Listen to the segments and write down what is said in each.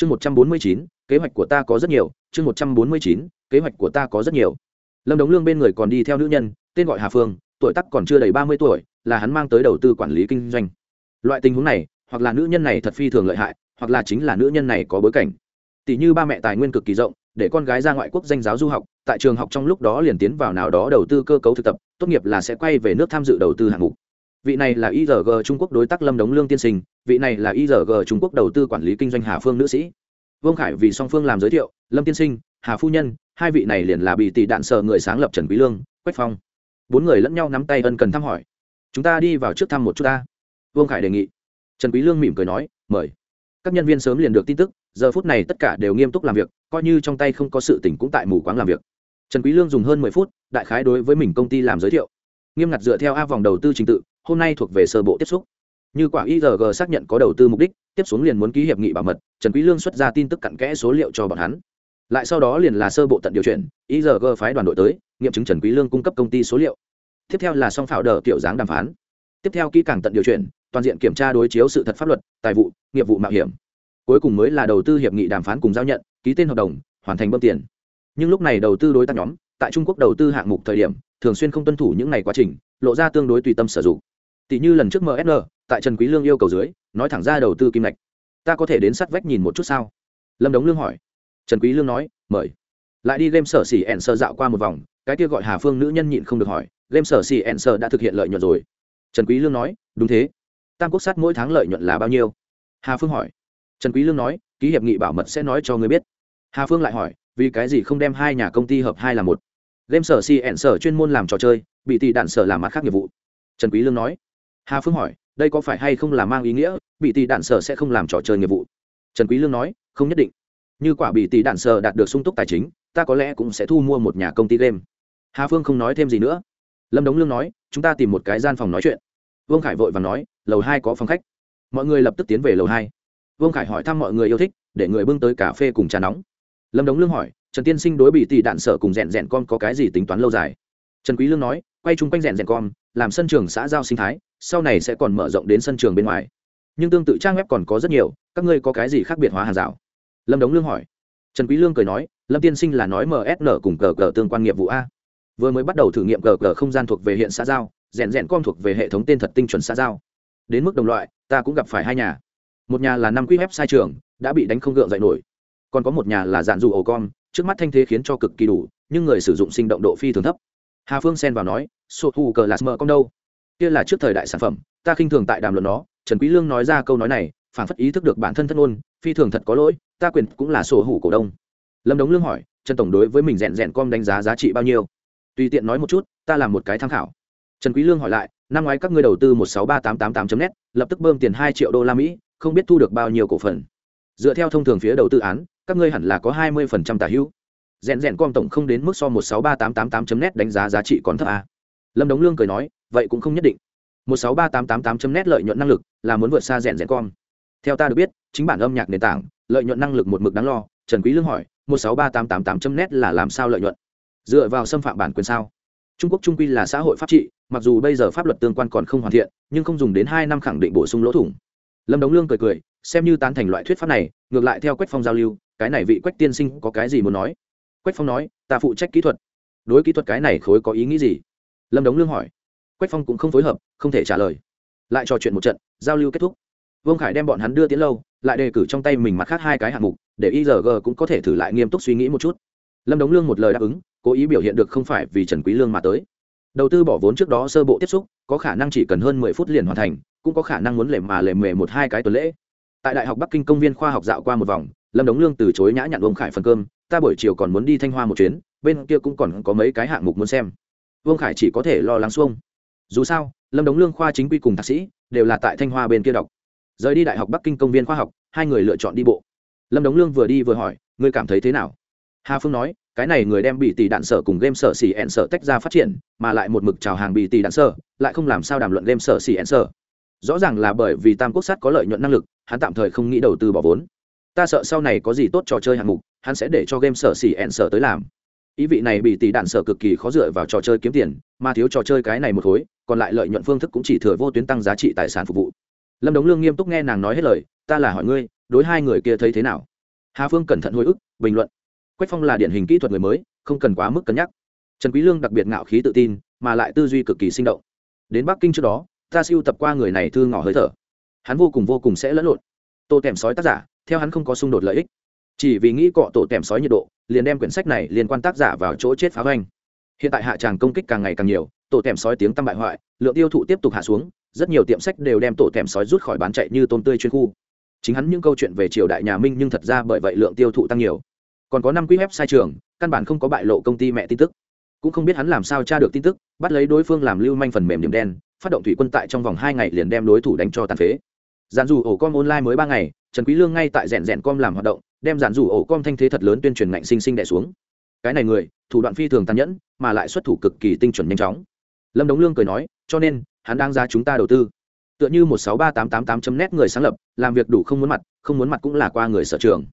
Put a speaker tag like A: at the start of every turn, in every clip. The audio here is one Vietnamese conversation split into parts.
A: chương một trăm bốn mươi chín, kế hoạch của ta có rất nhiều. Chương một trăm bốn mươi chín, kế hoạch của ta có rất nhiều. Lâm đống lương bên người còn đi theo nữ nhân, tên gọi hà phương, tuổi tắc còn chưa đầy ba mươi tuổi, là hắn mang tới đầu tư quản lý kinh doanh. Loại tình huống này, hoặc là nữ nhân này thật phi thường lợi hại, hoặc là chính là nữ nhân này có bối cảnh. Tỷ như ba mẹ tài nguyên cực kỳ rộng, để con gái ra ngoại quốc danh giáo du học, tại trường học trong lúc đó liền tiến vào nào đó đầu tư cơ cấu thực tập, tốt nghiệp là sẽ quay về nước tham dự đầu tư hạng mục vị này là irg trung quốc đối tác lâm đống lương tiên sinh, vị này là irg trung quốc đầu tư quản lý kinh doanh hà phương nữ sĩ. Vương khải vì song phương làm giới thiệu, lâm tiên sinh, hà phu nhân, hai vị này liền là bị tỷ đạn sở người sáng lập trần quý lương, quách phong. Bốn người lẫn nhau nắm tay ân cần thăm hỏi. Chúng ta đi vào trước thăm một chút ta. Vương khải đề nghị. Trần quý lương mỉm cười nói, mời. Các nhân viên sớm liền được tin tức, giờ phút này tất cả đều nghiêm túc làm việc, coi như trong tay không có sự tỉnh cũng tại mù quáng làm việc. Trần quý lương dùng hơn mười phút, đại khái đối với mình công ty làm giới thiệu. Nghiêm ngặt dựa theo a vòng đầu tư trình tự hôm nay thuộc về sơ bộ tiếp xúc. Như quả irg xác nhận có đầu tư mục đích, tiếp xuống liền muốn ký hiệp nghị bảo mật, trần quý lương xuất ra tin tức cặn kẽ số liệu cho bọn hắn. Lại sau đó liền là sơ bộ tận điều chuyển irg phái đoàn đội tới, nghiệm chứng trần quý lương cung cấp công ty số liệu. Tiếp theo là song phảo đờ tiểu dáng đàm phán. Tiếp theo kỹ càng tận điều chuyển, toàn diện kiểm tra đối chiếu sự thật pháp luật, tài vụ, nghiệp vụ mạo hiểm. Cuối cùng mới là đầu tư hiệp nghị đàm phán cùng giao nhận, ký tên hợp đồng, hoàn thành bơm tiền. Nhưng lúc này đầu tư đối tác nhóm, tại trung quốc đầu tư hạng mục thời điểm, thường xuyên không tuân thủ những ngày quá trình, lộ ra tương đối tùy tâm sử dụng tỷ như lần trước msn tại trần quý lương yêu cầu dưới, nói thẳng ra đầu tư kim ngạch. Ta có thể đến sát vách nhìn một chút sao? Lâm đống lương hỏi. Trần quý lương nói, mời. Lại đi game sở xỉ ẹn sơ dạo qua một vòng, cái kia gọi hà phương nữ nhân nhịn không được hỏi, game sở xỉ ẹn sơ đã thực hiện lợi nhuận rồi. Trần quý lương nói, đúng thế. Tam quốc sát mỗi tháng lợi nhuận là bao nhiêu? Hà phương hỏi. Trần quý lương nói, ký hiệp nghị bảo mật sẽ nói cho người biết. Hà phương lại hỏi, vì cái gì không đem hai nhà công ty hợp hai là một? Game sở si ẻn sở chuyên môn làm trò chơi, bị tỷ đạn sở làm mặt khác nghiệp vụ. Trần quý lương nói hà phương hỏi, đây có phải hay không là mang ý nghĩa bị tỷ đạn sở sẽ không làm trò chơi nghiệp vụ? Trần quý lương nói, không nhất định. Như quả bị tỷ đạn sở đạt được sung túc tài chính, ta có lẽ cũng sẽ thu mua một nhà công ty game. Hà phương không nói thêm gì nữa. Lâm đống lương nói, chúng ta tìm một cái gian phòng nói chuyện. Vương khải vội vàng nói, lầu hai có phòng khách. Mọi người lập tức tiến về lầu hai. Vương khải hỏi thăm mọi người yêu thích, để người bưng tới cà phê cùng trà nóng. Lâm đống lương hỏi, trần tiên sinh đối bị tỷ đạn sở cùng rèn rèn con có cái gì tính toán lâu dài? Trần quý lương nói, quay chung quanh rèn rèn con, làm sân trường xã giao sinh thái sau này sẽ còn mở rộng đến sân trường bên ngoài. Nhưng tương tự trang web còn có rất nhiều, các ngươi có cái gì khác biệt hóa hàng rào? Lâm đống lương hỏi. Trần quý lương cười nói, lâm tiên sinh là nói msn cùng cờ cờ tương quan nghiệp vụ a. Vừa mới bắt đầu thử nghiệm cờ cờ không gian thuộc về hiện xã giao, rèn rèn con thuộc về hệ thống tên thật tinh chuẩn xã giao. Đến mức đồng loại, ta cũng gặp phải hai nhà. Một nhà là năm quý web sai trường, đã bị đánh không gượng dậy nổi. Còn có một nhà là dạn dù ổ con, trước mắt thanh thế khiến cho cực kỳ đủ, nhưng người sử dụng sinh động độ phi thường thấp. Hà phương xen vào nói sổ thu cờ là mờ con đâu? Kia là trước thời đại sản phẩm, ta khinh thường tại đàm luận nó, trần quý lương nói ra câu nói này phản phất ý thức được bản thân thân ôn, phi thường thật có lỗi, ta quyền cũng là sổ hủ cổ đông. Lâm đống lương hỏi, trần tổng đối với mình rèn rèn com đánh giá giá trị bao nhiêu? Tùy tiện nói một chút, ta làm một cái tham khảo. Trần quý lương hỏi lại, năm ngoái các ngươi đầu tư một sáu ba tám tám tám net, lập tức bơm tiền hai triệu đô la mỹ, không biết thu được bao nhiêu cổ phần. Dựa theo thông thường phía đầu tư án, các ngươi hẳn là có hai mươi phần trăm tả hữu. Rèn rèn com tổng không đến mức so một sáu ba tám tám tám net đánh giá giá trị còn thấp à? lâm đống lương cười nói vậy cũng không nhất định. một sáu ba tám tám tám net lợi nhuận năng lực là muốn vượt xa rèn rèn con theo ta được biết, chính bản âm nhạc nền tảng, lợi nhuận năng lực một mực đáng lo, trần quý lương hỏi, một sáu ba tám tám tám net là làm sao lợi nhuận? Dựa vào xâm phạm bản quyền sao? Trung quốc trung quy là xã hội pháp trị, mặc dù bây giờ pháp luật tương quan còn không hoàn thiện, nhưng không dùng đến hai năm khẳng định bổ sung lỗ thủng. Lâm đống lương cười cười, xem như tán thành loại thuyết pháp này, ngược lại theo quách phong giao lưu, cái này vị quách tiên sinh có cái gì muốn nói? Quách phong nói, ta phụ trách kỹ thuật. Đối kỹ thuật cái này khối có ý nghĩ gì? Lâm đống lương hỏi quách phong cũng không phối hợp, không thể trả lời. Lại trò chuyện một trận, giao lưu kết thúc. Vương khải đem bọn hắn đưa tiến lâu, lại đề cử trong tay mình mặt khác hai cái hạng mục, để igg cũng có thể thử lại nghiêm túc suy nghĩ một chút. Lâm đống lương một lời đáp ứng, cố ý biểu hiện được không phải vì trần quý lương mà tới. Đầu tư bỏ vốn trước đó sơ bộ tiếp xúc, có khả năng chỉ cần hơn mười phút liền hoàn thành, cũng có khả năng muốn lề mà lề mề một hai cái tuần lễ. Tại đại học bắc kinh công viên khoa học dạo qua một vòng, lâm đống lương từ chối nhã nhặn vương khải phần cơm, ta buổi chiều còn muốn đi thanh hoa một chuyến, bên kia cũng còn có mấy cái hạng mục muốn xem. Vương khải chỉ có thể lo lắng xuông dù sao, lâm đống lương khoa chính quy cùng thạc sĩ đều là tại thanh hoa bên kia đọc. Rời đi đại học bắc kinh công viên khoa học, hai người lựa chọn đi bộ. Lâm đống lương vừa đi vừa hỏi, ngươi cảm thấy thế nào? Hà phương nói, cái này người đem bị tỷ đạn sở cùng game sở xỉ ẹn sở tách ra phát triển, mà lại một mực chào hàng bị tỷ đạn sở, lại không làm sao đàm luận game sở xỉ ẹn sở. Rõ ràng là bởi vì tam quốc sát có lợi nhuận năng lực, hắn tạm thời không nghĩ đầu tư bỏ vốn. Ta sợ sau này có gì tốt trò chơi hạng mục, hắn sẽ để cho game sở xỉ ẹn sở tới làm ý vị này bị tỷ đạn sở cực kỳ khó dựa vào trò chơi kiếm tiền, mà thiếu trò chơi cái này một khối, còn lại lợi nhuận phương thức cũng chỉ thừa vô tuyến tăng giá trị tài sản phục vụ. Lâm đống lương nghiêm túc nghe nàng nói hết lời, ta là hỏi ngươi, đối hai người kia thấy thế nào? Hà phương cẩn thận hồi ức, bình luận. Quách phong là điển hình kỹ thuật người mới, không cần quá mức cân nhắc. Trần quý lương đặc biệt ngạo khí tự tin, mà lại tư duy cực kỳ sinh động. Đến bắc kinh trước đó, ta siêu tập qua người này thư ngỏ hơi thở. Hắn vô cùng vô cùng sẽ lẫn lộn. Tô tèm sói tác giả, theo hắn không có xung đột lợi ích chỉ vì nghĩ cọ tổ tèm sói nhiệt độ, liền đem quyển sách này liên quan tác giả vào chỗ chết phá hoành. Hiện tại hạ tràng công kích càng ngày càng nhiều, tổ tèm sói tiếng tăm bại hoại, lượng tiêu thụ tiếp tục hạ xuống, rất nhiều tiệm sách đều đem tổ tèm sói rút khỏi bán chạy như tôm tươi chuyên khu. Chính hắn những câu chuyện về triều đại nhà minh nhưng thật ra bởi vậy lượng tiêu thụ tăng nhiều. Còn có năm quý web sai trường, căn bản không có bại lộ công ty mẹ tin tức. Cũng không biết hắn làm sao tra được tin tức, bắt lấy đối phương làm lưu manh phần mềm điểm đen, phát động thủy quân tại trong vòng hai ngày liền đem đối thủ đánh cho tàn phế. Giàn dù ổ com online mới ba ngày, trần quý lương ngay tại rèn rèn com làm hoạt động đem giản dù ổ com thanh thế thật lớn tuyên truyền ngạnh sinh sinh đẻ xuống. Cái này người, thủ đoạn phi thường tàn nhẫn, mà lại xuất thủ cực kỳ tinh chuẩn nhanh chóng. Lâm đống lương cười nói, cho nên, hắn đang ra chúng ta đầu tư. Tựa như một sáu ba tám tám tám chấm nét người sáng lập, làm việc đủ không muốn mặt, không muốn mặt cũng là qua người sở trường.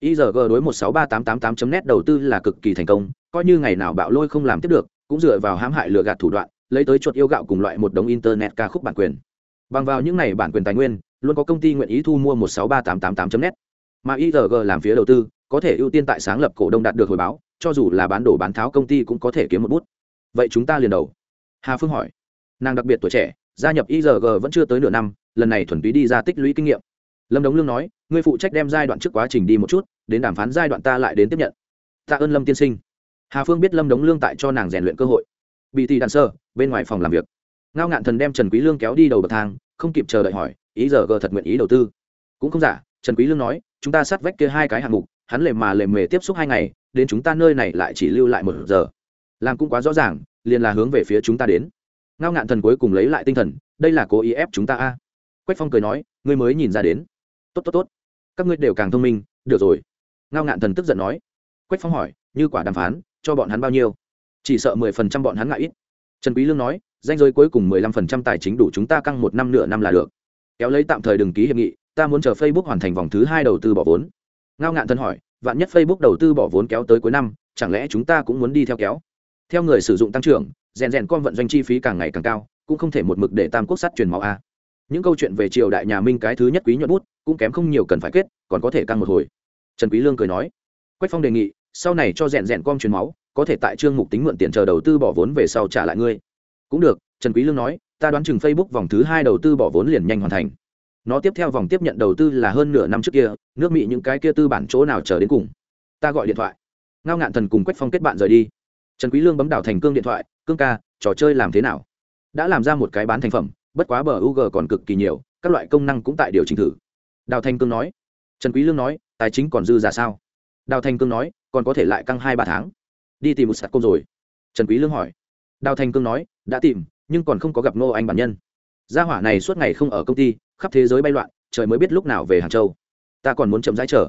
A: IRG đối một sáu ba tám tám tám chấm nét đầu tư là cực kỳ thành công, coi như ngày nào bạo lôi không làm tiếp được, cũng dựa vào hãm hại lừa gạt thủ đoạn, lấy tới chuột yêu gạo cùng loại một đống internet ca khúc bản quyền. Bằng vào những này bản quyền tài nguyên, luôn có công ty nguyện ý thu mua một sáu ba tám tám tám net mà irg làm phía đầu tư, có thể ưu tiên tại sáng lập cổ đông đạt được hồi báo, cho dù là bán đổ bán tháo công ty cũng có thể kiếm một bút. Vậy chúng ta liền đầu. Hà phương hỏi. Nàng đặc biệt tuổi trẻ, gia nhập irg vẫn chưa tới nửa năm, lần này thuần túy đi ra tích lũy kinh nghiệm. Lâm đống lương nói, ngươi phụ trách đem giai đoạn trước quá trình đi một chút, đến đàm phán giai đoạn ta lại đến tiếp nhận. Tạ ơn lâm tiên sinh. Hà phương biết lâm đống lương tại cho nàng rèn luyện cơ hội. Bị tỷ đàn sơ, bên ngoài phòng làm việc. Ngao ngạn thần đem trần quý lương kéo đi đầu bậc thang, không kịp chờ đợi hỏi, ý giờ gờ thật nguyện ý đầu tư? Cũng không giả, trần quý lương nói chúng ta sát vách kia hai cái hạng mục, hắn lề mà lề mề tiếp xúc hai ngày, đến chúng ta nơi này lại chỉ lưu lại một giờ. Làm cũng quá rõ ràng, liền là hướng về phía chúng ta đến. Ngao ngạn thần cuối cùng lấy lại tinh thần, đây là cố ý ép chúng ta a. Quách phong cười nói, ngươi mới nhìn ra đến. Tốt tốt tốt. Các ngươi đều càng thông minh, được rồi. Ngao ngạn thần tức giận nói. Quách phong hỏi, như quả đàm phán, cho bọn hắn bao nhiêu? Chỉ sợ mười phần trăm bọn hắn ngại ít. Trần quý lương nói, danh giới cuối cùng mười lăm phần trăm tài chính đủ chúng ta căng một năm nửa năm là được. Kéo lấy tạm thời đừng ký hiệp nghị ta muốn chờ facebook hoàn thành vòng thứ hai đầu tư bỏ vốn. Ngao ngạn thân hỏi, vạn nhất facebook đầu tư bỏ vốn kéo tới cuối năm, chẳng lẽ chúng ta cũng muốn đi theo kéo? Theo người sử dụng tăng trưởng, rèn rèn con vận doanh chi phí càng ngày càng cao, cũng không thể một mực để tam quốc sắt truyền máu a. Những câu chuyện về triều đại nhà minh cái thứ nhất quý nhuận bút, cũng kém không nhiều cần phải kết, còn có thể căng một hồi. Trần quý lương cười nói. Quách phong đề nghị, sau này cho rèn rèn con truyền máu, có thể tại chương mục tính mượn tiền chờ đầu tư bỏ vốn về sau trả lại ngươi. Cũng được, trần quý lương nói, ta đoán chừng facebook vòng thứ hai đầu tư bỏ vốn liền nhanh hoàn thành nó tiếp theo vòng tiếp nhận đầu tư là hơn nửa năm trước kia, nước mỹ những cái kia tư bản chỗ nào chờ đến cùng? Ta gọi điện thoại. Ngao ngạn thần cùng quách phong kết bạn rời đi. Trần quý lương bấm đảo thành cương điện thoại, cương ca, trò chơi làm thế nào? Đã làm ra một cái bán thành phẩm, bất quá bờ ug còn cực kỳ nhiều, các loại công năng cũng tại điều chỉnh thử. Đào thành cương nói. Trần quý lương nói, tài chính còn dư ra sao? Đào thành cương nói, còn có thể lại căng hai ba tháng. Đi tìm một sạt công rồi. Trần quý lương hỏi. Đào thành cương nói, đã tìm, nhưng còn không có gặp ngô anh bản nhân gia hỏa này suốt ngày không ở công ty, khắp thế giới bay loạn, trời mới biết lúc nào về hàng châu. Ta còn muốn chậm rãi chờ.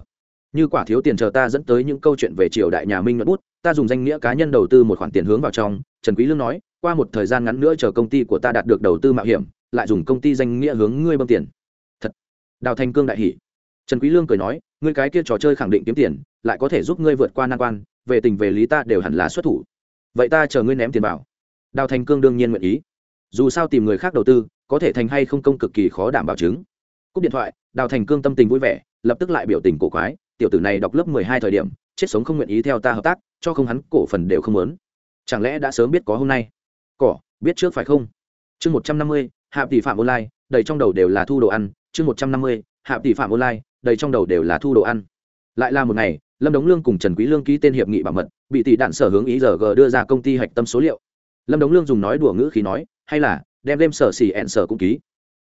A: Như quả thiếu tiền chờ ta dẫn tới những câu chuyện về triều đại nhà minh nhuận bút, ta dùng danh nghĩa cá nhân đầu tư một khoản tiền hướng vào trong, trần quý lương nói, qua một thời gian ngắn nữa chờ công ty của ta đạt được đầu tư mạo hiểm, lại dùng công ty danh nghĩa hướng ngươi bơm tiền. Thật. Đào thành cương đại hỉ. Trần quý lương cười nói, ngươi cái kia trò chơi khẳng định kiếm tiền, lại có thể giúp ngươi vượt qua nan quan, về tình về lý ta đều hẳn là xuất thủ. Vậy ta chờ ngươi ném tiền vào. Đào thành cương đương nhiên nguyện ý. Dù sao tìm người khác đầu tư có thể thành hay không công cực kỳ khó đảm bảo chứng. Cúp điện thoại, đào thành cương tâm tình vui vẻ, lập tức lại biểu tình cổ quái, tiểu tử này đọc lớp mười hai thời điểm, chết sống không nguyện ý theo ta hợp tác, cho không hắn cổ phần đều không muốn. Chẳng lẽ đã sớm biết có hôm nay? Cỏ, biết trước phải không? Chương một trăm năm mươi, hạ tỷ phạm online, đầy trong đầu đều là thu đồ ăn. Chương một trăm năm mươi, hạ tỷ phạm online, đầy trong đầu đều là thu đồ ăn. Lại là một ngày, lâm đống lương cùng trần quý lương ký tên hiệp nghị bảo mật, bị tỷ đạn sở hướng ý giờ g đưa ra công ty hạch tâm số liệu. Lâm đống lương dùng nói đùa ngữ khí nói, hay là đem lên sở xỉ ẹn sở cũng ký.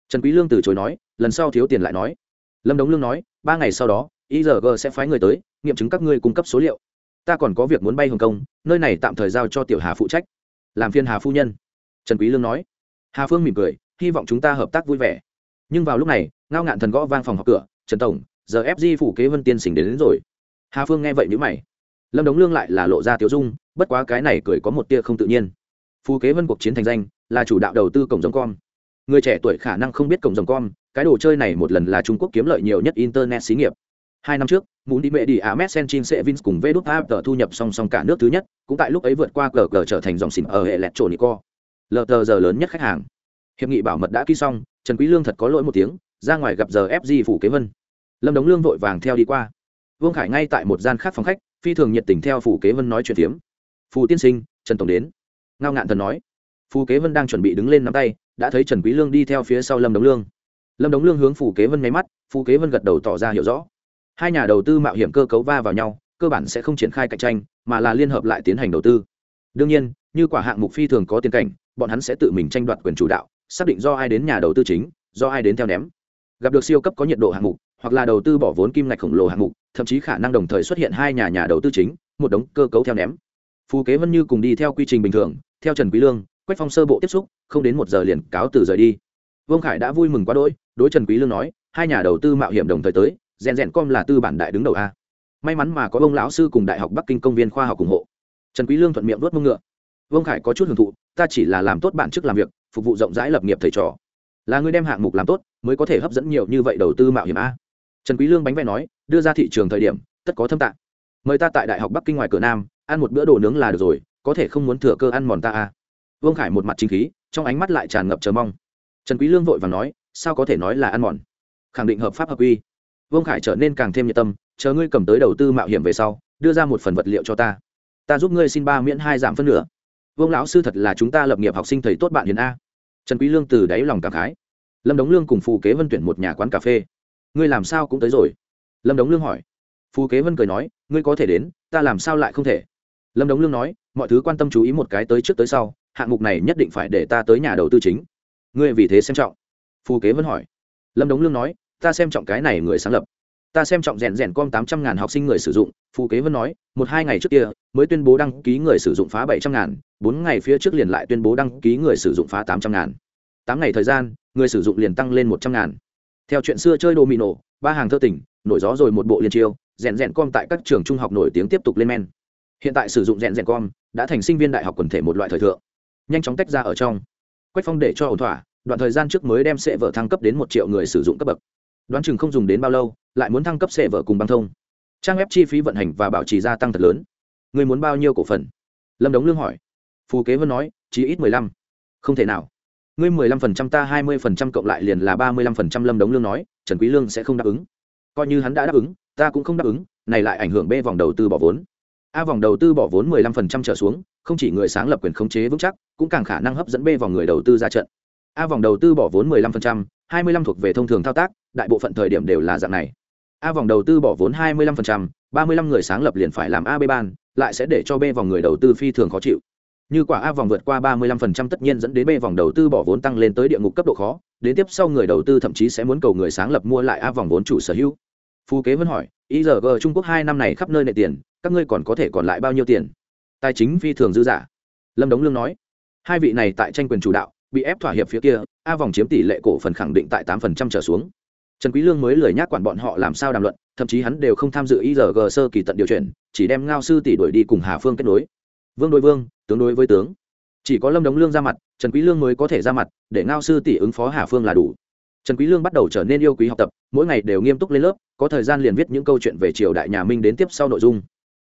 A: Trần quý lương từ chối nói lần sau thiếu tiền lại nói. Lâm đống lương nói ba ngày sau đó igg sẽ phái người tới nghiệm chứng các ngươi cung cấp số liệu. Ta còn có việc muốn bay hồng kông nơi này tạm thời giao cho tiểu hà phụ trách. Làm phiên hà phu nhân. Trần quý lương nói. Hà phương mỉm cười hy vọng chúng ta hợp tác vui vẻ. Nhưng vào lúc này ngao ngạn thần gõ vang phòng học cửa trần tổng giờ fg phủ kế vân tiên xỉn đến, đến rồi. Hà phương nghe vậy nhíu mày. Lâm đống lương lại là lộ ra tiểu dung bất quá cái này cười có một tia không tự nhiên. Phù kế vân cuộc chiến thành danh là chủ đạo đầu tư cổng giống con người trẻ tuổi khả năng không biết cổng rồng con cái đồ chơi này một lần là trung quốc kiếm lợi nhiều nhất internet xí nghiệp. Hai năm trước muốn đi mẹ đi à messen sẽ Vince cùng vê đúc áp tờ thu nhập song song cả nước thứ nhất, cũng tại lúc ấy vượt qua cờ cờ trở thành dòng xỉn ở hệ lẹt trổ nico lờ tờ giờ lớn nhất khách hàng. Hiệp nghị bảo mật đã ký xong, trần quý lương thật có lỗi một tiếng, ra ngoài gặp giờ fg phủ kế vân. Lâm đống lương vội vàng theo đi qua. Vương khải ngay tại một gian khác phòng khách, phi thường nhiệt tình theo phủ kế vân nói chuyện phiếm. Phù tiên sinh, trần tổng đến. Ngao ngạn thần nói phù kế vân đang chuẩn bị đứng lên nắm tay, đã thấy trần quý lương đi theo phía sau lâm đống lương. Lâm đống lương hướng phù kế vân nháy mắt, phù kế vân gật đầu tỏ ra hiểu rõ. Hai nhà đầu tư mạo hiểm cơ cấu va vào nhau, cơ bản sẽ không triển khai cạnh tranh, mà là liên hợp lại tiến hành đầu tư. Đương nhiên, như quả hạng mục phi thường có tiền cảnh, bọn hắn sẽ tự mình tranh đoạt quyền chủ đạo, xác định do ai đến nhà đầu tư chính, do ai đến theo ném. Gặp được siêu cấp có nhiệt độ hạng mục, hoặc là đầu tư bỏ vốn kim ngạch khổng lồ hạng mục, thậm chí khả năng đồng thời xuất hiện hai nhà nhà đầu tư chính, một đống cơ cấu theo ném. Phù kế vân như cùng đi theo quy trình bình thường, theo trần quý lương quách phong sơ bộ tiếp xúc, không đến một giờ liền cáo từ rời đi. Vương khải đã vui mừng quá đỗi, đối trần quý lương nói, hai nhà đầu tư mạo hiểm đồng thời tới, rèn rèn com là tư bản đại đứng đầu a. May mắn mà có ông lão sư cùng đại học bắc kinh công viên khoa học ủng hộ. Trần quý lương thuận miệng vuốt mông ngựa. Vương khải có chút hưởng thụ, ta chỉ là làm tốt bản chức làm việc, phục vụ rộng rãi lập nghiệp thầy trò. Là người đem hạng mục làm tốt, mới có thể hấp dẫn nhiều như vậy đầu tư mạo hiểm a. Trần quý lương bánh vẽ nói, đưa ra thị trường thời điểm, tất có thâm tạng. Mời ta tại đại học bắc kinh ngoài cửa nam, ăn một bữa đồ nướng là được rồi, có thể không muốn thừa cơ ăn mòn ta a vương khải một mặt chính khí trong ánh mắt lại tràn ngập chờ mong trần quý lương vội vàng nói sao có thể nói là ăn mòn khẳng định hợp pháp hợp quy vương khải trở nên càng thêm nhiệt tâm chờ ngươi cầm tới đầu tư mạo hiểm về sau đưa ra một phần vật liệu cho ta ta giúp ngươi xin ba miễn hai giảm phân nửa vương lão sư thật là chúng ta lập nghiệp học sinh thầy tốt bạn hiền a trần quý lương từ đáy lòng cảm khái lâm đống lương cùng phù kế vân tuyển một nhà quán cà phê ngươi làm sao cũng tới rồi lâm đống lương hỏi phù kế vân cười nói ngươi có thể đến ta làm sao lại không thể lâm đống lương nói mọi thứ quan tâm chú ý một cái tới trước tới sau hạng mục này nhất định phải để ta tới nhà đầu tư chính. Ngươi vì thế xem trọng. Phù kế vẫn hỏi. Lâm đống lương nói, ta xem trọng cái này người sáng lập. Ta xem trọng rèn rèn com tám trăm ngàn học sinh người sử dụng, phù kế vân nói, một hai ngày trước kia, mới tuyên bố đăng ký người sử dụng phá bảy trăm ngàn, bốn ngày phía trước liền lại tuyên bố đăng ký người sử dụng phá tám trăm ngàn. Tám ngày thời gian, người sử dụng liền tăng lên một trăm ngàn. Theo chuyện xưa chơi đồ mì nổ ba hàng thơ tỉnh nổi gió rồi một bộ liên chiêu, rèn rèn com tại các trường trung học nổi tiếng tiếp tục lên men. Hiện tại sử dụng rèn rèn com đã thành sinh viên đại học quần thể một loại thời thượng nhanh chóng tách ra ở trong. Quách phong để cho ổn thỏa, đoạn thời gian trước mới đem sệ vợ thăng cấp đến một triệu người sử dụng cấp bậc. Đoán chừng không dùng đến bao lâu, lại muốn thăng cấp sệ vợ cùng băng thông. Trang web chi phí vận hành và bảo trì gia tăng thật lớn. Người muốn bao nhiêu cổ phần? Lâm đống lương hỏi. Phù kế vân nói, chỉ ít mười lăm. Không thể nào. Ngươi mười lăm phần trăm ta hai mươi phần trăm cộng lại liền là ba mươi lăm phần trăm, lâm đống lương nói, trần quý lương sẽ không đáp ứng. Coi như hắn đã đáp ứng, ta cũng không đáp ứng, này lại ảnh hưởng bê vòng đầu tư bỏ vốn a vòng đầu tư bỏ vốn mười lăm phần trăm trở xuống, không chỉ người sáng lập quyền khống chế vững chắc, cũng càng khả năng hấp dẫn b vòng người đầu tư ra trận. A vòng đầu tư bỏ vốn mười lăm phần trăm, hai mươi lăm thuộc về thông thường thao tác, đại bộ phận thời điểm đều là dạng này. A vòng đầu tư bỏ vốn hai mươi lăm phần trăm, ba mươi lăm người sáng lập liền phải làm a ban, lại sẽ để cho b vòng người đầu tư phi thường khó chịu. Như quả a vòng vượt qua ba mươi lăm phần trăm tất nhiên dẫn đến b vòng đầu tư bỏ vốn tăng lên tới địa ngục cấp độ khó, đến tiếp sau người đầu tư thậm chí sẽ muốn cầu người sáng lập mua lại a vòng vốn chủ sở hữu. Phu kế vẫn hỏi igg trung quốc hai năm này khắp nơi nệ tiền, các ngươi còn có thể còn lại bao nhiêu tiền? Tài chính phi thường dư giả lâm đống lương nói, hai vị này tại tranh quyền chủ đạo, bị ép thỏa hiệp phía kia, a vòng chiếm tỷ lệ cổ phần khẳng định tại tám phần trăm trở xuống. Trần quý lương mới lười nhác quản bọn họ làm sao đàm luận, thậm chí hắn đều không tham dự igg sơ kỳ tận điều chuyển, chỉ đem ngao sư tỷ đuổi đi cùng hà phương kết nối. Vương đối vương, tướng đối với tướng. Chỉ có lâm đống lương ra mặt, trần quý lương mới có thể ra mặt, để ngao sư tỷ ứng phó hà phương là đủ trần quý lương bắt đầu trở nên yêu quý học tập, mỗi ngày đều nghiêm túc lên lớp, có thời gian liền viết những câu chuyện về triều đại nhà minh đến tiếp sau nội dung.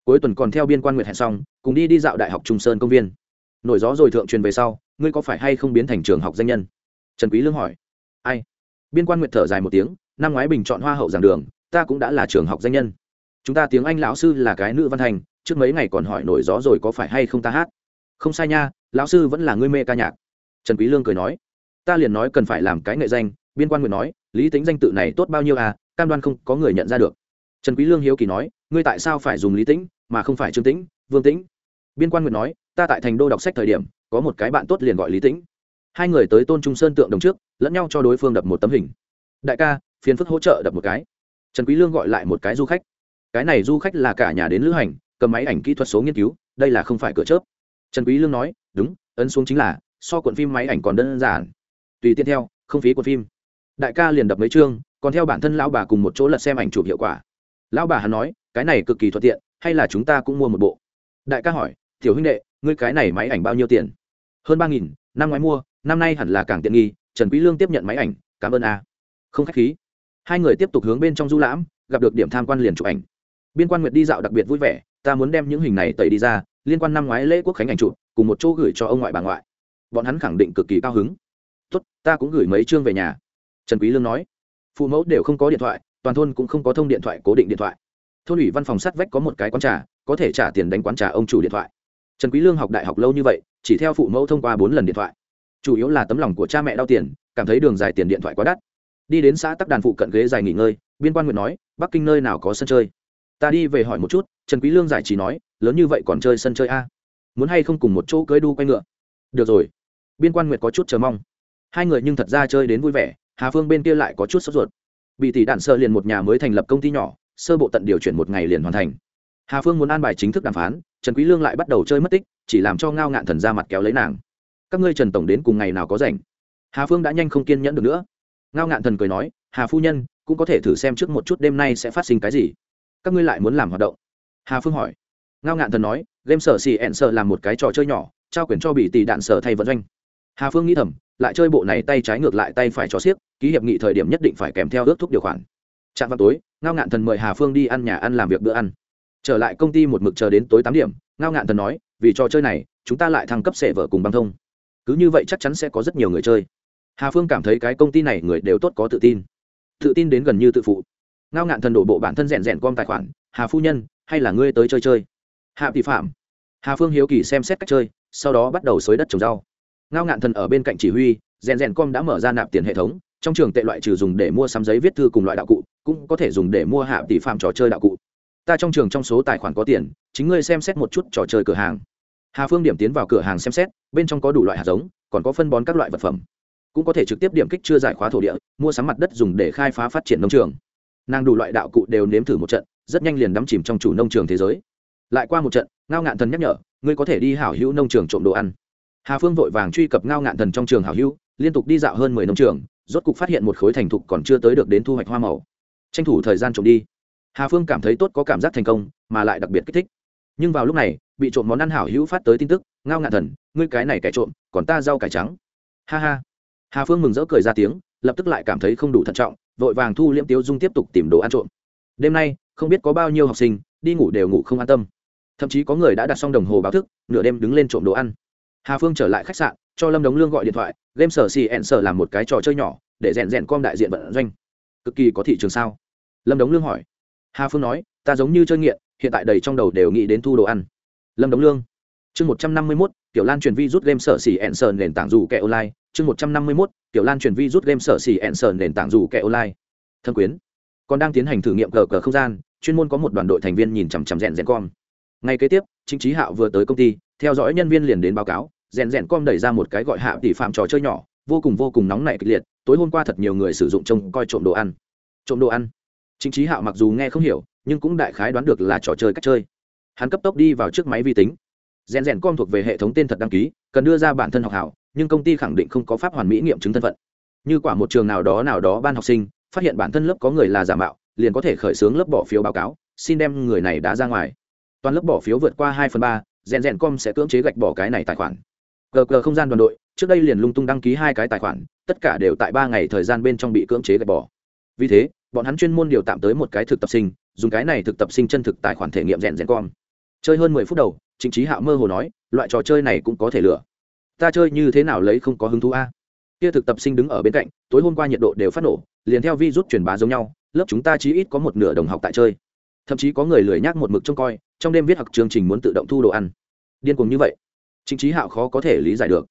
A: Cuối tuần còn theo biên quan nguyệt hẹn xong, cùng đi đi dạo đại học trung sơn công viên. Nổi gió rồi thượng truyền về sau, ngươi có phải hay không biến thành trường học danh nhân? Trần quý lương hỏi. Ai? Biên quan nguyệt thở dài một tiếng, năm ngoái bình chọn hoa hậu giảng đường, ta cũng đã là trường học danh nhân. Chúng ta tiếng anh lão sư là cái nữ văn thành trước mấy ngày còn hỏi nổi gió rồi có phải hay không ta hát? Không sai nha, lão sư vẫn là ngươi mê ca nhạc. Trần quý lương cười nói. Ta liền nói cần phải làm cái nghệ danh biên quan nguyệt nói, lý tính danh tự này tốt bao nhiêu à? Cam đoan không có người nhận ra được. Trần quý lương hiếu kỳ nói, ngươi tại sao phải dùng lý tĩnh, mà không phải trương tĩnh, vương tĩnh? Biên quan nguyệt nói, ta tại thành đô đọc sách thời điểm, có một cái bạn tốt liền gọi lý tĩnh. Hai người tới tôn trung sơn tượng đồng trước, lẫn nhau cho đối phương đập một tấm hình. Đại ca, phiền phức hỗ trợ đập một cái. Trần quý lương gọi lại một cái du khách. Cái này du khách là cả nhà đến lữ hành, cầm máy ảnh kỹ thuật số nghiên cứu, đây là không phải cửa chớp. Trần quý lương nói, đúng, ấn xuống chính là, so cuộn phim máy ảnh còn đơn giản. Tùy tiện theo, không phí cuộn phim đại ca liền đập mấy chương, còn theo bản thân lão bà cùng một chỗ lật xem ảnh chụp hiệu quả. Lão bà hắn nói, cái này cực kỳ thuận tiện, hay là chúng ta cũng mua một bộ? Đại ca hỏi, tiểu huynh đệ, ngươi cái này máy ảnh bao nhiêu tiền? Hơn ba nghìn, năm ngoái mua, năm nay hẳn là càng tiện nghi, trần quý lương tiếp nhận máy ảnh, cảm ơn a. Không khách khí. Hai người tiếp tục hướng bên trong du lãm, gặp được điểm tham quan liền chụp ảnh. Biên quan nguyệt đi dạo đặc biệt vui vẻ, ta muốn đem những hình này tẩy đi ra, liên quan năm ngoái lễ quốc khánh ảnh chụp, cùng một chỗ gửi cho ông ngoại bà ngoại. Bọn hắn khẳng định cực kỳ cao hứng. Tốt, ta cũng gửi mấy chương về nhà trần quý lương nói. Phụ mẫu đều không có điện thoại, toàn thôn cũng không có thông điện thoại, cố định điện thoại. Thôn ủy văn phòng sát vách có một cái quán trà, có thể trả tiền đánh quán trà ông chủ điện thoại. Trần quý lương học đại học lâu như vậy, chỉ theo phụ mẫu thông qua bốn lần điện thoại. Chủ yếu là tấm lòng của cha mẹ đau tiền, cảm thấy đường dài tiền điện thoại quá đắt. Đi đến xã tắc đàn phụ cận ghế dài nghỉ ngơi, biên quan nguyện nói, bắc kinh nơi nào có sân chơi? Ta đi về hỏi một chút, trần quý lương giải trí nói, lớn như vậy còn chơi sân chơi a? Muốn hay không cùng một chỗ cưới đu quay ngựa? Được rồi. Biên quan nguyệt có chút chờ mong. Hai người nhưng thật ra chơi đến vui vẻ hà phương bên kia lại có chút sốt ruột. Bị tỷ đạn sơ liền một nhà mới thành lập công ty nhỏ, sơ bộ tận điều chuyển một ngày liền hoàn thành. Hà phương muốn an bài chính thức đàm phán, trần quý lương lại bắt đầu chơi mất tích, chỉ làm cho ngao ngạn thần ra mặt kéo lấy nàng. Các ngươi trần tổng đến cùng ngày nào có rảnh? Hà phương đã nhanh không kiên nhẫn được nữa. Ngao ngạn thần cười nói, hà phu nhân, cũng có thể thử xem trước một chút đêm nay sẽ phát sinh cái gì. Các ngươi lại muốn làm hoạt động? Hà phương hỏi. Ngao ngạn thần nói, game sở xì ẹn sợ làm một cái trò chơi nhỏ, trao quyền cho bị tỷ đạn sở thay vận doanh. Hà phương nghĩ thầm lại chơi bộ này tay trái ngược lại tay phải cho xiếc, ký hiệp nghị thời điểm nhất định phải kèm theo ước thúc điều khoản. Trạm vào tối, ngao ngạn thần mời hà phương đi ăn nhà ăn làm việc bữa ăn. Trở lại công ty một mực chờ đến tối tám điểm, ngao ngạn thần nói, vì trò chơi này, chúng ta lại thăng cấp sệ vợ cùng băng thông. Cứ như vậy chắc chắn sẽ có rất nhiều người chơi. Hà phương cảm thấy cái công ty này người đều tốt có tự tin. Tự tin đến gần như tự phụ. Ngao ngạn thần đổ bộ bản thân rèn rèn com tài khoản, hà phu nhân, hay là ngươi tới chơi chơi? Hạ tỷ phạm. Hà phương hiếu kỳ xem xét cách chơi, sau đó bắt đầu xới đất trồng rau ngao ngạn thần ở bên cạnh chỉ huy, rèn rèn com đã mở ra nạp tiền hệ thống, trong trường tệ loại trừ dùng để mua sắm giấy viết thư cùng loại đạo cụ, cũng có thể dùng để mua hạ tỷ phạm trò chơi đạo cụ. Ta trong trường trong số tài khoản có tiền, chính ngươi xem xét một chút trò chơi cửa hàng. Hà phương điểm tiến vào cửa hàng xem xét, bên trong có đủ loại hạt giống, còn có phân bón các loại vật phẩm. Cũng có thể trực tiếp điểm kích chưa giải khóa thổ địa, mua sắm mặt đất dùng để khai phá phát triển nông trường. Nàng đủ loại đạo cụ đều nếm thử một trận, rất nhanh liền đắm chìm trong chủ nông trường thế giới. Lại qua một trận, ngao ngạn thần nhắc nhở, ngươi có thể đi hảo hữu nông trường trộm đồ ăn hà phương vội vàng truy cập ngao ngạn thần trong trường hảo hữu, liên tục đi dạo hơn mười nông trường, rốt cục phát hiện một khối thành thục còn chưa tới được đến thu hoạch hoa màu. Tranh thủ thời gian trộm đi. Hà phương cảm thấy tốt có cảm giác thành công, mà lại đặc biệt kích thích. Nhưng vào lúc này, bị trộm món ăn hảo hữu phát tới tin tức, ngao ngạn thần, ngươi cái này kẻ trộm, còn ta rau cải trắng. Ha ha. Hà phương mừng rỡ cười ra tiếng, lập tức lại cảm thấy không đủ thận trọng, vội vàng thu liễm tiêu dung tiếp tục tìm đồ ăn trộm. Đêm nay, không biết có bao nhiêu học sinh, đi ngủ đều ngủ không an tâm. Thậm chí có người đã đặt xong đồng hồ báo thức, nửa đêm đứng lên trộm đồ ăn hà phương trở lại khách sạn, cho lâm đống lương gọi điện thoại, game sở xì ẹn sở làm một cái trò chơi nhỏ, để rèn rèn com đại diện vận doanh. Cực kỳ có thị trường sao? Lâm đống lương hỏi. Hà phương nói, ta giống như chơi nghiện, hiện tại đầy trong đầu đều nghĩ đến thu đồ ăn. Lâm đống lương. Chương một trăm năm mươi mốt, tiểu lan truyền vi rút game sở xỉ ẹn sờ nền tảng dù kẻ online. Chương một trăm năm mươi mốt, tiểu lan truyền vi rút game sở xỉ ẹn sờ nền tảng dù kẻ online. Thân quyến. Còn đang tiến hành thử nghiệm cờ cờ không gian, chuyên môn có một đoàn đội thành viên nhìn chằm chằm rèn rèn com. Ngay kế tiếp chính trí hạo vừa tới công ty theo dõi nhân viên liền đến báo cáo, rèn rèn com đẩy ra một cái gọi hạ tỷ phạm trò chơi nhỏ, vô cùng vô cùng nóng nảy kịch liệt, tối hôm qua thật nhiều người sử dụng trông coi trộm đồ ăn. Trộm đồ ăn? Chính trí hạo mặc dù nghe không hiểu, nhưng cũng đại khái đoán được là trò chơi cách chơi. Hắn cấp tốc đi vào trước máy vi tính. Rèn rèn com thuộc về hệ thống tên thật đăng ký, cần đưa ra bản thân học hảo, nhưng công ty khẳng định không có pháp hoàn mỹ nghiệm chứng thân phận. Như quả một trường nào đó nào đó ban học sinh, phát hiện bản thân lớp có người là giả mạo, liền có thể khởi xướng lớp bỏ phiếu báo cáo, xin đem người này đã ra ngoài. Toàn lớp bỏ phiếu vượt qua hai phần ba rèn rèn com sẽ cưỡng chế gạch bỏ cái này tài khoản. Gờ gờ không gian đoàn đội, trước đây liền lung tung đăng ký hai cái tài khoản, tất cả đều tại ba ngày thời gian bên trong bị cưỡng chế gạch bỏ. Vì thế, bọn hắn chuyên môn điều tạm tới một cái thực tập sinh, dùng cái này thực tập sinh chân thực tài khoản thể nghiệm rèn rèn com. Chơi hơn mười phút đầu chính trí hạo mơ hồ nói, loại trò chơi này cũng có thể lửa ta chơi như thế nào lấy không có hứng thú a? Kia thực tập sinh đứng ở bên cạnh, tối hôm qua nhiệt độ đều phát nổ, liền theo vi rút truyền bá giống nhau, lớp chúng ta chí ít có một nửa đồng học tại chơi thậm chí có người lười nhác một mực trông coi, trong đêm viết học chương trình muốn tự động thu đồ ăn. Điên cuồng như vậy chính trí hạo khó có thể lý giải được.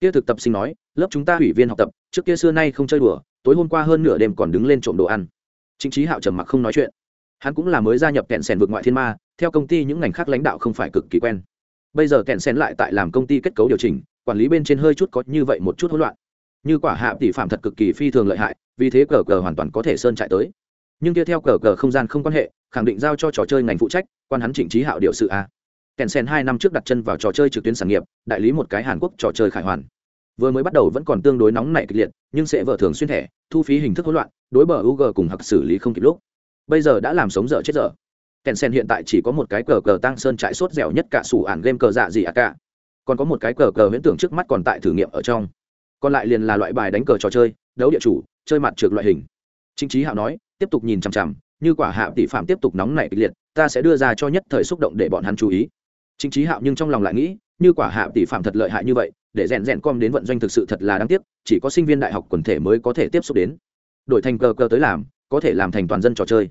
A: Kia thực tập sinh nói, lớp chúng ta ủy viên học tập, trước kia xưa nay không chơi đùa, tối hôm qua hơn nửa đêm còn đứng lên trộm đồ ăn. Chính trí hạo trầm mặc không nói chuyện. Hắn cũng là mới gia nhập kẹn sèn vượt ngoại thiên ma, theo công ty những ngành khác lãnh đạo không phải cực kỳ quen. Bây giờ kẹn sèn lại tại làm công ty kết cấu điều chỉnh, quản lý bên trên hơi chút có như vậy một chút hỗn loạn. Như quả hạ tỷ phạm thật cực kỳ phi thường lợi hại, vì thế cờ cờ hoàn toàn có thể sơn chạy tới. Nhưng kia theo cờ cờ không gian không quan hệ khẳng định giao cho trò chơi ngành phụ trách, quan hắn trịnh trí hạo điều sự a kèn sen hai năm trước đặt chân vào trò chơi trực tuyến sản nghiệp, đại lý một cái hàn quốc trò chơi khải hoàn. Vừa mới bắt đầu vẫn còn tương đối nóng nảy kịch liệt, nhưng sẽ vợ thường xuyên thẻ, thu phí hình thức hỗn loạn, đối bờ ug cùng hặc xử lý không kịp lúc. Bây giờ đã làm sống dở chết dở. Kèn sen hiện tại chỉ có một cái cờ cờ tăng sơn trại sốt dẻo nhất cả sủ ản game cờ dạ gì à cả. Còn có một cái cờ cờ huyễn tưởng trước mắt còn tại thử nghiệm ở trong. Còn lại liền là loại bài đánh cờ trò chơi, đấu địa chủ, chơi mặt trượt loại hình. Chính trí hạo nói, tiếp tục nhìn chằm chằm như quả hạ tỷ phạm tiếp tục nóng nảy kịch liệt, ta sẽ đưa ra cho nhất thời xúc động để bọn hắn chú ý. Chính trí hạo nhưng trong lòng lại nghĩ, như quả hạ tỷ phạm thật lợi hại như vậy, để rèn rèn com đến vận doanh thực sự thật là đáng tiếc, chỉ có sinh viên đại học quần thể mới có thể tiếp xúc đến. Đổi thành cờ cờ tới làm, có thể làm thành toàn dân trò chơi.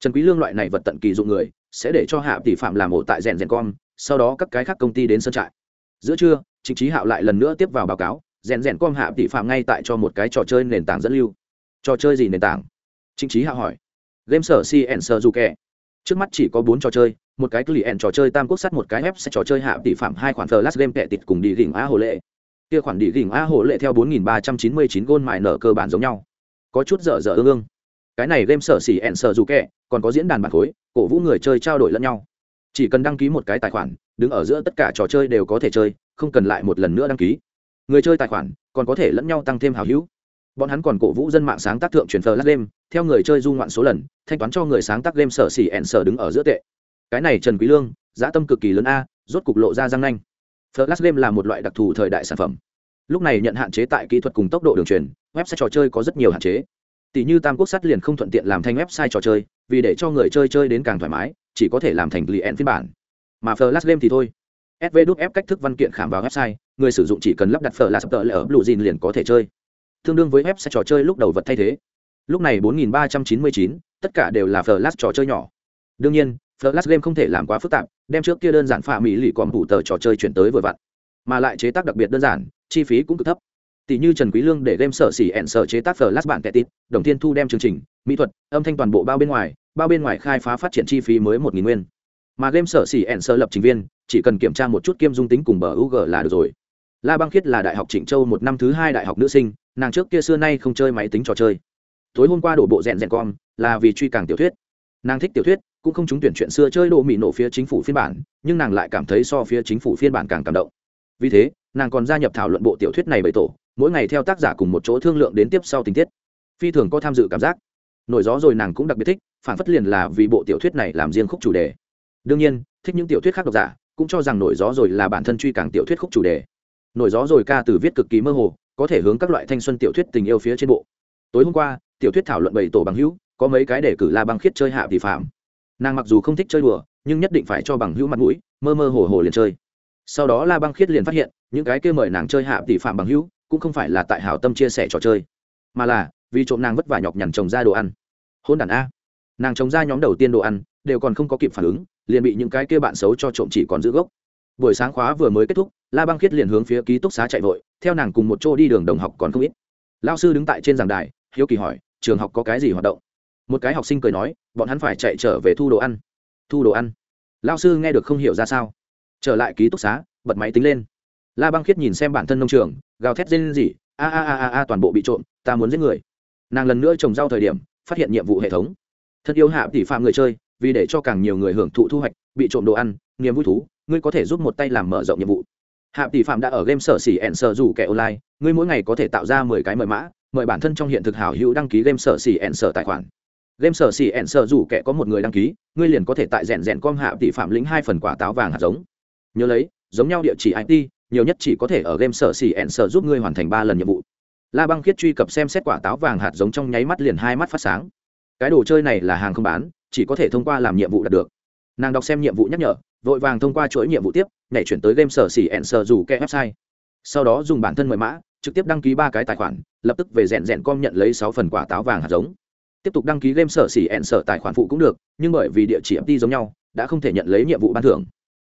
A: Trần quý lương loại này vật tận kỳ dụng người, sẽ để cho hạ tỷ phạm làm ổ tại rèn rèn com, sau đó các cái khác công ty đến sơn trại. Giữa trưa, chính trí hạo lại lần nữa tiếp vào báo cáo, rèn rèn com hạ tỷ phạm ngay tại cho một cái trò chơi nền tảng dẫn lưu. Trò chơi gì nền tảng? Chính trí hạo hỏi game sở cn sở dù kẻ. Trước mắt chỉ có bốn trò chơi, một cái client trò chơi, tam quốc sắt một cái web sẽ trò chơi hạ tỷ phạm, hai khoản flash game kẹt tịt cùng đi gỉnh a hồ lệ. Kia khoản đi gỉnh a hồ lệ theo 4.399 gôn mại nở cơ bản giống nhau. Có chút dở dở ương ương. Cái này game sở xỉ ẹn sở dù kẹ còn có diễn đàn bản khối, cổ vũ người chơi trao đổi lẫn nhau. Chỉ cần đăng ký một cái tài khoản, đứng ở giữa tất cả trò chơi đều có thể chơi, không cần lại một lần nữa đăng ký. Người chơi tài khoản, còn có thể lẫn nhau tăng thêm hào hữu bọn hắn còn cổ vũ dân mạng sáng tác thượng truyền flash game, theo người chơi du ngoạn số lần, thanh toán cho người sáng tác game sở xỉ ẹn sở đứng ở giữa tệ. Cái này trần quý lương, giá tâm cực kỳ lớn a, rốt cục lộ ra răng nanh. Flash game là một loại đặc thù thời đại sản phẩm. Lúc này nhận hạn chế tại kỹ thuật cùng tốc độ đường truyền, website trò chơi có rất nhiều hạn chế. Tỷ như tam quốc sắt liền không thuận tiện làm thành website trò chơi, vì để cho người chơi chơi đến càng thoải mái, chỉ có thể làm thành client phiên bản. Mà flash game thì thôi. Svdf cách thức văn kiện khảm vào website, người sử dụng chỉ cần lắp đặt flash tờ lệ ở blue liền có thể chơi tương đương với web sẽ trò chơi lúc đầu vật thay thế. Lúc này 4399, tất cả đều là flash trò chơi nhỏ. Đương nhiên flash game không thể làm quá phức tạp đem trước kia đơn giản phạ mỹ lì còn đủ tờ trò chơi chuyển tới vừa vặn. Mà lại chế tác đặc biệt đơn giản chi phí cũng cực thấp. Tỷ như trần quý lương để game sở xỉ ẹn sở chế tác flash bản tít đồng thiên thu đem chương trình mỹ thuật âm thanh toàn bộ bao bên ngoài bao bên ngoài khai phá phát triển chi phí mới một nghìn nguyên. Mà game sở xỉ ẹn sở lập trình viên chỉ cần kiểm tra một chút kiêm dung tính cùng bờ ug là được rồi la băng khiết là đại học trịnh châu một năm thứ hai đại học nữ sinh, nàng trước kia xưa nay không chơi máy tính trò chơi. Tối hôm qua đổ bộ rèn rèn com, là vì truy càng tiểu thuyết. Nàng thích tiểu thuyết, cũng không trúng tuyển chuyện xưa chơi đồ mỹ nổ phía chính phủ phiên bản, nhưng nàng lại cảm thấy so phía chính phủ phiên bản càng cảm động. Vì thế, nàng còn gia nhập thảo luận bộ tiểu thuyết này bởi tổ, mỗi ngày theo tác giả cùng một chỗ thương lượng đến tiếp sau tình tiết. Phi thường có tham dự cảm giác. Nổi gió rồi nàng cũng đặc biệt thích, phản phất liền là vì bộ tiểu thuyết này làm riêng khúc chủ đề. Đương nhiên, thích những tiểu thuyết khác độc giả, cũng cho rằng nổi gió rồi là bản thân truy càng tiểu thuyết khúc chủ đề nổi gió rồi ca từ viết cực kỳ mơ hồ, có thể hướng các loại thanh xuân tiểu thuyết tình yêu phía trên bộ. Tối hôm qua, tiểu thuyết thảo luận bảy tổ bằng hữu, có mấy cái để cử la băng khiết chơi hạ thì phạm. Nàng mặc dù không thích chơi đùa, nhưng nhất định phải cho bằng hữu mặt mũi, mơ mơ hồ hồ liền chơi. Sau đó la băng khiết liền phát hiện, những cái kia mời nàng chơi hạ tỷ phạm bằng hữu, cũng không phải là tại hảo tâm chia sẻ trò chơi, mà là vì trộm nàng vất vả nhọc nhằn trồng ra đồ ăn. Hôn đàn a. Nàng trồng ra nhóm đầu tiên đồ ăn, đều còn không có kịp phản ứng, liền bị những cái kia bạn xấu cho trộm chỉ còn giữ gốc buổi sáng khóa vừa mới kết thúc, la băng khiết liền hướng phía ký túc xá chạy vội, theo nàng cùng một chỗ đi đường đồng học còn không ít. Lao sư đứng tại trên giảng đài, hiếu kỳ hỏi, trường học có cái gì hoạt động? Một cái học sinh cười nói, bọn hắn phải chạy trở về thu đồ ăn. Thu đồ ăn? Lao sư nghe được không hiểu ra sao. Trở lại ký túc xá, bật máy tính lên. La băng khiết nhìn xem bản thân nông trường, gào thét lên gì a a a a a, toàn bộ bị trộm, ta muốn giết người. Nàng lần nữa trồng rau thời điểm, phát hiện nhiệm vụ hệ thống. Thân yêu hạ tỷ phạm người chơi, vì để cho càng nhiều người hưởng thụ thu hoạch, bị trộm đồ ăn, niềm vui thú ngươi có thể giúp một tay làm mở rộng nhiệm vụ. Hạ tỷ phạm đã ở game sở xỉ ẹn sở dù kẻ online, ngươi mỗi ngày có thể tạo ra mười cái mời mã, mời bản thân trong hiện thực hảo hữu đăng ký game sở xỉ ẹn sở tài khoản. Game sở xỉ ẹn sở dù kẻ có một người đăng ký, ngươi liền có thể tại rèn rèn com hạ tỷ phạm lĩnh hai phần quả táo vàng hạt giống. Nhớ lấy, giống nhau địa chỉ it nhiều nhất chỉ có thể ở game sở xỉ ẹn sở giúp ngươi hoàn thành ba lần nhiệm vụ. La băng khiết truy cập xem xét quả táo vàng hạt giống trong nháy mắt liền hai mắt phát sáng. Cái đồ chơi này là hàng không bán, chỉ có thể thông qua làm nhiệm vụ đạt được. Nàng đọc xem nhiệm vụ nhắc nhở vội vàng thông qua chuỗi nhiệm vụ tiếp, nhảy chuyển tới game sở xỉ ẹn sở dù kẽ website. Sau đó dùng bản thân mời mã, trực tiếp đăng ký ba cái tài khoản, lập tức về rèn rèn com nhận lấy sáu phần quả táo vàng hạt giống. Tiếp tục đăng ký game sở xỉ ẹn sở tài khoản phụ cũng được, nhưng bởi vì địa chỉ ft giống nhau, đã không thể nhận lấy nhiệm vụ ban thưởng.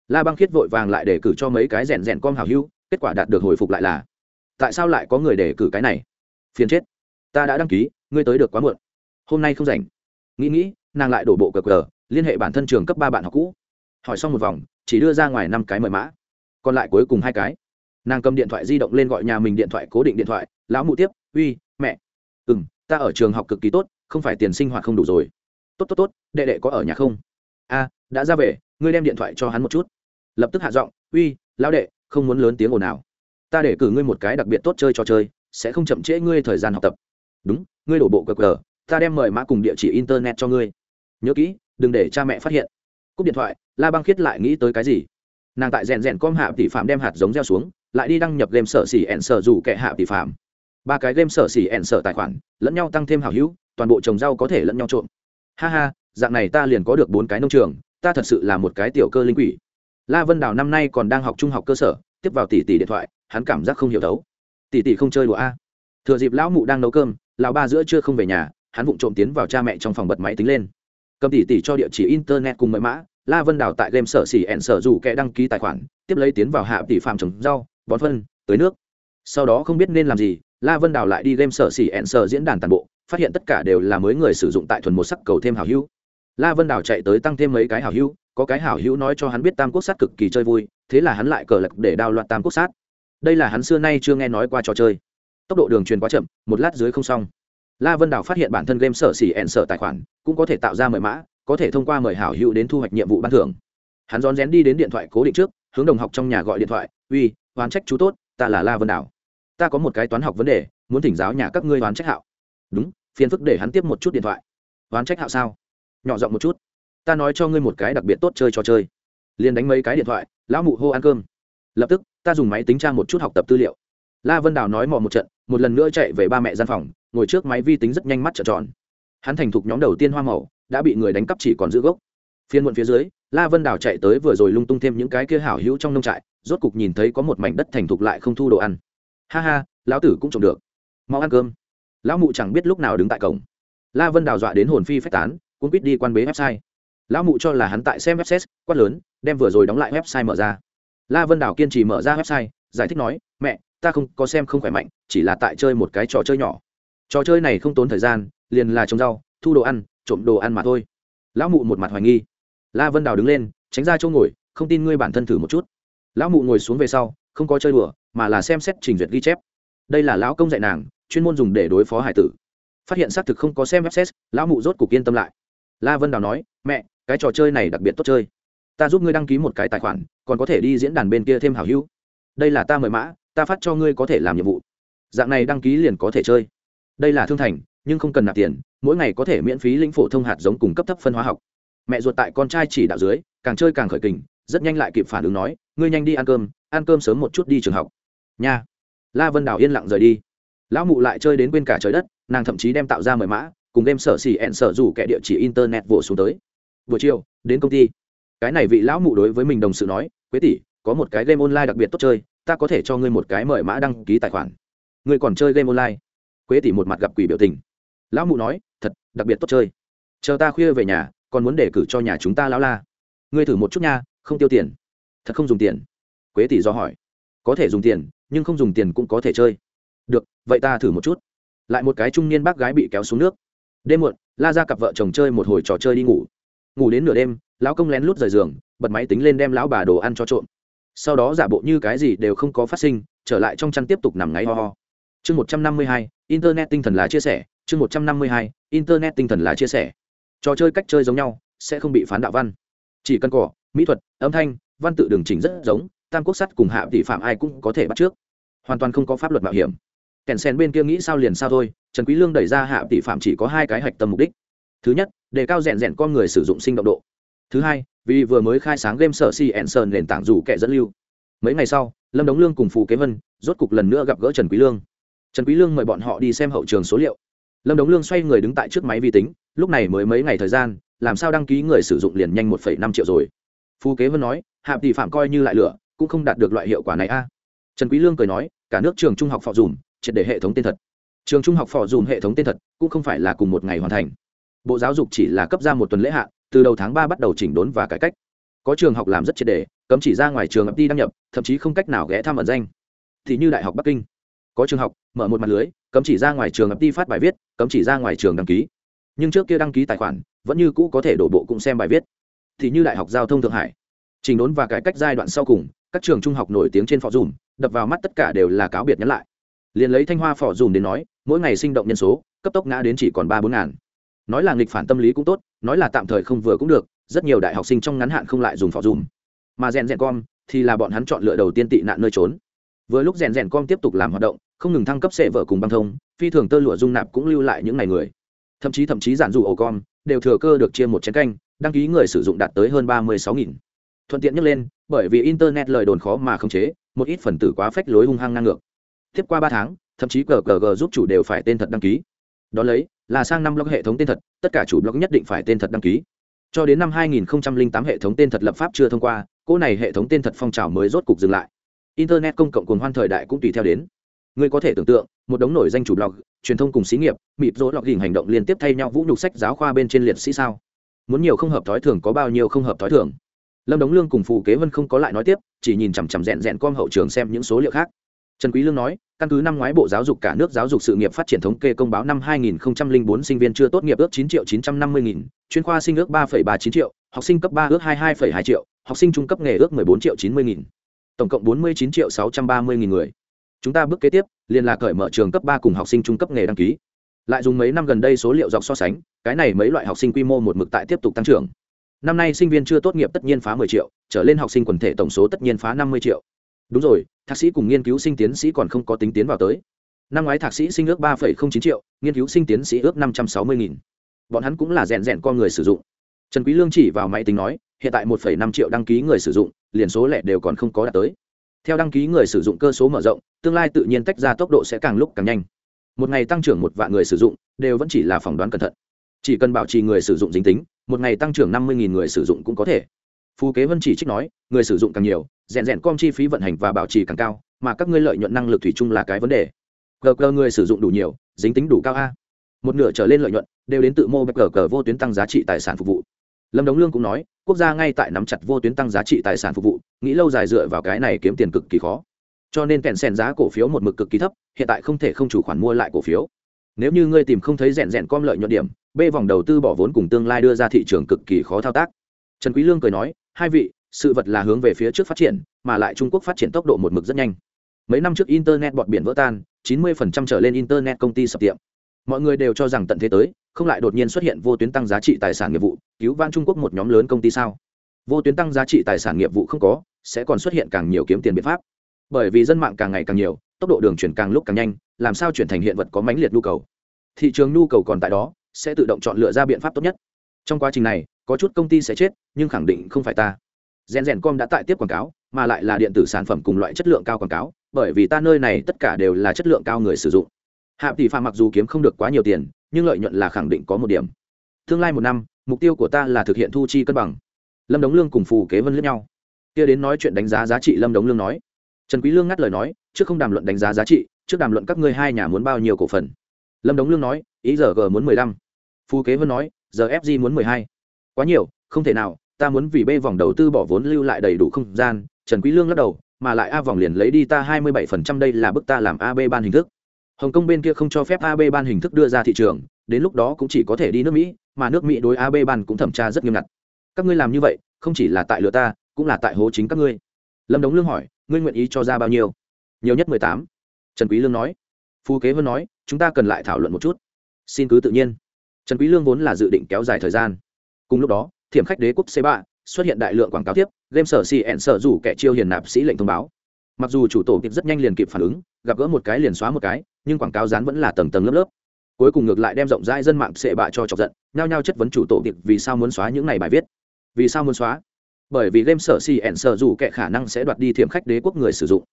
A: La băng khiết vội vàng lại để cử cho mấy cái rèn rèn com hào hưu kết quả đạt được hồi phục lại là, tại sao lại có người để cử cái này? Phiền chết. Ta đã đăng ký, ngươi tới được quá muộn. Hôm nay không rảnh. Nghĩ nghĩ, nàng lại đổ bộ cờ cờ, liên hệ bản thân trường cấp ba bạn học cũ hỏi xong một vòng, chỉ đưa ra ngoài năm cái mời mã. Còn lại cuối cùng hai cái. Nàng cầm điện thoại di động lên gọi nhà mình điện thoại, cố định điện thoại. Lão mụ tiếp, uy, mẹ. Ừ m ta ở trường học cực kỳ tốt, không phải tiền sinh hoạt không đủ rồi. Tốt tốt tốt, đệ đệ có ở nhà không? A, đã ra về, ngươi đem điện thoại cho hắn một chút. Lập tức hạ giọng, uy, lão đệ, không muốn lớn tiếng ồn nào ta để cử ngươi một cái đặc biệt tốt chơi trò chơi, sẽ không chậm trễ ngươi thời gian học tập. Đúng, ngươi đổ bộ cờ cờ ta đem mời mã cùng địa chỉ internet cho ngươi. Nhớ kỹ, đừng để cha mẹ phát hiện cúp điện thoại, la băng khiết lại nghĩ tới cái gì? Nàng tại rèn rèn com hạ tỷ phạm đem hạt giống gieo xuống, lại đi đăng nhập game sở xỉ ẹn sở dù kệ hạ tỷ phạm. Ba cái game sở xỉ ẹn sở tài khoản, lẫn nhau tăng thêm hảo hữu, toàn bộ trồng rau có thể lẫn nhau trộm. Ha ha, dạng này ta liền có được bốn cái nông trường, ta thật sự là một cái tiểu cơ linh quỷ. La vân đào năm nay còn đang học trung học cơ sở, tiếp vào tỷ tỷ điện thoại, hắn cảm giác không hiểu thấu. Tỷ tỷ không chơi đùa a. Thừa dịp lão mụ đang nấu cơm, lão ba giữa trưa không về nhà, hắn vụng trộm tiến vào cha mẹ trong phòng bật máy tính lên cầm tỷ tỷ cho địa chỉ internet cùng mật mã, la vân đào tại game sở xỉ ẹn sở dù kẻ đăng ký tài khoản, tiếp lấy tiến vào hạ tỷ phạm trồng rau, bón phân tới nước. Sau đó không biết nên làm gì, la vân đào lại đi game sở xỉ ẹn sở diễn đàn toàn bộ, phát hiện tất cả đều là mới người sử dụng tại thuần một sắc cầu thêm hảo hữu. La vân đào chạy tới tăng thêm mấy cái hảo hữu, có cái hảo hữu nói cho hắn biết tam quốc sát cực kỳ chơi vui, thế là hắn lại cờ lật để đao loạn tam quốc sát. Đây là hắn xưa nay chưa nghe nói qua trò chơi. Tốc độ đường truyền quá chậm, một lát dưới không xong. La vân đào phát hiện bản thân game sở xỉ ẹn sở tài khoản cũng có thể tạo ra mời mã, có thể thông qua mời hảo hữu đến thu hoạch nhiệm vụ ban thưởng. Hắn rón rén đi đến điện thoại cố định trước, hướng đồng học trong nhà gọi điện thoại, uy, oán trách chú tốt, ta là la vân Đảo. ta có một cái toán học vấn đề, muốn thỉnh giáo nhà các ngươi oán trách hạo. Đúng, phiền phức để hắn tiếp một chút điện thoại. Oán trách hạo sao? Nhỏ giọng một chút. Ta nói cho ngươi một cái đặc biệt tốt chơi trò chơi. Liền đánh mấy cái điện thoại, lão mụ hô ăn cơm. Lập tức, ta dùng máy tính tra một chút học tập tư liệu. La vân đào nói mò một trận, một lần nữa chạy về ba mẹ gian phòng, ngồi trước máy vi tính rất nhanh mắt trợn tròn hắn thành thục nhóm đầu tiên hoa màu, đã bị người đánh cắp chỉ còn giữ gốc. Phiên muộn phía dưới, la vân đào chạy tới vừa rồi lung tung thêm những cái kia hảo hữu trong nông trại, rốt cục nhìn thấy có một mảnh đất thành thục lại không thu đồ ăn. Ha ha, lão tử cũng trồng được. Mau ăn cơm. Lão mụ chẳng biết lúc nào đứng tại cổng. La vân đào dọa đến hồn phi phách tán cũng biết đi quan bế website. Lão mụ cho là hắn tại xem website, quát lớn, đem vừa rồi đóng lại website mở ra. La vân đào kiên trì mở ra website, giải thích nói, mẹ, ta không có xem không khỏe mạnh, chỉ là tại chơi một cái trò chơi nhỏ. Trò chơi này không tốn thời gian liền là trồng rau, thu đồ ăn, trộm đồ ăn mà thôi. Lão mụ một mặt hoài nghi. La vân đào đứng lên, tránh ra chỗ ngồi, không tin ngươi bản thân thử một chút. Lão mụ ngồi xuống về sau, không có chơi đùa, mà là xem xét trình duyệt ghi chép. Đây là lão công dạy nàng, chuyên môn dùng để đối phó hải tử. Phát hiện xác thực không có xem website, lão mụ rốt cục yên tâm lại. La vân đào nói, mẹ, cái trò chơi này đặc biệt tốt chơi. Ta giúp ngươi đăng ký một cái tài khoản, còn có thể đi diễn đàn bên kia thêm hảo hữu. Đây là ta mời mã, ta phát cho ngươi có thể làm nhiệm vụ. Dạng này đăng ký liền có thể chơi. Đây là thương thành nhưng không cần nạp tiền, mỗi ngày có thể miễn phí lĩnh phổ thông hạt giống cùng cấp thấp phân hóa học. Mẹ ruột tại con trai chỉ đạo dưới, càng chơi càng khởi kình, rất nhanh lại kịp phản ứng nói, ngươi nhanh đi ăn cơm ăn cơm sớm một chút đi trường học. Nha. La vân đào yên lặng rời đi. Lão mụ lại chơi đến quên cả trời đất, nàng thậm chí đem tạo ra mời mã, cùng đem sở xỉ ẹn sở rủ kẻ địa chỉ internet vỗ xuống tới. Buổi chiều, đến công ty. Cái này vị lão mụ đối với mình đồng sự nói, quế tỷ, có một cái game online đặc biệt tốt chơi, ta có thể cho ngươi một cái mời mã đăng ký tài khoản. Ngươi còn chơi game online? Quế tỷ một mặt gặp quỷ biểu tình lão mụ nói, thật, đặc biệt tốt chơi. Chờ ta khuya về nhà, còn muốn để cử cho nhà chúng ta lão la. Ngươi thử một chút nha, không tiêu tiền. Thật không dùng tiền? Quế tỷ do hỏi. Có thể dùng tiền, nhưng không dùng tiền cũng có thể chơi. Được, vậy ta thử một chút. Lại một cái trung niên bác gái bị kéo xuống nước. Đêm muộn, la ra cặp vợ chồng chơi một hồi trò chơi đi ngủ. Ngủ đến nửa đêm, lão công lén lút rời giường, bật máy tính lên đem lão bà đồ ăn cho trộm. Sau đó giả bộ như cái gì đều không có phát sinh, trở lại trong chăn tiếp tục nằm ngáy ho ho chương một trăm năm mươi hai, internet tinh thần là chia sẻ. Chương một trăm năm mươi hai, internet tinh thần là chia sẻ. Trò chơi cách chơi giống nhau, sẽ không bị phán đạo văn. Chỉ cần cỏ, mỹ thuật, âm thanh, văn tự đường chỉnh rất giống, tam quốc sắt cùng hạ tỷ phạm ai cũng có thể bắt trước. Hoàn toàn không có pháp luật mạo hiểm. Kèn sen bên kia nghĩ sao liền sao thôi, trần quý lương đẩy ra hạ tỷ phạm chỉ có hai cái hạch tâm mục đích. Thứ nhất, đề cao rèn rèn con người sử dụng sinh động độ. Thứ hai, vì vừa mới khai sáng game sở si ẩn sơn nền tảng dù kẻ dẫn lưu. Mấy ngày sau, lâm đống lương cùng phù kế vân rốt cục lần nữa gặp gỡ trần quý lương trần quý lương mời bọn họ đi xem hậu trường số liệu. Lâm đống lương xoay người đứng tại trước máy vi tính lúc này mới mấy ngày thời gian làm sao đăng ký người sử dụng liền nhanh 1,5 triệu rồi. Phu kế vân nói hạ tỷ phạm coi như lại lửa cũng không đạt được loại hiệu quả này a. Trần quý lương cười nói cả nước trường trung học phò dùm triệt để hệ thống tên thật. Trường trung học phò dùm hệ thống tên thật cũng không phải là cùng một ngày hoàn thành. Bộ giáo dục chỉ là cấp ra một tuần lễ hạn từ đầu tháng ba bắt đầu chỉnh đốn và cải cách. Có trường học làm rất triệt đề cấm chỉ ra ngoài trường ấp đi đăng nhập thậm chí không cách nào ghé thăm ẩn danh. Thì như đại học bắc kinh có trường học, mở một mặt lưới, cấm chỉ ra ngoài trường ập đi phát bài viết, cấm chỉ ra ngoài trường đăng ký. Nhưng trước kia đăng ký tài khoản, vẫn như cũ có thể đổ bộ cũng xem bài viết. Thì như đại học giao thông thượng hải, trình đốn và cải cách giai đoạn sau cùng, các trường trung học nổi tiếng trên phò dùm, đập vào mắt tất cả đều là cáo biệt nhắn lại. Liền lấy thanh hoa phò dùm đến nói, mỗi ngày sinh động nhân số, cấp tốc ngã đến chỉ còn ba bốn ngàn. Nói là nghịch phản tâm lý cũng tốt, nói là tạm thời không vừa cũng được, rất nhiều đại học sinh trong ngắn hạn không lại dùng phò dùm. Mà rèn rèn com thì là bọn hắn chọn lựa đầu tiên tị nạn nơi trốn vừa lúc rèn rèn com tiếp tục làm hoạt động, không ngừng thăng cấp sệ vợ cùng băng thông, phi thường tơ lụa dung nạp cũng lưu lại những ngày người. Thậm chí thậm chí giản dụ ổ com đều thừa cơ được chia một chén canh, đăng ký người sử dụng đạt tới hơn ba mươi sáu nghìn. Thuận tiện nhắc lên, bởi vì internet lời đồn khó mà khống chế, một ít phần tử quá phách lối hung hăng ngang ngược. Tiếp qua ba tháng, thậm chí cờ cờ g giúp chủ đều phải tên thật đăng ký. Đ ó lấy, là sang năm blog hệ thống tên thật, tất cả chủ blog nhất định phải tên thật đăng ký. Cho đến năm 2008 hệ thống tên thật lập pháp chưa thông qua cô này hệ thống tên thật phong trào mới rốt cục dừng lại internet công cộng cuồng hoan thời đại cũng tùy theo đến. Người có thể tưởng tượng một đống nổi danh chủ blog truyền thông cùng xí nghiệp mịp rỗ lọc hình hành động liên tiếp thay nhau vũ nhục sách giáo khoa bên trên liệt sĩ sao? Muốn nhiều không hợp thói thường có bao nhiêu không hợp thói thường? Lâm đống lương cùng phù kế vân không có lại nói tiếp chỉ nhìn chằm chằm rẽn rẽn com hậu trường xem những số liệu khác. Trần quý lương nói căn cứ năm ngoái bộ giáo dục cả nước giáo dục sự nghiệp phát triển thống kê công báo năm 2004 sinh viên chưa tốt nghiệp ước 9 triệu 950 nghìn chuyên khoa sinh ước 3,39 triệu học sinh cấp 3 ước 22,2 triệu học sinh trung cấp nghề ước 14 triệu 90 nghìn tổng cộng 49 triệu 630 nghìn người. Chúng ta bước kế tiếp liền là cởi mở trường cấp 3 cùng học sinh trung cấp nghề đăng ký. Lại dùng mấy năm gần đây số liệu dọc so sánh cái này mấy loại học sinh quy mô một mực tại tiếp tục tăng trưởng. Năm nay sinh viên chưa tốt nghiệp tất nhiên phá 10 triệu trở lên học sinh quần thể tổng số tất nhiên phá 50 triệu. Đúng rồi thạc sĩ cùng nghiên cứu sinh tiến sĩ còn không có tính tiến vào tới. Năm ngoái thạc sĩ sinh ước 3,09 triệu nghiên cứu sinh tiến sĩ ước 560 nghìn. Bọn hắn cũng là rèn rèn con người sử dụng trần quý lương chỉ vào máy tính nói hiện tại 1,5 triệu đăng ký người sử dụng liền số lẻ đều còn không có đạt tới. Theo đăng ký người sử dụng cơ số mở rộng tương lai tự nhiên tách ra tốc độ sẽ càng lúc càng nhanh. Một ngày tăng trưởng một vạn người sử dụng đều vẫn chỉ là phỏng đoán cẩn thận. Chỉ cần bảo trì người sử dụng dính tính một ngày tăng trưởng năm mươi người sử dụng cũng có thể. Phú kế vân chỉ trích nói người sử dụng càng nhiều rèn rèn com chi phí vận hành và bảo trì càng cao mà các ngươi lợi nhuận năng lực thủy chung là cái vấn đề. Gờ gờ người sử dụng đủ nhiều dính tính đủ cao a. Một nửa trở lên lợi nhuận đều đến tự mô bạch gờ gờ vô tuyến tăng giá trị tài sản phục vụ lâm đống lương cũng nói, quốc gia ngay tại nắm chặt vô tuyến tăng giá trị tài sản phục vụ, nghĩ lâu dài dựa vào cái này kiếm tiền cực kỳ khó. Cho nên kèn sen giá cổ phiếu một mực cực kỳ thấp, hiện tại không thể không chủ khoản mua lại cổ phiếu. Nếu như ngươi tìm không thấy rèn rèn com lợi nhuận điểm, b vòng đầu tư bỏ vốn cùng tương lai đưa ra thị trường cực kỳ khó thao tác. Trần quý lương cười nói, hai vị, sự vật là hướng về phía trước phát triển, mà lại trung quốc phát triển tốc độ một mực rất nhanh. Mấy năm trước internet bọt biển vỡ tan 90% trở lên internet công ty sập tiệm. Mọi người đều cho rằng tận thế tới không lại đột nhiên xuất hiện vô tuyến tăng giá trị tài sản nghiệp vụ, cứu van trung quốc một nhóm lớn công ty sao? Vô tuyến tăng giá trị tài sản nghiệp vụ không có, sẽ còn xuất hiện càng nhiều kiếm tiền biện pháp. Bởi vì dân mạng càng ngày càng nhiều, tốc độ đường chuyển càng lúc càng nhanh, làm sao chuyển thành hiện vật có mãnh liệt nhu cầu? Thị trường nhu cầu còn tại đó, sẽ tự động chọn lựa ra biện pháp tốt nhất. Trong quá trình này, có chút công ty sẽ chết, nhưng khẳng định không phải ta. Rèn rèn com đã tại tiếp quảng cáo, mà lại là điện tử sản phẩm cùng loại chất lượng cao quảng cáo, bởi vì ta nơi này tất cả đều là chất lượng cao người sử dụng. Hạ tỷ pha mặc dù kiếm không được quá nhiều tiền nhưng lợi nhuận là khẳng định có một điểm. Tương lai một năm, mục tiêu của ta là thực hiện thu chi cân bằng. Lâm đống lương cùng phù kế vân lẫn nhau. Kia đến nói chuyện đánh giá giá trị, lâm đống lương nói. Trần quý lương ngắt lời nói, trước không đàm luận đánh giá giá trị, trước đàm luận các ngươi hai nhà muốn bao nhiêu cổ phần. Lâm đống lương nói, ý giờ g muốn mười lăm. Phù kế vân nói, giờ fg muốn mười hai. Quá nhiều, không thể nào, ta muốn vì b vòng đầu tư bỏ vốn lưu lại đầy đủ không gian. Trần quý lương lắc đầu, mà lại a vòng liền lấy đi ta hai mươi bảy phần trăm đây là bức ta làm ab ban hình thức hồng kông bên kia không cho phép ab ban hình thức đưa ra thị trường, đến lúc đó cũng chỉ có thể đi nước mỹ, mà nước mỹ đối ab ban cũng thẩm tra rất nghiêm ngặt. Các ngươi làm như vậy, không chỉ là tại lừa ta, cũng là tại hố chính các ngươi. Lâm đống lương hỏi, ngươi nguyện ý cho ra bao nhiêu? Nhiều nhất mười tám. Trần quý lương nói. Phu kế vân nói, chúng ta cần lại thảo luận một chút. Xin cứ tự nhiên. Trần quý lương vốn là dự định kéo dài thời gian. Cùng lúc đó, thiểm khách đế quốc c 3 xuất hiện đại lượng quảng cáo tiếp, game sở cn sở rủ kẻ chiêu hiền nạp sĩ lệnh thông báo mặc dù chủ tổ kịp rất nhanh liền kịp phản ứng, gặp gỡ một cái liền xóa một cái, nhưng quảng cáo dán vẫn là tầng tầng lớp lớp. Cuối cùng ngược lại đem rộng rãi dân mạng sệ bạ cho chọc giận, nhao nhao chất vấn chủ tổ kịp vì sao muốn xóa những này bài viết. Vì sao muốn xóa? Bởi vì game sở cn sở dù kệ khả năng sẽ đoạt đi thiểm khách đế quốc người sử dụng.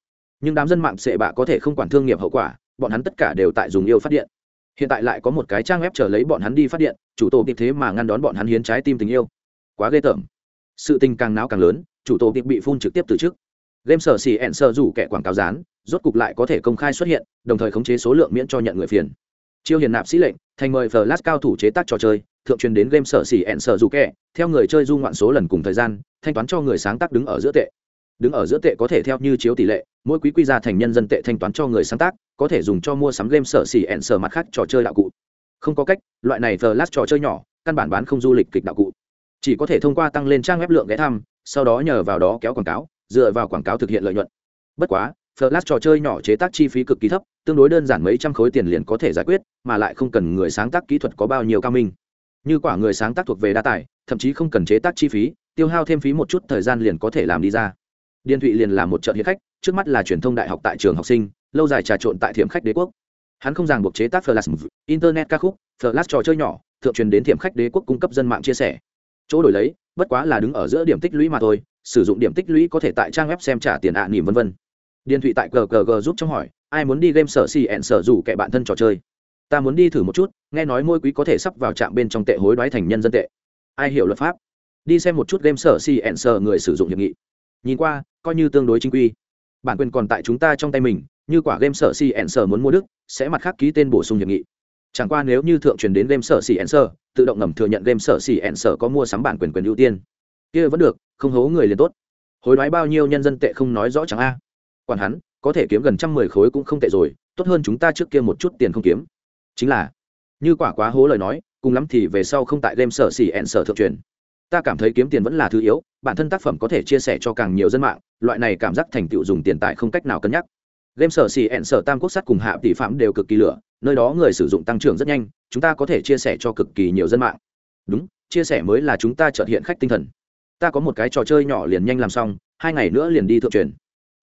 A: Nhưng đám dân mạng sệ bạ có thể không quản thương nghiệp hậu quả, bọn hắn tất cả đều tại dùng yêu phát điện. Hiện tại lại có một cái trang web chờ lấy bọn hắn đi phát điện, chủ tổ kịp thế mà ngăn đón bọn hắn hiến trái tim tình yêu. Quá ghê tởm. Sự tình càng náo càng lớn, chủ tổ kịp bị phun trực tiếp từ trước game sở xì ẹn sơ rủ kẻ quảng cáo rán rốt cục lại có thể công khai xuất hiện, đồng thời khống chế số lượng miễn cho nhận người phiền. Chiêu hiền nạp sĩ lệnh, thành mời flash cao thủ chế tác trò chơi, thượng truyền đến game sở xì ẹn sở rủ kẻ, theo người chơi du ngoạn số lần cùng thời gian, thanh toán cho người sáng tác đứng ở giữa tệ. Đứng ở giữa tệ có thể theo như chiếu tỷ lệ, mỗi quý quy ra thành nhân dân tệ thanh toán cho người sáng tác, có thể dùng cho mua sắm game sở xỉ ẹn sở mặt khác trò chơi đạo cụ. Không có cách, loại này flash trò chơi nhỏ, căn bản bán không du lịch kịch đạo cụ. Chỉ có thể thông qua tăng lên trang web lượng ghé thăm, sau đó nhờ vào đó kéo quảng cáo dựa vào quảng cáo thực hiện lợi nhuận. Bất quá, flash trò chơi nhỏ chế tác chi phí cực kỳ thấp, tương đối đơn giản mấy trăm khối tiền liền có thể giải quyết, mà lại không cần người sáng tác kỹ thuật có bao nhiêu cao minh. Như quả người sáng tác thuộc về đa tài, thậm chí không cần chế tác chi phí, tiêu hao thêm phí một chút thời gian liền có thể làm đi ra. Điền thụy liền là một trợ hiệp khách, trước mắt là truyền thông đại học tại trường học sinh, lâu dài trà trộn tại thiểm khách đế quốc. Hắn không ràng buộc chế tác flash, internet ca khúc, flash trò chơi nhỏ, thượng truyền đến thiểm khách đế quốc cung cấp dân mạng chia sẻ. Chỗ đổi lấy, bất quá là đứng ở giữa điểm tích lũy mà thôi sử dụng điểm tích lũy có thể tại trang web xem trả tiền ạ à, nỉm vân vân. Điền thụy tại gg giúp trong hỏi ai muốn đi game sở xì ẹn sở rủ kẻ bạn thân trò chơi? Ta muốn đi thử một chút nghe nói mỗi quý có thể sắp vào trạm bên trong tệ hối đoái thành nhân dân tệ. Ai hiểu luật pháp? Đi xem một chút game sở xì ẹn sở người sử dụng hiệp nghị. Nhìn qua coi như tương đối chính quy. Bản quyền còn tại chúng ta trong tay mình như quả game sở si ẹn sở muốn mua đức sẽ mặt khác ký tên bổ sung hiệp nghị. Chẳng qua nếu như thượng truyền đến game sở xỉ ẩn sở tự động ngầm thừa nhận game sở xỉ ẩn sở có mua sắm bản quyền quyền ưu tiên kia vẫn được, không hố người liền tốt. Hối đoái bao nhiêu nhân dân tệ không nói rõ chẳng a. Quản hắn, có thể kiếm gần trăm mười khối cũng không tệ rồi, tốt hơn chúng ta trước kia một chút tiền không kiếm. Chính là, như quả quá hố lời nói, cùng lắm thì về sau không tại game sở xỉ ẹn sở thượng truyền. Ta cảm thấy kiếm tiền vẫn là thứ yếu, bản thân tác phẩm có thể chia sẻ cho càng nhiều dân mạng, loại này cảm giác thành tựu dùng tiền tài không cách nào cân nhắc. Game sở xỉ ẹn sở tam quốc sắt cùng hạ tỷ phạm đều cực kỳ lửa, nơi đó người sử dụng tăng trưởng rất nhanh, chúng ta có thể chia sẻ cho cực kỳ nhiều dân mạng. Đúng, chia sẻ mới là chúng ta trợt hiện khách tinh thần ta có một cái trò chơi nhỏ liền nhanh làm xong, hai ngày nữa liền đi thượng truyền.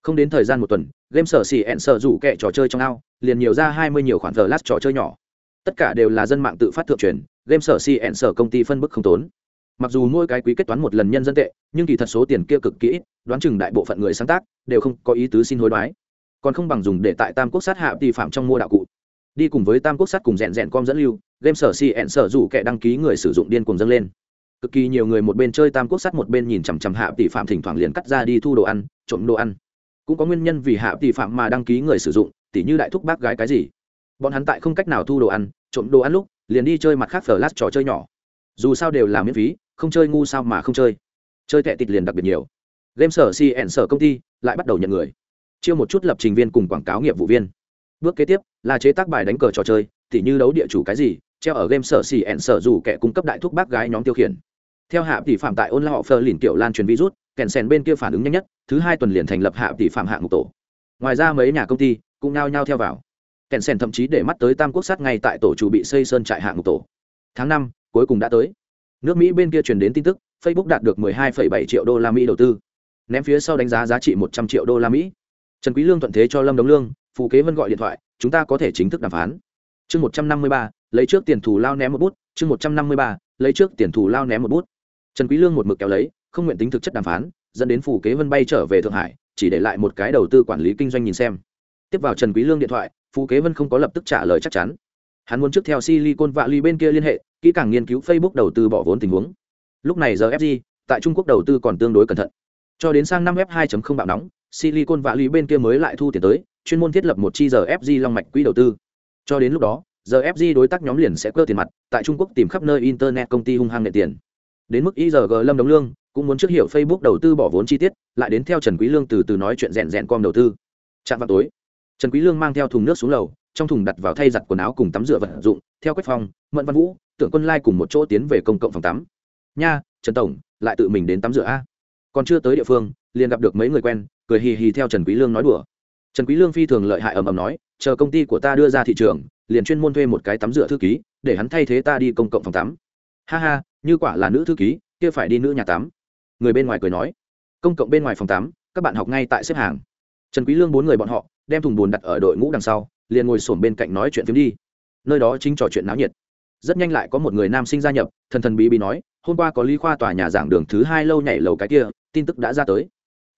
A: Không đến thời gian một tuần, game sở xỉ ẹn sở rủ kệ trò chơi trong ao, liền nhiều ra hai mươi nhiều khoản thờ lát trò chơi nhỏ. Tất cả đều là dân mạng tự phát thượng truyền, game sở xỉ ẹn sở công ty phân bức không tốn. Mặc dù mỗi cái quý kết toán một lần nhân dân tệ, nhưng kỳ thật số tiền kia cực kỹ đoán chừng đại bộ phận người sáng tác đều không có ý tứ xin hối đoái. Còn không bằng dùng để tại tam quốc sát hạ vi phạm trong mua đạo cụ. Đi cùng với tam quốc sát cùng rèn rèn com dẫn lưu, game sở xì ẹn sở rủ kẹ đăng ký người sử dụng điên cùng dâng lên cực kỳ nhiều người một bên chơi tam quốc sát một bên nhìn chằm chằm hạ tỷ phạm thỉnh thoảng liền cắt ra đi thu đồ ăn, trộm đồ ăn. Cũng có nguyên nhân vì hạ tỷ phạm mà đăng ký người sử dụng tỷ như đại thúc bác gái cái gì. Bọn hắn tại không cách nào thu đồ ăn, trộm đồ ăn lúc, liền đi chơi mặt khác phở lát trò chơi nhỏ. Dù sao đều là miễn phí, không chơi ngu sao mà không chơi. Chơi tệ tịt liền đặc biệt nhiều. Game sở cn sở công ty lại bắt đầu nhận người. Chiêu một chút lập trình viên cùng quảng cáo nghiệp vụ viên. Bước kế tiếp là chế tác bài đánh cờ trò chơi, tỉ như đấu địa chủ cái gì treo ở game sở xỉ ẹn sở dù kẻ cung cấp đại thuốc bác gái nhóm tiêu khiển. Theo hạ tỷ phạm tại ôn la họ phơ lìn tiểu lan truyền virus kèn sèn bên kia phản ứng nhanh nhất thứ hai tuần liền thành lập hạ tỷ phạm hạng mục tổ. Ngoài ra mấy nhà công ty cũng nao nhao theo vào. Kèn sèn thậm chí để mắt tới tam quốc sát ngay tại tổ chủ bị xây sơn trại hạng mục tổ. Tháng năm cuối cùng đã tới. Nước mỹ bên kia truyền đến tin tức facebook đạt được 12,7 triệu đô la mỹ đầu tư. Ném phía sau đánh giá giá trị 100 triệu đô la mỹ. Trần quý lương thuận thế cho lâm đống lương phù kế vân gọi điện thoại chúng ta có thể chính thức đàm phán. Chương 153, lấy trước tiền thù lao ném một bút chương 153, lấy trước tiền thù lao ném một bút. Trần quý lương một mực kéo lấy không nguyện tính thực chất đàm phán dẫn đến phủ kế vân bay trở về thượng hải chỉ để lại một cái đầu tư quản lý kinh doanh nhìn xem. Tiếp vào trần quý lương điện thoại phù kế vân không có lập tức trả lời chắc chắn. Hắn muốn trước theo silicon valley bên kia liên hệ kỹ càng nghiên cứu facebook đầu tư bỏ vốn tình huống. Lúc này giờ fg tại trung quốc đầu tư còn tương đối cẩn thận. Cho đến sang năm f 2.0 bạo nóng silicon valley bên kia mới lại thu tiền tới chuyên môn thiết lập một chi giờ fg long mạch quỹ đầu tư. Cho đến lúc đó giờ fg đối tác nhóm liền sẽ cơ tiền mặt, tại trung quốc tìm khắp nơi internet công ty hung hăng nệ tiền. Đến mức igg lâm đồng lương, cũng muốn trước hiểu facebook đầu tư bỏ vốn chi tiết, lại đến theo trần quý lương từ từ nói chuyện rèn rèn com đầu tư. Chạm vào tối, trần quý lương mang theo thùng nước xuống lầu, trong thùng đặt vào thay giặt quần áo cùng tắm rửa vật dụng, theo quách phong, Mận văn vũ, tưởng quân lai cùng một chỗ tiến về công cộng phòng tắm. Nha, trần tổng, lại tự mình đến tắm rửa a? Còn chưa tới địa phương, liền gặp được mấy người quen, cười hì hì theo trần quý lương nói đùa. Trần quý lương phi thường lợi hại ầm ầm nói, chờ công ty của ta đưa ra thị trường liền chuyên môn thuê một cái tắm rửa thư ký, để hắn thay thế ta đi công cộng phòng tắm. Ha ha, như quả là nữ thư ký, kia phải đi nữ nhà tắm. Người bên ngoài cười nói. Công cộng bên ngoài phòng tắm, các bạn học ngay tại xếp hàng. Trần quý lương bốn người bọn họ, đem thùng bùn đặt ở đội ngũ đằng sau, liền ngồi sồn bên cạnh nói chuyện phiếm đi. Nơi đó chính trò chuyện náo nhiệt. Rất nhanh lại có một người nam sinh gia nhập, thần thần bí bí nói, hôm qua có lý khoa tòa nhà giảng đường thứ hai lâu nhảy lầu cái kia, tin tức đã ra tới.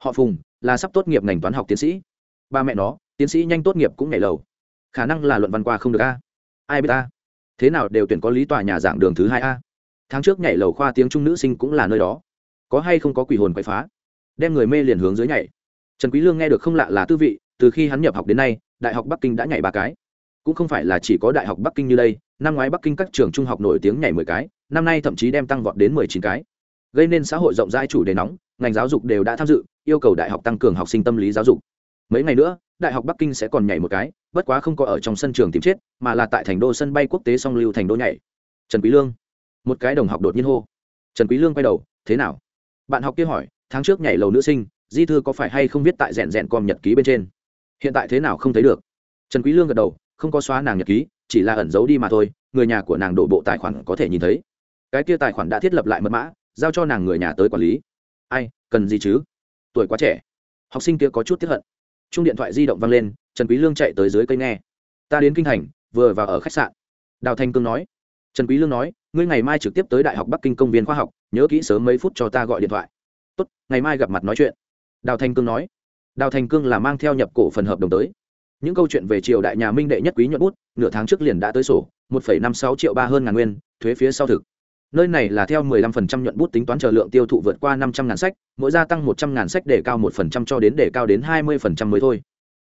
A: Họ phùng là sắp tốt nghiệp ngành toán học tiến sĩ. Ba mẹ nó, tiến sĩ nhanh tốt nghiệp cũng nhảy lầu khả năng là luận văn qua không được a. Ai biết a? Thế nào đều tuyển có lý tòa nhà giảng đường thứ hai a. Tháng trước nhảy lầu khoa tiếng trung nữ sinh cũng là nơi đó. Có hay không có quỷ hồn quậy phá? Đem người mê liền hướng dưới nhảy. Trần quý lương nghe được không lạ là tư vị, từ khi hắn nhập học đến nay, đại học bắc kinh đã nhảy ba cái. Cũng không phải là chỉ có đại học bắc kinh như đây, năm ngoái bắc kinh các trường trung học nổi tiếng nhảy mười cái, năm nay thậm chí đem tăng vọt đến mười chín cái. Gây nên xã hội rộng rãi, chủ đề nóng, ngành giáo dục đều đã tham dự, yêu cầu đại học tăng cường học sinh tâm lý giáo dục. Mấy ngày nữa đại học bắc kinh sẽ còn nhảy một cái, bất quá không có ở trong sân trường tìm chết, mà là tại thành đô sân bay quốc tế song lưu thành đô nhảy. Trần quý lương. Một cái đồng học đột nhiên hô. Trần quý lương quay đầu, thế nào? Bạn học kia hỏi, tháng trước nhảy lầu nữ sinh, di thư có phải hay không viết tại rèn rèn com nhật ký bên trên? Hiện tại thế nào không thấy được. Trần quý lương gật đầu, không có xóa nàng nhật ký, chỉ là ẩn giấu đi mà thôi, người nhà của nàng đổ bộ tài khoản có thể nhìn thấy. Cái kia tài khoản đã thiết lập lại mật mã, giao cho nàng người nhà tới quản lý. Ai, cần gì chứ? Tuổi quá trẻ. Học sinh kia có chút tiếc hận chung điện thoại di động vang lên, trần quý lương chạy tới dưới cây nghe. Ta đến kinh thành, vừa vào ở khách sạn. Đào thanh cương nói. Trần quý lương nói, ngươi ngày mai trực tiếp tới đại học bắc kinh công viên khoa học, nhớ kỹ sớm mấy phút cho ta gọi điện thoại. Tốt, ngày mai gặp mặt nói chuyện. Đào thanh cương nói. Đào Thanh cương là mang theo nhập cổ phần hợp đồng tới. Những câu chuyện về triều đại nhà minh đệ nhất quý nhuận bút, nửa tháng trước liền đã tới sổ, một năm sáu triệu ba hơn ngàn nguyên, thuế phía sau thực nơi này là theo 15% nhuận bút tính toán chờ lượng tiêu thụ vượt qua 500 ngàn sách mỗi gia tăng 100 ngàn sách để cao 1% cho đến để cao đến 20% mới thôi.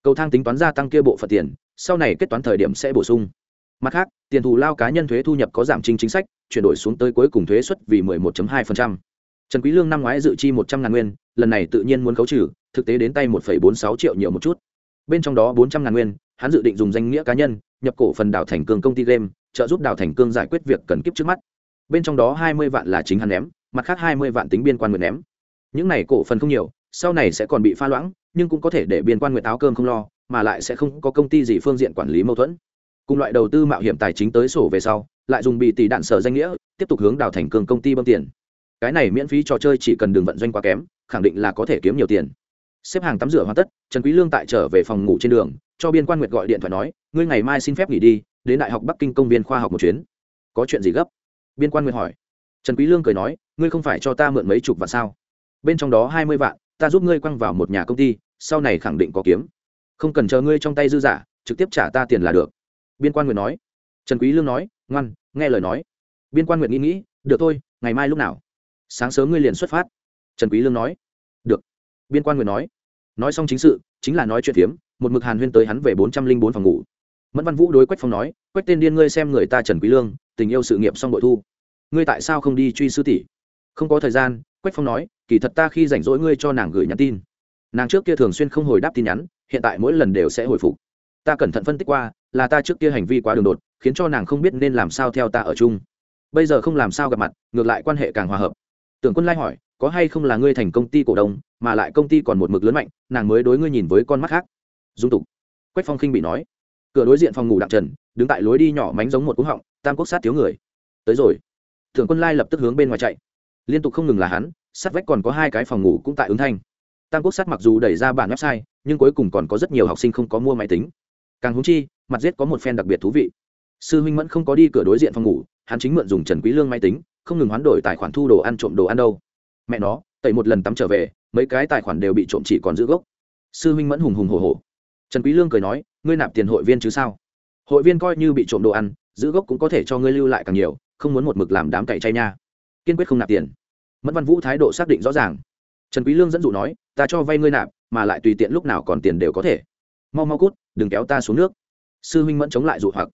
A: Cầu thang tính toán gia tăng kia bộ phận tiền sau này kết toán thời điểm sẽ bổ sung. Mặt khác tiền thù lao cá nhân thuế thu nhập có giảm chính chính sách chuyển đổi xuống tới cuối cùng thuế suất vì 11.2%. trần quý lương năm ngoái dự chi 100 ngàn nguyên lần này tự nhiên muốn khấu trừ thực tế đến tay 1,46 triệu nhiều một chút. Bên trong đó 400 ngàn nguyên hắn dự định dùng danh nghĩa cá nhân nhập cổ phần đào thành cương công ty game trợ giúp đào thành cương giải quyết việc cần kiếp trước mắt bên trong đó 20 vạn là chính hắn ném, mặt khác 20 vạn tính biên quan nguyện ném. Những này cổ phần không nhiều, sau này sẽ còn bị pha loãng, nhưng cũng có thể để biên quan nguyện áo cơm không lo, mà lại sẽ không có công ty gì phương diện quản lý mâu thuẫn. Cùng loại đầu tư mạo hiểm tài chính tới sổ về sau, lại dùng bị tỷ đạn sở danh nghĩa, tiếp tục hướng đào thành cường công ty bơm tiền. Cái này miễn phí trò chơi chỉ cần đường vận doanh quá kém, khẳng định là có thể kiếm nhiều tiền. Xếp hàng tắm rửa hoàn tất, trần quý lương tại trở về phòng ngủ trên đường, cho biên quan nguyệt gọi điện thoại nói, ngươi ngày mai xin phép nghỉ đi, đến đại học bắc kinh công viên khoa học một chuyến. Có chuyện gì gấp? Biên quan nguyệt hỏi. Trần quý lương cười nói, ngươi không phải cho ta mượn mấy chục vạn sao? Bên trong đó hai mươi vạn, ta giúp ngươi quăng vào một nhà công ty, sau này khẳng định có kiếm. Không cần chờ ngươi trong tay dư giả, trực tiếp trả ta tiền là được. Biên quan nguyện nói. Trần quý lương nói, ngoan, nghe lời nói. Biên quan nguyện nghĩ nghĩ, được thôi, ngày mai lúc nào? Sáng sớm ngươi liền xuất phát. Trần quý lương nói. Được. Biên quan nguyện nói. Nói xong chính sự, chính là nói chuyện phiếm, một mực hàn huyên tới hắn về bốn trăm linh bốn phòng ngủ. Mẫn văn vũ đối quách phong nói, quách tên điên ngươi xem người ta trần quý lương, tình yêu sự nghiệp xong bội thu ngươi tại sao không đi truy sư tỷ? Không có thời gian, quách phong nói, kỳ thật ta khi rảnh rỗi ngươi cho nàng gửi nhắn tin. Nàng trước kia thường xuyên không hồi đáp tin nhắn, hiện tại mỗi lần đều sẽ hồi phục. Ta cẩn thận phân tích qua, là ta trước kia hành vi quá đường đột, khiến cho nàng không biết nên làm sao theo ta ở chung. Bây giờ không làm sao gặp mặt, ngược lại quan hệ càng hòa hợp. Tưởng quân lai hỏi, có hay không là ngươi thành công ty cổ đông, mà lại công ty còn một mực lớn mạnh, nàng mới đối ngươi nhìn với con mắt khác. Dung tục. Quách phong khinh bị nói. Cửa đối diện phòng ngủ đặng trần, đứng tại lối đi nhỏ mánh giống một cú họng, tam quốc sát thiếu người. Tới rồi thượng quân lai lập tức hướng bên ngoài chạy. Liên tục không ngừng là hắn, sát vách còn có hai cái phòng ngủ cũng tại ứng thanh. Tam quốc sát mặc dù đẩy ra bản website, nhưng cuối cùng còn có rất nhiều học sinh không có mua máy tính. Càng húng chi, mặt giết có một phen đặc biệt thú vị. Sư huynh mẫn không có đi cửa đối diện phòng ngủ, hắn chính mượn dùng trần quý lương máy tính, không ngừng hoán đổi tài khoản thu đồ ăn trộm đồ ăn đâu. Mẹ nó, tẩy một lần tắm trở về, mấy cái tài khoản đều bị trộm chỉ còn giữ gốc. Sư huynh mẫn hùng hùng hổ hổ. Trần quý lương cười nói, ngươi nạp tiền hội viên chứ sao? Hội viên coi như bị trộm đồ ăn, giữ gốc cũng có thể cho ngươi lưu lại càng nhiều không muốn một mực làm đám cậy chay nha. Kiên quyết không nạp tiền. Mẫn văn vũ thái độ xác định rõ ràng. Trần quý lương dẫn dụ nói ta cho vay ngươi nạp mà lại tùy tiện lúc nào còn tiền đều có thể. Mau mau cút đừng kéo ta xuống nước. Sư huynh mẫn chống lại dụ hoặc.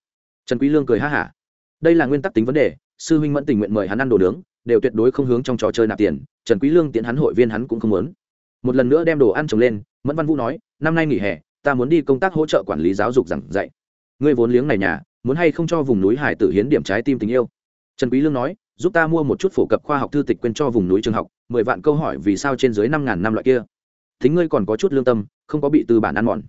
A: Trần quý lương cười ha ha, đây là nguyên tắc tính vấn đề sư huynh mẫn tình nguyện mời hắn ăn đồ nướng đều tuyệt đối không hướng trong trò chơi nạp tiền trần quý lương tiện hắn hội viên hắn cũng không muốn. Một lần nữa đem đồ ăn trồng lên mẫn văn vũ nói năm nay nghỉ hè ta muốn đi công tác hỗ trợ quản lý giáo dục giảng dạy. Ngươi vốn liếng này nhà muốn hay không cho vùng núi hải tử hiến điểm trái tim tình yêu? Trần quý lương nói, giúp ta mua một chút phổ cập khoa học thư tịch quên cho vùng núi trường học, mười vạn câu hỏi vì sao trên dưới năm ngàn năm loại kia. Thính ngươi còn có chút lương tâm, không có bị tư bản ăn mòn.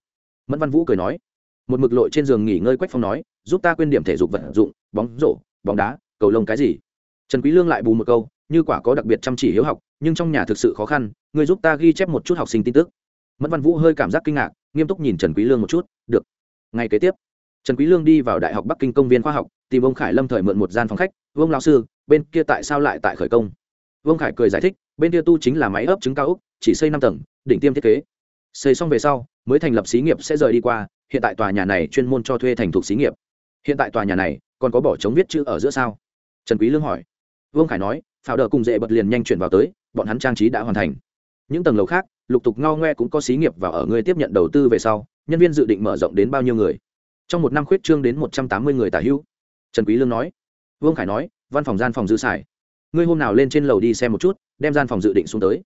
A: Mẫn văn vũ cười nói. Một mực lội trên giường nghỉ ngơi quách phong nói, giúp ta quên điểm thể dục vận dụng, bóng rổ, bóng đá, cầu lông cái gì? Trần quý lương lại bù một câu, như quả có đặc biệt chăm chỉ hiếu học, nhưng trong nhà thực sự khó khăn, ngươi giúp ta ghi chép một chút học sinh tin tức. Mẫn văn vũ hơi cảm giác kinh ngạc, nghiêm túc nhìn trần quý lương một chút, được ngày kế tiếp. Trần quý lương đi vào đại học bắc kinh công viên khoa học tìm ông khải lâm thời mượn một gian phòng khách, vương lão sư, bên kia tại sao lại tại khởi công? Vương khải cười giải thích, bên kia tu chính là máy ấp trứng cao úc chỉ xây năm tầng, đỉnh tiêm thiết kế. Xây xong về sau, mới thành lập xí nghiệp sẽ rời đi qua, hiện tại tòa nhà này chuyên môn cho thuê thành thuộc xí nghiệp. Hiện tại tòa nhà này, còn có bỏ trống viết chữ ở giữa sao? Trần quý lương hỏi. Vương khải nói, pháo đờ cùng dễ bật liền nhanh chuyển vào tới, bọn hắn trang trí đã hoàn thành. Những tầng lầu khác, lục tục ngao ngoe cũng có xí nghiệp vào ở người tiếp nhận đầu tư về sau, nhân viên dự định mở rộng đến bao nhiêu người? Trong một năm khuyết trương đến một trăm tám mươi người tả hữu trần quý lương nói. Vương khải nói, văn phòng gian phòng dư xài ngươi hôm nào lên trên lầu đi xem một chút, đem gian phòng dự định xuống tới.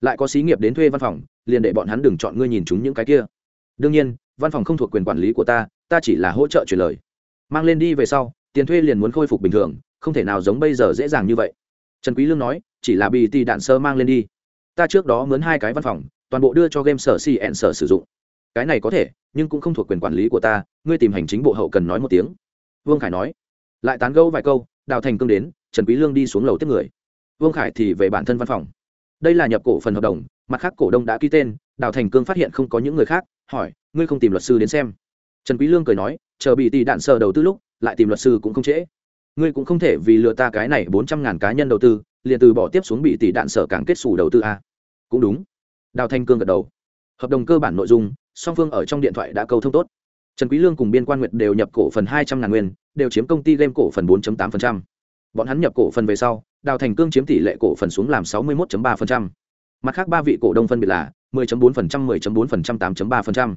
A: Lại có xí nghiệp đến thuê văn phòng, liền để bọn hắn đừng chọn ngươi nhìn chúng những cái kia. Đương nhiên, văn phòng không thuộc quyền quản lý của ta ta chỉ là hỗ trợ truyền lời. Mang lên đi về sau, tiền thuê liền muốn khôi phục bình thường, không thể nào giống bây giờ dễ dàng như vậy. Trần quý lương nói, chỉ là bị tì đạn sơ mang lên đi. Ta trước đó mướn hai cái văn phòng, toàn bộ đưa cho game sở cn sở sử dụng. Cái này có thể, nhưng cũng không thuộc quyền quản lý của ta, ngươi tìm hành chính bộ hậu cần nói một tiếng. Vương khải nói lại tán gẫu vài câu, đào thành cương đến, trần quý lương đi xuống lầu tiếp người. Vương khải thì về bản thân văn phòng. Đây là nhập cổ phần hợp đồng, mặt khác cổ đông đã ký tên, đào thành cương phát hiện không có những người khác, hỏi, ngươi không tìm luật sư đến xem? Trần quý lương cười nói, chờ bị tỷ đạn sờ đầu tư lúc, lại tìm luật sư cũng không trễ. Ngươi cũng không thể vì lừa ta cái này bốn trăm ngàn cá nhân đầu tư, liền từ bỏ tiếp xuống bị tỷ đạn sở càng kết xù đầu tư a cũng đúng. Đào thanh cương gật đầu. Hợp đồng cơ bản nội dung, song phương ở trong điện thoại đã câu thông tốt trần quý lương cùng biên quan nguyệt đều nhập cổ phần hai trăm ngàn nguyên đều chiếm công ty game cổ phần 4.8%. bọn hắn nhập cổ phần về sau đào thành cương chiếm tỷ lệ cổ phần xuống làm 61.3%. mặt khác ba vị cổ đông phân biệt là 10.4%, 10.4%, 8.3%.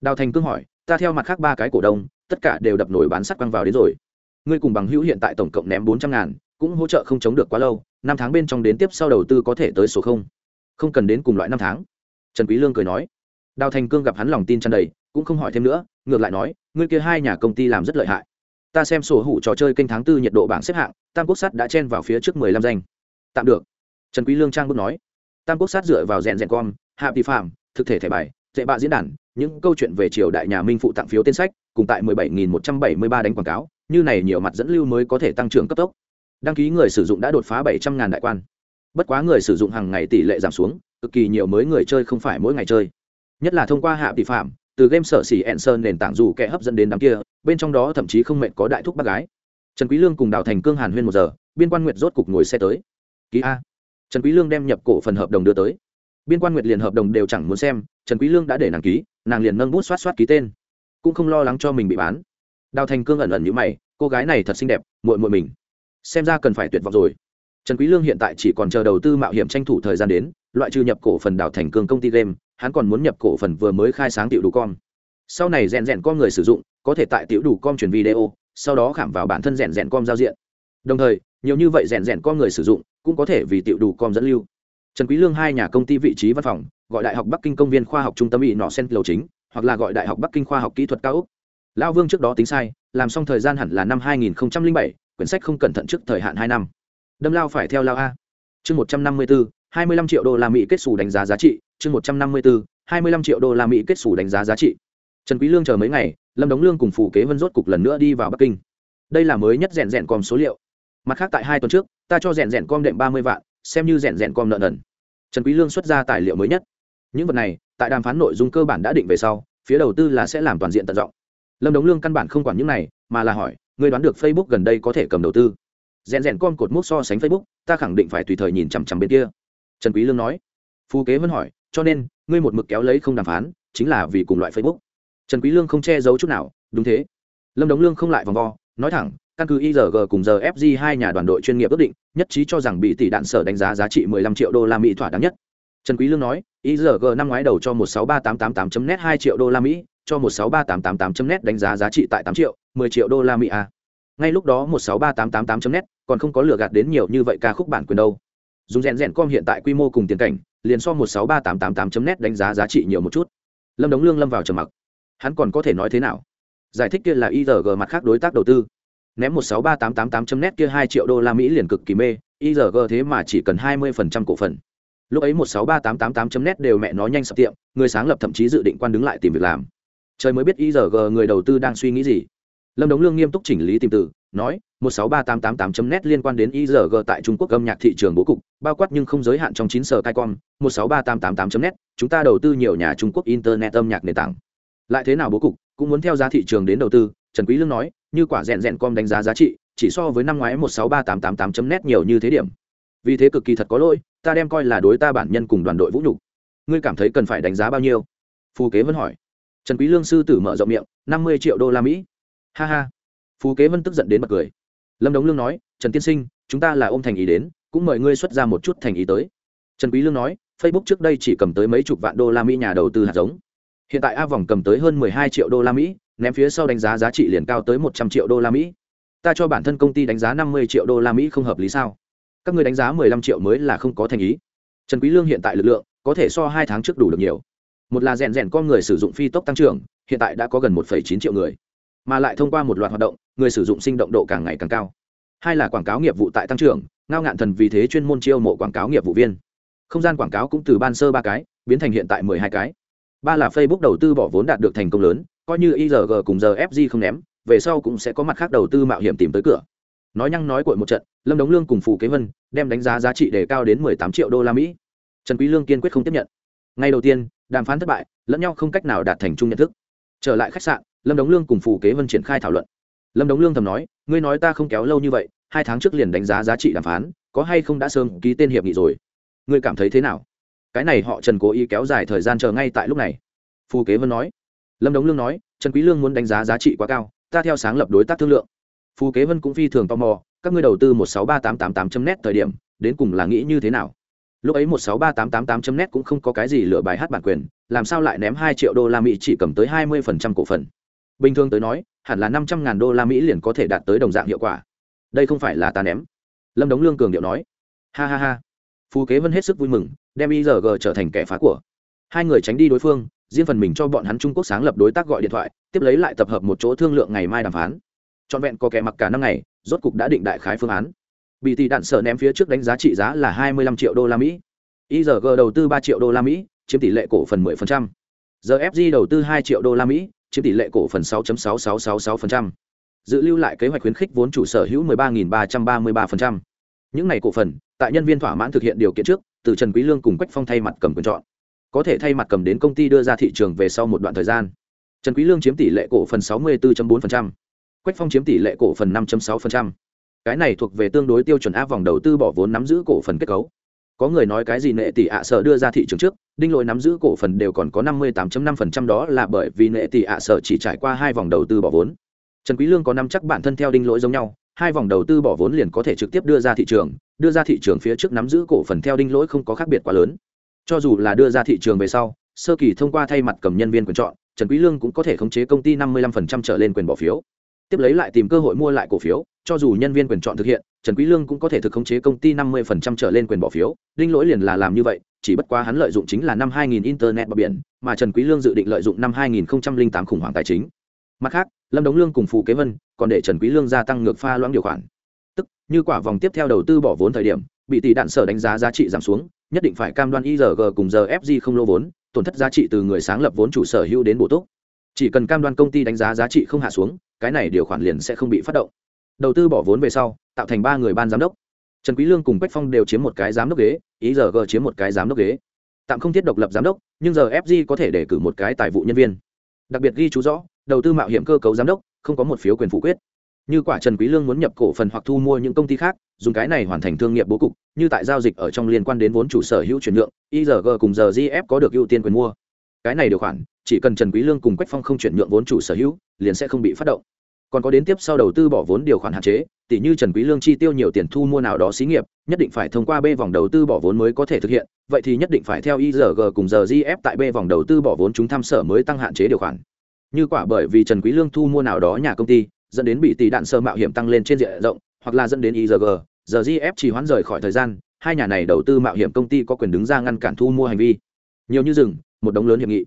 A: đào thành cương hỏi ta theo mặt khác ba cái cổ đông tất cả đều đập nổi bán sắt quăng vào đến rồi ngươi cùng bằng hữu hiện tại tổng cộng ném bốn trăm ngàn cũng hỗ trợ không chống được quá lâu năm tháng bên trong đến tiếp sau đầu tư có thể tới số không không cần đến cùng loại năm tháng trần quý lương cười nói đào thành cương gặp hắn lòng tin tràn đầy cũng không hỏi thêm nữa, ngược lại nói, ngươi kia hai nhà công ty làm rất lợi hại. Ta xem sổ hủ trò chơi kênh tháng tư nhiệt độ bảng xếp hạng, tam quốc sắt đã chen vào phía trước mười lăm danh. Tạm được. Trần quý lương trang bước nói. Tam quốc sát dựa vào rèn rèn com, hạ tỷ phạm, thực thể thẻ bài dễ bạ diễn đàn, những câu chuyện về triều đại nhà minh phụ tặng phiếu tên sách, cùng tại 17.173 đánh quảng cáo, như này nhiều mặt dẫn lưu mới có thể tăng trưởng cấp tốc. Đăng ký người sử dụng đã đột phá 700.000 đại quan. Bất quá người sử dụng hàng ngày tỷ lệ giảm xuống, cực kỳ nhiều mới người chơi không phải mỗi ngày chơi. Nhất là thông qua hạ tỷ phạm từ game sở xỉ ẹn sơn nền tảng dù kẻ hấp dẫn đến đám kia, bên trong đó thậm chí không mệnh có đại thúc bác gái. Trần quý lương cùng đào thành cương hàn huyên một giờ, biên quan nguyệt rốt cục ngồi xe tới. Ký a. Trần quý lương đem nhập cổ phần hợp đồng đưa tới. Biên quan nguyệt liền hợp đồng đều chẳng muốn xem, trần quý lương đã để nàng ký, nàng liền nâng bút xoát xoát ký tên. Cũng không lo lắng cho mình bị bán. Đào thành cương ẩn ẩn như mày, cô gái này thật xinh đẹp, muội muội mình. Xem ra cần phải tuyệt vọng rồi. Trần quý lương hiện tại chỉ còn chờ đầu tư mạo hiểm tranh thủ thời gian đến, loại trừ nhập cổ phần đào thành cương công ty game hắn còn muốn nhập cổ phần vừa mới khai sáng tiểu đủ con sau này rèn rèn con người sử dụng có thể tại tiểu đủ com truyền video sau đó khảm vào bản thân rèn rèn com giao diện. Đồng thời nhiều như vậy rèn rèn con người sử dụng cũng có thể vì tiểu đủ com dẫn lưu. Trần quý lương hai nhà công ty vị trí văn phòng gọi đại học bắc kinh công viên khoa học trung tâm y nọ sen lầu chính hoặc là gọi đại học bắc kinh khoa học kỹ thuật cao úc. Lão vương trước đó tính sai làm xong thời gian hẳn là năm 2007, quyển sách không cẩn thận trước thời hạn hai năm. Đâm lao phải theo lao a. Chương 154, 25 triệu đô la mỹ kết sủ đánh giá giá trị chương 154, 25 triệu đô la mỹ kết sủ đánh giá giá trị. Trần quý lương chờ mấy ngày lâm đống lương cùng phủ kế vân rốt cục lần nữa đi vào bắc kinh. Đây là mới nhất rèn rèn com số liệu. Mặt khác tại hai tuần trước ta cho rèn rèn com đệm ba mươi vạn xem như rèn rèn com nợ nần. Trần quý lương xuất ra tài liệu mới nhất. Những vật này tại đàm phán nội dung cơ bản đã định về sau phía đầu tư là sẽ làm toàn diện tận rộng. Lâm đống lương căn bản không quản những này mà là hỏi ngươi đoán được facebook gần đây có thể cầm đầu tư? Rèn rèn com cột mốc so sánh facebook ta khẳng định phải tùy thời nhìn chằm chằm bên kia trần quý lương nói Phu kế vẫn hỏi cho nên ngươi một mực kéo lấy không đàm phán chính là vì cùng loại facebook trần quý lương không che giấu chút nào đúng thế lâm đống lương không lại vòng vo nói thẳng căn cứ IRG cùng giờ FG hai nhà đoàn đội chuyên nghiệp ước định, nhất trí cho rằng bị tỷ đạn sở đánh giá giá trị 15 triệu đô la Mỹ thỏa đáng nhất. Trần Quý Lương nói, IRG năm ngoái đầu cho 163888.net 2 triệu đô la Mỹ, cho 163888.net đánh giá giá trị tại 8 triệu, 10 triệu đô la Mỹ à. Ngay lúc đó 163888.net còn không có lừa gạt đến nhiều như vậy ca khúc bản quyền đâu. Dùng rèn rèn com hiện tại quy mô cùng tiền cảnh, liền so 163888.net đánh giá giá trị nhiều một chút. Lâm Đống Lương lâm vào trầm mặc. Hắn còn có thể nói thế nào? Giải thích kia là IRG mặt khác đối tác đầu tư ném một sáu ba tám tám tám chấm nét kia hai triệu đô la mỹ liền cực kỳ mê irg thế mà chỉ cần hai mươi phần trăm cổ phần lúc ấy một sáu ba tám tám tám chấm nét đều mẹ nó nhanh sập tiệm người sáng lập thậm chí dự định quan đứng lại tìm việc làm trời mới biết irg người đầu tư đang suy nghĩ gì lâm đống lương nghiêm túc chỉnh lý tìm từ, nói, một sáu ba tám tám tám chấm liên quan đến igg tại trung quốc âm nhạc thị trường bố cục, bao quát nhưng không giới hạn trong chín sở cai con một sáu ba tám tám tám chấm chúng ta đầu tư nhiều nhà trung quốc internet âm nhạc nền tảng. Lại thế nào bố cục, cũng muốn theo giá thị trường đến đầu tư, trần quý lương nói, như quả rèn rèn com đánh giá giá trị, chỉ so với năm ngoái một sáu ba tám tám tám chấm nhiều như thế điểm. Vì thế cực kỳ thật có lỗi, ta đem coi là đối ta bản nhân cùng đoàn đội vũ nhục. Ngươi cảm thấy cần phải đánh giá bao nhiêu? Phù kế vẫn hỏi. Trần quý lương sư tử mở rộng miệng, năm mươi triệu đô la mỹ ha ha. Phú kế vân tức giận đến bật cười. Lâm đống lương nói, trần tiên sinh, chúng ta là ôm thành ý đến, cũng mời ngươi xuất ra một chút thành ý tới. Trần quý lương nói, facebook trước đây chỉ cầm tới mấy chục vạn đô la mỹ nhà đầu tư hạt giống. Hiện tại a vòng cầm tới hơn mười hai triệu đô la mỹ, ném phía sau đánh giá giá trị liền cao tới một trăm triệu đô la mỹ. Ta cho bản thân công ty đánh giá năm mươi triệu đô la mỹ không hợp lý sao? Các ngươi đánh giá mười lăm triệu mới là không có thành ý. Trần quý lương hiện tại lực lượng, có thể so hai tháng trước đủ được nhiều. Một là rèn rèn con người sử dụng phi tốc tăng trưởng, hiện tại đã có gần một chín triệu người mà lại thông qua một loạt hoạt động, người sử dụng sinh động độ càng ngày càng cao. Hai là quảng cáo nghiệp vụ tại tăng trưởng, ngao ngạn thần vì thế chuyên môn chiêu mộ quảng cáo nghiệp vụ viên. Không gian quảng cáo cũng từ ban sơ ba cái, biến thành hiện tại mười hai cái. Ba là facebook đầu tư bỏ vốn đạt được thành công lớn, coi như igg cùng giờ fg không ném, về sau cũng sẽ có mặt khác đầu tư mạo hiểm tìm tới cửa. Nói nhăng nói cội một trận, lâm đống lương cùng phù kế vân đem đánh giá giá trị đề cao đến mười tám triệu đô la mỹ. Trần quý lương kiên quyết không tiếp nhận. Ngay đầu tiên, đàm phán thất bại, lẫn nhau không cách nào đạt thành chung nhận thức. Trở lại khách sạn lâm đống lương cùng phù kế vân triển khai thảo luận. Lâm đống lương thầm nói, ngươi nói ta không kéo lâu như vậy, hai tháng trước liền đánh giá giá trị đàm phán, có hay không đã sớm ký tên hiệp nghị rồi? Ngươi cảm thấy thế nào? Cái này họ trần cố ý kéo dài thời gian chờ ngay tại lúc này. Phù kế vân nói. Lâm đống lương nói, trần quý lương muốn đánh giá giá trị quá cao, ta theo sáng lập đối tác thương lượng. Phù kế vân cũng phi thường tò mò, các ngươi đầu tư một sáu ba tám tám tám net thời điểm, đến cùng là nghĩ như thế nào? Lúc ấy một sáu ba tám tám tám net cũng không có cái gì lựa bài hát bản quyền, làm sao lại ném hai triệu đô la mỹ chỉ cầm tới hai mươi phần trăm cổ phần? Bình thường tới nói hẳn là năm trăm ngàn đô la mỹ liền có thể đạt tới đồng dạng hiệu quả. Đây không phải là ta ném. Lâm đống lương cường điệu nói. Ha ha ha. Phú kế vân hết sức vui mừng đem igg trở thành kẻ phá của. Hai người tránh đi đối phương riêng phần mình cho bọn hắn trung quốc sáng lập đối tác gọi điện thoại tiếp lấy lại tập hợp một chỗ thương lượng ngày mai đàm phán. Trọn vẹn có kẻ mặc cả năm ngày rốt cục đã định đại khái phương án. Bị tỷ đạn sở ném phía trước đánh giá trị giá là hai mươi lăm triệu đô la mỹ. igg đầu tư ba triệu đô la mỹ chiếm tỷ lệ cổ phần 10%. GFG đầu tư 2 triệu đô la Mỹ, chiếm tỷ lệ cổ phần 6.6666%. Dự lưu lại kế hoạch khuyến khích vốn chủ sở hữu 13.333%. Những này cổ phần, tại nhân viên thỏa mãn thực hiện điều kiện trước, từ Trần Quý Lương cùng Quách Phong thay mặt cầm quyền chọn. Có thể thay mặt cầm đến công ty đưa ra thị trường về sau một đoạn thời gian. Trần Quý Lương chiếm tỷ lệ cổ phần 64.4%. Quách Phong chiếm tỷ lệ cổ phần 5.6%. Cái này thuộc về tương đối tiêu chuẩn áp vòng đầu tư bỏ vốn nắm giữ cổ phần kết cấu có người nói cái gì nệ tỷ ạ sở đưa ra thị trường trước, đinh lỗi nắm giữ cổ phần đều còn có năm mươi tám năm phần trăm đó là bởi vì nệ tỷ ạ sở chỉ trải qua hai vòng đầu tư bỏ vốn. Trần quý lương có năm chắc bản thân theo đinh lỗi giống nhau, hai vòng đầu tư bỏ vốn liền có thể trực tiếp đưa ra thị trường, đưa ra thị trường phía trước nắm giữ cổ phần theo đinh lỗi không có khác biệt quá lớn. Cho dù là đưa ra thị trường về sau, sơ kỳ thông qua thay mặt cầm nhân viên quyền chọn, trần quý lương cũng có thể khống chế công ty năm mươi 55% trở lên quyền bỏ phiếu tiếp lấy lại tìm cơ hội mua lại cổ phiếu, cho dù nhân viên quyền chọn thực hiện, trần quý lương cũng có thể thực khống chế công ty 50% trở lên quyền bỏ phiếu, đinh lỗi liền là làm như vậy, chỉ bất quá hắn lợi dụng chính là năm 2000 internet bờ biển, mà trần quý lương dự định lợi dụng năm 2008 khủng hoảng tài chính. Mặt khác, lâm đống lương cùng phụ kế vân còn để trần quý lương gia tăng ngược pha loãng điều khoản. Tức, như quả vòng tiếp theo đầu tư bỏ vốn thời điểm, bị tỷ đạn sở đánh giá giá trị giảm xuống, nhất định phải cam đoan IRG cùng giờ không lô vốn, tổn thất giá trị từ người sáng lập vốn chủ sở hữu đến bổ túc. Chỉ cần cam đoan công ty đánh giá giá trị không hạ xuống cái này điều khoản liền sẽ không bị phát động. Đầu tư bỏ vốn về sau, tạo thành ba người ban giám đốc. Trần quý lương cùng quách phong đều chiếm một cái giám đốc ghế ý giờ g chiếm một cái giám đốc ghế. Tạm không thiết độc lập giám đốc, nhưng giờ fg có thể để cử một cái tài vụ nhân viên. Đặc biệt ghi chú rõ, đầu tư mạo hiểm cơ cấu giám đốc, không có một phiếu quyền phủ quyết. Như quả trần quý lương muốn nhập cổ phần hoặc thu mua những công ty khác, dùng cái này hoàn thành thương nghiệp bố cục, như tại giao dịch ở trong liên quan đến vốn chủ sở hữu chuyển nhượng igg cùng giờ gf có được ưu tiên quyền mua cái này điều khoản, chỉ cần trần quý lương cùng quách phong không chuyển nhượng vốn chủ sở hữu, liền sẽ không bị phát động. Còn có đến tiếp sau đầu tư bỏ vốn điều khoản hạn chế tỷ như trần quý lương chi tiêu nhiều tiền thu mua nào đó xí nghiệp, nhất định phải thông qua b vòng đầu tư bỏ vốn mới có thể thực hiện, vậy thì nhất định phải theo irg cùng giờ tại b vòng đầu tư bỏ vốn chúng tham sở mới tăng hạn chế điều khoản. Như quả bởi vì trần quý lương thu mua nào đó nhà công ty, dẫn đến bị tỷ đạn sơ mạo hiểm tăng lên trên diện rộng, hoặc là dẫn đến irg giờ chỉ hoãn rời khỏi thời gian, hai nhà này đầu tư mạo hiểm công ty có quyền đứng ra ngăn cản thu mua hành vi. Nhiều như rừng một đống lớn hiệp nghị.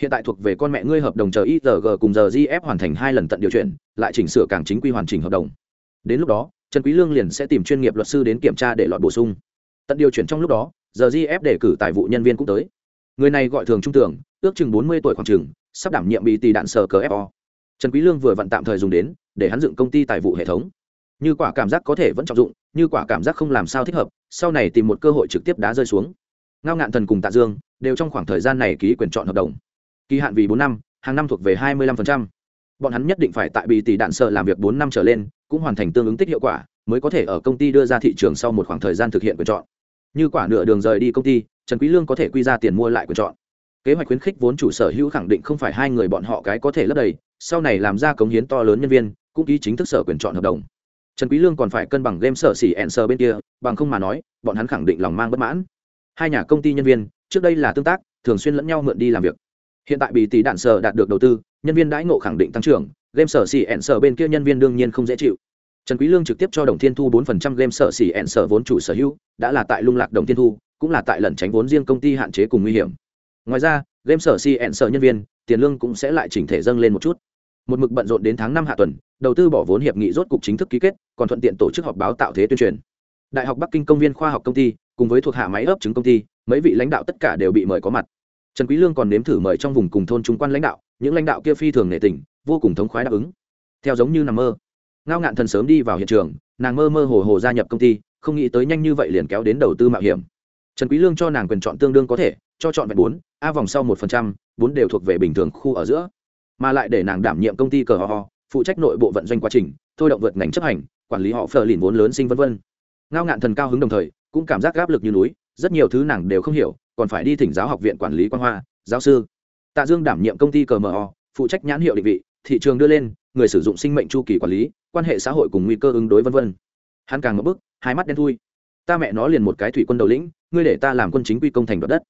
A: Hiện tại thuộc về con mẹ ngươi hợp đồng chờ itg cùng giờ gf hoàn thành hai lần tận điều chuyển, lại chỉnh sửa càng chính quy hoàn chỉnh hợp đồng. Đến lúc đó, trần quý lương liền sẽ tìm chuyên nghiệp luật sư đến kiểm tra để lọt bổ sung. Tận điều chuyển trong lúc đó, giờ gf để cử tài vụ nhân viên cũng tới. Người này gọi thường trung tưởng, ước chừng 40 tuổi khoảng chừng, sắp đảm nhiệm bị tỷ đạn sở cờ fo trần quý lương vừa vận tạm thời dùng đến, để hắn dựng công ty tài vụ hệ thống. Như quả cảm giác có thể vẫn trọng dụng, như quả cảm giác không làm sao thích hợp, sau này tìm một cơ hội trực tiếp đá rơi xuống. Ngao ngạn thần cùng tạ dương đều trong khoảng thời gian này ký quyền chọn hợp đồng. Kỳ hạn vì bốn năm, hàng năm thuộc về hai mươi 25%. bọn hắn nhất định phải tại bị tỷ đạn sợ làm việc bốn năm trở lên, cũng hoàn thành tương ứng tích hiệu quả, mới có thể ở công ty đưa ra thị trường sau một khoảng thời gian thực hiện quyền chọn. Như quả nửa đường rời đi công ty, trần quý lương có thể quy ra tiền mua lại quyền chọn. Kế hoạch khuyến khích vốn chủ sở hữu khẳng định không phải hai người bọn họ cái có thể lấp đầy, sau này làm ra cống hiến to lớn nhân viên, cũng ký chính thức sở quyền chọn hợp đồng. Trần quý lương còn phải cân bằng game sở xỉ ẹn sở bên kia, bằng không mà nói, bọn hắn khẳng định lòng mang bất mãn. Hai nhà công ty nhân viên trước đây là tương tác, thường xuyên lẫn nhau mượn đi làm việc. Hiện tại bị tỷ đạn sở đạt được đầu tư, nhân viên đãi ngộ khẳng định tăng trưởng, game sở xỉ ẹn sở bên kia nhân viên đương nhiên không dễ chịu. Trần quý lương trực tiếp cho đồng thiên thu 4% game sở xỉ ẹn sở vốn chủ sở hữu, đã là tại lung lạc đồng thiên thu, cũng là tại lẩn tránh vốn riêng công ty hạn chế cùng nguy hiểm. Ngoài ra, game sở xỉ ẹn sở nhân viên, tiền lương cũng sẽ lại chỉnh thể dâng lên một chút. Một mực bận rộn đến tháng năm hạ tuần, đầu tư bỏ vốn hiệp nghị rốt cục chính thức ký kết, còn thuận tiện tổ chức họp báo tạo thế tuyên truyền. Đại học bắc kinh công viên khoa học công ty, cùng với thuộc hạ máy ấp trứng công ty mấy vị lãnh đạo tất cả đều bị mời có mặt. Trần quý lương còn nếm thử mời trong vùng cùng thôn trung quan lãnh đạo, những lãnh đạo kia phi thường nể tình, vô cùng thống khoái đáp ứng. Theo giống như nằm mơ. Ngao ngạn thần sớm đi vào hiện trường, nàng mơ mơ hồ hồ gia nhập công ty, không nghĩ tới nhanh như vậy liền kéo đến đầu tư mạo hiểm. Trần quý lương cho nàng quyền chọn tương đương có thể, cho chọn vẹn bốn, a vòng sau một phần trăm, bốn đều thuộc về bình thường khu ở giữa. Mà lại để nàng đảm nhiệm công ty cờ ho ho, phụ trách nội bộ vận doanh quá trình, thôi động vượt ngành chấp hành, quản lý họ phờ lìn vốn lớn sinh vân vân. Ngao ngạn thần cao hứng đồng thời, cũng cảm giác áp lực như núi rất nhiều thứ nàng đều không hiểu, còn phải đi thỉnh giáo học viện quản lý quan hoa, giáo sư. Tạ dương đảm nhiệm công ty cờ phụ trách nhãn hiệu định vị, thị trường đưa lên, người sử dụng sinh mệnh chu kỳ quản lý, quan hệ xã hội cùng nguy cơ ứng đối vân vân. Hắn càng ngập bức hai mắt đen thui. Ta mẹ nó liền một cái thủy quân đầu lĩnh, ngươi để ta làm quân chính quy công thành đoạt đất.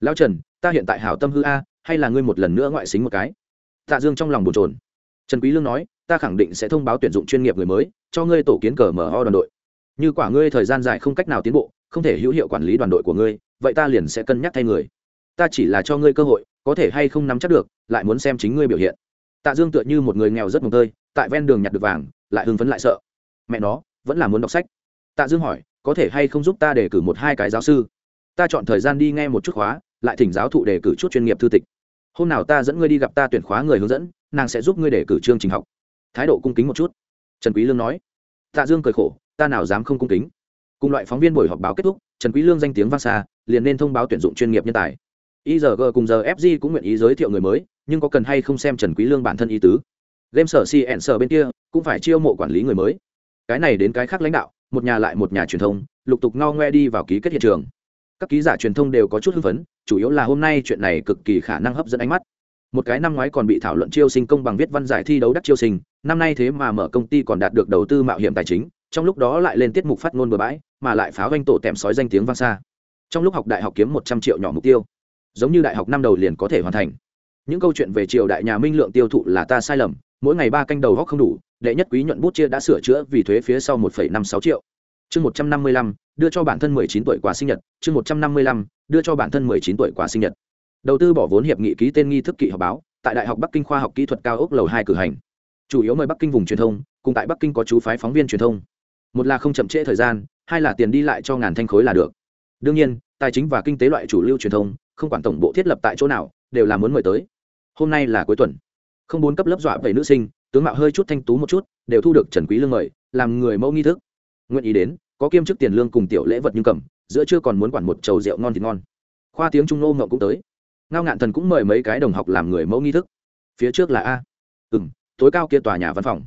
A: Lao trần, ta hiện tại hảo tâm hư a, hay là ngươi một lần nữa ngoại xính một cái? Tạ dương trong lòng bồn trồn trần quý lương nói, ta khẳng định sẽ thông báo tuyển dụng chuyên nghiệp người mới, cho ngươi tổ kiến cờ mở ho đoàn đội. Như quả ngươi thời gian dài không cách nào tiến bộ không thể hữu hiệu quản lý đoàn đội của ngươi, vậy ta liền sẽ cân nhắc thay người. Ta chỉ là cho ngươi cơ hội, có thể hay không nắm chắc được, lại muốn xem chính ngươi biểu hiện. Tạ dương tựa như một người nghèo rất mồm tơi, tại ven đường nhặt được vàng, lại hưng phấn lại sợ. Mẹ nó, vẫn là muốn đọc sách. Tạ dương hỏi, có thể hay không giúp ta đề cử một hai cái giáo sư? Ta chọn thời gian đi nghe một chút khóa, lại thỉnh giáo thụ đề cử chút chuyên nghiệp thư tịch. Hôm nào ta dẫn ngươi đi gặp ta tuyển khóa người hướng dẫn, nàng sẽ giúp ngươi đề cử chương trình học. Thái độ cung kính một chút. Trần quý lương nói. Tạ dương cười khổ, ta nào dám không cung kính? Cùng loại phóng viên buổi họp báo kết thúc, trần quý lương danh tiếng vang xa, liền nên thông báo tuyển dụng chuyên nghiệp nhân tài. Igg cùng giờ fg cũng nguyện ý giới thiệu người mới, nhưng có cần hay không xem trần quý lương bản thân ý tứ? Game sở cn sở bên kia, cũng phải chiêu mộ quản lý người mới. Cái này đến cái khác lãnh đạo, một nhà lại một nhà truyền thông, lục tục ngao ngoe đi vào ký kết hiện trường. Các ký giả truyền thông đều có chút hưng phấn, chủ yếu là hôm nay chuyện này cực kỳ khả năng hấp dẫn ánh mắt. Một cái năm ngoái còn bị thảo luận chiêu sinh công bằng viết văn giải thi đấu đắc chiêu sinh, năm nay thế mà mở công ty còn đạt được đầu tư mạo hiểm tài chính, trong lúc đó lại lên tiết mục phát ngôn bừa bãi mà lại pháo doanh tổ tèm sói danh tiếng vang xa. Trong lúc học đại học kiếm một trăm triệu nhỏ mục tiêu, giống như đại học năm đầu liền có thể hoàn thành. Những câu chuyện về triều đại nhà minh lượng tiêu thụ là ta sai lầm, mỗi ngày ba canh đầu góc không đủ, đệ nhất quý nhuận bút chia đã sửa chữa vì thuế phía sau một năm sáu triệu. Chương một trăm năm mươi lăm, đưa cho bản thân mười chín tuổi quà sinh nhật. Chương một trăm năm mươi lăm, đưa cho bản thân mười chín tuổi quà sinh nhật. Đầu tư bỏ vốn hiệp nghị ký tên nghi thức kỵ họp báo, tại đại học bắc kinh khoa học kỹ thuật cao ốc lầu hai cử hành. Chủ yếu mời bắc kinh vùng truyền thông, cùng tại bắc kinh có chú phái phóng viên truyền thông. Một là không chậm trễ thời gian hai là tiền đi lại cho ngàn thanh khối là được. Đương nhiên tài chính và kinh tế loại chủ lưu truyền thông không quản tổng bộ thiết lập tại chỗ nào đều là muốn mời tới. Hôm nay là cuối tuần. Không bốn cấp lớp dọa về nữ sinh tướng mạo hơi chút thanh tú một chút đều thu được trần quý lương mời làm người mẫu nghi thức. Nguyện ý đến có kiêm chức tiền lương cùng tiểu lễ vật nhưng cầm giữa chưa còn muốn quản một chầu rượu ngon thì ngon. Khoa tiếng trung nô ngậm cũng tới. Ngao ngạn thần cũng mời mấy cái đồng học làm người mẫu nghi thức. Phía trước là a. Ừm, tối cao kia tòa nhà văn phòng.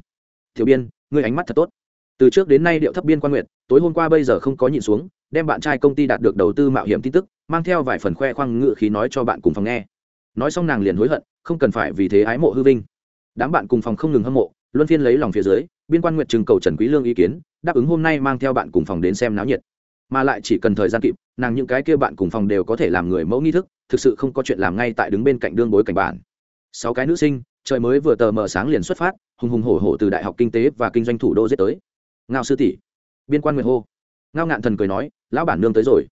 A: Tiểu biên ngươi ánh mắt thật tốt từ trước đến nay điệu thấp biên quan nguyện tối hôm qua bây giờ không có nhìn xuống, đem bạn trai công ty đạt được đầu tư mạo hiểm tin tức, mang theo vài phần khoe khoang ngự khí nói cho bạn cùng phòng nghe. Nói xong nàng liền hối hận, không cần phải vì thế ái mộ hư vinh. Đám bạn cùng phòng không ngừng hâm mộ, luân phiên lấy lòng phía dưới, biên quan nguyện trừng cầu trần quý lương ý kiến, đáp ứng hôm nay mang theo bạn cùng phòng đến xem náo nhiệt. Mà lại chỉ cần thời gian kịp, nàng những cái kia bạn cùng phòng đều có thể làm người mẫu nghi thức, thực sự không có chuyện làm ngay tại đứng bên cạnh đương bối cảnh bản. Sáu cái nữ sinh, trời mới vừa tờ mờ sáng liền xuất phát, hùng hùng hổ hổ từ đại học kinh tế và kinh doanh thủ đô giết tới ngao sư tỷ. Biên quan nguyện hô. Ngao ngạn thần cười nói, lão bản nương tới rồi.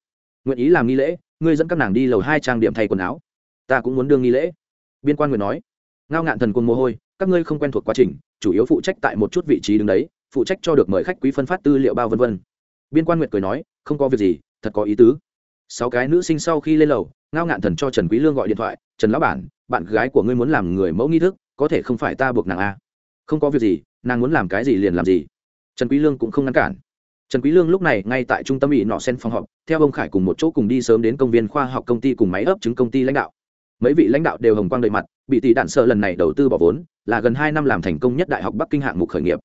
A: Nguyện ý làm nghi lễ, ngươi dẫn các nàng đi lầu hai trang điểm thay quần áo. Ta cũng muốn đương nghi lễ. Biên quan nguyện nói. Ngao ngạn thần quân mồ hôi, các ngươi không quen thuộc quá trình, chủ yếu phụ trách tại một chút vị trí đứng đấy, phụ trách cho được mời khách quý phân phát tư liệu bao vân vân. Biên quan nguyện cười nói, không có việc gì, thật có ý tứ. Sáu cái nữ sinh sau khi lên lầu, ngao ngạn thần cho trần quý lương gọi điện thoại, trần lão bản, bạn gái của ngươi muốn làm người mẫu nghi thức, có thể không phải ta buộc nàng a à. không có việc gì, nàng muốn làm cái gì liền làm gì trần quý lương cũng không ngăn cản. Trần quý lương lúc này ngay tại trung tâm ủy nọ sen phòng họp, theo ông khải cùng một chỗ cùng đi sớm đến công viên khoa học công ty cùng máy ấp chứng công ty lãnh đạo. Mấy vị lãnh đạo đều hồng quang đầy mặt, bị tỷ đạn sợ lần này đầu tư bỏ vốn, là gần hai năm làm thành công nhất đại học bắc kinh hạng mục khởi nghiệp.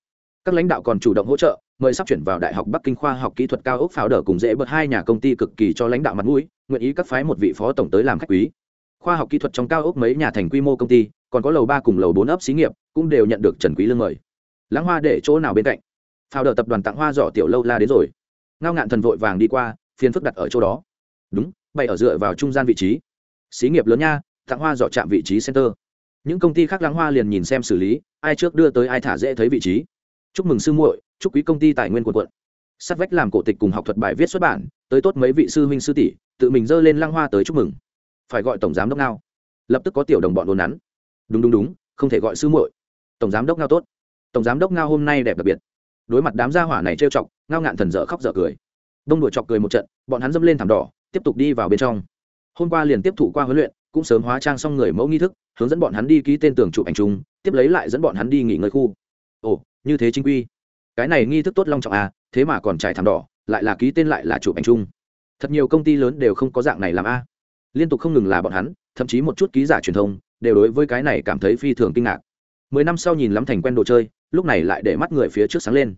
A: Các lãnh đạo còn chủ động hỗ trợ, mời sắp chuyển vào đại học bắc kinh khoa học kỹ thuật cao ốc pháo đỡ cùng dễ bớt hai nhà công ty cực kỳ cho lãnh đạo mặt mũi, nguyện ý các phái một vị phó tổng tới làm khách quý. Khoa học kỹ thuật trong cao ốc mấy nhà thành quy mô công ty, còn có lầu ba cùng lầu bốn ấp xí nghiệp, cũng đều nhận được trần quý lương mời. Lãng hoa để chỗ nào bên cạnh? Phao đờ tập đoàn tặng hoa giỏ tiểu lâu la đến rồi. Ngao ngạn thần vội vàng đi qua, phiền phức đặt ở chỗ đó. Đúng bay ở dựa vào trung gian vị trí. Xí nghiệp lớn nha, tặng hoa dọ chạm vị trí center. Những công ty khác lắng hoa liền nhìn xem xử lý, ai trước đưa tới ai thả dễ thấy vị trí. Chúc mừng sư muội, chúc quý công ty tài nguyên quần quận sắt vách làm cổ tịch cùng học thuật bài viết xuất bản, tới tốt mấy vị sư huynh sư tỷ, tự mình dơ lên lăng hoa tới chúc mừng. Phải gọi tổng giám đốc ngao. Lập tức có tiểu đồng bọn đồn nắn. Đúng đúng đúng, không thể gọi sư muội. Tổng giám đốc ngao tốt. Tổng giám đốc ngao hôm nay đẹp đặc biệt đối mặt đám gia hỏa này trêu chọc, ngao ngạn thần dở khóc dở cười. Đông đuổi chọc cười một trận, bọn hắn dâm lên thảm đỏ, tiếp tục đi vào bên trong. Hôm qua liền tiếp thủ qua huấn luyện, cũng sớm hóa trang xong người mẫu nghi thức, hướng dẫn bọn hắn đi ký tên tưởng chụp ảnh chung tiếp lấy lại dẫn bọn hắn đi nghỉ ngơi khu. Ồ, như thế chính quy. Cái này nghi thức tốt long trọng à thế mà còn trải thảm đỏ, lại là ký tên lại là chụp ảnh chung thật nhiều công ty lớn đều không có dạng này làm a. Liên tục không ngừng là bọn hắn, thậm chí một chút ký giả truyền thông, đều đối với cái này cảm thấy phi thường kinh ngạc. Mười năm sau nhìn lắm thành quen đồ chơi lúc này lại để mắt người phía trước sáng lên.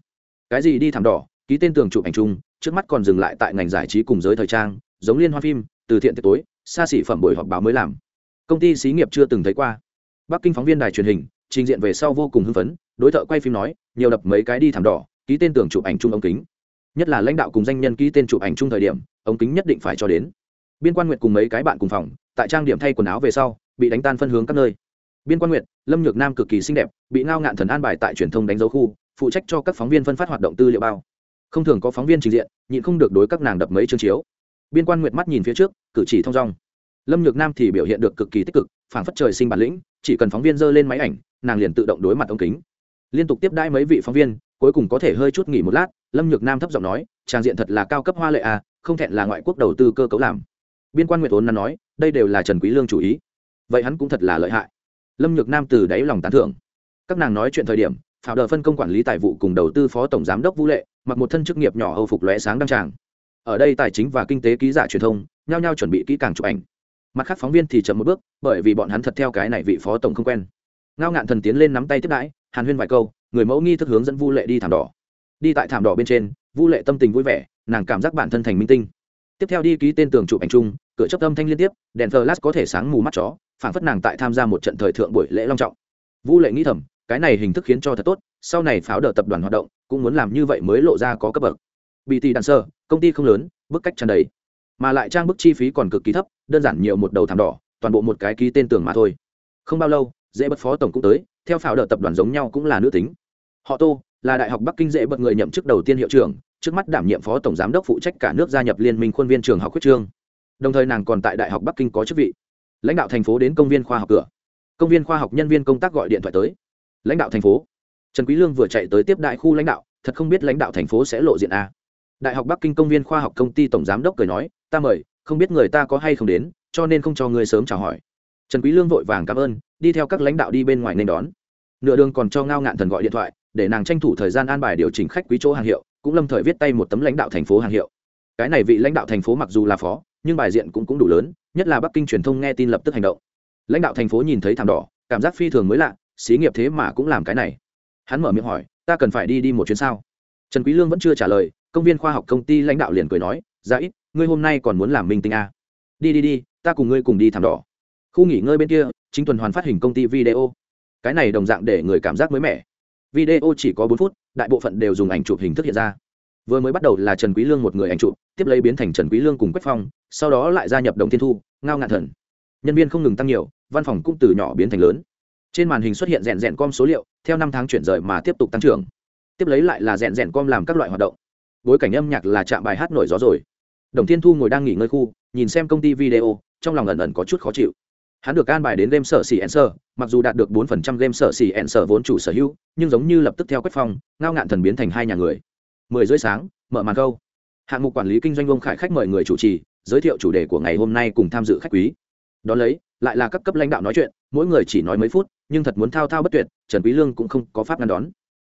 A: Cái gì đi thảm đỏ, ký tên tường chụp ảnh chung, trước mắt còn dừng lại tại ngành giải trí cùng giới thời trang, giống liên hoa phim, từ thiện tiệc tối, xa xỉ phẩm buổi họp báo mới làm. Công ty xí nghiệp chưa từng thấy qua. Bắc kinh phóng viên đài truyền hình, trình diện về sau vô cùng hưng phấn, đối thợ quay phim nói, nhiều đập mấy cái đi thảm đỏ, ký tên tường chụp ảnh chung ống kính. Nhất là lãnh đạo cùng danh nhân ký tên chụp ảnh chung thời điểm, ống kính nhất định phải cho đến. Biên quan nguyện cùng mấy cái bạn cùng phòng, tại trang điểm thay quần áo về sau, bị đánh tan phân hướng các nơi biên quan nguyệt, lâm nhược nam cực kỳ xinh đẹp, bị ngao ngạn thần an bài tại truyền thông đánh dấu khu, phụ trách cho các phóng viên phân phát hoạt động tư liệu bao. Không thường có phóng viên trình diện, nhịn không được đối các nàng đập mấy chương chiếu. Biên quan nguyệt mắt nhìn phía trước, cử chỉ thong dong. Lâm nhược nam thì biểu hiện được cực kỳ tích cực, phảng phất trời sinh bản lĩnh, chỉ cần phóng viên giơ lên máy ảnh, nàng liền tự động đối mặt ống kính. Liên tục tiếp đãi mấy vị phóng viên, cuối cùng có thể hơi chút nghỉ một lát, lâm nhược nam thấp giọng nói, trang diện thật là cao cấp hoa lệ à không thẹn là ngoại quốc đầu tư cơ cấu làm. Biên quan nguyệt ốn nắn nói, đây đều là trần quý lương chủ ý. Vậy hắn cũng thật là lợi hại lâm nhược nam từ đáy lòng tán thưởng. Các nàng nói chuyện thời điểm phào đờ phân công quản lý tài vụ cùng đầu tư phó tổng giám đốc vũ lệ, mặc một thân chức nghiệp nhỏ âu phục lóe sáng đăng tràng. Ở đây tài chính và kinh tế ký giả truyền thông, nhao nhao chuẩn bị kỹ càng chụp ảnh. Mặt khác phóng viên thì chậm một bước, bởi vì bọn hắn thật theo cái này vị phó tổng không quen. Ngao ngạn thần tiến lên nắm tay tiếp đãi, hàn huyên vài câu, người mẫu nghi thức hướng dẫn vu lệ đi thảm đỏ. Đi tại thảm đỏ bên trên vu lệ tâm tình vui vẻ, nàng cảm giác bản thân thành minh tinh. Tiếp theo đi ký tên tường chụp ảnh chung, cửa chấp âm thanh liên tiếp, đèn flash có thể sáng mù mắt chó phản phất nàng tại tham gia một trận thời thượng buổi lễ long trọng. Vu lệ nghĩ thầm, cái này hình thức khiến cho thật tốt, sau này pháo đờ tập đoàn hoạt động, cũng muốn làm như vậy mới lộ ra có cấp bậc. Bị tỷ đàn sơ, công ty không lớn, bức cách tràn đầy. Mà lại trang bức chi phí còn cực kỳ thấp, đơn giản nhiều một đầu thảm đỏ, toàn bộ một cái ký tên tường mà thôi. Không bao lâu, dễ bất phó tổng cũng tới, theo pháo đờ tập đoàn giống nhau cũng là nữ tính. Họ tô, là đại học bắc kinh dễ bật người nhậm chức đầu tiên hiệu trưởng, trước mắt đảm nhiệm phó tổng giám đốc phụ trách cả nước gia nhập liên minh khuôn viên trường học quyết trương. Đồng thời nàng còn tại đại học bắc kinh có chức vị lãnh đạo thành phố đến công viên khoa học cửa. Công viên khoa học nhân viên công tác gọi điện thoại tới. Lãnh đạo thành phố. Trần quý lương vừa chạy tới tiếp đại khu lãnh đạo, thật không biết lãnh đạo thành phố sẽ lộ diện a. Đại học bắc kinh công viên khoa học công ty tổng giám đốc cười nói, ta mời, không biết người ta có hay không đến, cho nên không cho người sớm chào hỏi. Trần quý lương vội vàng cảm ơn, đi theo các lãnh đạo đi bên ngoài nên đón. Nửa đường còn cho ngao ngạn thần gọi điện thoại, để nàng tranh thủ thời gian an bài điều chỉnh khách quý chỗ hàng hiệu, cũng lâm thời viết tay một tấm lãnh đạo thành phố hàng hiệu. Cái này vị lãnh đạo thành phố mặc dù là phó, nhưng bài diện cũng cũng đủ lớn nhất là bắc kinh truyền thông nghe tin lập tức hành động. Lãnh đạo thành phố nhìn thấy thảm đỏ, cảm giác phi thường mới lạ, xí nghiệp thế mà cũng làm cái này. Hắn mở miệng hỏi, ta cần phải đi đi một chuyến sao? Trần quý lương vẫn chưa trả lời, công viên khoa học công ty lãnh đạo liền cười nói, ra ít, ngươi hôm nay còn muốn làm minh tinh à? đi đi đi, ta cùng ngươi cùng đi thảm đỏ. Khu nghỉ ngơi bên kia, chính tuần hoàn phát hình công ty video. Cái này đồng dạng để người cảm giác mới mẻ. Video chỉ có bốn phút, đại bộ phận đều dùng ảnh chụp hình thức hiện ra vừa mới bắt đầu là trần quý lương một người ảnh trụ tiếp lấy biến thành trần quý lương cùng quách phong, sau đó lại gia nhập đồng thiên thu, ngao ngạn thần. Nhân viên không ngừng tăng nhiều, văn phòng cũng từ nhỏ biến thành lớn. Trên màn hình xuất hiện rèn rèn com số liệu, theo năm tháng chuyển rời mà tiếp tục tăng trưởng. Tiếp lấy lại là rèn rèn com làm các loại hoạt động. Bối cảnh âm nhạc là chạm bài hát nổi gió rồi. Đồng thiên thu ngồi đang nghỉ ngơi khu, nhìn xem công ty video, trong lòng ẩn ẩn có chút khó chịu. Hắn được an bài đến game sở xỉ ensor mặc dù đạt được bốn phần trăm game sở xỉ ensor vốn chủ sở hữu, nhưng giống như lập tức theo quách phong, ngao ngạn thần biến thành hai nhà người mười rưỡi sáng, mở màn câu. Hạng mục quản lý kinh doanh ông khải khách mời người chủ trì, giới thiệu chủ đề của ngày hôm nay cùng tham dự khách quý. Đ ó lấy, lại là các cấp lãnh đạo nói chuyện, mỗi người chỉ nói mấy phút, nhưng thật muốn thao thao bất tuyệt, trần quý lương cũng không có pháp ngăn đón.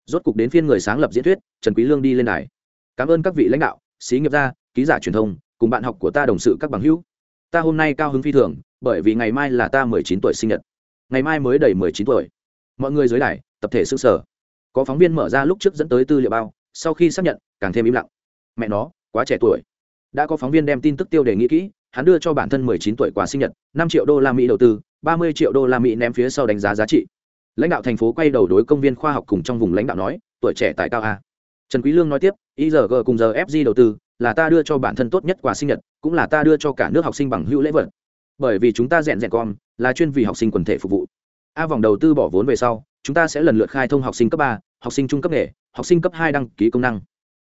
A: Rốt cục đến phiên người sáng lập diễn thuyết, trần quý lương đi lên đài. Cảm ơn các vị lãnh đạo sĩ nghiệp gia, ký giả truyền thông, cùng bạn học của ta đồng sự các bằng hữu. Ta hôm nay cao hứng phi thường, bởi vì ngày mai là ta mười chín tuổi sinh nhật. Ngày mai mới đầy mười chín tuổi. Mọi người dưới đài, tập thể sức sở. Có phóng viên mở ra lúc trước dẫn tới tư liệu bao sau khi xác nhận càng thêm im lặng. Mẹ nó quá trẻ tuổi. Đã có phóng viên đem tin tức tiêu đề nghĩ kỹ hắn đưa cho bản thân mười chín tuổi quà sinh nhật năm triệu đô la mỹ đầu tư ba mươi triệu đô la mỹ ném phía sau đánh giá giá trị. Lãnh đạo thành phố quay đầu đối công viên khoa học cùng trong vùng lãnh đạo nói tuổi trẻ tại cao a. Trần quý lương nói tiếp igg cùng giờ fg đầu tư là ta đưa cho bản thân tốt nhất quà sinh nhật cũng là ta đưa cho cả nước học sinh bằng hữu lễ vật. Bởi vì chúng ta rèn rèn con, là chuyên vì học sinh quần thể phục vụ. A vòng đầu tư bỏ vốn về sau chúng ta sẽ lần lượt khai thông học sinh cấp ba học sinh trung cấp nghề học sinh cấp hai đăng ký công năng.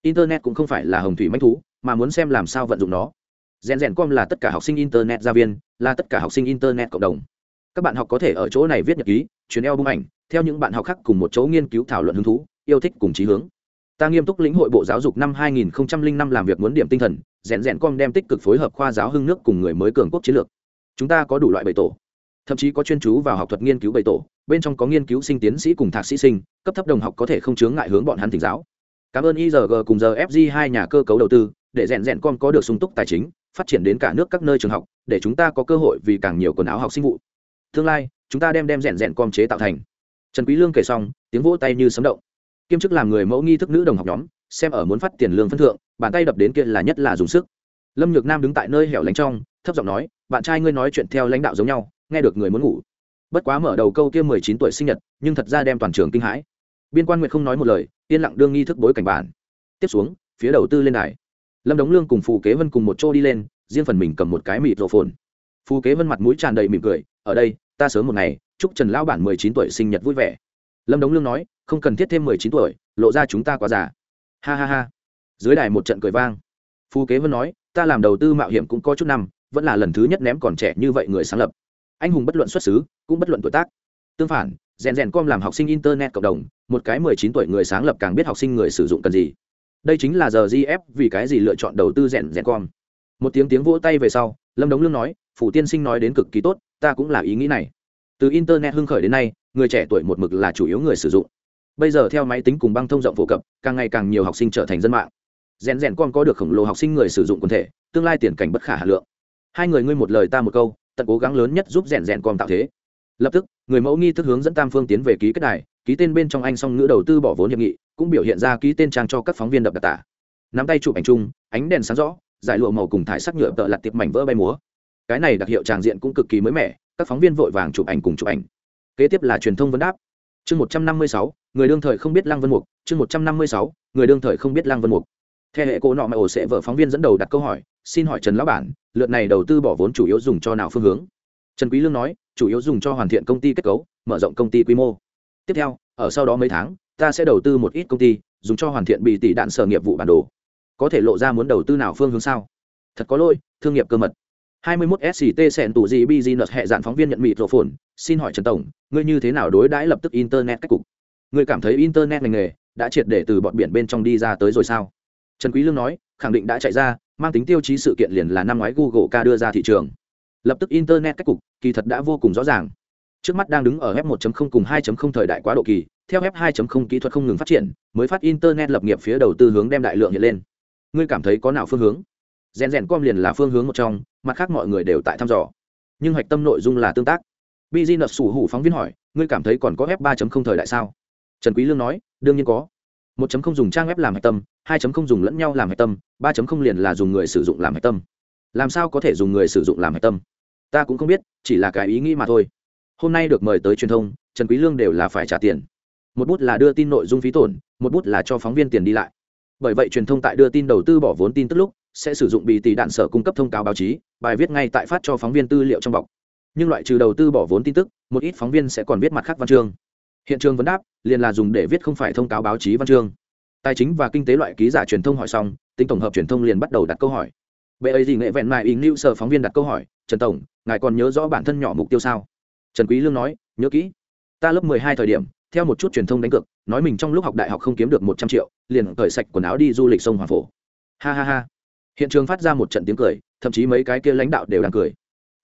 A: Internet cũng không phải là hồng thủy manh thú, mà muốn xem làm sao vận dụng nó. Rèn rèn com là tất cả học sinh internet gia viên, là tất cả học sinh internet cộng đồng. Các bạn học có thể ở chỗ này viết nhật ký chuyến eo bung ảnh, theo những bạn học khác cùng một chỗ nghiên cứu thảo luận hứng thú, yêu thích cùng chí hướng. Ta nghiêm túc lĩnh hội bộ giáo dục năm 2005 làm việc muốn điểm tinh thần, rèn rèn com đem tích cực phối hợp khoa giáo hưng nước cùng người mới cường quốc chiến lược. Chúng ta có đủ loại bầy tổ thậm chí có chuyên chú vào học thuật nghiên cứu bầy tổ, bên trong có nghiên cứu sinh tiến sĩ cùng thạc sĩ sinh, cấp thấp đồng học có thể không chướng ngại hướng bọn hắn thỉnh giáo. Cảm ơn igg cùng giờ fg hai nhà cơ cấu đầu tư, để rèn rèn con có được sung túc tài chính, phát triển đến cả nước các nơi trường học, để chúng ta có cơ hội vì càng nhiều quần áo học sinh vụ. Tương lai, chúng ta đem đem rèn rèn con chế tạo thành. Trần quý lương kể xong, tiếng vỗ tay như sấm động. Kiêm chức làm người mẫu nghi thức nữ đồng học nhóm, xem ở muốn phát tiền lương phân thượng, bàn tay đập đến kia là nhất là dùng sức. Lâm nhược nam đứng tại nơi hẻo lánh trong, thấp giọng nói, bạn trai ngươi nói chuyện theo lãnh đạo giống nhau nghe được người muốn ngủ. Bất quá mở đầu câu kia mười chín tuổi sinh nhật, nhưng thật ra đem toàn trường kinh hãi. Biên quan nguyện không nói một lời, yên lặng đương nghi thức bối cảnh bản. Tiếp xuống, phía đầu tư lên đài. Lâm đống lương cùng phù kế vân cùng một chỗ đi lên, riêng phần mình cầm một cái mịt rộ phồn. Phù kế vân mặt mũi tràn đầy mỉm cười, ở đây, ta sớm một ngày, chúc trần lão bản mười chín tuổi sinh nhật vui vẻ. Lâm đống lương nói, không cần thiết thêm mười chín tuổi, lộ ra chúng ta quá già. Ha ha ha. Dưới đài một trận cười vang. Phù kế vân nói, ta làm đầu tư mạo hiểm cũng có chút năm, vẫn là lần thứ nhất ném còn trẻ như vậy người sáng lập anh hùng bất luận xuất xứ, cũng bất luận tuổi tác. Tương phản, rèn rèn com làm học sinh internet cộng đồng, một cái mười chín tuổi người sáng lập càng biết học sinh người sử dụng cần gì. Đây chính là giờ gf vì cái gì lựa chọn đầu tư rèn rèn com. Một tiếng tiếng vỗ tay về sau, lâm đống lương nói, phủ tiên sinh nói đến cực kỳ tốt, ta cũng là ý nghĩ này. Từ internet hưng khởi đến nay, người trẻ tuổi một mực là chủ yếu người sử dụng. Bây giờ theo máy tính cùng băng thông rộng phổ cập, càng ngày càng nhiều học sinh trở thành dân mạng. Rèn rèn con có được khổng lồ học sinh người sử dụng quần thể, tương lai tiền cảnh bất khả hà lượng. Hai người ngươi một lời ta một câu tận cố gắng lớn nhất giúp rèn rèn con tạo thế. Lập tức, người mẫu nghi thức hướng dẫn tam phương tiến về ký kết đài, ký tên bên trong anh song ngữ đầu tư bỏ vốn hiệp nghị, cũng biểu hiện ra ký tên trang cho các phóng viên đập đặc tả. Nắm tay chụp ảnh chung, ánh đèn sáng rõ, giải lụa màu cùng thải sắc nhựa tợ lặt tiệp mảnh vỡ bay múa. Cái này đặc hiệu tràng diện cũng cực kỳ mới mẻ, các phóng viên vội vàng chụp ảnh cùng chụp ảnh. Kế tiếp là truyền thông vấn đáp. Chương một trăm năm mươi sáu, người đương thời không biết lăng vân mục, chương một trăm năm mươi sáu, người đương thời không biết lăng vân mục theo hệ cô nọ mà ổ sẽ vợ phóng viên dẫn đầu đặt câu hỏi, xin hỏi trần lão bản, lượt này đầu tư bỏ vốn chủ yếu dùng cho nào phương hướng? Trần quý lương nói, chủ yếu dùng cho hoàn thiện công ty kết cấu, mở rộng công ty quy mô. Tiếp theo, ở sau đó mấy tháng, ta sẽ đầu tư một ít công ty, dùng cho hoàn thiện bị tỷ đạn sở nghiệp vụ bản đồ. Có thể lộ ra muốn đầu tư nào phương hướng sao? Thật có lỗi, thương nghiệp cơ mật. 21 SCT sẹn tủ gì business hệ dạn phóng viên nhận mịt rộ phồn xin hỏi trần tổng, ngươi như thế nào đối đãi lập tức internet cách cục? Ngươi cảm thấy internet ngành nghề đã triệt để từ bọn biển bên trong đi ra tới rồi sao? Trần quý lương nói, khẳng định đã chạy ra, mang tính tiêu chí sự kiện liền là năm ngoái google ca đưa ra thị trường. Lập tức internet cách cục, kỳ thật đã vô cùng rõ ràng. Trước mắt đang đứng ở f 1.0 cùng 2.0 thời đại quá độ kỳ, theo f 2.0 kỹ thuật không ngừng phát triển, mới phát internet lập nghiệp phía đầu tư hướng đem đại lượng hiện lên. Ngươi cảm thấy có nào phương hướng? Rèn rèn com liền là phương hướng một trong, mặt khác mọi người đều tại thăm dò. Nhưng hạch tâm nội dung là tương tác. Business sủ hủ phóng viên hỏi, ngươi cảm thấy còn có f 3.0 thời đại sao? Trần quý lương nói, đương nhiên có. 1.0 dùng trang web làm hạch tâm 2.0 dùng lẫn nhau làm hạch tâm 3.0 liền là dùng người sử dụng làm hạch tâm. Làm sao có thể dùng người sử dụng làm hạch tâm? Ta cũng không biết, chỉ là cái ý nghĩ mà thôi. Hôm nay được mời tới truyền thông, trần quý lương đều là phải trả tiền. Một bút là đưa tin nội dung phí tổn, một bút là cho phóng viên tiền đi lại. Bởi vậy truyền thông tại đưa tin đầu tư bỏ vốn tin tức lúc, sẽ sử dụng bì tỷ đạn sở cung cấp thông cáo báo chí, bài viết ngay tại phát cho phóng viên tư liệu trong bọc. Nhưng loại trừ đầu tư bỏ vốn tin tức, một ít phóng viên sẽ còn viết mặt khác văn chương hiện trường vấn đáp, liền là dùng để viết không phải thông cáo báo chí văn chương. Tài chính và kinh tế loại ký giả truyền thông hỏi xong, tính tổng hợp truyền thông liền bắt đầu đặt câu hỏi. Bệ ấy gì nghệ vẹn mại ý lưu sở phóng viên đặt câu hỏi, trần tổng, ngài còn nhớ rõ bản thân nhỏ mục tiêu sao? Trần quý lương nói, nhớ kỹ. Ta lớp mười hai thời điểm, theo một chút truyền thông đánh cược, nói mình trong lúc học đại học không kiếm được một trăm triệu, liền cởi sạch quần áo đi du lịch sông hoàng phổ. Ha ha ha. Hiện trường phát ra một trận tiếng cười, thậm chí mấy cái kia lãnh đạo đều đang cười.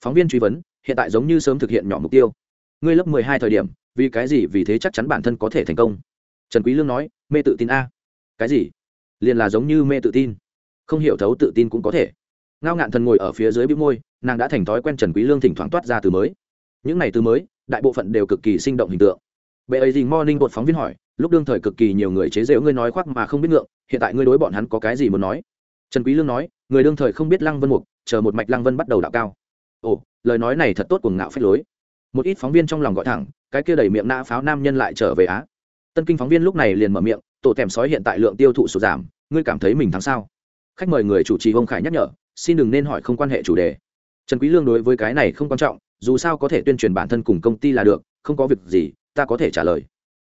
A: Phóng viên truy vấn, hiện tại giống như sớm thực hiện nhỏ mục tiêu. Ngươi lớp mười hai thời điểm vì cái gì? Vì thế chắc chắn bản thân có thể thành công. Trần quý lương nói, mê tự tin a. Cái gì? Liền là giống như mê tự tin. Không hiểu thấu tự tin cũng có thể. Ngao ngạn thần ngồi ở phía dưới bĩu môi, nàng đã thành thói quen trần quý lương thỉnh thoảng toát ra từ mới. Những này từ mới, đại bộ phận đều cực kỳ sinh động hình tượng. Bệ ấy gì morning bột phóng viên hỏi, lúc đương thời cực kỳ nhiều người chế giễu ngươi nói khoác mà không biết ngượng, hiện tại ngươi đối bọn hắn có cái gì muốn nói? Trần quý lương nói, người đương thời không biết lăng vân mục, chờ một mạch lăng vân bắt đầu đạo cao. Ồ, lời nói này thật tốt của ngạo phách lối. Một ít phóng viên trong lòng gọi thẳng cái kia đẩy miệng nã pháo nam nhân lại trở về á. Tân kinh phóng viên lúc này liền mở miệng, tổ thèm sói hiện tại lượng tiêu thụ sụt giảm, ngươi cảm thấy mình thắng sao? Khách mời người chủ trì ông khải nhắc nhở, xin đừng nên hỏi không quan hệ chủ đề. Trần quý lương đối với cái này không quan trọng, dù sao có thể tuyên truyền bản thân cùng công ty là được, không có việc gì, ta có thể trả lời.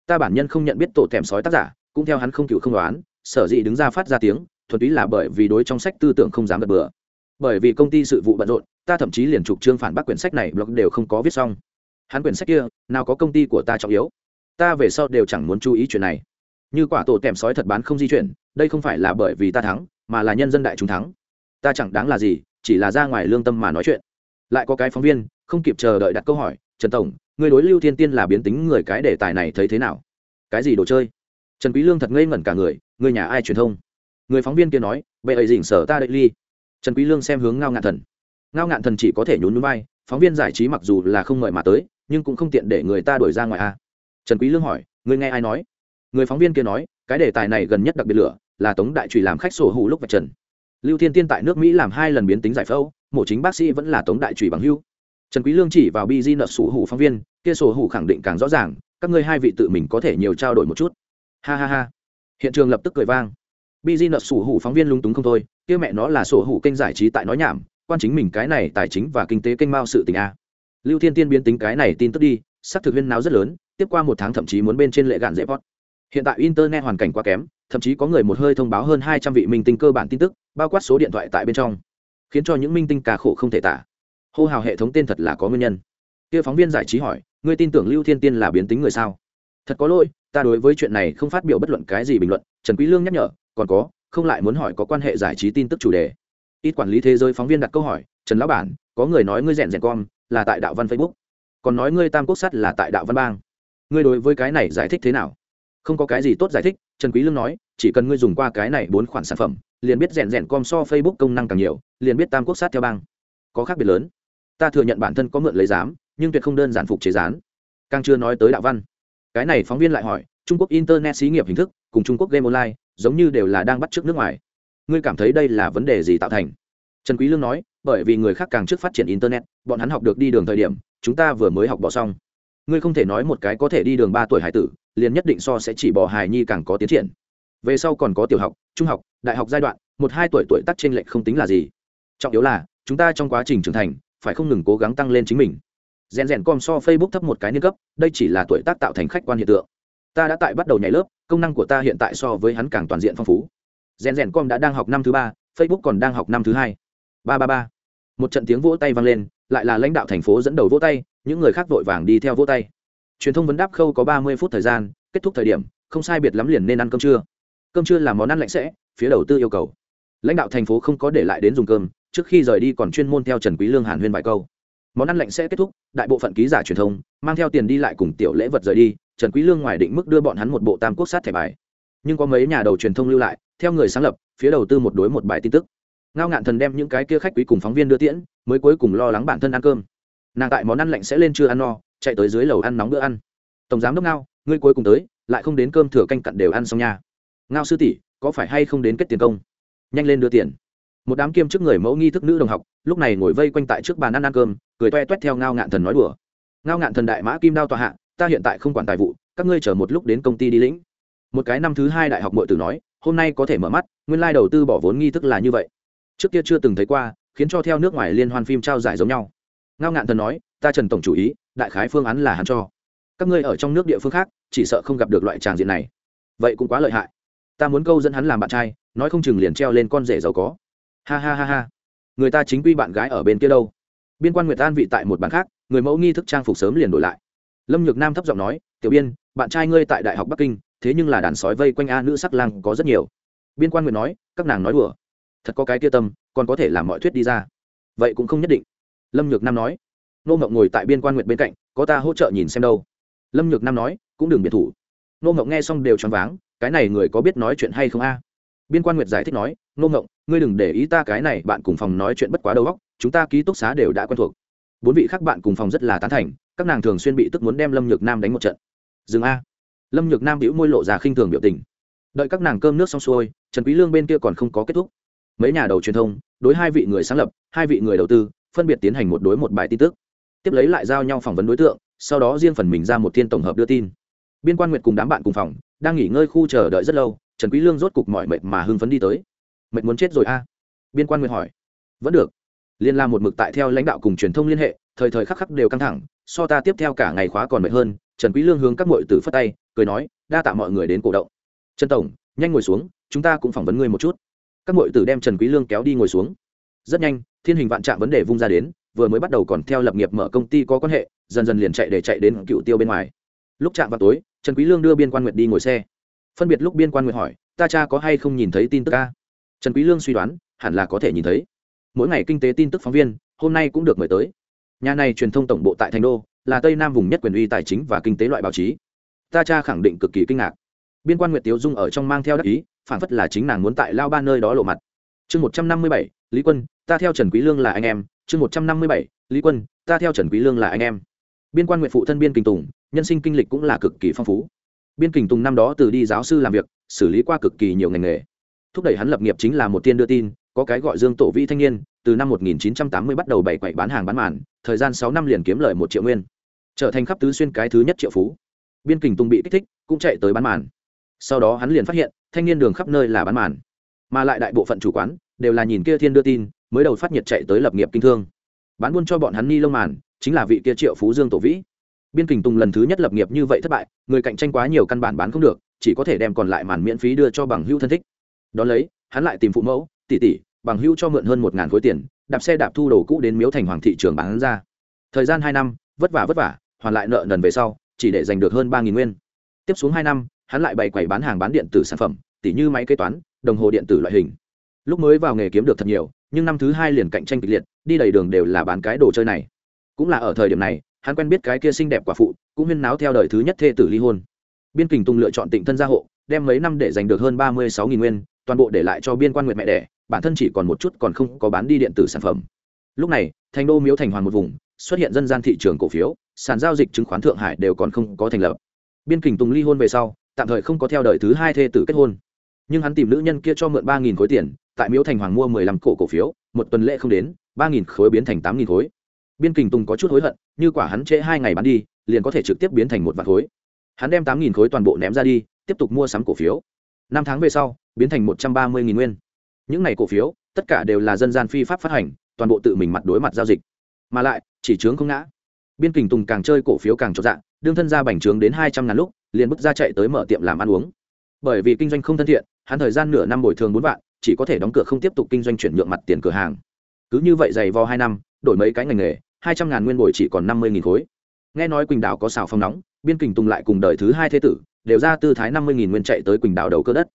A: Ta bản nhân không nhận biết tổ thèm sói tác giả, cũng theo hắn không cựu không đoán, sở dĩ đứng ra phát ra tiếng, thuần túy là bởi vì đối trong sách tư tưởng không dám gật bừa. Bởi vì công ty sự vụ bận rộn, ta thậm chí liền trục trương phản bác quyển sách này, blog đều không có viết xong hắn quyển sách kia, nào có công ty của ta trọng yếu. Ta về sau đều chẳng muốn chú ý chuyện này. Như quả tổ tèm sói thật bán không di chuyển, đây không phải là bởi vì ta thắng, mà là nhân dân đại chúng thắng. Ta chẳng đáng là gì, chỉ là ra ngoài lương tâm mà nói chuyện. Lại có cái phóng viên, không kịp chờ đợi đặt câu hỏi, trần tổng, người đối lưu thiên tiên là biến tính người cái đề tài này thấy thế nào? Cái gì đồ chơi? Trần quý lương thật ngây ngẩn cả người người nhà ai truyền thông? Người phóng viên kia nói vậy ấy dỉnh sở ta đợi ly. Trần quý lương xem hướng ngao ngạn thần. Ngao ngạn thần chỉ có thể nhún nhún vai, phóng viên giải trí mặc dù là không mời mà tới nhưng cũng không tiện để người ta đuổi ra ngoài a trần quý lương hỏi người nghe ai nói? Người phóng viên kia nói, cái đề tài này gần nhất đặc biệt lửa, là tống đại trùy làm khách sổ hủ lúc vạch trần. Lưu thiên tiên tại nước mỹ làm hai lần biến tính giải phẫu, mổ chính bác sĩ vẫn là tống đại trùy bằng hưu. Trần quý lương chỉ vào bi di nợ sổ hủ phóng viên, kia sổ hủ khẳng định càng rõ ràng, các ngươi hai vị tự mình có thể nhiều trao đổi một chút. Ha ha ha. Hiện trường lập tức cười vang. Bi di nợ sổ hủ phóng viên lung túng không thôi, kia mẹ nó là sổ hủ kênh giải trí tại nói nhảm, quan chính mình cái này tài chính và kinh tế kênh mao sự tình a lưu thiên tiên biến tính cái này tin tức đi sắc thực huyên náo rất lớn, tiếp qua một tháng thậm chí muốn bên trên lệ gạn dễ pot hiện tại internet hoàn cảnh quá kém, thậm chí có người một hơi thông báo hơn hai trăm vị minh tinh cơ bản tin tức, bao quát số điện thoại tại bên trong. Khiến cho những minh tinh cà khổ không thể tả. Hô hào hệ thống tên thật là có nguyên nhân. Kia phóng viên giải trí hỏi, ngươi tin tưởng lưu thiên tiên là biến tính người sao? Thật có lỗi, ta đối với chuyện này không phát biểu bất luận cái gì bình luận. Trần quý lương nhắc nhở, còn có, không lại muốn hỏi có quan hệ giải trí tin tức chủ đề. Ít quản lý thế giới phóng viên đặt câu hỏi, trần lão bản, có người nói ngươi rèn rèn con là tại đạo văn facebook. Còn nói ngươi tam quốc sắt là tại đạo văn bang. Ngươi đối với cái này giải thích thế nào? Không có cái gì tốt giải thích, trần quý lương nói, chỉ cần ngươi dùng qua cái này bốn khoản sản phẩm, liền biết rèn rèn com so facebook công năng càng nhiều, liền biết tam quốc sát theo bang. Có khác biệt lớn. Ta thừa nhận bản thân có mượn lấy giám, nhưng tuyệt không đơn giản phục chế gián. Càng chưa nói tới đạo văn. Cái này phóng viên lại hỏi, trung quốc internet xí nghiệp hình thức cùng trung quốc game online giống như đều là đang bắt trước nước ngoài. Ngươi cảm thấy đây là vấn đề gì tạo thành? Trần quý lương nói bởi vì người khác càng trước phát triển internet, bọn hắn học được đi đường thời điểm, chúng ta vừa mới học bỏ xong. Ngươi không thể nói một cái có thể đi đường ba tuổi hải tử, liền nhất định so sẽ chỉ bỏ hài nhi càng có tiến triển. Về sau còn có tiểu học, trung học, đại học giai đoạn, một hai tuổi tuổi tác trên lệch không tính là gì. Trọng yếu là, chúng ta trong quá trình trưởng thành, phải không ngừng cố gắng tăng lên chính mình. Rèn rèn com so facebook thấp một cái niên cấp, đây chỉ là tuổi tác tạo thành khách quan hiện tượng. Ta đã tại bắt đầu nhảy lớp, công năng của ta hiện tại so với hắn càng toàn diện phong phú. Rèn rèn com đã đang học năm thứ ba, facebook còn đang học năm thứ hai ba ba ba. Một trận tiếng vỗ tay vang lên, lại là lãnh đạo thành phố dẫn đầu vỗ tay, những người khác vội vàng đi theo vỗ tay. Truyền thông vấn đáp khâu có ba mươi phút thời gian, kết thúc thời điểm, không sai biệt lắm liền nên ăn cơm trưa. Cơm trưa là món ăn lạnh sẽ, phía đầu tư yêu cầu. Lãnh đạo thành phố không có để lại đến dùng cơm, trước khi rời đi còn chuyên môn theo trần quý lương hàn huyên vài câu. Món ăn lạnh sẽ kết thúc, đại bộ phận ký giả truyền thông, mang theo tiền đi lại cùng tiểu lễ vật rời đi, trần quý lương ngoài định mức đưa bọn hắn một bộ tam quốc sát thẻ bài. Nhưng có mấy nhà đầu truyền thông lưu lại, theo người sáng lập, phía đầu tư một đối một bài tin tức ngao ngạn thần đem những cái kia khách quý cùng phóng viên đưa tiễn, mới cuối cùng lo lắng bản thân ăn cơm. Nàng tại món ăn lạnh sẽ lên chưa ăn no, chạy tới dưới lầu ăn nóng bữa ăn. Tổng giám đốc ngao, ngươi cuối cùng tới, lại không đến cơm thừa canh cặn đều ăn xong nha. Ngao sư tỷ, có phải hay không đến kết tiền công? Nhanh lên đưa tiền. Một đám kiêm chức người mẫu nghi thức nữ đồng học, lúc này ngồi vây quanh tại trước bàn ăn ăn cơm, cười toe toét theo ngao ngạn thần nói đùa. Ngao ngạn thần đại mã kim đao tòa hạ, ta hiện tại không quản tài vụ, các ngươi chờ một lúc đến công ty đi lĩnh. Một cái năm thứ hai đại học mọi tử nói, hôm nay có thể mở mắt, nguyên lai đầu tư bỏ vốn nghi thức là như vậy trước kia chưa từng thấy qua, khiến cho theo nước ngoài liên hoan phim trao giải giống nhau. Ngao ngạn thần nói, ta trần tổng chủ ý, đại khái phương án là hắn cho. Các ngươi ở trong nước địa phương khác, chỉ sợ không gặp được loại tràng diện này. Vậy cũng quá lợi hại. Ta muốn câu dẫn hắn làm bạn trai, nói không chừng liền treo lên con rể giàu có. Ha ha ha ha. Người ta chính quy bạn gái ở bên kia đâu? Biên quan nguyệt an vị tại một bàn khác, người mẫu nghi thức trang phục sớm liền đổi lại. Lâm nhược nam thấp giọng nói, tiểu biên, bạn trai ngươi tại đại học bắc kinh, thế nhưng là đàn sói vây quanh a nữ sắc lang có rất nhiều. Biên quan nguyệt nói, các nàng nói đùa thật có cái kia tâm, còn có thể làm mọi thuyết đi ra. Vậy cũng không nhất định. Lâm nhược nam nói. Nô mộng ngồi tại biên quan nguyệt bên cạnh, có ta hỗ trợ nhìn xem đâu. Lâm nhược nam nói, cũng đừng biệt thủ. Nô mộng nghe xong đều choáng váng, cái này người có biết nói chuyện hay không a? Biên quan nguyệt giải thích nói, nô mộng, ngươi đừng để ý ta cái này, bạn cùng phòng nói chuyện bất quá đầu óc, chúng ta ký túc xá đều đã quen thuộc. Bốn vị khác bạn cùng phòng rất là tán thành, các nàng thường xuyên bị tức muốn đem lâm nhược nam đánh một trận. Dừng a. Lâm nhược nam bĩu môi lộ ra khinh thường biểu tình. Đợi các nàng cơm nước xong xuôi, trần quý lương bên kia còn không có kết thúc mấy nhà đầu truyền thông, đối hai vị người sáng lập, hai vị người đầu tư, phân biệt tiến hành một đối một bài tin tức. Tiếp lấy lại giao nhau phỏng vấn đối tượng, sau đó riêng phần mình ra một thiên tổng hợp đưa tin. Biên quan nguyệt cùng đám bạn cùng phòng, đang nghỉ ngơi khu chờ đợi rất lâu, trần quý lương rốt cục mỏi mệt mà hưng phấn đi tới. Mệt muốn chết rồi a? Biên quan nguyệt hỏi. Vẫn được. Liên la một mực tại theo lãnh đạo cùng truyền thông liên hệ, thời thời khắc khắc đều căng thẳng, so ta tiếp theo cả ngày khóa còn mệt hơn, trần quý lương hướng các muội tử phất tay, cười nói, đa tạ mọi người đến cổ động. Trần tổng, nhanh ngồi xuống, chúng ta cũng phỏng vấn ngươi một chút các ngội tử đem trần quý lương kéo đi ngồi xuống. Rất nhanh, thiên hình vạn trạng vấn đề vung ra đến, vừa mới bắt đầu còn theo lập nghiệp mở công ty có quan hệ, dần dần liền chạy để chạy đến cựu tiêu bên ngoài. Lúc chạm vào tối, trần quý lương đưa biên quan nguyệt đi ngồi xe. Phân biệt lúc biên quan nguyệt hỏi, ta cha có hay không nhìn thấy tin tức a trần quý lương suy đoán, hẳn là có thể nhìn thấy. Mỗi ngày kinh tế tin tức phóng viên, hôm nay cũng được mời tới. Nhà này truyền thông tổng bộ tại thành đô, là tây nam vùng nhất quyền uy tài chính và kinh tế loại báo chí. Ta cha khẳng định cực kỳ kinh ngạc. Biên quan nguyệt tiếu dung ở trong mang theo đắc ý phản phất là chính nàng muốn tại lao ba nơi đó lộ mặt. Chương một trăm năm mươi bảy, lý quân, ta theo trần quý lương là anh em. Chương một trăm năm mươi bảy, lý quân, ta theo trần quý lương là anh em. Biên quan nguyện phụ thân biên kình tùng, nhân sinh kinh lịch cũng là cực kỳ phong phú. Biên kình tùng năm đó từ đi giáo sư làm việc, xử lý qua cực kỳ nhiều ngành nghề. Thúc đẩy hắn lập nghiệp chính là một tiên đưa tin, có cái gọi dương tổ vi thanh niên, từ năm 1980 bắt đầu bày quậy bán hàng bán màn, thời gian sáu năm liền kiếm lời một triệu nguyên. Trở thành khắp tứ xuyên cái thứ nhất triệu phú. Biên kình tùng bị kích thích, cũng chạy tới bán màn. Sau đó hắn liền phát hiện thanh niên đường khắp nơi là bán màn, mà lại đại bộ phận chủ quán đều là nhìn kia thiên đưa tin, mới đầu phát nhiệt chạy tới lập nghiệp kinh thương. Bán buôn cho bọn hắn ni lông màn, chính là vị kia triệu phú dương tổ vĩ. Biên kình tùng lần thứ nhất lập nghiệp như vậy thất bại, người cạnh tranh quá nhiều căn bản bán không được, chỉ có thể đem còn lại màn miễn phí đưa cho bằng hữu thân thích. Đón lấy, hắn lại tìm phụ mẫu, tỷ tỷ, bằng hữu cho mượn hơn một ngàn khối tiền, đạp xe đạp thu đồ cũ đến miếu thành hoàng thị trường bán ra. Thời gian hai năm, vất vả vất vả, hoàn lại nợ nần về sau, chỉ để giành được hơn ba nghìn nguyên. Tiếp xuống hai năm hắn lại bày quầy bán hàng bán điện tử sản phẩm tỷ như máy kế toán, đồng hồ điện tử loại hình. Lúc mới vào nghề kiếm được thật nhiều, nhưng năm thứ hai liền cạnh tranh kịch liệt, đi đầy đường đều là bán cái đồ chơi này. Cũng là ở thời điểm này, hắn quen biết cái kia xinh đẹp quả phụ, cũng huyên náo theo đời thứ nhất thê tử ly hôn. Biên kình tùng lựa chọn tịnh thân gia hộ, đem mấy năm để giành được hơn ba mươi sáu nghìn nguyên, toàn bộ để lại cho biên quan nguyện mẹ đẻ, bản thân chỉ còn một chút còn không có bán đi điện tử sản phẩm. Lúc này, thành đô miếu thành hoàn một vùng, xuất hiện dân gian thị trường cổ phiếu, sàn giao dịch chứng khoán thượng hải đều còn không có thành lập. Biên kình tùng ly hôn về sau tạm thời không có theo đợi thứ hai thê tử kết hôn. Nhưng hắn tìm nữ nhân kia cho mượn ba nghìn khối tiền, tại miếu thành hoàng mua mười lăm cổ cổ phiếu, một tuần lễ không đến, ba nghìn khối biến thành tám nghìn khối. Biên kình tùng có chút hối hận, như quả hắn trễ hai ngày bán đi, liền có thể trực tiếp biến thành một vạn khối. Hắn đem tám nghìn khối toàn bộ ném ra đi, tiếp tục mua sắm cổ phiếu. Năm tháng về sau, biến thành một trăm ba mươi nghìn nguyên. Những này cổ phiếu, tất cả đều là dân gian phi pháp phát hành, toàn bộ tự mình mặt đối mặt giao dịch. Mà lại, chỉ trướng không ngã. Biên kình tùng càng chơi cổ phiếu càng cho dạng đương thân ra bành trướng đến hai trăm ngàn lúc, liền bước ra chạy tới mở tiệm làm ăn uống. Bởi vì kinh doanh không thân thiện, hắn thời gian nửa năm bồi thường bốn vạn, chỉ có thể đóng cửa không tiếp tục kinh doanh chuyển nhượng mặt tiền cửa hàng. Cứ như vậy dày vò hai năm, đổi mấy cái ngành nghề, hai trăm ngàn nguyên bồi chỉ còn năm mươi nghìn khối. Nghe nói quỳnh đảo có xào phong nóng, biên kình tùng lại cùng đời thứ hai thế tử, đều ra tư thái năm mươi nghìn nguyên chạy tới quỳnh đảo đầu cơ đất.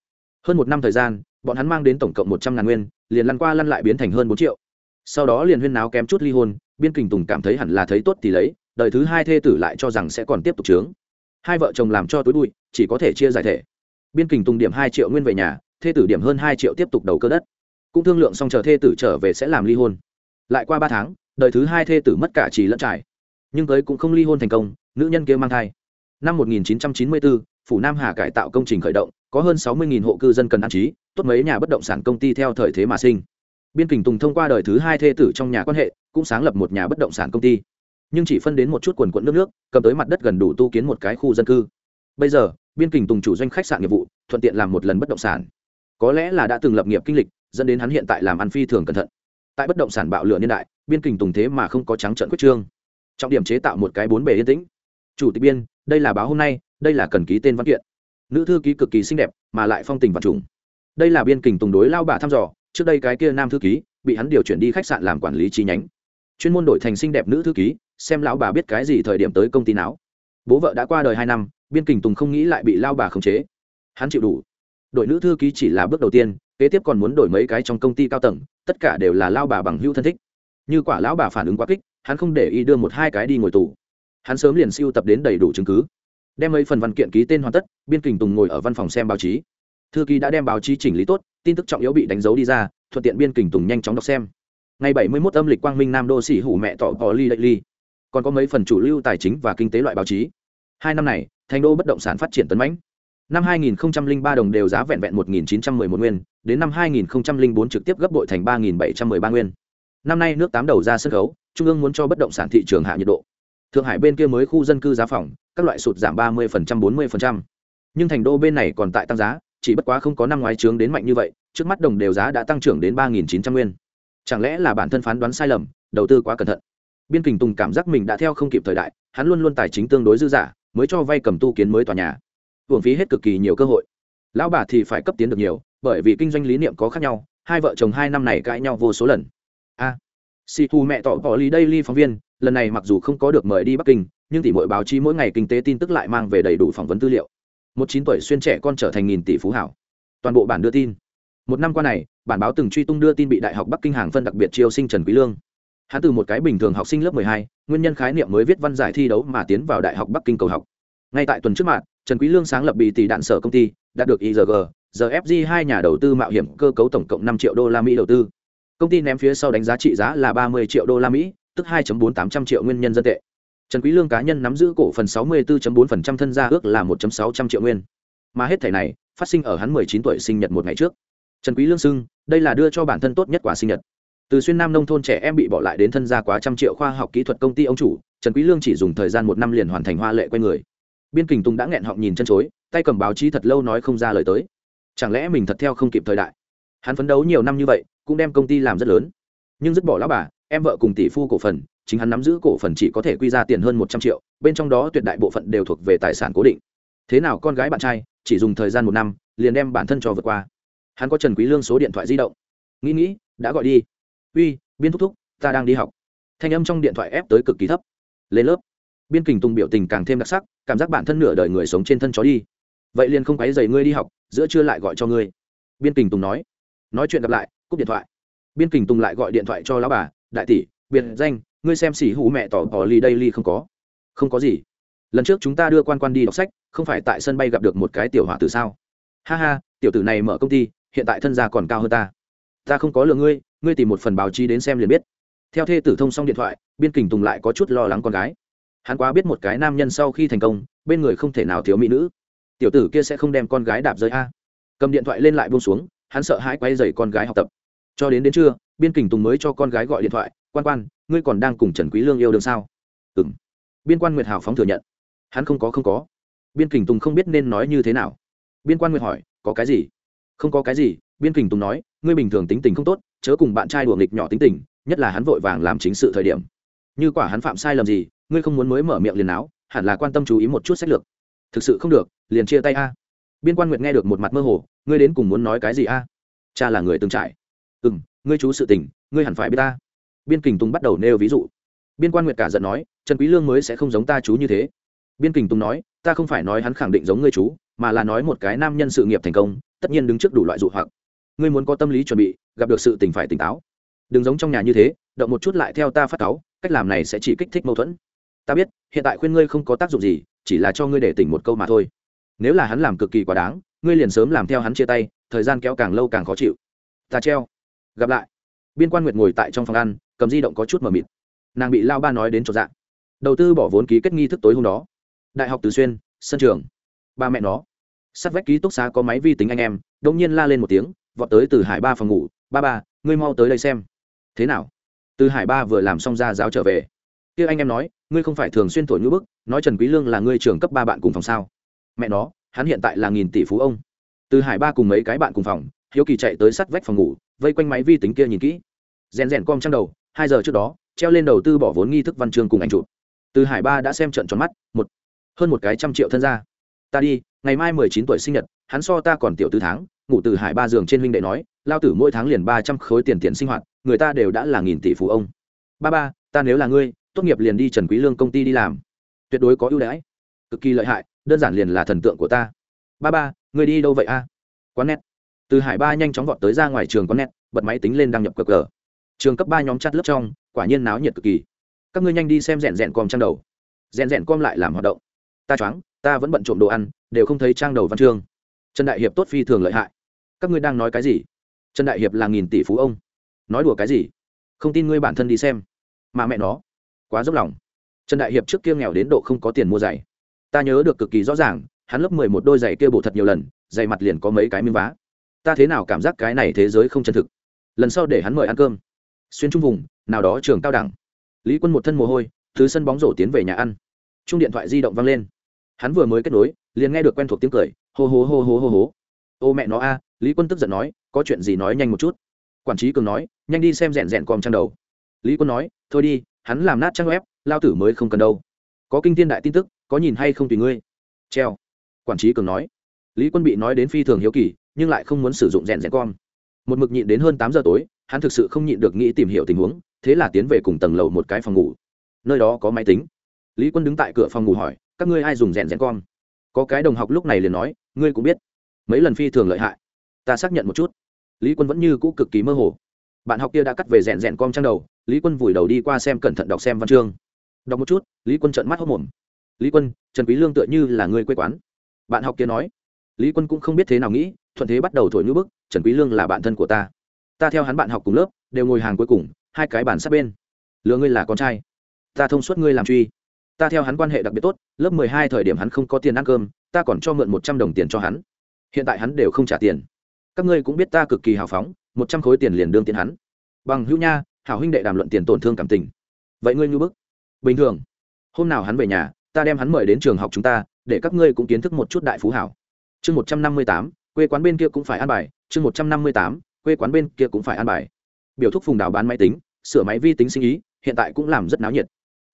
A: Hơn một năm thời gian, bọn hắn mang đến tổng cộng một trăm ngàn nguyên, liền lăn qua lăn lại biến thành hơn bốn triệu. Sau đó liền huyên náo kém chút ly hôn, biên kình tùng cảm thấy hẳn là thấy tốt thì lấy đời thứ hai thê tử lại cho rằng sẽ còn tiếp tục trướng. Hai vợ chồng làm cho túi bụi chỉ có thể chia giải thể. Biên kình tùng điểm hai triệu nguyên về nhà thê tử điểm hơn hai triệu tiếp tục đầu cơ đất. Cũng thương lượng xong chờ thê tử trở về sẽ làm ly hôn. Lại qua ba tháng đời thứ hai thê tử mất cả trì lẫn trải. Nhưng tới cũng không ly hôn thành công nữ nhân kia mang thai. Năm 1994, phủ nam hà cải tạo công trình khởi động có hơn 60.000 hộ cư dân cần ăn trí tốt mấy nhà bất động sản công ty theo thời thế mà sinh. Biên kình tùng thông qua đời thứ hai thê tử trong nhà quan hệ cũng sáng lập một nhà bất động sản công ty nhưng chỉ phân đến một chút quần quận nước nước, cầm tới mặt đất gần đủ tu kiến một cái khu dân cư. Bây giờ, biên kình tùng chủ doanh khách sạn nghiệp vụ, thuận tiện làm một lần bất động sản. Có lẽ là đã từng lập nghiệp kinh lịch, dẫn đến hắn hiện tại làm ăn phi thường cẩn thận. Tại bất động sản bạo lửa niên đại, biên kình tùng thế mà không có trắng trận quyết trương. Trọng điểm chế tạo một cái bốn bề yên tĩnh. Chủ tịch biên, đây là báo hôm nay, đây là cần ký tên văn kiện. Nữ thư ký cực kỳ xinh đẹp, mà lại phong tình và trùng. Đây là biên kình tùng đối lao bà thăm dò, trước đây cái kia nam thư ký, bị hắn điều chuyển đi khách sạn làm quản lý chi nhánh. Chuyên môn đổi thành xinh đẹp nữ thư ký xem lão bà biết cái gì thời điểm tới công ty não bố vợ đã qua đời hai năm, biên kình tùng không nghĩ lại bị lao bà khống chế. Hắn chịu đủ. Đội nữ thư ký chỉ là bước đầu tiên, kế tiếp còn muốn đổi mấy cái trong công ty cao tầng, tất cả đều là lao bà bằng hữu thân thích. Như quả lão bà phản ứng quá kích, hắn không để ý đưa một hai cái đi ngồi tù. Hắn sớm liền siêu tập đến đầy đủ chứng cứ. Đem mấy phần văn kiện ký tên hoàn tất, biên kình tùng ngồi ở văn phòng xem báo chí. Thư ký đã đem báo chí chỉnh lý tốt, tin tức trọng yếu bị đánh dấu đi ra, thuận tiện biên kình tùng nhanh chóng đọc xem. Ngày bảy mươi 71 âm lịch quang minh nam đô sĩ hủ mẹ tỏ tỏ ly đại ly còn có mấy phần chủ lưu tài chính và kinh tế loại báo chí. Hai năm này thành đô bất động sản phát triển tấn mãnh. Năm 2003 đồng đều giá vẹn vẹn 1.911 nguyên đến năm 2004 trực tiếp gấp bội thành 3.713 nguyên. Năm nay nước tám đầu ra sân khấu trung ương muốn cho bất động sản thị trường hạ nhiệt độ. Thượng hải bên kia mới khu dân cư giá phòng các loại sụt giảm 30%, 40%. nhưng thành đô bên này còn tại tăng giá chỉ bất quá không có năm ngoái trướng đến mạnh như vậy trước mắt đồng đều giá đã tăng trưởng đến 3.900 nguyên. Chẳng lẽ là bản thân phán đoán sai lầm đầu tư quá cẩn thận? Biên kình tùng cảm giác mình đã theo không kịp thời đại hắn luôn luôn tài chính tương đối dư giả mới cho vay cầm tu kiến mới tòa nhà. Hưởng phí hết cực kỳ nhiều cơ hội. Lão bà thì phải cấp tiến được nhiều bởi vì kinh doanh lý niệm có khác nhau hai vợ chồng hai năm này cãi nhau vô số lần. A à, si thu mẹ tỏ bỏ lý đây ly phóng viên lần này mặc dù không có được mời đi bắc kinh nhưng tỷ mỗi báo chí mỗi ngày kinh tế tin tức lại mang về đầy đủ phỏng vấn tư liệu. Một chín tuổi xuyên trẻ con trở thành nghìn tỷ phú hảo. Toàn bộ bản đưa tin. Một năm qua này bản báo từng truy tung đưa tin bị đại học bắc kinh hàng phân đặc biệt chiêu sinh trần quý lương hắn từ một cái bình thường học sinh lớp 12, nguyên nhân khái niệm mới viết văn giải thi đấu mà tiến vào đại học bắc kinh cầu học. Ngay tại tuần trước mạng trần quý lương sáng lập bị tỷ đạn sở công ty đã được igg gfg hai nhà đầu tư mạo hiểm cơ cấu tổng cộng 5 triệu đô la mỹ đầu tư. Công ty ném phía sau đánh giá trị giá là 30 triệu đô la mỹ tức 2.4800 triệu nguyên nhân dân tệ. Trần quý lương cá nhân nắm giữ cổ phần 64.4% thân gia ước là 1.600 triệu nguyên. Mà hết thảy này phát sinh ở hắn 19 tuổi sinh nhật một ngày trước. Trần quý lương xưng đây là đưa cho bản thân tốt nhất quả sinh nhật từ xuyên nam nông thôn trẻ em bị bỏ lại đến thân gia quá trăm triệu khoa học kỹ thuật công ty ông chủ, trần quý lương chỉ dùng thời gian một năm liền hoàn thành hoa lệ quay người. Biên kình tùng đã nghẹn họng nhìn chân chối, tay cầm báo chí thật lâu nói không ra lời tới. Chẳng lẽ mình thật theo không kịp thời đại? Hắn phấn đấu nhiều năm như vậy, cũng đem công ty làm rất lớn. Nhưng dứt bỏ lão bà, em vợ cùng tỷ phu cổ phần, chính hắn nắm giữ cổ phần chỉ có thể quy ra tiền hơn một trăm triệu, bên trong đó tuyệt đại bộ phận đều thuộc về tài sản cố định. Thế nào con gái bạn trai, chỉ dùng thời gian một năm, liền đem bản thân cho vượt qua. Hắn có trần quý lương số điện thoại di động. Nghĩ nghĩ, đã gọi đi uy, biên thúc thúc, ta đang đi học. Thanh âm trong điện thoại ép tới cực kỳ thấp. Lên lớp. Biên kình tùng biểu tình càng thêm đặc sắc, cảm giác bản thân nửa đời người sống trên thân chó đi. Vậy liền không quấy dày ngươi đi học, giữa trưa lại gọi cho ngươi. Biên kình tùng nói. Nói chuyện gặp lại, cúp điện thoại. Biên kình tùng lại gọi điện thoại cho lão bà, đại tỷ, biệt danh, ngươi xem xỉ hủ mẹ tỏ tỏ ly đây ly không có. Không có gì. Lần trước chúng ta đưa quan quan đi đọc sách, không phải tại sân bay gặp được một cái tiểu hỏa tử sao? Ha ha, tiểu tử này mở công ty, hiện tại thân gia còn cao hơn ta. Ta không có lừa ngươi ngươi tìm một phần báo chí đến xem liền biết. Theo thê tử thông xong điện thoại, biên kình tùng lại có chút lo lắng con gái. Hắn quá biết một cái nam nhân sau khi thành công, bên người không thể nào thiếu mỹ nữ. Tiểu tử kia sẽ không đem con gái đạp rơi a. Cầm điện thoại lên lại buông xuống, hắn sợ hãi quay dày con gái học tập. Cho đến đến trưa, biên kình tùng mới cho con gái gọi điện thoại, quan quan, ngươi còn đang cùng trần quý lương yêu đương sao? Ừ m biên quan nguyệt hào phóng thừa nhận. Hắn không có không có. Biên kình tùng không biết nên nói như thế nào. Biên quan nguyệt hỏi, có cái gì? Không có cái gì. Biên kình tùng nói, ngươi bình thường tính tình không tốt chớ cùng bạn trai đùa nghịch nhỏ tính tình, nhất là hắn vội vàng làm chính sự thời điểm. Như quả hắn phạm sai lầm gì, ngươi không muốn mới mở miệng liền áo hẳn là quan tâm chú ý một chút sách lược. Thực sự không được, liền chia tay a. Biên quan nguyệt nghe được một mặt mơ hồ, ngươi đến cùng muốn nói cái gì a? Cha là người từng trải. Ừ m ngươi chú sự tình, ngươi hẳn phải biết ta. Biên kình tùng bắt đầu nêu ví dụ. Biên quan nguyệt cả giận nói, trần quý lương mới sẽ không giống ta chú như thế. Biên kình tùng nói, ta không phải nói hắn khẳng định giống ngươi chú, mà là nói một cái nam nhân sự nghiệp thành công, tất nhiên đứng trước đủ loại dụ hoặc ngươi muốn có tâm lý chuẩn bị, gặp được sự tình phải tỉnh táo. Đừng giống trong nhà như thế, động một chút lại theo ta phát cáu, cách làm này sẽ chỉ kích thích mâu thuẫn. Ta biết, hiện tại khuyên ngươi không có tác dụng gì, chỉ là cho ngươi để tỉnh một câu mà thôi. Nếu là hắn làm cực kỳ quá đáng, ngươi liền sớm làm theo hắn chia tay, thời gian kéo càng lâu càng khó chịu. Ta treo. Gặp lại. Biên quan nguyệt ngồi tại trong phòng ăn, cầm di động có chút mờ mịt. Nàng bị lao ba nói đến chỗ dạng. Đầu tư bỏ vốn ký kết nghi thức tối hôm đó. Đại học tứ xuyên, sân trường. Ba mẹ nó. Sắt vách ký túc xá có máy vi tính anh em đông nhiên la lên một tiếng vọt tới từ hải ba phòng ngủ, ba ba, ngươi mau tới đây xem. Thế nào? Từ hải ba vừa làm xong ra giáo trở về. Kia anh em nói, ngươi không phải thường xuyên thổi ngữ bức, nói trần quý lương là ngươi trưởng cấp ba bạn cùng phòng sao? Mẹ nó, hắn hiện tại là nghìn tỷ phú ông. Từ hải ba cùng mấy cái bạn cùng phòng, hiếu kỳ chạy tới sắt vách phòng ngủ, vây quanh máy vi tính kia nhìn kỹ. Rèn rèn com trong đầu, hai giờ trước đó, treo lên đầu tư bỏ vốn nghi thức văn chương cùng ảnh chụp. Từ hải ba đã xem trận tròn mắt, một, hơn một cái trăm triệu thân gia. Ta đi, ngày mai mười chín tuổi sinh nhật, hắn so ta còn tiểu tư tháng ngủ từ hải ba giường trên huynh đệ nói, lao tử mỗi tháng liền ba trăm khối tiền tiền sinh hoạt, người ta đều đã là nghìn tỷ phú ông. Ba ba, ta nếu là ngươi, tốt nghiệp liền đi trần quý lương công ty đi làm. Tuyệt đối có ưu đãi. Cực kỳ lợi hại, đơn giản liền là thần tượng của ta. Ba ba, ngươi đi đâu vậy a? Quán net. Từ hải ba nhanh chóng vọt tới ra ngoài trường quán net, bật máy tính lên đăng nhập cờ cờ trường cấp ba nhóm chặt lớp trong, quả nhiên náo nhiệt cực kỳ. Các ngươi nhanh đi xem rèn rèn com trang đầu. Rèn rèn com lại làm hoạt động. Ta choáng, ta vẫn bận trộm đồ ăn, đều không thấy trang đầu văn chương. Trần đại hiệp tốt phi thường lợi hại các ngươi đang nói cái gì? Trần đại hiệp là nghìn tỷ phú ông. Nói đùa cái gì? Không tin ngươi bản thân đi xem. Mà mẹ nó, quá dốc lòng. Trần đại hiệp trước kia nghèo đến độ không có tiền mua giày. Ta nhớ được cực kỳ rõ ràng, hắn lớp mười một đôi giày kia bổ thật nhiều lần, giày mặt liền có mấy cái miếng vá. Ta thế nào cảm giác cái này thế giới không chân thực? Lần sau để hắn mời ăn cơm. Xuyên trung vùng, nào đó trường cao đẳng. Lý quân một thân mồ hôi thứ sân bóng rổ tiến về nhà ăn. Chung điện thoại di động văng lên. Hắn vừa mới kết nối, liền nghe được quen thuộc tiếng cười, hô hô hô hô hô hô. Ô mẹ nó a lý quân tức giận nói, có chuyện gì nói nhanh một chút. Quản trí cường nói, nhanh đi xem rèn rèn còm trang đầu. Lý quân nói, thôi đi, hắn làm nát trang web, lao tử mới không cần đâu. Có kinh thiên đại tin tức, có nhìn hay không tùy ngươi. Treo. Quản trí cường nói, lý quân bị nói đến phi thường hiếu kỳ, nhưng lại không muốn sử dụng rèn rèn com. Một mực nhịn đến hơn tám giờ tối, hắn thực sự không nhịn được nghĩ tìm hiểu tình huống, thế là tiến về cùng tầng lầu một cái phòng ngủ. Nơi đó có máy tính. Lý quân đứng tại cửa phòng ngủ hỏi, các ngươi ai dùng rèn rèn com? Có cái đồng học lúc này liền nói, ngươi cũng biết. Mấy lần phi thường lợi hại ta xác nhận một chút. Lý quân vẫn như cũ cực kỳ mơ hồ. Bạn học kia đã cắt về rèn rèn com trang đầu, lý quân vùi đầu đi qua xem cẩn thận đọc xem văn chương. Đọc một chút, lý quân trợn mắt hốc mồm lý quân, trần quý lương tựa như là người quê quán. Bạn học kia nói, lý quân cũng không biết thế nào nghĩ, thuận thế bắt đầu thổi ngữ bức, trần quý lương là bạn thân của ta. Ta theo hắn bạn học cùng lớp, đều ngồi hàng cuối cùng, hai cái bàn sát bên. Lừa ngươi là con trai, ta thông suốt ngươi làm truy. Ta theo hắn quan hệ đặc biệt tốt, lớp mười hai thời điểm hắn không có tiền ăn cơm, ta còn cho mượn một trăm đồng tiền cho hắn. Hiện tại hắn đều không trả tiền các ngươi cũng biết ta cực kỳ hào phóng, một trăm khối tiền liền đương tiền hắn. Bằng hữu nha, hảo huynh đệ đàm luận tiền tổn thương cảm tình. Vậy ngươi như bức? Bình thường. Hôm nào hắn về nhà, ta đem hắn mời đến trường học chúng ta, để các ngươi cũng kiến thức một chút đại phú hảo. Chương một trăm năm mươi tám, quê quán bên kia cũng phải ăn bài. Chương một trăm năm mươi tám, quê quán bên kia cũng phải ăn bài. Biểu thúc phùng đào bán máy tính, sửa máy vi tính sinh ý, hiện tại cũng làm rất náo nhiệt.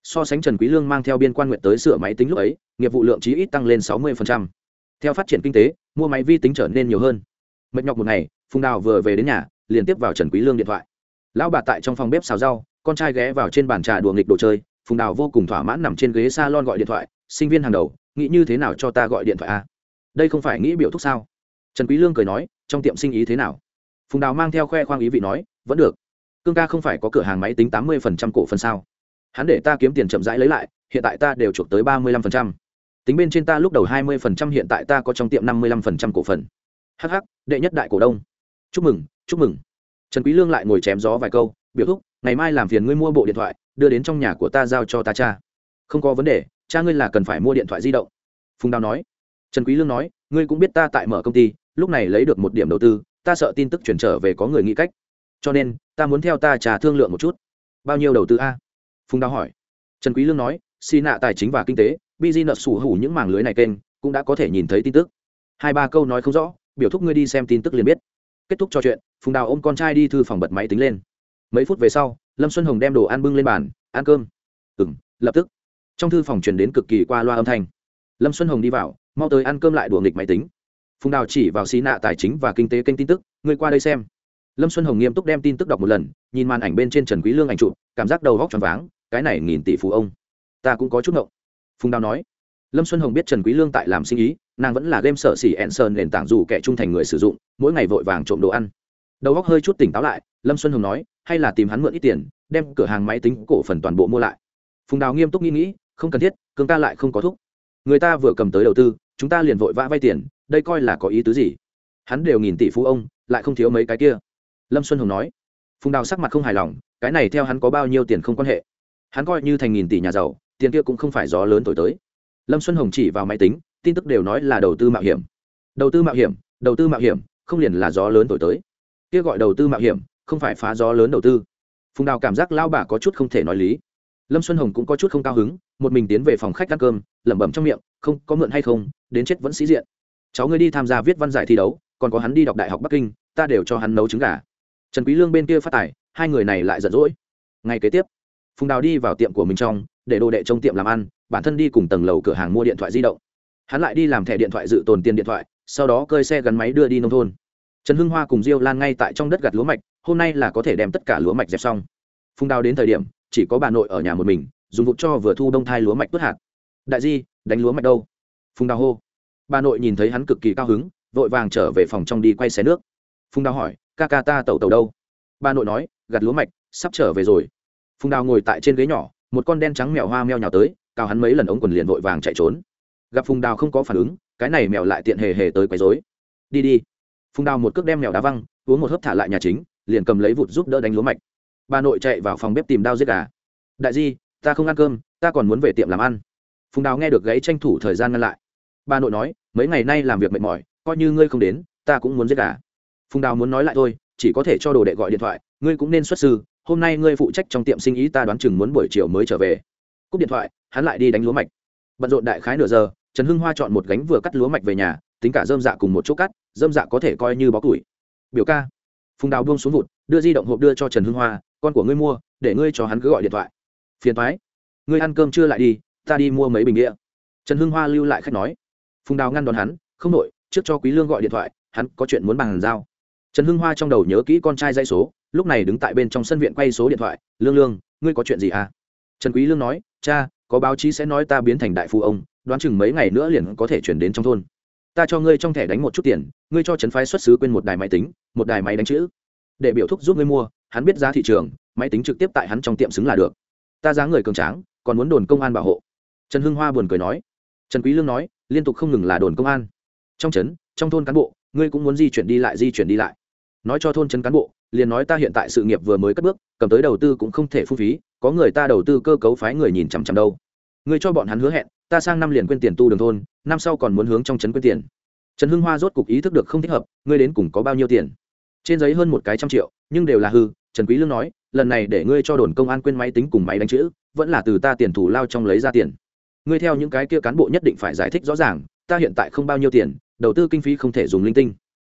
A: So sánh trần quý lương mang theo biên quan nguyện tới sửa máy tính lúc ấy, nghiệp vụ lượng chí ít tăng lên 60%. theo phát triển kinh tế, mua máy vi tính trở nên nhiều hơn mệt nhọc một ngày, phùng đào vừa về đến nhà, liền tiếp vào trần quý lương điện thoại. Lão bà tại trong phòng bếp xào rau, con trai ghé vào trên bàn trà đùa nghịch đồ chơi, phùng đào vô cùng thỏa mãn nằm trên ghế salon gọi điện thoại, sinh viên hàng đầu, nghĩ như thế nào cho ta gọi điện thoại a? Đây không phải nghĩ biểu thúc sao? Trần quý lương cười nói, trong tiệm sinh ý thế nào? Phùng đào mang theo khoe khoang ý vị nói, vẫn được. Cương ca không phải có cửa hàng máy tính tám mươi phần trăm cổ phần sao? Hắn để ta kiếm tiền chậm rãi lấy lại, hiện tại ta đều chuộc tới ba mươi lăm phần trăm. Tính bên trên ta lúc đầu hai mươi phần trăm, hiện tại ta có trong tiệm năm mươi lăm phần trăm cổ phần hh đệ nhất đại cổ đông. Chúc mừng chúc mừng. Trần quý lương lại ngồi chém gió vài câu, biểu thúc, ngày mai làm phiền ngươi mua bộ điện thoại, đưa đến trong nhà của ta giao cho ta cha. Không có vấn đề, cha ngươi là cần phải mua điện thoại di động. Phùng đào nói. Trần quý lương nói, ngươi cũng biết ta tại mở công ty, lúc này lấy được một điểm đầu tư, ta sợ tin tức chuyển trở về có người nghĩ cách. Cho nên, ta muốn theo ta trà thương lượng một chút. Bao nhiêu đầu tư a? Phùng đào hỏi. Trần quý lương nói, xì nạ tài chính và kinh tế, business sủ hủ những mảng lưới này kênh, cũng đã có thể nhìn thấy tin tức. Hai ba câu nói không rõ biểu thúc ngươi đi xem tin tức liền biết. Kết thúc trò chuyện, phùng đào ôm con trai đi thư phòng bật máy tính lên. Mấy phút về sau, lâm xuân hồng đem đồ ăn bưng lên bàn, ăn cơm. Ừ m lập tức. Trong thư phòng truyền đến cực kỳ qua loa âm thanh. Lâm xuân hồng đi vào, mau tới ăn cơm lại đùa nghịch máy tính. Phùng đào chỉ vào xí nạ tài chính và kinh tế kênh tin tức, ngươi qua đây xem. Lâm xuân hồng nghiêm túc đem tin tức đọc một lần, nhìn màn ảnh bên trên trần quý lương ảnh trụ cảm giác đầu góc tròn váng, cái này nghìn tỷ phú ông, ta cũng có chút ngộng. Phùng đào nói lâm xuân hồng biết trần quý lương tại làm sinh ý, nàng vẫn là game sở xỉ ẹn sơn nền tảng dù kẻ trung thành người sử dụng, mỗi ngày vội vàng trộm đồ ăn. Đầu óc hơi chút tỉnh táo lại, lâm xuân hồng nói, hay là tìm hắn mượn ít tiền, đem cửa hàng máy tính cổ phần toàn bộ mua lại. Phùng đào nghiêm túc nghĩ nghĩ, không cần thiết cương ca lại không có thúc. Người ta vừa cầm tới đầu tư, chúng ta liền vội vã vay tiền, đây coi là có ý tứ gì? Hắn đều nghìn tỷ phú ông, lại không thiếu mấy cái kia. Lâm xuân hồng nói, phùng đào sắc mặt không hài lòng, cái này theo hắn có bao nhiêu tiền không quan hệ. Hắn coi như thành nghìn tỷ nhà giàu, tiền kia cũng không phải gió lớn thổi tới lâm xuân hồng chỉ vào máy tính, tin tức đều nói là đầu tư mạo hiểm. Đầu tư mạo hiểm, đầu tư mạo hiểm, không liền là gió lớn thổi tới. Kia gọi đầu tư mạo hiểm, không phải phá gió lớn đầu tư. Phùng đào cảm giác lao bà có chút không thể nói lý. Lâm xuân hồng cũng có chút không cao hứng, một mình tiến về phòng khách ăn cơm, lẩm bẩm trong miệng, không, có mượn hay không, đến chết vẫn sĩ diện. Cháu ngươi đi tham gia viết văn giải thi đấu, còn có hắn đi đọc đại học bắc kinh, ta đều cho hắn nấu trứng gà. Trần quý lương bên kia phát tài, hai người này lại giận dỗi. Ngày kế tiếp, phùng đào đi vào tiệm của mình trong để đồ đệ trong tiệm làm ăn, bản thân đi cùng tầng lầu cửa hàng mua điện thoại di động. Hắn lại đi làm thẻ điện thoại dự tồn tiền điện thoại, sau đó cơi xe gắn máy đưa đi nông thôn. Trần hưng hoa cùng diêu lan ngay tại trong đất gặt lúa mạch, hôm nay là có thể đem tất cả lúa mạch dẹp xong. Phung đào đến thời điểm, chỉ có bà nội ở nhà một mình, dùng vụ cho vừa thu đông thai lúa mạch tuốt hạt. Đại di, đánh lúa mạch đâu? Phung đào hô. Bà nội nhìn thấy hắn cực kỳ cao hứng, vội vàng trở về phòng trong đi quay xé nước. Phung đào hỏi, ca ca ta tẩu tẩu đâu? Bà nội nói, gặt lúa mạch, sắp trở về rồi. Phung đào ngồi tại trên ghế nhỏ một con đen trắng mèo hoa meo nhào tới cao hắn mấy lần ống quần liền vội vàng chạy trốn. Gặp phùng đào không có phản ứng, cái này mèo lại tiện hề hề tới quấy dối đi đi. Phùng đào một cước đem mèo đá văng, uống một hớp thả lại nhà chính, liền cầm lấy vụt giúp đỡ đánh lúa mạch. Bà nội chạy vào phòng bếp tìm đao giết gà. Đại di, ta không ăn cơm, ta còn muốn về tiệm làm ăn. Phùng đào nghe được gáy tranh thủ thời gian ngăn lại. Bà nội nói, mấy ngày nay làm việc mệt mỏi, coi như ngươi không đến, ta cũng muốn giết gà. Phùng đào muốn nói lại thôi, chỉ có thể cho đồ đệ gọi điện thoại ngươi cũng nên xuất sư, hôm nay ngươi phụ trách trong tiệm sinh ý ta đoán chừng muốn buổi chiều mới trở về. Cúp điện thoại, hắn lại đi đánh lúa mạch. Bận rộn đại khái nửa giờ, trần hưng hoa chọn một gánh vừa cắt lúa mạch về nhà, tính cả dơm dạ cùng một chỗ cắt, dơm dạ có thể coi như bó củi. Biểu ca, phùng đào buông xuống vụt, đưa di động hộp đưa cho trần hưng hoa, con của ngươi mua, để ngươi cho hắn cứ gọi điện thoại. Phiền thoái ngươi ăn cơm chưa lại đi, ta đi mua mấy bình đĩa trần hưng hoa lưu lại khách nói. Phùng đào ngăn đón hắn, không đội trước cho quý lương gọi điện thoại, hắn có chuyện muốn bàn giao. Trần hưng hoa trong đầu nhớ kỹ con trai dây số lúc này đứng tại bên trong sân viện quay số điện thoại, lương lương, ngươi có chuyện gì à? Trần quý lương nói, cha, có báo chí sẽ nói ta biến thành đại phu ông, đoán chừng mấy ngày nữa liền có thể chuyển đến trong thôn. Ta cho ngươi trong thẻ đánh một chút tiền, ngươi cho trấn phái xuất xứ quên một đài máy tính, một đài máy đánh chữ. Để biểu thúc giúp ngươi mua, hắn biết giá thị trường, máy tính trực tiếp tại hắn trong tiệm xứng là được. Ta giá người cường tráng, còn muốn đồn công an bảo hộ. Trần hưng hoa buồn cười nói. Trần quý lương nói, liên tục không ngừng là đồn công an. Trong trấn, trong thôn cán bộ, ngươi cũng muốn di chuyển đi lại, di chuyển đi lại. Nói cho thôn trấn cán bộ liền nói ta hiện tại sự nghiệp vừa mới cất bước cầm tới đầu tư cũng không thể phung phí có người ta đầu tư cơ cấu phái người nhìn chằm chằm đâu. Người cho bọn hắn hứa hẹn ta sang năm liền quên tiền tu đường thôn năm sau còn muốn hướng trong trấn quên tiền. Trần hưng hoa rốt cục ý thức được không thích hợp ngươi đến cùng có bao nhiêu tiền? Trên giấy hơn một cái trăm triệu nhưng đều là hư trần quý lương nói lần này để ngươi cho đồn công an quên máy tính cùng máy đánh chữ vẫn là từ ta tiền thủ lao trong lấy ra tiền. Ngươi theo những cái kia cán bộ nhất định phải giải thích rõ ràng ta hiện tại không bao nhiêu tiền đầu tư kinh phí không thể dùng linh tinh.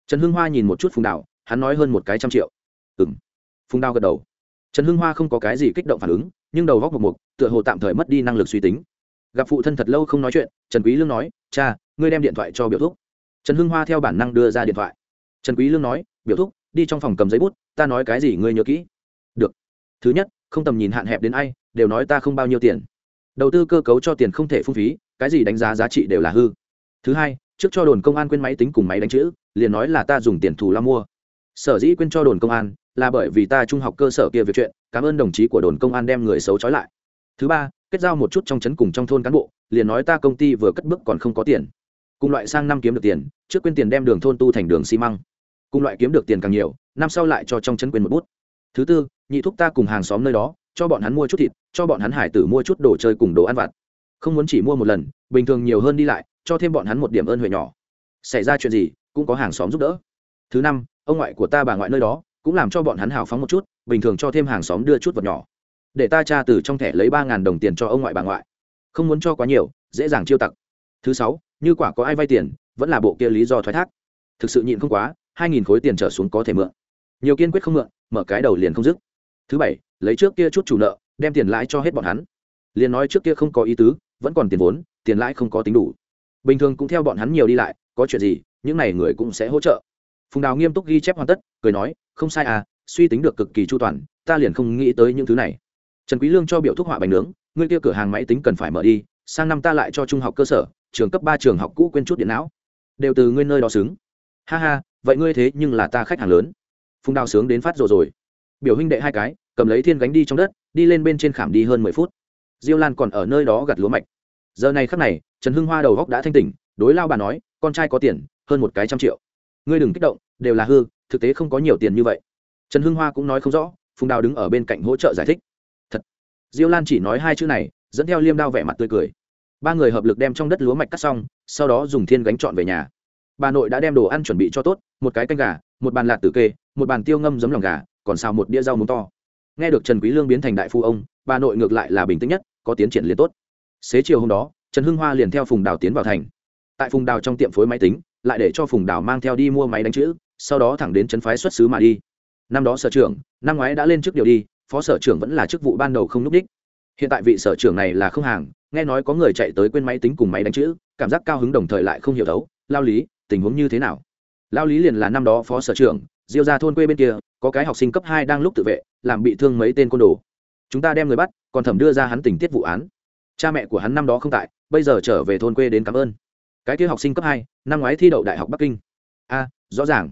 A: Trần hưng hoa nhìn một chút phùng đảo, hắn nói hơn một cái trăm triệu ừ m phùng đao gật đầu. Trần hưng hoa không có cái gì kích động phản ứng, nhưng đầu góc một mục, tựa hồ tạm thời mất đi năng lực suy tính. Gặp phụ thân thật lâu không nói chuyện, trần quý lương nói, cha, ngươi đem điện thoại cho biểu thúc. Trần hưng hoa theo bản năng đưa ra điện thoại. Trần quý lương nói, biểu thúc, đi trong phòng cầm giấy bút, ta nói cái gì ngươi nhớ kỹ. Được. Thứ nhất, không tầm nhìn hạn hẹp đến ai, đều nói ta không bao nhiêu tiền. Đầu tư cơ cấu cho tiền không thể phung phí, cái gì đánh giá giá trị đều là hư. Thứ hai, trước cho đồn công an quên máy tính cùng máy đánh chữ, liền nói là ta dùng tiền thù la mua. Sở dĩ quên cho đồn công an là bởi vì ta trung học cơ sở kia việc chuyện, cảm ơn đồng chí của đồn công an đem người xấu trói lại. Thứ ba, kết giao một chút trong trấn cùng trong thôn cán bộ, liền nói ta công ty vừa cất bước còn không có tiền. Cùng loại sang năm kiếm được tiền, trước quên tiền đem đường thôn tu thành đường xi măng. Cùng loại kiếm được tiền càng nhiều, năm sau lại cho trong trấn quên một bút. Thứ tư, nhị thúc ta cùng hàng xóm nơi đó, cho bọn hắn mua chút thịt, cho bọn hắn hải tử mua chút đồ chơi cùng đồ ăn vặt. Không muốn chỉ mua một lần, bình thường nhiều hơn đi lại, cho thêm bọn hắn một điểm ơn huệ nhỏ. Xảy ra chuyện gì, cũng có hàng xóm giúp đỡ. Thứ năm, ông ngoại của ta bà ngoại nơi đó cũng làm cho bọn hắn hào phóng một chút, bình thường cho thêm hàng xóm đưa chút vật nhỏ. Để ta tra từ trong thẻ lấy ba ngàn đồng tiền cho ông ngoại bà ngoại. Không muốn cho quá nhiều, dễ dàng chiêu tặc. Thứ sáu, như quả có ai vay tiền, vẫn là bộ kia lý do thoái thác. Thực sự nhịn không quá, hai nghìn khối tiền trở xuống có thể mượn. Nhiều kiên quyết không mượn, mở cái đầu liền không dứt. Thứ bảy, lấy trước kia chút chủ nợ, đem tiền lãi cho hết bọn hắn. Liền nói trước kia không có ý tứ, vẫn còn tiền vốn, tiền lãi không có tính đủ. Bình thường cũng theo bọn hắn nhiều đi lại, có chuyện gì, những n à y người cũng sẽ hỗ trợ phùng đào nghiêm túc ghi chép hoàn tất, cười nói, không sai à suy tính được cực kỳ chu toàn, ta liền không nghĩ tới những thứ này. Trần quý lương cho biểu thuốc họa bánh nướng, ngươi kia cửa hàng máy tính cần phải mở đi, sang năm ta lại cho trung học cơ sở, trường cấp ba, trường học cũ quên chút điện não. Đều từ ngươi nơi đó xứng. Ha ha, vậy ngươi thế nhưng là ta khách hàng lớn. Phùng đào sướng đến phát rồi rồi. Biểu huynh đệ hai cái, cầm lấy thiên gánh đi trong đất, đi lên bên trên khảm đi hơn mười phút. Diêu lan còn ở nơi đó gặt lúa mạch. Giờ này khắc này, trần hưng hoa đầu góc đã thanh tỉnh, đối lao bà nói, con trai có tiền, hơn một cái trăm triệu. Ngươi đừng kích động đều là hư, thực tế không có nhiều tiền như vậy. Trần hưng hoa cũng nói không rõ, phùng đào đứng ở bên cạnh hỗ trợ giải thích. Thật. Diêu lan chỉ nói hai chữ này, dẫn theo liêm đao vẻ mặt tươi cười. Ba người hợp lực đem trong đất lúa mạch cắt xong, sau đó dùng thiên gánh trọn về nhà. Bà nội đã đem đồ ăn chuẩn bị cho tốt, một cái canh gà, một bàn lạc tử kê, một bàn tiêu ngâm giấm lòng gà, còn xào một đĩa rau muống to. Nghe được trần quý lương biến thành đại phu ông, bà nội ngược lại là bình tĩnh nhất, có tiến triển liền tốt. Xế chiều hôm đó, trần hưng hoa liền theo phùng đào tiến vào thành. Tại phùng đào trong tiệm phối máy tính lại để cho phùng đào mang theo đi mua máy đánh chữ, sau đó thẳng đến trấn phái xuất xứ mà đi. Năm đó sở trưởng, năm ngoái đã lên trước điều đi, phó sở trưởng vẫn là chức vụ ban đầu không núp đích. Hiện tại vị sở trưởng này là không hàng, nghe nói có người chạy tới quên máy tính cùng máy đánh chữ, cảm giác cao hứng đồng thời lại không hiểu thấu, lao lý, tình huống như thế nào? Lao lý liền là năm đó phó sở trưởng, diêu ra thôn quê bên kia, có cái học sinh cấp hai đang lúc tự vệ, làm bị thương mấy tên côn đồ. Chúng ta đem người bắt, còn thẩm đưa ra hắn tình tiết vụ án. Cha mẹ của hắn năm đó không tại, bây giờ trở về thôn quê đến cảm ơn cái kia học sinh cấp hai, năm ngoái thi đậu đại học bắc kinh. A, rõ ràng.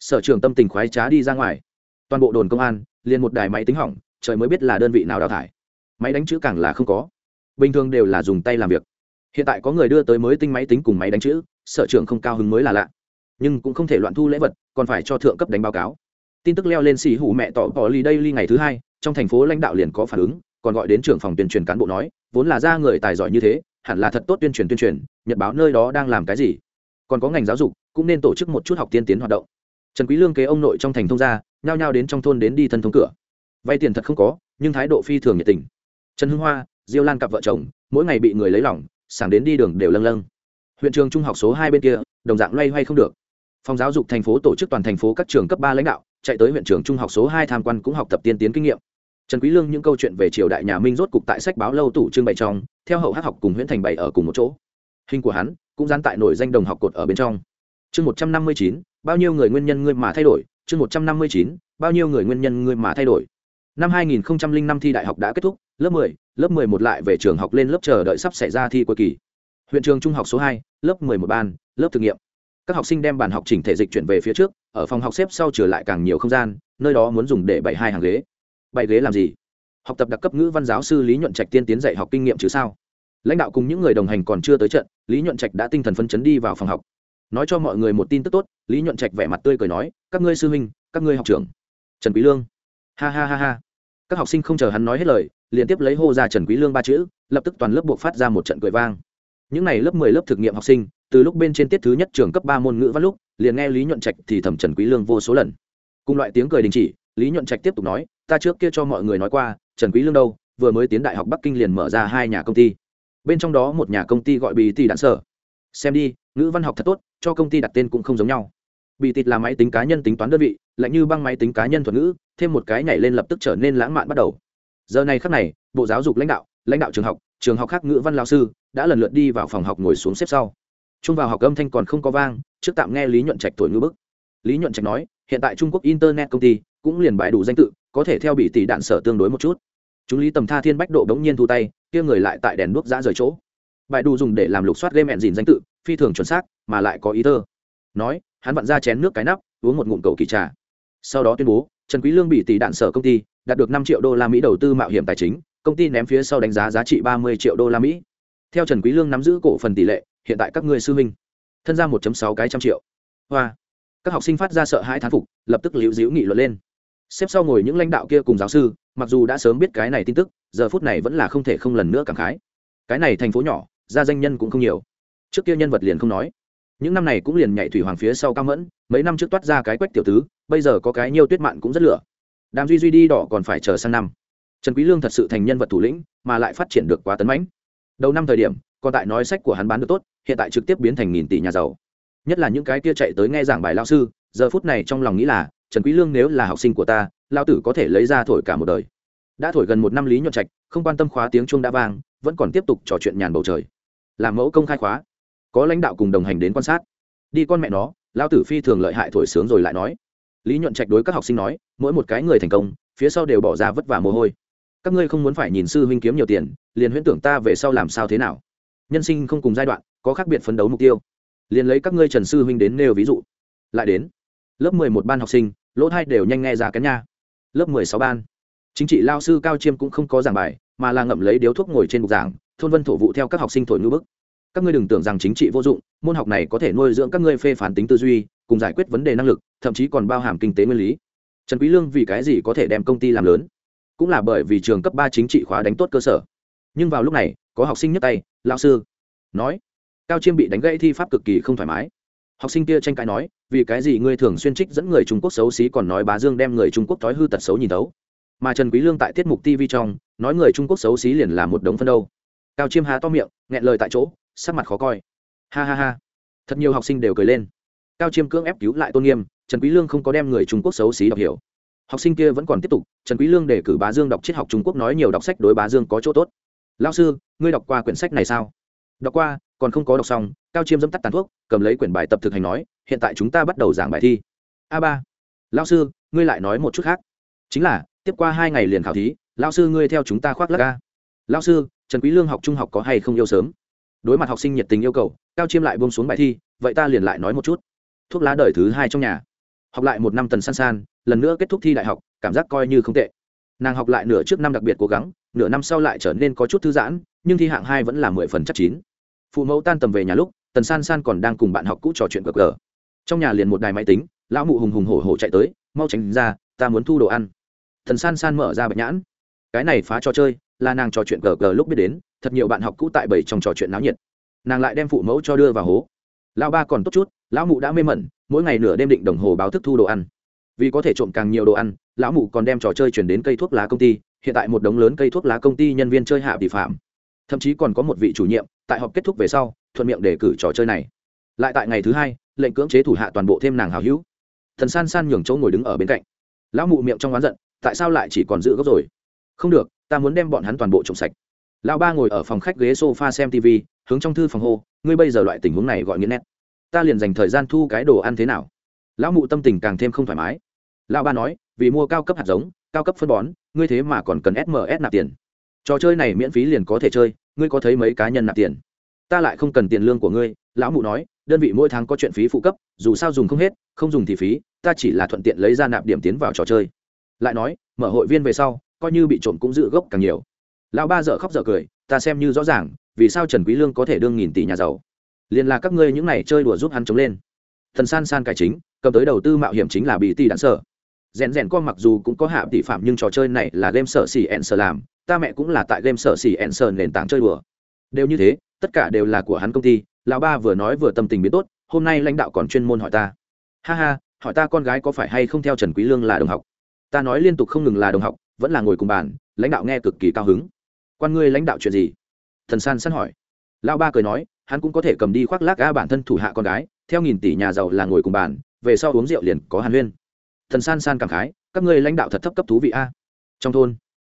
A: Sở trường tâm tình khoái trá đi ra ngoài. Toàn bộ đồn công an, liền một đài máy tính hỏng, trời mới biết là đơn vị nào đào thải. Máy đánh chữ càng là không có. Bình thường đều là dùng tay làm việc. Hiện tại có người đưa tới mới tinh máy tính cùng máy đánh chữ, sở trường không cao hứng mới là lạ. Nhưng cũng không thể loạn thu lễ vật, còn phải cho thượng cấp đánh báo cáo. Tin tức leo lên xì hủ mẹ tỏ bỏ ly đây ly ngày thứ hai, trong thành phố lãnh đạo liền có phản ứng, còn gọi đến trưởng phòng tuyên truyền cán bộ nói, vốn là ra người tài giỏi như thế, hẳn là thật tốt tuyên truyền tuyên truyền nhật báo nơi đó đang làm cái gì? Còn có ngành giáo dục cũng nên tổ chức một chút học tiên tiến hoạt động. Trần quý lương kế ông nội trong thành thông gia nhao nhao đến trong thôn đến đi thân thông cửa. Vay tiền thật không có nhưng thái độ phi thường nhiệt tình. Trần hưng hoa diêu lan cặp vợ chồng mỗi ngày bị người lấy lòng, sảng đến đi đường đều lâng lâng. Huyện trường trung học số hai bên kia đồng dạng loay hoay không được. Phòng giáo dục thành phố tổ chức toàn thành phố các trường cấp ba lãnh đạo chạy tới huyện trường trung học số hai tham quan cũng học tập tiên tiến kinh nghiệm. Trần quý lương những câu chuyện về triều đại nhà minh rốt cục tại sách báo lâu tủ trưng bày trong theo hậu hát học cùng huyện thành bày ở cùng một chỗ hình của hắn cũng dán tại nổi danh đồng học cột ở bên trong. Chương một trăm năm mươi chín bao nhiêu người nguyên nhân ngươi mà thay đổi? Chương một trăm năm mươi chín bao nhiêu người nguyên nhân ngươi mà thay đổi? Năm hai nghìn năm thi đại học đã kết thúc lớp 10, lớp 11 lại về trường học lên lớp chờ đợi sắp xảy ra thi cuối kỳ. Huyện trường trung học số hai lớp 11 ban lớp thực nghiệm. Các học sinh đem bàn học chỉnh thể dịch chuyển về phía trước ở phòng học xếp sau trở lại càng nhiều không gian nơi đó muốn dùng để bày hai hàng ghế. Bày ghế làm gì? Học tập đặc cấp ngữ văn giáo sư lý nhuận trạch tiên tiến dạy học kinh nghiệm chứ sao? Lãnh đạo cùng những người đồng hành còn chưa tới trận, lý nhuận trạch đã tinh thần phấn chấn đi vào phòng học. Nói cho mọi người một tin tức tốt, lý nhuận trạch vẻ mặt tươi cười nói, các ngươi sư huynh, các ngươi học trưởng. Trần quý lương. Ha ha ha ha. Các học sinh không chờ hắn nói hết lời liên tiếp lấy hô ra trần quý lương ba chữ, lập tức toàn lớp buộc phát ra một trận cười vang. Những này lớp 10 lớp thực nghiệm học sinh, từ lúc bên trên tiết thứ nhất trường cấp ba môn ngữ văn lúc, liền nghe lý nhuận trạch thì thẩm trần quý lương vô số lần. Cùng loại tiếng cười đình chỉ, lý nhuận trạch tiếp tục nói, ta trước kia cho mọi người nói qua, trần quý lương đâu, vừa mới tiến đại học bắc kinh liền mở ra hai nhà công ty bên trong đó một nhà công ty gọi bì tỷ đạn sở. Xem đi, ngữ văn học thật tốt, cho công ty đặt tên cũng không giống nhau. Bị tịt là máy tính cá nhân tính toán đơn vị, lạnh như băng máy tính cá nhân thuật ngữ, thêm một cái nhảy lên lập tức trở nên lãng mạn bắt đầu. Giờ này khắc này, bộ giáo dục lãnh đạo lãnh đạo trường học trường học khác ngữ văn lao sư, đã lần lượt đi vào phòng học ngồi xuống xếp sau. Chung vào học âm thanh còn không có vang, trước tạm nghe lý nhuận trạch thổi ngữ bức. Lý nhuận trạch nói, hiện tại trung quốc internet công ty cũng liền bãi đủ danh tự, có thể theo bị tỷ đạn sở tương đối một chút chúng lý tầm tha thiên bách độ đống nhiên thu tay, kia người lại tại đèn đuốc giã rời chỗ. Bài đủ dùng để làm lục soát game ẹn dìn danh tự, phi thường chuẩn xác, mà lại có ý thơ nói, hắn vặn ra chén nước cái nắp, uống một ngụm cầu kỳ trà. Sau đó tuyên bố, trần quý lương bị tỷ đạn sở công ty, đạt được năm triệu đô la mỹ đầu tư mạo hiểm tài chính, công ty ném phía sau đánh giá giá trị ba mươi triệu đô la mỹ. Theo trần quý lương nắm giữ cổ phần tỷ lệ, hiện tại các ngươi sư huynh, thân ra 1 sáu cái trăm triệu. Hoa. Các học sinh phát ra sợ hãi thán phục, lập tức liễu diễu nghị luận lên xếp sau ngồi những lãnh đạo kia cùng giáo sư, mặc dù đã sớm biết cái này tin tức, giờ phút này vẫn là không thể không lần nữa cảm khái. Cái này thành phố nhỏ gia danh nhân cũng không nhiều. Trước kia nhân vật liền không nói. Những năm này cũng liền nhảy thủy hoàng phía sau cao mẫn, mấy năm trước toát ra cái quách tiểu tứ, bây giờ có cái nhiều tuyết mạn cũng rất lửa. Đàm duy duy đi đỏ còn phải chờ sang năm. Trần quý lương thật sự thành nhân vật thủ lĩnh, mà lại phát triển được quá tấn mãnh. Đầu năm thời điểm, còn tại nói sách của hắn bán được tốt, hiện tại trực tiếp biến thành nghìn tỷ nhà giàu. Nhất là những cái kia chạy tới nghe giảng bài lao sư, giờ phút này trong lòng nghĩ là trần quý lương nếu là học sinh của ta lao tử có thể lấy ra thổi cả một đời. Đã thổi gần một năm lý nhuận trạch, không quan tâm khóa tiếng chuông đã vang, vẫn còn tiếp tục trò chuyện nhàn bầu trời. Làm mẫu công khai khóa. Có lãnh đạo cùng đồng hành đến quan sát. Đi con mẹ nó lao tử phi thường lợi hại thổi sướng rồi lại nói. Lý nhuận trạch đối các học sinh nói, mỗi một cái người thành công, phía sau đều bỏ ra vất vả mồ hôi. Các ngươi không muốn phải nhìn sư huynh kiếm nhiều tiền, liền huyễn tưởng ta về sau làm sao thế nào. Nhân sinh không cùng giai đoạn, có khác biệt phấn đấu mục tiêu. Liền lấy các ngươi trần sư huynh đến nêu ví dụ. Lại đến lớp mười một ban học sinh, lỗ thai đều nhanh nghe ra cái nha. Lớp mười sáu ban. Chính trị lao sư cao chiêm cũng không có giảng bài, mà là ngậm lấy điếu thuốc ngồi trên bục giảng, thôn vân thổ vụ theo các học sinh thổi ngữ bức. Các ngươi đừng tưởng rằng chính trị vô dụng, môn học này có thể nuôi dưỡng các ngươi phê phán tính tư duy, cùng giải quyết vấn đề năng lực, thậm chí còn bao hàm kinh tế nguyên lý. Trần quý lương vì cái gì có thể đem công ty làm lớn? Cũng là bởi vì trường cấp ba chính trị khóa đánh tốt cơ sở. Nhưng vào lúc này, có học sinh nhấc tay, lão sư, nói. Cao chiêm bị đánh gãy thi pháp cực kỳ không thoải mái học sinh kia tranh cãi nói, vì cái gì ngươi thường xuyên trích dẫn người trung quốc xấu xí còn nói bá dương đem người trung quốc thói hư tật xấu nhìn tấu mà trần quý lương tại tiết mục tv trong, nói người trung quốc xấu xí liền là một đống phân đâu. Cao chiêm há to miệng, nghẹn lời tại chỗ, sắc mặt khó coi. Ha ha ha. Thật nhiều học sinh đều cười lên. Cao chiêm cưỡng ép cứu lại tôn nghiêm, trần quý lương không có đem người trung quốc xấu xí đọc hiểu. Học sinh kia vẫn còn tiếp tục, trần quý lương đề cử bá dương đọc triết học trung quốc nói nhiều đọc sách đối bá dương có chỗ tốt. Lão sư, ngươi đọc qua quyển sách này sao? Đọc qua còn không có đọc xong, cao chiêm dẫm tắt tàn thuốc, cầm lấy quyển bài tập thực hành nói, hiện tại chúng ta bắt đầu giảng bài thi. A ba, lão sư, ngươi lại nói một chút khác. Chính là, tiếp qua hai ngày liền khảo thí, lão sư ngươi theo chúng ta khoác lắc ca lão sư, trần quý lương học trung học có hay không yêu sớm? Đối mặt học sinh nhiệt tình yêu cầu, cao chiêm lại buông xuống bài thi, vậy ta liền lại nói một chút. Thuốc lá đời thứ hai trong nhà. Học lại một năm tần san san, lần nữa kết thúc thi đại học, cảm giác coi như không tệ. Nàng học lại nửa trước năm đặc biệt cố gắng, nửa năm sau lại trở nên có chút thư giãn, nhưng thi hạng hai vẫn là mười phần chắc chín phụ mẫu tan tầm về nhà lúc, tần san san còn đang cùng bạn học cũ trò chuyện cờ cờ. Trong nhà liền một đài máy tính, lão mụ hùng hùng hổ hổ chạy tới, mau tránh ra, ta muốn thu đồ ăn. Thần san san mở ra bạch nhãn. Cái này phá trò chơi, là nàng trò chuyện cờ cờ lúc biết đến, thật nhiều bạn học cũ tại bảy trong trò chuyện náo nhiệt. Nàng lại đem phụ mẫu cho đưa vào hố. Lão ba còn tốt chút, lão mụ đã mê mẩn, mỗi ngày nửa đêm định đồng hồ báo thức thu đồ ăn. Vì có thể trộm càng nhiều đồ ăn, lão mụ còn đem trò chơi chuyển đến cây thuốc lá công ty, hiện tại một đống lớn cây thuốc lá công ty nhân viên chơi hạ vi phạm. Thậm chí còn có một vị chủ nhiệm tại họp kết thúc về sau, thuận miệng đề cử trò chơi này. Lại tại ngày thứ hai, lệnh cưỡng chế thủ hạ toàn bộ thêm nàng hào hữu. Thần san san nhường chỗ ngồi đứng ở bên cạnh. Lão mụ miệng trong oán giận, tại sao lại chỉ còn giữ gốc rồi? Không được, ta muốn đem bọn hắn toàn bộ trộm sạch. Lão ba ngồi ở phòng khách ghế sofa xem tv hướng trong thư phòng hô, ngươi bây giờ loại tình huống này gọi nghiến nét. Ta liền dành thời gian thu cái đồ ăn thế nào? Lão mụ tâm tình càng thêm không thoải mái. Lão ba nói, vì mua cao cấp hạt giống, cao cấp phân bón, ngươi thế mà còn cần sms nạp tiền trò chơi này miễn phí liền có thể chơi, ngươi có thấy mấy cá nhân nạp tiền? Ta lại không cần tiền lương của ngươi, lão mụ nói, đơn vị mỗi tháng có chuyện phí phụ cấp, dù sao dùng không hết, không dùng thì phí, ta chỉ là thuận tiện lấy ra nạp điểm tiến vào trò chơi. Lại nói, mở hội viên về sau, coi như bị trộm cũng giữ gốc càng nhiều. Lão ba dợ khóc dợ cười, ta xem như rõ ràng, vì sao trần quý lương có thể đương nghìn tỷ nhà giàu? Liền là các ngươi những này chơi đùa giúp hắn chống lên. Thần san san cải chính, cầm tới đầu tư mạo hiểm chính là bị tỷ đạn sở. Rèn rèn con mặc dù cũng có hạ tỷ phạm nhưng trò chơi này là game sở xỉ ẹn sở làm ta mẹ cũng là tại game sở xỉ ẹn sở nền tảng chơi đùa. Đều như thế, tất cả đều là của hắn công ty, lão ba vừa nói vừa tâm tình biến tốt, hôm nay lãnh đạo còn chuyên môn hỏi ta. Ha ha, hỏi ta con gái có phải hay không theo trần quý lương là đồng học? Ta nói liên tục không ngừng là đồng học, vẫn là ngồi cùng bàn, lãnh đạo nghe cực kỳ cao hứng. Quan ngươi lãnh đạo chuyện gì? Thần san săn hỏi. Lão ba cười nói, hắn cũng có thể cầm đi khoác lác a bản thân thủ hạ con gái, theo nghìn tỷ nhà giàu là ngồi cùng bàn, về sau uống rượu liền có hàn huyên. Thần san san cảm khái, các ngươi lãnh đạo thật thấp cấp thú vị a. Trong thôn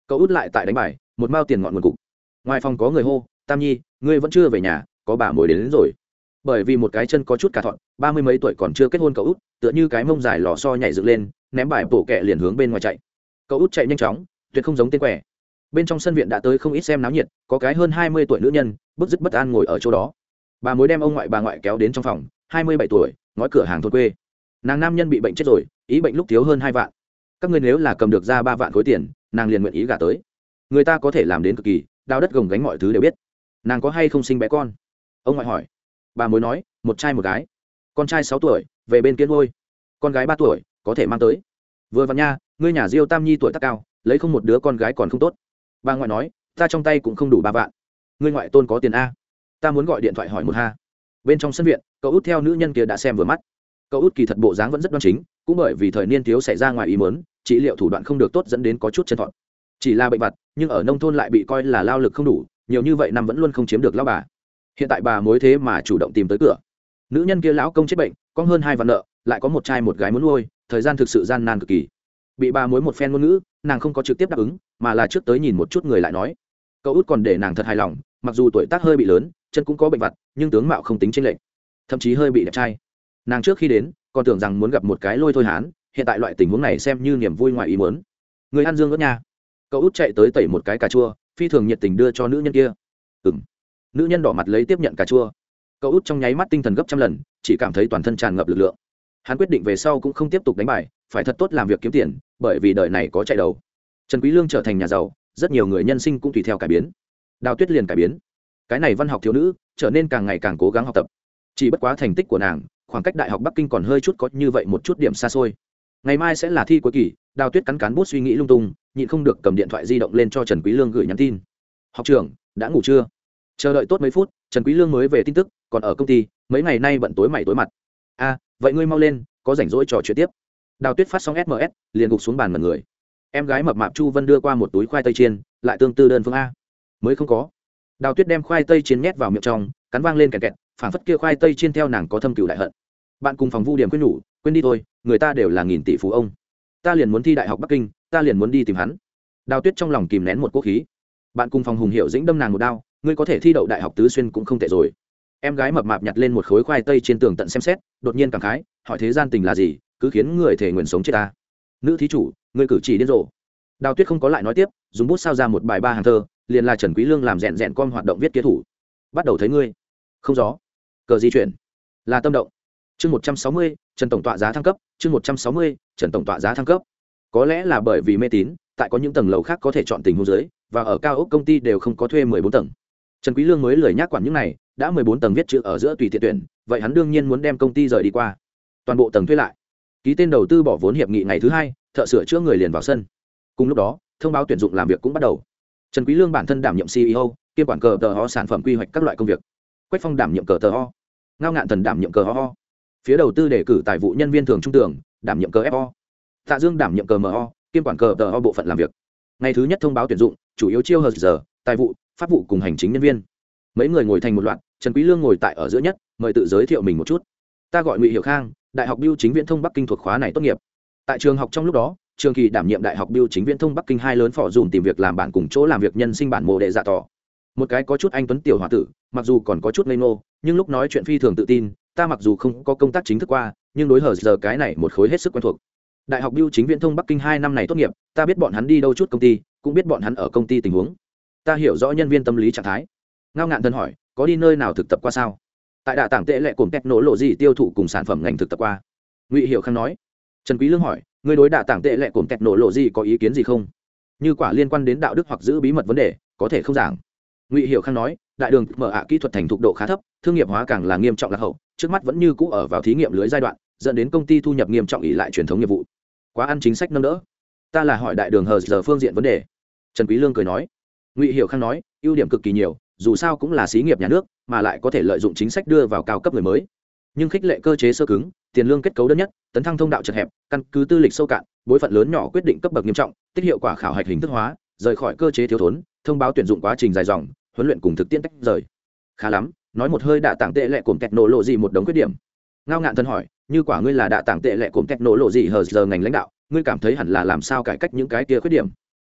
A: cậu út lại tại đánh bài một mao tiền ngọn nguồn cục. Ngoài phòng có người hô tam nhi ngươi vẫn chưa về nhà có bà mồi đến, đến rồi. Bởi vì một cái chân có chút cả thọn ba mươi mấy tuổi còn chưa kết hôn cậu út tựa như cái mông dài lò so nhảy dựng lên ném bài bổ kẹ liền hướng bên ngoài chạy. Cậu út chạy nhanh chóng tuyệt không giống tên quẻ bên trong sân viện đã tới không ít xem náo nhiệt có cái hơn hai mươi tuổi nữ nhân bức dứt bất an ngồi ở chỗ đó. Bà mối đem ông ngoại bà ngoại kéo đến trong phòng hai mươi bảy tuổi ngói cửa hàng thôn quê. Nàng nam nhân bị bệnh chết rồi ý bệnh lúc thiếu hơn hai vạn. Các ngươi nếu là cầm được ra ba vạn khối tiền nàng liền nguyện ý gả tới. Người ta có thể làm đến cực kỳ, đào đất gồng gánh mọi thứ đều biết. Nàng có hay không sinh bé con? Ông ngoại hỏi. Bà mối nói, một trai một gái. Con trai sáu tuổi, về bên kiến ngôi con gái ba tuổi, có thể mang tới. Vừa vặn nha, ngươi nhà diêu tam nhi tuổi tác cao, lấy không một đứa con gái còn không tốt. Bà ngoại nói, ta trong tay cũng không đủ ba vạn. Ngươi ngoại tôn có tiền a. Ta muốn gọi điện thoại hỏi một ha. Bên trong sân viện, cậu út theo nữ nhân kia đã xem vừa mắt. Cậu út kỳ thật bộ dáng vẫn rất đoan chính, cũng bởi vì thời niên thiếu xảy ra ngoài ý mớn trị liệu thủ đoạn không được tốt dẫn đến có chút chân thọn chỉ là bệnh vặt nhưng ở nông thôn lại bị coi là lao lực không đủ, nhiều như vậy năm vẫn luôn không chiếm được lao bà. Hiện tại bà mối thế mà chủ động tìm tới cửa. Nữ nhân kia lão công chết bệnh, có hơn hai vạn nợ, lại có một trai một gái muốn nuôi, thời gian thực sự gian nan cực kỳ. Bị bà mối một phen ngôn ngữ, nàng không có trực tiếp đáp ứng, mà là trước tới nhìn một chút người lại nói. Cậu út còn để nàng thật hài lòng, mặc dù tuổi tác hơi bị lớn, chân cũng có bệnh vặt nhưng tướng mạo không tính trên lệnh thậm chí hơi bị đẹp trai. Nàng trước khi đến, còn tưởng rằng muốn gặp một cái lôi thôi hán hiện tại loại tình huống này xem như niềm vui ngoài ý muốn. Người ăn dương ớt nha. Cậu út chạy tới tẩy một cái cà chua, phi thường nhiệt tình đưa cho nữ nhân kia. Ừ m nữ nhân đỏ mặt lấy tiếp nhận cà chua. Cậu út trong nháy mắt tinh thần gấp trăm lần, chỉ cảm thấy toàn thân tràn ngập lực lượng. Hắn quyết định về sau cũng không tiếp tục đánh bài, phải thật tốt làm việc kiếm tiền, bởi vì đời này có chạy đầu. Trần quý lương trở thành nhà giàu, rất nhiều người nhân sinh cũng tùy theo cải biến. Đào tuyết liền cải biến. Cái này văn học thiếu nữ, trở nên càng ngày càng cố gắng học tập. Chỉ bất quá thành tích của nàng, khoảng cách đại học bắc kinh còn hơi chút có như vậy một chút điểm xa xôi ngày mai sẽ là thi cuối kỳ, đào tuyết cắn cán bút suy nghĩ lung tung, nhịn không được cầm điện thoại di động lên cho trần quý lương gửi nhắn tin. Học trưởng, đã ngủ chưa? Chờ đợi tốt mấy phút, trần quý lương mới về tin tức, còn ở công ty, mấy ngày nay bận tối mày tối mặt. A, vậy ngươi mau lên, có rảnh rỗi trò chuyện tiếp. Đào tuyết phát xong sms liền gục xuống bàn mật người. Em gái mập mạp chu vân đưa qua một túi khoai tây chiên, lại tương tư đơn phương a. Mới không có. Đào tuyết đem khoai tây chiên nhét vào miệng trong, cắn vang lên kẹt kẹt phản phất kia khoai tây chiên theo nàng có thâm cửu đại hận. Bạn cùng phòng vu điểm quyết nhủ quên đi thôi người ta đều là nghìn tỷ phú ông. Ta liền muốn thi đại học bắc kinh, ta liền muốn đi tìm hắn. Đào tuyết trong lòng kìm nén một quốc khí. Bạn cùng phòng hùng hiệu dĩnh đâm nàng một đao, ngươi có thể thi đậu đại học tứ xuyên cũng không tệ rồi. Em gái mập mạp nhặt lên một khối khoai tây trên tường tận xem xét, đột nhiên cảm khái, hỏi thế gian tình là gì, cứ khiến người thể nguyện sống chết ta. Nữ thí chủ người cử chỉ điên rồ. Đào tuyết không có lại nói tiếp, dùng bút sao ra một bài ba hàng thơ, liền là trần quý lương làm rèn rèn con hoạt động viết kế thủ. Bắt đầu thấy ngươi. Không gió cờ di chuyển. Là tâm động. Chương một trăm sáu mươi trần tổng tọa giá thăng cấp, chương một trăm sáu mươi, trần tổng tọa giá thăng cấp. Có lẽ là bởi vì mê tín, tại có những tầng lầu khác có thể chọn tình hôn dưới, và ở cao ốc công ty đều không có thuê mười bốn tầng. Trần quý lương mới lười nhác quản những này, đã mười bốn tầng viết chữ ở giữa tùy tiện tuyển, vậy hắn đương nhiên muốn đem công ty rời đi qua. Toàn bộ tầng thuê lại. Ký tên đầu tư bỏ vốn hiệp nghị ngày thứ hai, thợ sửa chữa người liền vào sân. Cùng lúc đó, thông báo tuyển dụng làm việc cũng bắt đầu. Trần quý lương bản thân đảm nhiệm ceo kiêm quản cờ tờ ho sản phẩm quy hoạch các loại công việc. Quách phong đảm nhiệm cờ tờ ho. Ngao ngạn thần đảm nhiệm cờ ho phía đầu tư đề cử tài vụ nhân viên thường trung tưởng đảm nhiệm cờ fo tạ dương đảm nhiệm cờ mo kiêm quản cờ tờ bộ phận làm việc. Ngày thứ nhất thông báo tuyển dụng, chủ yếu chiêu hờ giờ, tài vụ, pháp vụ cùng hành chính nhân viên. Mấy người ngồi thành một loạt, trần quý lương ngồi tại ở giữa nhất, mời tự giới thiệu mình một chút. Ta gọi ngụy hiểu khang, đại học biêu chính viễn thông bắc kinh thuộc khóa này tốt nghiệp. Tại trường học trong lúc đó, trường kỳ đảm nhiệm đại học biêu chính viễn thông bắc kinh hai lớn phò dùm tìm việc làm bạn cùng chỗ làm việc nhân sinh bản mộ đệ dạ tỏ. Một cái có chút anh tuấn tiểu hòa tử, mặc dù còn có chút ngây ngô, nhưng lúc nói chuyện phi thường tự tin ta mặc dù không có công tác chính thức qua, nhưng đối hở giờ cái này một khối hết sức quen thuộc. Đại học biêu chính viễn thông bắc kinh hai năm này tốt nghiệp, ta biết bọn hắn đi đâu chút công ty, cũng biết bọn hắn ở công ty tình huống. Ta hiểu rõ nhân viên tâm lý trạng thái. Ngao ngạn thân hỏi, có đi nơi nào thực tập qua sao? Tại đà tảng tệ lệ cùng tech nổ lộ gì tiêu thụ cùng sản phẩm ngành thực tập qua? Ngụy hiệu khang nói. Trần quý lương hỏi, người đối đà tảng tệ lệ cùng tech nổ lộ gì có ý kiến gì không? Như quả liên quan đến đạo đức hoặc giữ bí mật vấn đề, có thể không giảng. Ngụy hiệu khang nói, đại đường mở ạ kỹ thuật thành thục độ khá thấp, thương nghiệp hóa càng là nghiêm trọng lạc hậu trước mắt vẫn như cũ ở vào thí nghiệm lưới giai đoạn, dẫn đến công ty thu nhập nghiêm trọng ỉ lại truyền thống nghiệp vụ. Quá ăn chính sách nâng đỡ. Ta là hỏi đại đường hờ giờ phương diện vấn đề. Trần quý lương cười nói. Ngụy hiểu khang nói, ưu điểm cực kỳ nhiều, dù sao cũng là xí nghiệp nhà nước, mà lại có thể lợi dụng chính sách đưa vào cao cấp người mới. Nhưng khích lệ cơ chế sơ cứng, tiền lương kết cấu đơn nhất, tấn thăng thông đạo chật hẹp, căn cứ tư lịch sâu cạn, bối phận lớn nhỏ quyết định cấp bậc nghiêm trọng, tích hiệu quả khảo hạch hình thức hóa, rời khỏi cơ chế thiếu thốn, thông báo tuyển dụng quá trình dài dòng, huấn luyện cùng thực tiễn tách rời. Khá lắm nói một hơi đạ tảng tệ lệ cổm kẹt nổ lộ gì một đống khuyết điểm. Ngao ngạn thân hỏi, như quả ngươi là đạ tảng tệ lệ cổm kẹt nổ lộ gì hờ giờ ngành lãnh đạo, ngươi cảm thấy hẳn là làm sao cải cách những cái kia khuyết điểm?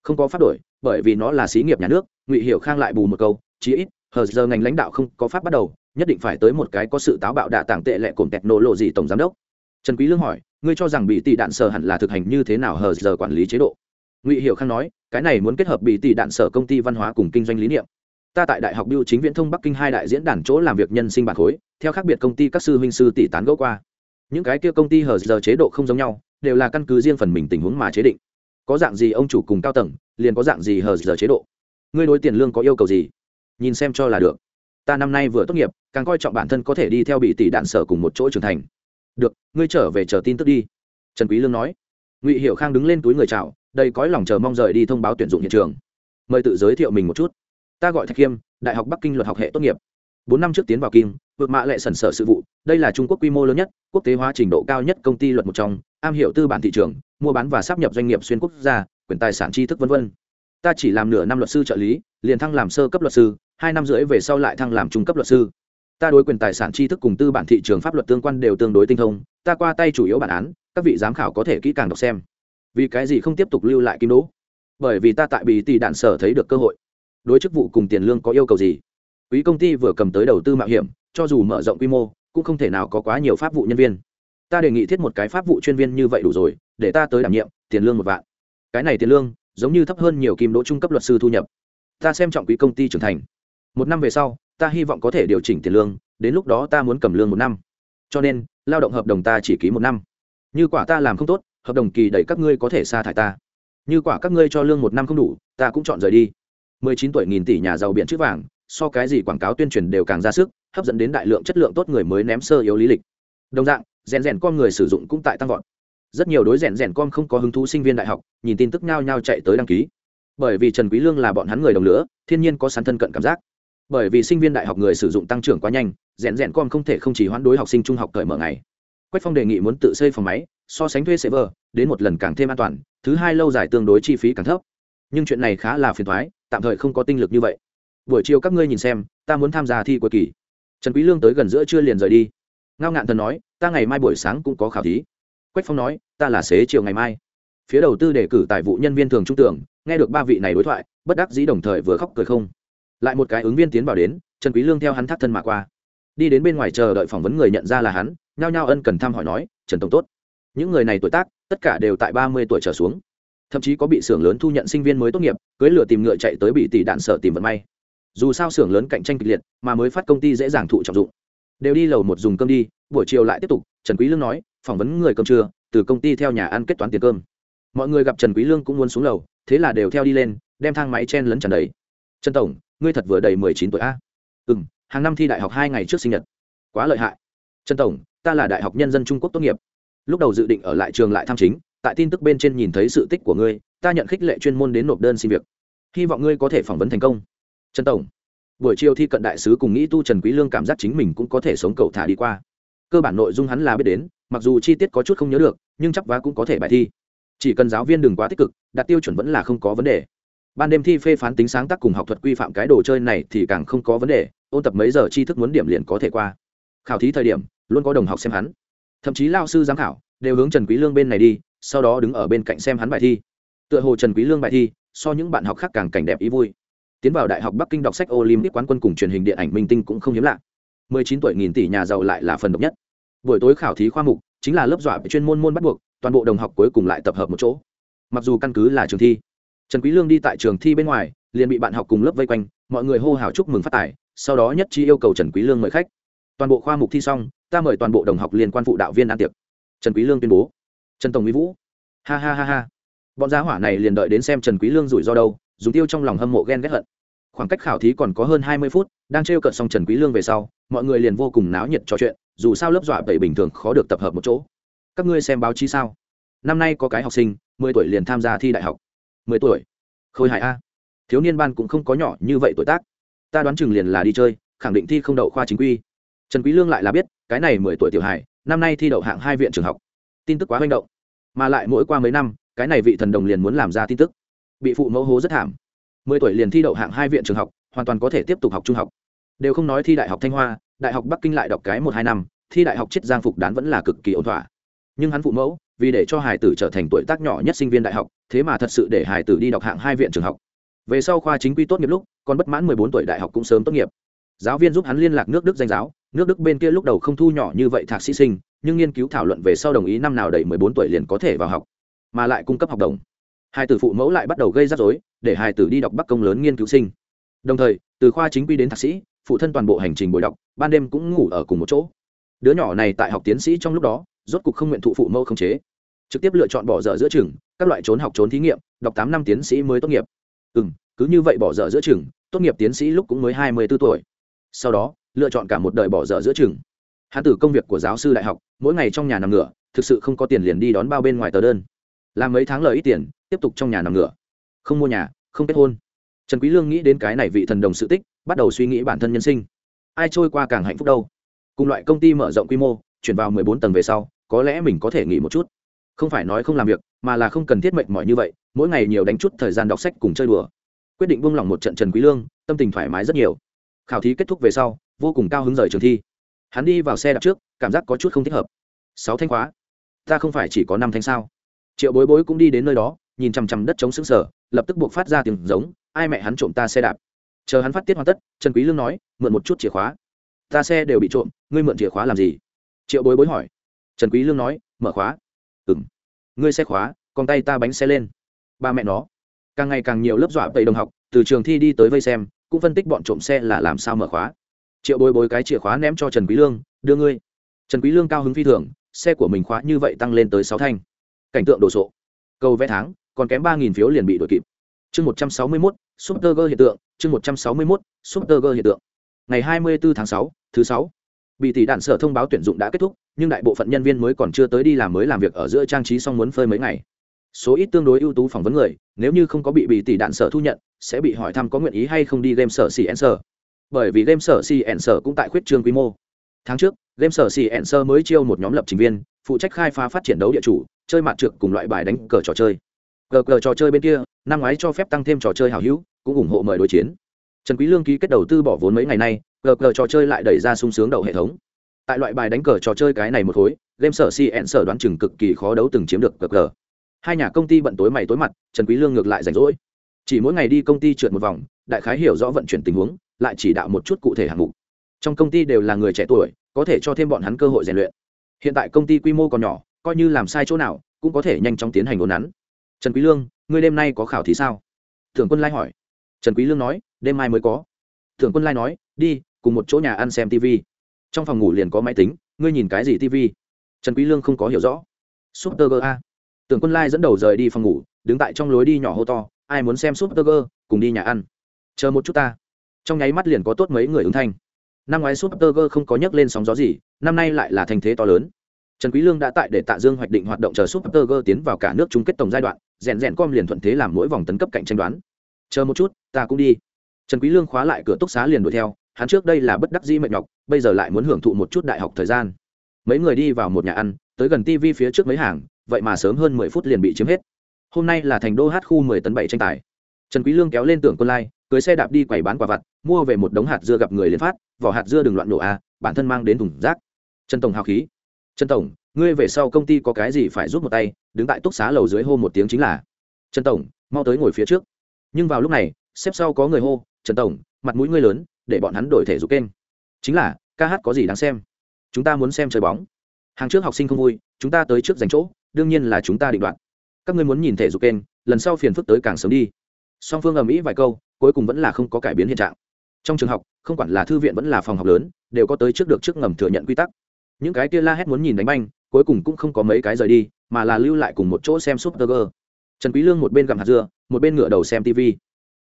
A: Không có phát đổi, bởi vì nó là xí nghiệp nhà nước. Ngụy hiểu khang lại bù một câu, chí ít, hờ giờ ngành lãnh đạo không có pháp bắt đầu, nhất định phải tới một cái có sự táo bạo đạ tảng tệ lệ cồn kẹt nổ lộ gì tổng giám đốc. Trần quý lương hỏi, ngươi cho rằng bị tỷ đạn sở hẳn là thực hành như thế nào hờ giờ quản lý chế độ? Ngụy hiểu khang nói, cái này muốn kết hợp bị tỷ đạn sở công ty văn hóa cùng kinh doanh lý niệm ta tại đại học biêu chính viễn thông bắc kinh hai đại diễn đàn chỗ làm việc nhân sinh bản khối, theo khác biệt công ty các sư huynh sư tỷ tán gẫu qua. Những cái kia công ty hờ giờ chế độ không giống nhau, đều là căn cứ riêng phần mình tình huống mà chế định. Có dạng gì ông chủ cùng cao tầng, liền có dạng gì hờ giờ chế độ. Ngươi đối tiền lương có yêu cầu gì? Nhìn xem cho là được. Ta năm nay vừa tốt nghiệp, càng coi trọng bản thân có thể đi theo bị tỷ đạn sở cùng một chỗ trưởng thành. Được, ngươi trở về chờ tin tức đi. Trần quý lương nói. Ngụy hiểu khang đứng lên túi người chào, đầy cõi lòng chờ mong rời đi thông báo tuyển dụng hiện trường. Mời tự giới thiệu mình một chút ta gọi thạch khiêm, đại học bắc kinh luật học hệ tốt nghiệp. Bốn năm trước tiến vào kim vượt mạ lệ sẩn sở sự vụ, đây là trung quốc quy mô lớn nhất, quốc tế hóa trình độ cao nhất công ty luật một trong, am hiểu tư bản thị trường, mua bán và sắp nhập doanh nghiệp xuyên quốc gia, quyền tài sản tri thức v v ta chỉ làm nửa năm luật sư trợ lý, liền thăng làm sơ cấp luật sư, hai năm rưỡi về sau lại thăng làm trung cấp luật sư. Ta đối quyền tài sản tri thức cùng tư bản thị trường pháp luật tương quan đều tương đối tinh thông, ta qua tay chủ yếu bản án, các vị giám khảo có thể kỹ càng đọc xem. Vì cái gì không tiếp tục lưu lại kim đỗ? Bởi vì ta tại bị tỷ đạn sở thấy được cơ hội đối chức vụ cùng tiền lương có yêu cầu gì? Quý công ty vừa cầm tới đầu tư mạo hiểm, cho dù mở rộng quy mô, cũng không thể nào có quá nhiều pháp vụ nhân viên. Ta đề nghị thiết một cái pháp vụ chuyên viên như vậy đủ rồi, để ta tới đảm nhiệm, tiền lương một vạn. Cái này tiền lương, giống như thấp hơn nhiều kim đỗ trung cấp luật sư thu nhập. Ta xem trọng quý công ty trưởng thành. Một năm về sau, ta hy vọng có thể điều chỉnh tiền lương, đến lúc đó ta muốn cầm lương một năm. Cho nên, lao động hợp đồng ta chỉ ký một năm. Như quả ta làm không tốt, hợp đồng kỳ đẩy các ngươi có thể sa thải ta. Như quả các ngươi cho lương một năm không đủ, ta cũng chọn rời đi mười chín tuổi nghìn tỷ nhà giàu biển chữ vàng, so cái gì quảng cáo tuyên truyền đều càng ra sức, hấp dẫn đến đại lượng chất lượng tốt người mới ném sơ yếu lý lịch. Đồng dạng, rèn rèn con người sử dụng cũng tại tăng vọt. Rất nhiều đối rèn rèn con không có hứng thú sinh viên đại học, nhìn tin tức nhao nhao chạy tới đăng ký. Bởi vì trần quý lương là bọn hắn người đồng lửa, thiên nhiên có sẵn thân cận cảm giác. Bởi vì sinh viên đại học người sử dụng tăng trưởng quá nhanh, rèn rèn con không thể không chỉ hoãn đối học sinh trung học cởi mở ngày. Quách phong đề nghị muốn tự xây phòng máy, so sánh thuê server, đến một lần càng thêm an toàn, thứ hai lâu dài tương đối chi phí càng thấp. Nhưng chuyện này khá là phiền toái tạm thời không có tinh lực như vậy. Buổi chiều các ngươi nhìn xem, ta muốn tham gia thi cuối kỳ. Trần quý lương tới gần giữa trưa liền rời đi. Ngao ngạn thần nói, ta ngày mai buổi sáng cũng có khảo thí. Quách phong nói, ta là xế chiều ngày mai. Phía đầu tư đề cử tài vụ nhân viên thường trung tưởng, nghe được ba vị này đối thoại, bất đắc dĩ đồng thời vừa khóc cười không. Lại một cái ứng viên tiến vào đến, trần quý lương theo hắn thắt thân mà qua. Đi đến bên ngoài chờ đợi phỏng vấn người nhận ra là hắn, nhao nhao ân cần thăm hỏi nói, trần tổng tốt. Những người này tuổi tác, tất cả đều tại ba mươi tuổi trở xuống thậm chí có bị xưởng lớn thu nhận sinh viên mới tốt nghiệp, cưới lửa tìm ngựa chạy tới bị tỷ đạn sở tìm vận may. Dù sao xưởng lớn cạnh tranh kịch liệt, mà mới phát công ty dễ dàng thụ trọng dụng. Đều đi lầu một dùng cơm đi, buổi chiều lại tiếp tục, trần quý lương nói, phỏng vấn người cơm trưa, từ công ty theo nhà ăn kết toán tiền cơm. Mọi người gặp trần quý lương cũng muốn xuống lầu, thế là đều theo đi lên, đem thang máy chen lấn tràn đầy. Trần tổng, ngươi thật vừa đầy mười chín tuổi a. Ừm, hàng năm thi đại học hai ngày trước sinh nhật. Quá lợi hại. Trần tổng, ta là đại học nhân dân trung quốc tốt nghiệp. Lúc đầu dự định ở lại trường lại tham chính tại tin tức bên trên nhìn thấy sự tích của ngươi, ta nhận khích lệ chuyên môn đến nộp đơn xin việc. Hy vọng ngươi có thể phỏng vấn thành công. Trần tổng, buổi chiều thi cận đại sứ cùng nghĩ tu trần quý lương cảm giác chính mình cũng có thể sống cầu thả đi qua. Cơ bản nội dung hắn là biết đến, mặc dù chi tiết có chút không nhớ được, nhưng chắc vá cũng có thể bài thi. Chỉ cần giáo viên đừng quá tích cực, đạt tiêu chuẩn vẫn là không có vấn đề. Ban đêm thi phê phán tính sáng tác cùng học thuật quy phạm cái đồ chơi này thì càng không có vấn đề, ôn tập mấy giờ tri thức muốn điểm liền có thể qua. Khảo thí thời điểm, luôn có đồng học xem hắn. Thậm chí lao sư giám khảo, đều hướng trần quý lương bên này đi sau đó đứng ở bên cạnh xem hắn bài thi. Tựa hồ trần quý lương bài thi, so những bạn học khác càng cảnh đẹp ý vui. Tiến vào đại học bắc kinh đọc sách olympic quán quân cùng truyền hình điện ảnh minh tinh cũng không hiếm lạ. 19 tuổi nghìn tỷ nhà giàu lại là phần độc nhất. Buổi tối khảo thí khoa mục, chính là lớp dọa chuyên môn môn bắt buộc, toàn bộ đồng học cuối cùng lại tập hợp một chỗ. Mặc dù căn cứ là trường thi, trần quý lương đi tại trường thi bên ngoài, liền bị bạn học cùng lớp vây quanh, mọi người hô hào chúc mừng phát tài, sau đó nhất trí yêu cầu trần quý lương mời khách. Toàn bộ khoa mục thi xong, ta mời toàn bộ đồng học liên quan phụ đạo viên ăn tiệc. Trần quý lương tuyên bố trần tổng mỹ vũ. Ha ha ha ha. Bọn gia hỏa này liền đợi đến xem trần quý lương rủi ro đâu, dùng tiêu trong lòng hâm mộ ghen ghét hận. Khoảng cách khảo thí còn có hơn hai mươi phút, đang trêu cợt xong trần quý lương về sau, mọi người liền vô cùng náo nhiệt trò chuyện, dù sao lớp dọa vậy bình thường khó được tập hợp một chỗ. Các ngươi xem báo chí sao? Năm nay có cái học sinh, mười tuổi liền tham gia thi đại học. Mười tuổi? Khôi hài a. Thiếu niên ban cũng không có nhỏ như vậy tuổi tác. Ta đoán chừng liền là đi chơi, khẳng định thi không đậu khoa chính quy. Trần quý lương lại là biết, cái này mười tuổi tiểu hải năm nay thi đậu hạng hai viện trường học tin tức quá manh động. Mà lại mỗi qua mấy năm, cái này vị thần đồng liền muốn làm ra tin tức. Bị phụ mẫu hố rất thảm. Mười tuổi liền thi đậu hạng hai viện trường học, hoàn toàn có thể tiếp tục học trung học. Đều không nói thi đại học thanh hoa, đại học bắc kinh lại đọc cái một hai năm, thi đại học chiết giang phục đán vẫn là cực kỳ ổn thỏa. Nhưng hắn phụ mẫu, vì để cho hải tử trở thành tuổi tác nhỏ nhất sinh viên đại học, thế mà thật sự để hải tử đi đọc hạng hai viện trường học. Về sau khoa chính quy tốt nghiệp lúc, còn bất mãn mười bốn tuổi đại học cũng sớm tốt nghiệp. Giáo viên giúp hắn liên lạc nước đức danh giáo, nước đức bên kia lúc đầu không thu nhỏ như vậy thạc sĩ sinh nhưng nghiên cứu thảo luận về sau đồng ý năm nào đầy mười bốn tuổi liền có thể vào học, mà lại cung cấp học đồng. Hai tử phụ mẫu lại bắt đầu gây rắc rối, để hai tử đi đọc bắc công lớn nghiên cứu sinh. Đồng thời, từ khoa chính quy đến thạc sĩ, phụ thân toàn bộ hành trình bồi đọc, ban đêm cũng ngủ ở cùng một chỗ. Đứa nhỏ này tại học tiến sĩ trong lúc đó, rốt cục không nguyện thụ phụ mẫu không chế. Trực tiếp lựa chọn bỏ dở giữa trường các loại trốn học trốn thí nghiệm, đọc tám năm tiến sĩ mới tốt nghiệp. Ừ m cứ như vậy bỏ dở giữa trường tốt nghiệp tiến sĩ lúc cũng mới hai mươi b ố tuổi. Sau đó, lựa chọn cả một đời bỏ dở giữa trường hắn từ công việc của giáo sư đại học, mỗi ngày trong nhà nằm ngửa, thực sự không có tiền liền đi đón bao bên ngoài tờ đơn. Làm mấy tháng lời ít tiền, tiếp tục trong nhà nằm ngửa. Không mua nhà, không kết hôn. Trần quý lương nghĩ đến cái này vị thần đồng sự tích, bắt đầu suy nghĩ bản thân nhân sinh. Ai trôi qua càng hạnh phúc đâu? Cùng loại công ty mở rộng quy mô, chuyển vào 14 tầng về sau, có lẽ mình có thể nghỉ một chút. Không phải nói không làm việc, mà là không cần thiết mệnh mỏi như vậy, mỗi ngày nhiều đánh chút thời gian đọc sách cùng chơi đùa. Quyết định buông lỏng một trận trần quý lương, tâm tình thoải mái rất nhiều. Khảo thí kết thúc về sau, vô cùng cao hứng rời trường thi hắn đi vào xe đạp trước, cảm giác có chút không thích hợp. Sáu thanh khóa. Ta không phải chỉ có năm thanh sao? Triệu bối bối cũng đi đến nơi đó, nhìn chằm chằm đất chống xứng sở lập tức buộc phát ra tiếng giống, ai mẹ hắn trộm ta xe đạp? Chờ hắn phát tiết hoàn tất, trần quý lương nói, mượn một chút chìa khóa. Ta xe đều bị trộm, ngươi mượn chìa khóa làm gì? Triệu bối bối hỏi. Trần quý lương nói, mở khóa. Ừm. Ngươi xe khóa, còn tay ta bánh xe lên. Ba mẹ nó. Càng ngày càng nhiều lớp dọa tẩy đồng học, từ trường thi đi tới vây xem, cũng phân tích bọn trộm xe là làm sao mở khóa triệu bối bối cái chìa khóa ném cho trần quý lương, đưa ngươi. Trần quý lương cao hứng phi thường, xe của mình khóa như vậy tăng lên tới sáu thanh. Cảnh tượng đồ sộ. Cầu vẽ tháng, còn kém ba nghìn phiếu liền bị đuổi kịp. Chương một trăm sáu mươi mốt super hiện tượng, chương một trăm sáu mươi mốt super hiện tượng. Ngày hai mươi bốn tháng sáu, thứ sáu. Bị tỷ đạn sở thông báo tuyển dụng đã kết thúc, nhưng đại bộ phận nhân viên mới còn chưa tới đi làm mới làm việc ở giữa trang trí xong muốn phơi mấy ngày. Số ít tương đối ưu tú phỏng vấn người, nếu như không có bị bị tỷ đạn sở thu nhận, sẽ bị hỏi thăm có nguyện ý hay không đi game sở cn sở bởi vì game sở cn sở cũng tại khuyết trương quy mô. Tháng trước, game sở cn sở mới chiêu một nhóm lập trình viên, phụ trách khai phá phát triển đấu địa chủ, chơi mặt trượt cùng loại bài đánh cờ trò chơi. Cờ cờ trò chơi bên kia, năm ngoái cho phép tăng thêm trò chơi hảo hữu, cũng ủng hộ mời đối chiến. Trần quý lương ký kết đầu tư bỏ vốn mấy ngày nay, cờ cờ trò chơi lại đẩy ra sung sướng đầu hệ thống. Tại loại bài đánh cờ trò chơi cái này một khối, game sở cn sở đoán chừng cực kỳ khó đấu từng chiếm được cờ cờ. Hai nhà công ty bận tối mày tối mặt, trần quý lương ngược lại rảnh rỗi. Chỉ mỗi ngày đi công ty trượt một vòng đại khái hiểu rõ vận chuyển tình huống, lại chỉ đạo một chút cụ thể hạng mục. Trong công ty đều là người trẻ tuổi, có thể cho thêm bọn hắn cơ hội rèn luyện. Hiện tại công ty quy mô còn nhỏ, coi như làm sai chỗ nào, cũng có thể nhanh chóng tiến hành ổn nắn. Trần quý lương, ngươi đêm nay có khảo thí sao? Thượng quân lai hỏi. Trần quý lương nói, đêm mai mới có. Thượng quân lai nói, đi, cùng một chỗ nhà ăn xem tv trong phòng ngủ liền có máy tính, ngươi nhìn cái gì tv trần quý lương không có hiểu rõ. Super a. Tưởng quân lai dẫn đầu rời đi phòng ngủ, đứng tại trong lối đi nhỏ hô to, ai muốn xem super cùng đi nhà ăn chờ một chút ta. Trong nháy mắt liền có tốt mấy người ứng thanh. Năm ngoái super không có nhấc lên sóng gió gì, năm nay lại là thành thế to lớn. Trần quý lương đã tại để tạ dương hoạch định hoạt động chờ super tiến vào cả nước chung kết tổng giai đoạn, rèn rèn com liền thuận thế làm mỗi vòng tấn cấp cạnh tranh đoán. Chờ một chút, ta cũng đi. Trần quý lương khóa lại cửa túc xá liền đuổi theo, hắn trước đây là bất đắc dĩ mệt nhọc, bây giờ lại muốn hưởng thụ một chút đại học thời gian. Mấy người đi vào một nhà ăn, tới gần tv phía trước mấy hàng, vậy mà sớm hơn mười phút liền bị chiếm hết. Hôm nay là thành đô hát khu mười tấn bảy tranh tài. Trần quý lương kéo lên tưởng quân lai cưới xe đạp đi quầy bán quả vặt, mua về một đống hạt dưa gặp người liền phát, vỏ hạt dưa đừng loạn nổ a bản thân mang đến thùng rác. Trần tổng hào khí. Trần tổng, ngươi về sau công ty có cái gì phải giúp một tay, đứng tại túc xá lầu dưới hô một tiếng chính là. Trần tổng, mau tới ngồi phía trước. Nhưng vào lúc này, xếp sau có người hô, trần tổng, mặt mũi ngươi lớn, để bọn hắn đổi thể dục kênh. Chính là, ca hát có gì đáng xem? Chúng ta muốn xem chơi bóng. Hàng trước học sinh không vui, chúng ta tới trước giành chỗ, đương nhiên là chúng ta định đoạt. Các ngươi muốn nhìn thể dục kênh, lần sau phiền phức tới càng sớm đi. Song phương ầm ĩ vài câu cuối cùng vẫn là không có cải biến hiện trạng. Trong trường học, không quản là thư viện vẫn là phòng học lớn, đều có tới trước được trước ngầm thừa nhận quy tắc. Những cái kia la hét muốn nhìn đánh banh, cuối cùng cũng không có mấy cái rời đi, mà là lưu lại cùng một chỗ xem super trần quý lương một bên gặm hạt dưa, một bên ngửa đầu xem tv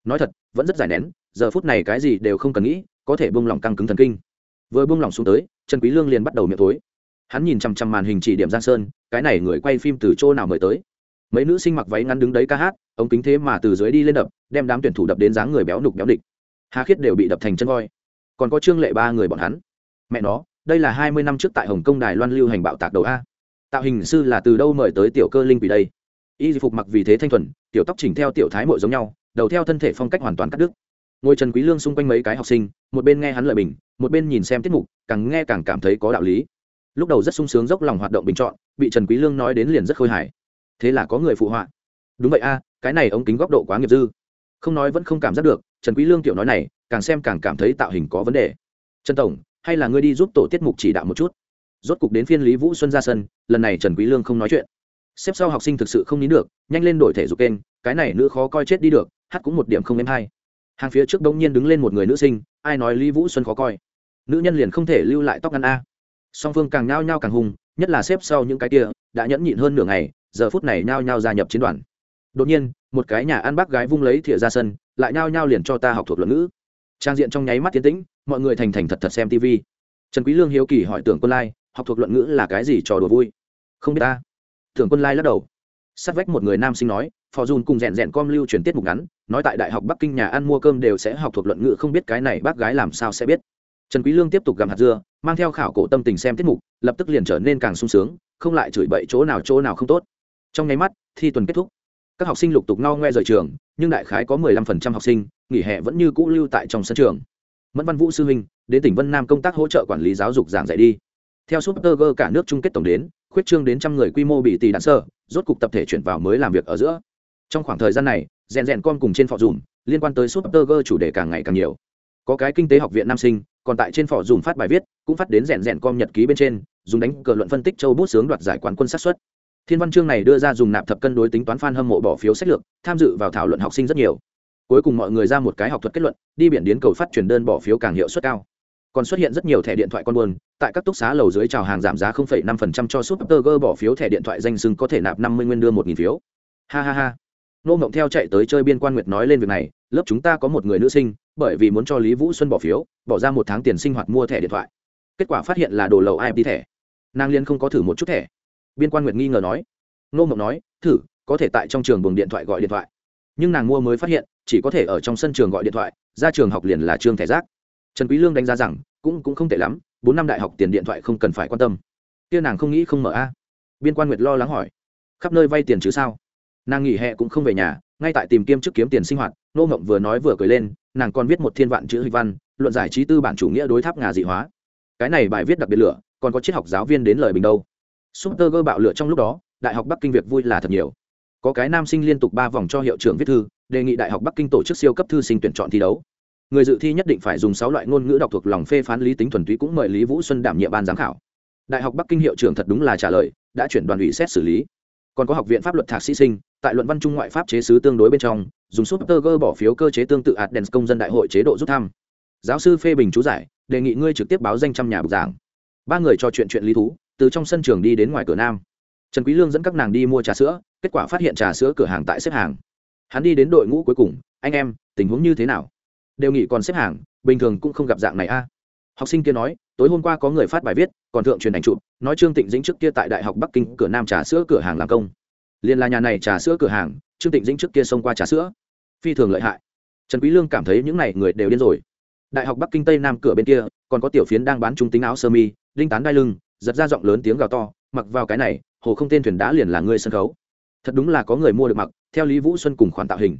A: nói thật, vẫn rất giải nén, giờ phút này cái gì đều không cần nghĩ, có thể buông lỏng căng cứng thần kinh. Vừa buông lỏng xuống tới, trần quý lương liền bắt đầu miệng tối hắn nhìn chăm chăm màn hình chỉ điểm giang sơn, cái này người quay phim từ chỗ nào mời tới? Mấy nữ sinh mặc váy ngắn đứng đấy ca hát ống kính thế mà từ dưới đi lên đập, đem đám tuyển thủ đập đến dáng người béo nục béo địch. Hà khiết đều bị đập thành chân voi. Còn có trương lệ ba người bọn hắn. Mẹ nó, đây là hai mươi năm trước tại hồng kông đài loan lưu hành bạo tạc đầu a. Tạo hình sư là từ đâu mời tới tiểu cơ linh vì đây? Y phục mặc vì thế thanh thuần, tiểu tóc chỉnh theo tiểu thái mội giống nhau, đầu theo thân thể phong cách hoàn toàn cắt đứt. Ngồi trần quý lương xung quanh mấy cái học sinh, một bên nghe hắn lời bình, một bên nhìn xem tiết mục, càng nghe càng cảm thấy có đạo lý. Lúc đầu rất sung sướng dốc lòng hoạt động bình chọn, bị trần quý lương nói đến liền rất khôi hài. Thế là có người phụ họa đúng vậy a, cái này ống kính góc độ quá nghiệp dư. Không nói vẫn không cảm giác được, trần quý lương tiểu nói này, càng xem càng cảm thấy tạo hình có vấn đề. Trần tổng, hay là ngươi đi giúp tổ tiết mục chỉ đạo một chút? Rốt cục đến phiên lý vũ xuân ra sân, lần này trần quý lương không nói chuyện. Xếp sau học sinh thực sự không nín được, nhanh lên đổi thể dục kênh, cái này nữ khó coi chết đi được, hát cũng một điểm không em hay. Hàng phía trước đông nhiên đứng lên một người nữ sinh, ai nói lý vũ xuân khó coi? Nữ nhân liền không thể lưu lại tóc ngắn a. Song phương càng nhao nhao càng hung nhất là xếp sau những cái kia, đã nhẫn nhịn hơn nửa ngày, giờ phút này nhao nhao gia nhập chiến đoàn đột nhiên, một cái nhà ăn bác gái vung lấy thìa ra sân, lại nhao nhao liền cho ta học thuộc luận ngữ. Trang diện trong nháy mắt tiến tĩnh, mọi người thành thành thật thật xem tv trần quý lương hiếu kỳ hỏi tưởng quân lai, học thuộc luận ngữ là cái gì trò đùa vui? Không biết ta. Tưởng quân lai lắc đầu. Sát vách một người nam sinh nói, phò dùn cùng rèn rèn com lưu truyền tiết mục ngắn, nói tại đại học bắc kinh nhà ăn mua cơm đều sẽ học thuộc luận ngữ, không biết cái này bác gái làm sao sẽ biết. Trần quý lương tiếp tục gặm hạt dưa, mang theo khảo cổ tâm tình xem tiết mục, lập tức liền trở nên càng sung sướng, không lại chửi bậy chỗ nào chỗ nào không tốt. Trong nháy mắt, thi tuần kết thúc các học sinh lục tục no ngoe rời trường, nhưng đại khái có 15% học sinh, nghỉ hè vẫn như cũ lưu tại trong sân trường. Mẫn văn vũ sư huynh, đến tỉnh vân nam công tác hỗ trợ quản lý giáo dục giảng dạy đi. Theo super cả nước chung kết tổng đến, khuyết trương đến trăm người quy mô bị tỷ đạn sơ, rốt cục tập thể chuyển vào mới làm việc ở giữa. Trong khoảng thời gian này, rèn rèn con cùng trên phò dùm, liên quan tới super chủ đề càng ngày càng nhiều. Có cái kinh tế học viện nam sinh, còn tại trên phò dùm phát bài viết, cũng phát đến rèn rèn com nhật ký bên trên, dùng đánh cờ luận phân tích châu bút sướng đoạt giải quán quân sát xuất thiên văn chương này đưa ra dùng nạp thập cân đối tính toán f hâm mộ bỏ phiếu sách lược tham dự vào thảo luận học sinh rất nhiều. Cuối cùng mọi người ra một cái học thuật kết luận đi biển điến cầu phát truyền đơn bỏ phiếu càng hiệu suất cao. Còn xuất hiện rất nhiều thẻ điện thoại con buôn tại các túc xá lầu dưới chào hàng giảm giá 0,5% cho super g bỏ phiếu thẻ điện thoại danh sưng có thể nạp 50 nguyên đưa 1.000 phiếu. Ha ha ha. Nô mộng theo chạy tới chơi biên quan nguyệt nói lên việc này lớp chúng ta có một người nữ sinh bởi vì muốn cho lý vũ xuân bỏ phiếu bỏ ra một tháng tiền sinh hoạt mua thẻ điện thoại. Kết quả phát hiện là đồ lầu imt thẻ. Nàng liên không có thử một chút thẻ biên quan nguyệt nghi ngờ nói. Nô mộng nói, thử, có thể tại trong trường buồng điện thoại gọi điện thoại. Nhưng nàng mua mới phát hiện, chỉ có thể ở trong sân trường gọi điện thoại, ra trường học liền là trường thẻ rác trần quý lương đánh giá rằng, cũng cũng không tệ lắm, bốn năm đại học tiền điện thoại không cần phải quan tâm. Kia nàng không nghĩ không mở a. Biên quan nguyệt lo lắng hỏi, khắp nơi vay tiền chứ sao? Nàng nghỉ hè cũng không về nhà, ngay tại tìm kiếm trước kiếm tiền sinh hoạt nô mộng vừa nói vừa cười lên, nàng còn viết một thiên vạn chữ hịch văn, luận giải trí tư bản chủ nghĩa đối tháp ngà dị hóa. Cái này bài viết đặc biệt lửa, còn có triết học giáo viên đến lời bình đâu super gơ bạo lửa trong lúc đó, đại học bắc kinh việc vui là thật nhiều. Có cái nam sinh liên tục ba vòng cho hiệu trưởng viết thư, đề nghị đại học bắc kinh tổ chức siêu cấp thư sinh tuyển chọn thi đấu. Người dự thi nhất định phải dùng sáu loại ngôn ngữ đọc thuộc lòng phê phán lý tính thuần túy cũng mời lý vũ xuân đảm nhiệm ban giám khảo. Đại học bắc kinh hiệu trưởng thật đúng là trả lời, đã chuyển đoàn ủy xét xử lý. Còn có học viện pháp luật thạc sĩ sinh, tại luận văn trung ngoại pháp chế sứ tương đối bên trong, dùng super Gơ bỏ phiếu cơ chế tương tự hạt đèn công dân đại hội chế độ rút thăm. Giáo sư phê bình chú giải, đề nghị ngươi trực tiếp báo danh trăm nhà bục giảng. Ba người trò chuyện chuyện lý thú từ trong sân trường đi đến ngoài cửa nam. Trần quý lương dẫn các nàng đi mua trà sữa, kết quả phát hiện trà sữa cửa hàng tại xếp hàng. Hắn đi đến đội ngũ cuối cùng, anh em, tình huống như thế nào? Đều nghĩ còn xếp hàng, bình thường cũng không gặp dạng này a. Học sinh kia nói, tối hôm qua có người phát bài viết, còn thượng truyền ảnh chụp, nói trương tịnh dĩnh trước kia tại đại học bắc kinh cửa nam trà sữa cửa hàng làm công. Liền là nhà này trà sữa cửa hàng, trương tịnh dĩnh trước kia xông qua trà sữa. Phi thường lợi hại. Trần quý lương cảm thấy những này người đều điên rồi. Đại học bắc kinh tây nam cửa bên kia, còn có tiểu phiến đang bán trung tính áo sơ mi linh tán đai lưng giật ra giọng lớn tiếng gào to, mặc vào cái này, hồ không tên thuyền đã liền là người sân khấu. Thật đúng là có người mua được mặc, theo lý vũ xuân cùng khoản tạo hình.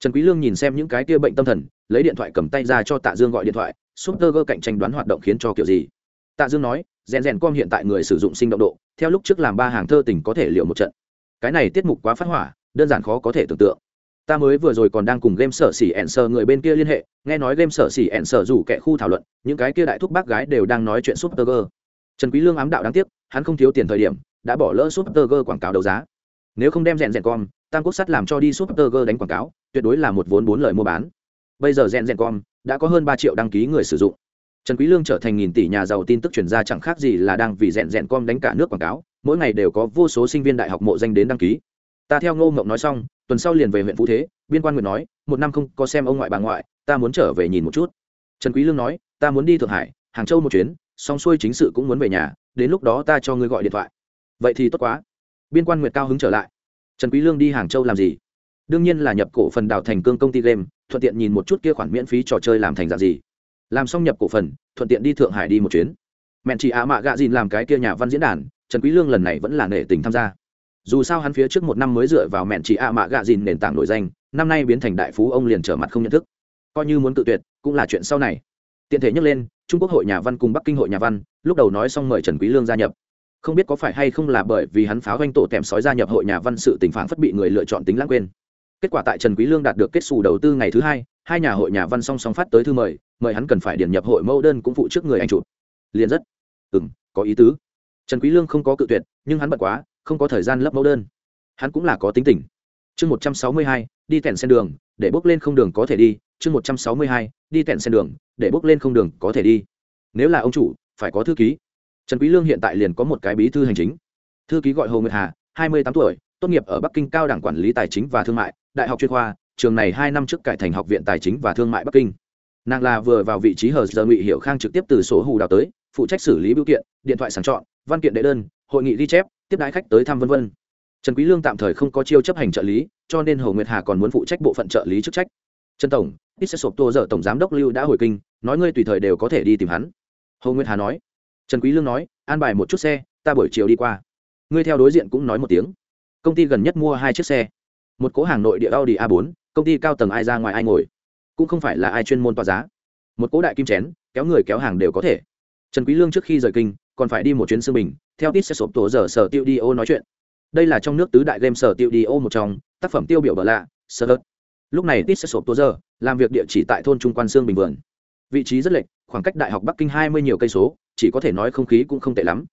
A: Trần quý lương nhìn xem những cái kia bệnh tâm thần, lấy điện thoại cầm tay ra cho tạ dương gọi điện thoại, super gơ cạnh tranh đoán hoạt động khiến cho kiểu gì? Tạ dương nói, rèn rèn com hiện tại người sử dụng sinh động độ, theo lúc trước làm ba hàng thơ tình có thể liệu một trận. Cái này tiết mục quá phát hỏa, đơn giản khó có thể tưởng tượng. Ta mới vừa rồi còn đang cùng game sở xỉ ẹn sở người bên kia liên hệ, nghe nói game sở xỉ ẹn sở rủ kẻ khu thảo luận, những cái kia đại thúc bác gái đều đang nói chuyện super gơ trần quý lương ám đạo đáng tiếc, hắn không thiếu tiền thời điểm, đã bỏ lỡ super gơ quảng cáo đấu giá. Nếu không đem rèn rèn com, tam quốc sắt làm cho đi super g đánh quảng cáo, tuyệt đối là một vốn bốn lời mua bán. Bây giờ rèn rèn com đã có hơn ba triệu đăng ký người sử dụng. Trần quý lương trở thành nghìn tỷ nhà giàu tin tức truyền ra chẳng khác gì là đang vì rèn rèn com đánh cả nước quảng cáo, mỗi ngày đều có vô số sinh viên đại học mộ danh đến đăng ký. Ta theo ngô ngộng nói xong, tuần sau liền về huyện phú thế, biên quan nguyện nói, một năm không có xem ông ngoại bà ngoại, ta muốn trở về nhìn một chút. Trần quý lương nói, ta muốn đi thượng hải, hàng châu một chuyến xong xuôi chính sự cũng muốn về nhà, đến lúc đó ta cho ngươi gọi điện thoại. Vậy thì tốt quá. Biên quan nguyệt cao hứng trở lại. Trần quý lương đi hàng châu làm gì? Đương nhiên là nhập cổ phần đào thành cương công ty game, thuận tiện nhìn một chút kia khoản miễn phí trò chơi làm thành dạng gì. Làm xong nhập cổ phần, thuận tiện đi thượng hải đi một chuyến. Mẹn chị á mạ gạ dìn làm cái kia nhà văn diễn đàn, trần quý lương lần này vẫn là nể tình tham gia. Dù sao hắn phía trước một năm mới dựa vào mẹn chị ạ mạ gạ dìn nền tảng nổi danh, năm nay biến thành đại phú, ông liền trở mặt không nhận thức. Coi như muốn tự tuyệt, cũng là chuyện sau này tiện thể nhắc lên, trung quốc hội nhà văn cùng bắc kinh hội nhà văn, lúc đầu nói xong mời trần quý lương gia nhập. Không biết có phải hay không là bởi vì hắn pháo doanh tổ tèm sói gia nhập hội nhà văn sự tình phản phất bị người lựa chọn tính lãng quên. Kết quả tại trần quý lương đạt được kết xù đầu tư ngày thứ hai hai nhà hội nhà văn song song phát tới thư mời mời hắn cần phải điền nhập hội mẫu đơn cũng phụ trước người anh chủ. liền rất, ừm, có ý tứ. Trần quý lương không có cự tuyệt, nhưng hắn bận quá, không có thời gian lấp mẫu đơn. Hắn cũng là có tính tình. Chương một trăm sáu mươi hai, đi tèn sen đường, để bước lên không đường có thể đi chương một trăm sáu mươi hai, đi tẹn sen đường, để bước lên không đường, có thể đi. Nếu là ông chủ, phải có thư ký. Trần quý lương hiện tại liền có một cái bí thư hành chính. Thư ký gọi hồ nguyệt hà, hai mươi tám tuổi, tốt nghiệp ở bắc kinh cao đẳng quản lý tài chính và thương mại, đại học chuyên khoa, trường này hai năm trước cải thành học viện tài chính và thương mại bắc kinh. Nàng là vừa vào vị trí hờ giờ ngụy hiểu khang trực tiếp từ sổ hù đào tới, phụ trách xử lý biểu kiện, điện thoại sàng chọn, văn kiện đệ đơn, hội nghị ghi chép, tiếp đái khách tới thăm vân vân. Trần quý lương tạm thời không có chiêu chấp hành trợ lý, cho nên hồ nguyệt hà còn muốn phụ trách bộ phận trợ lý chức trách trần tổng, ít sẽ sộp tô giờ tổng giám đốc lưu đã hồi kinh, nói ngươi tùy thời đều có thể đi tìm hắn. Hồ nguyệt hà nói. Trần quý lương nói, an bài một chút xe, ta buổi chiều đi qua. Ngươi theo đối diện cũng nói một tiếng. Công ty gần nhất mua hai chiếc xe. Một cố hàng nội địa audi a 4 công ty cao tầng ai ra ngoài ai ngồi. Cũng không phải là ai chuyên môn tòa giá. Một cố đại kim chén, kéo người kéo hàng đều có thể. Trần quý lương trước khi rời kinh, còn phải đi một chuyến sư bình, theo tít sẽ sộp tổ giờ sở tiêu đi ô nói chuyện. Đây là trong nước tứ đại game sở tiêu đi ô một trong, tác phẩm tiêu biểu bờ lạ sơ đất lúc này tít sẽ sộp tua giờ, làm việc địa chỉ tại thôn trung quan xương bình vườn. Vị trí rất lệch, khoảng cách đại học bắc kinh hai mươi nhiều cây số, chỉ có thể nói không khí cũng không tệ lắm.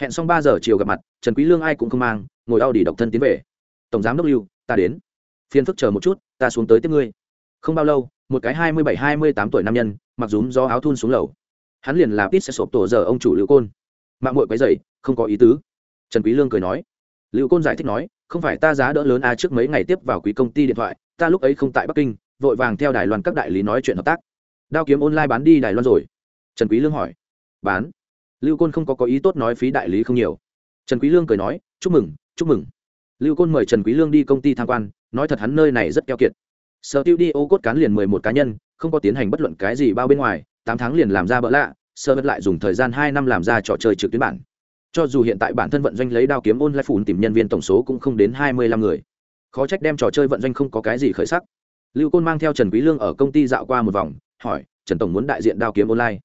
A: Hẹn xong ba giờ chiều gặp mặt, trần quý lương ai cũng không mang, ngồi đau đỉ độc thân tiến về. Tổng giám đốc lưu, ta đến. Phiên phức chờ một chút, ta xuống tới tiếp ngươi. Không bao lâu, một cái hai mươi bảy, hai mươi tám tuổi nam nhân, mặc rúm do áo thun xuống lầu. Hắn liền làm ít sẽ sộp tổ giờ ông chủ lưu côn. Mạng muội quấy dậy không có ý tứ. Trần quý lương cười nói. Lưu côn giải thích nói, không phải ta giá đỡ lớn a, trước mấy ngày tiếp vào quý công ty điện thoại ta lúc ấy không tại bắc kinh, vội vàng theo đài loan các đại lý nói chuyện hợp tác. Đao kiếm online bán đi đài loan rồi. Trần quý lương hỏi. Bán. Lưu côn không có có ý tốt nói phí đại lý không nhiều. Trần quý lương cười nói, chúc mừng chúc mừng. Lưu côn mời trần quý lương đi công ty tham quan, nói thật hắn nơi này rất keo kiệt. Sở tiêu đi ô cốt cán liền mười một cá nhân, không có tiến hành bất luận cái gì bao bên ngoài, tám tháng liền làm ra bỡ lạ, sở vật lại dùng thời gian hai năm làm ra trò chơi trực tuyến bản. Cho dù hiện tại bản thân vận doanh lấy đao kiếm online phủn tìm nhân viên tổng số cũng không đến hai mươi lăm người khó trách đem trò chơi vận doanh không có cái gì khởi sắc. Lưu côn mang theo trần quý lương ở công ty dạo qua một vòng, hỏi, trần tổng muốn đại diện đao kiếm online,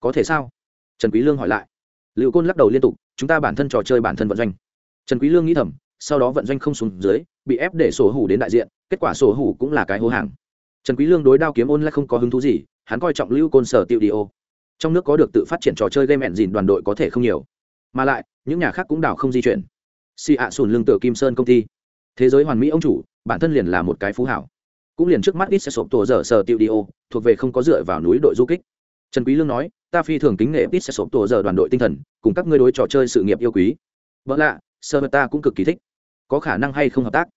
A: có thể sao? Trần quý lương hỏi lại. Lưu côn lắc đầu liên tục, chúng ta bản thân trò chơi bản thân vận doanh. Trần quý lương nghĩ thầm, sau đó vận doanh không xuống dưới, bị ép để sổ hủ đến đại diện, kết quả sổ hủ cũng là cái hố hàng. Trần quý lương đối đao kiếm online không có hứng thú gì, hắn coi trọng lưu côn sở tiêu đi ô. Trong nước có được tự phát triển trò chơi game dìn đoàn đội có thể không nhiều. Mà lại, những nhà khác cũng đảo không di chuyển. Xì ạ sùn lương tựa kim sơn công ty thế giới hoàn mỹ ông chủ, bản thân liền là một cái phú hảo. Cũng liền trước mắt ít sẽ sộp tổ dở sở tiêu đi ô, thuộc về không có dựa vào núi đội du kích. Trần quý lương nói, ta phi thường kính nể ít sẽ sộp tổ dở đoàn đội tinh thần, cùng các ngươi đối trò chơi sự nghiệp yêu quý. Vợ lạ, sơ ta cũng cực kỳ thích. Có khả năng hay không hợp tác?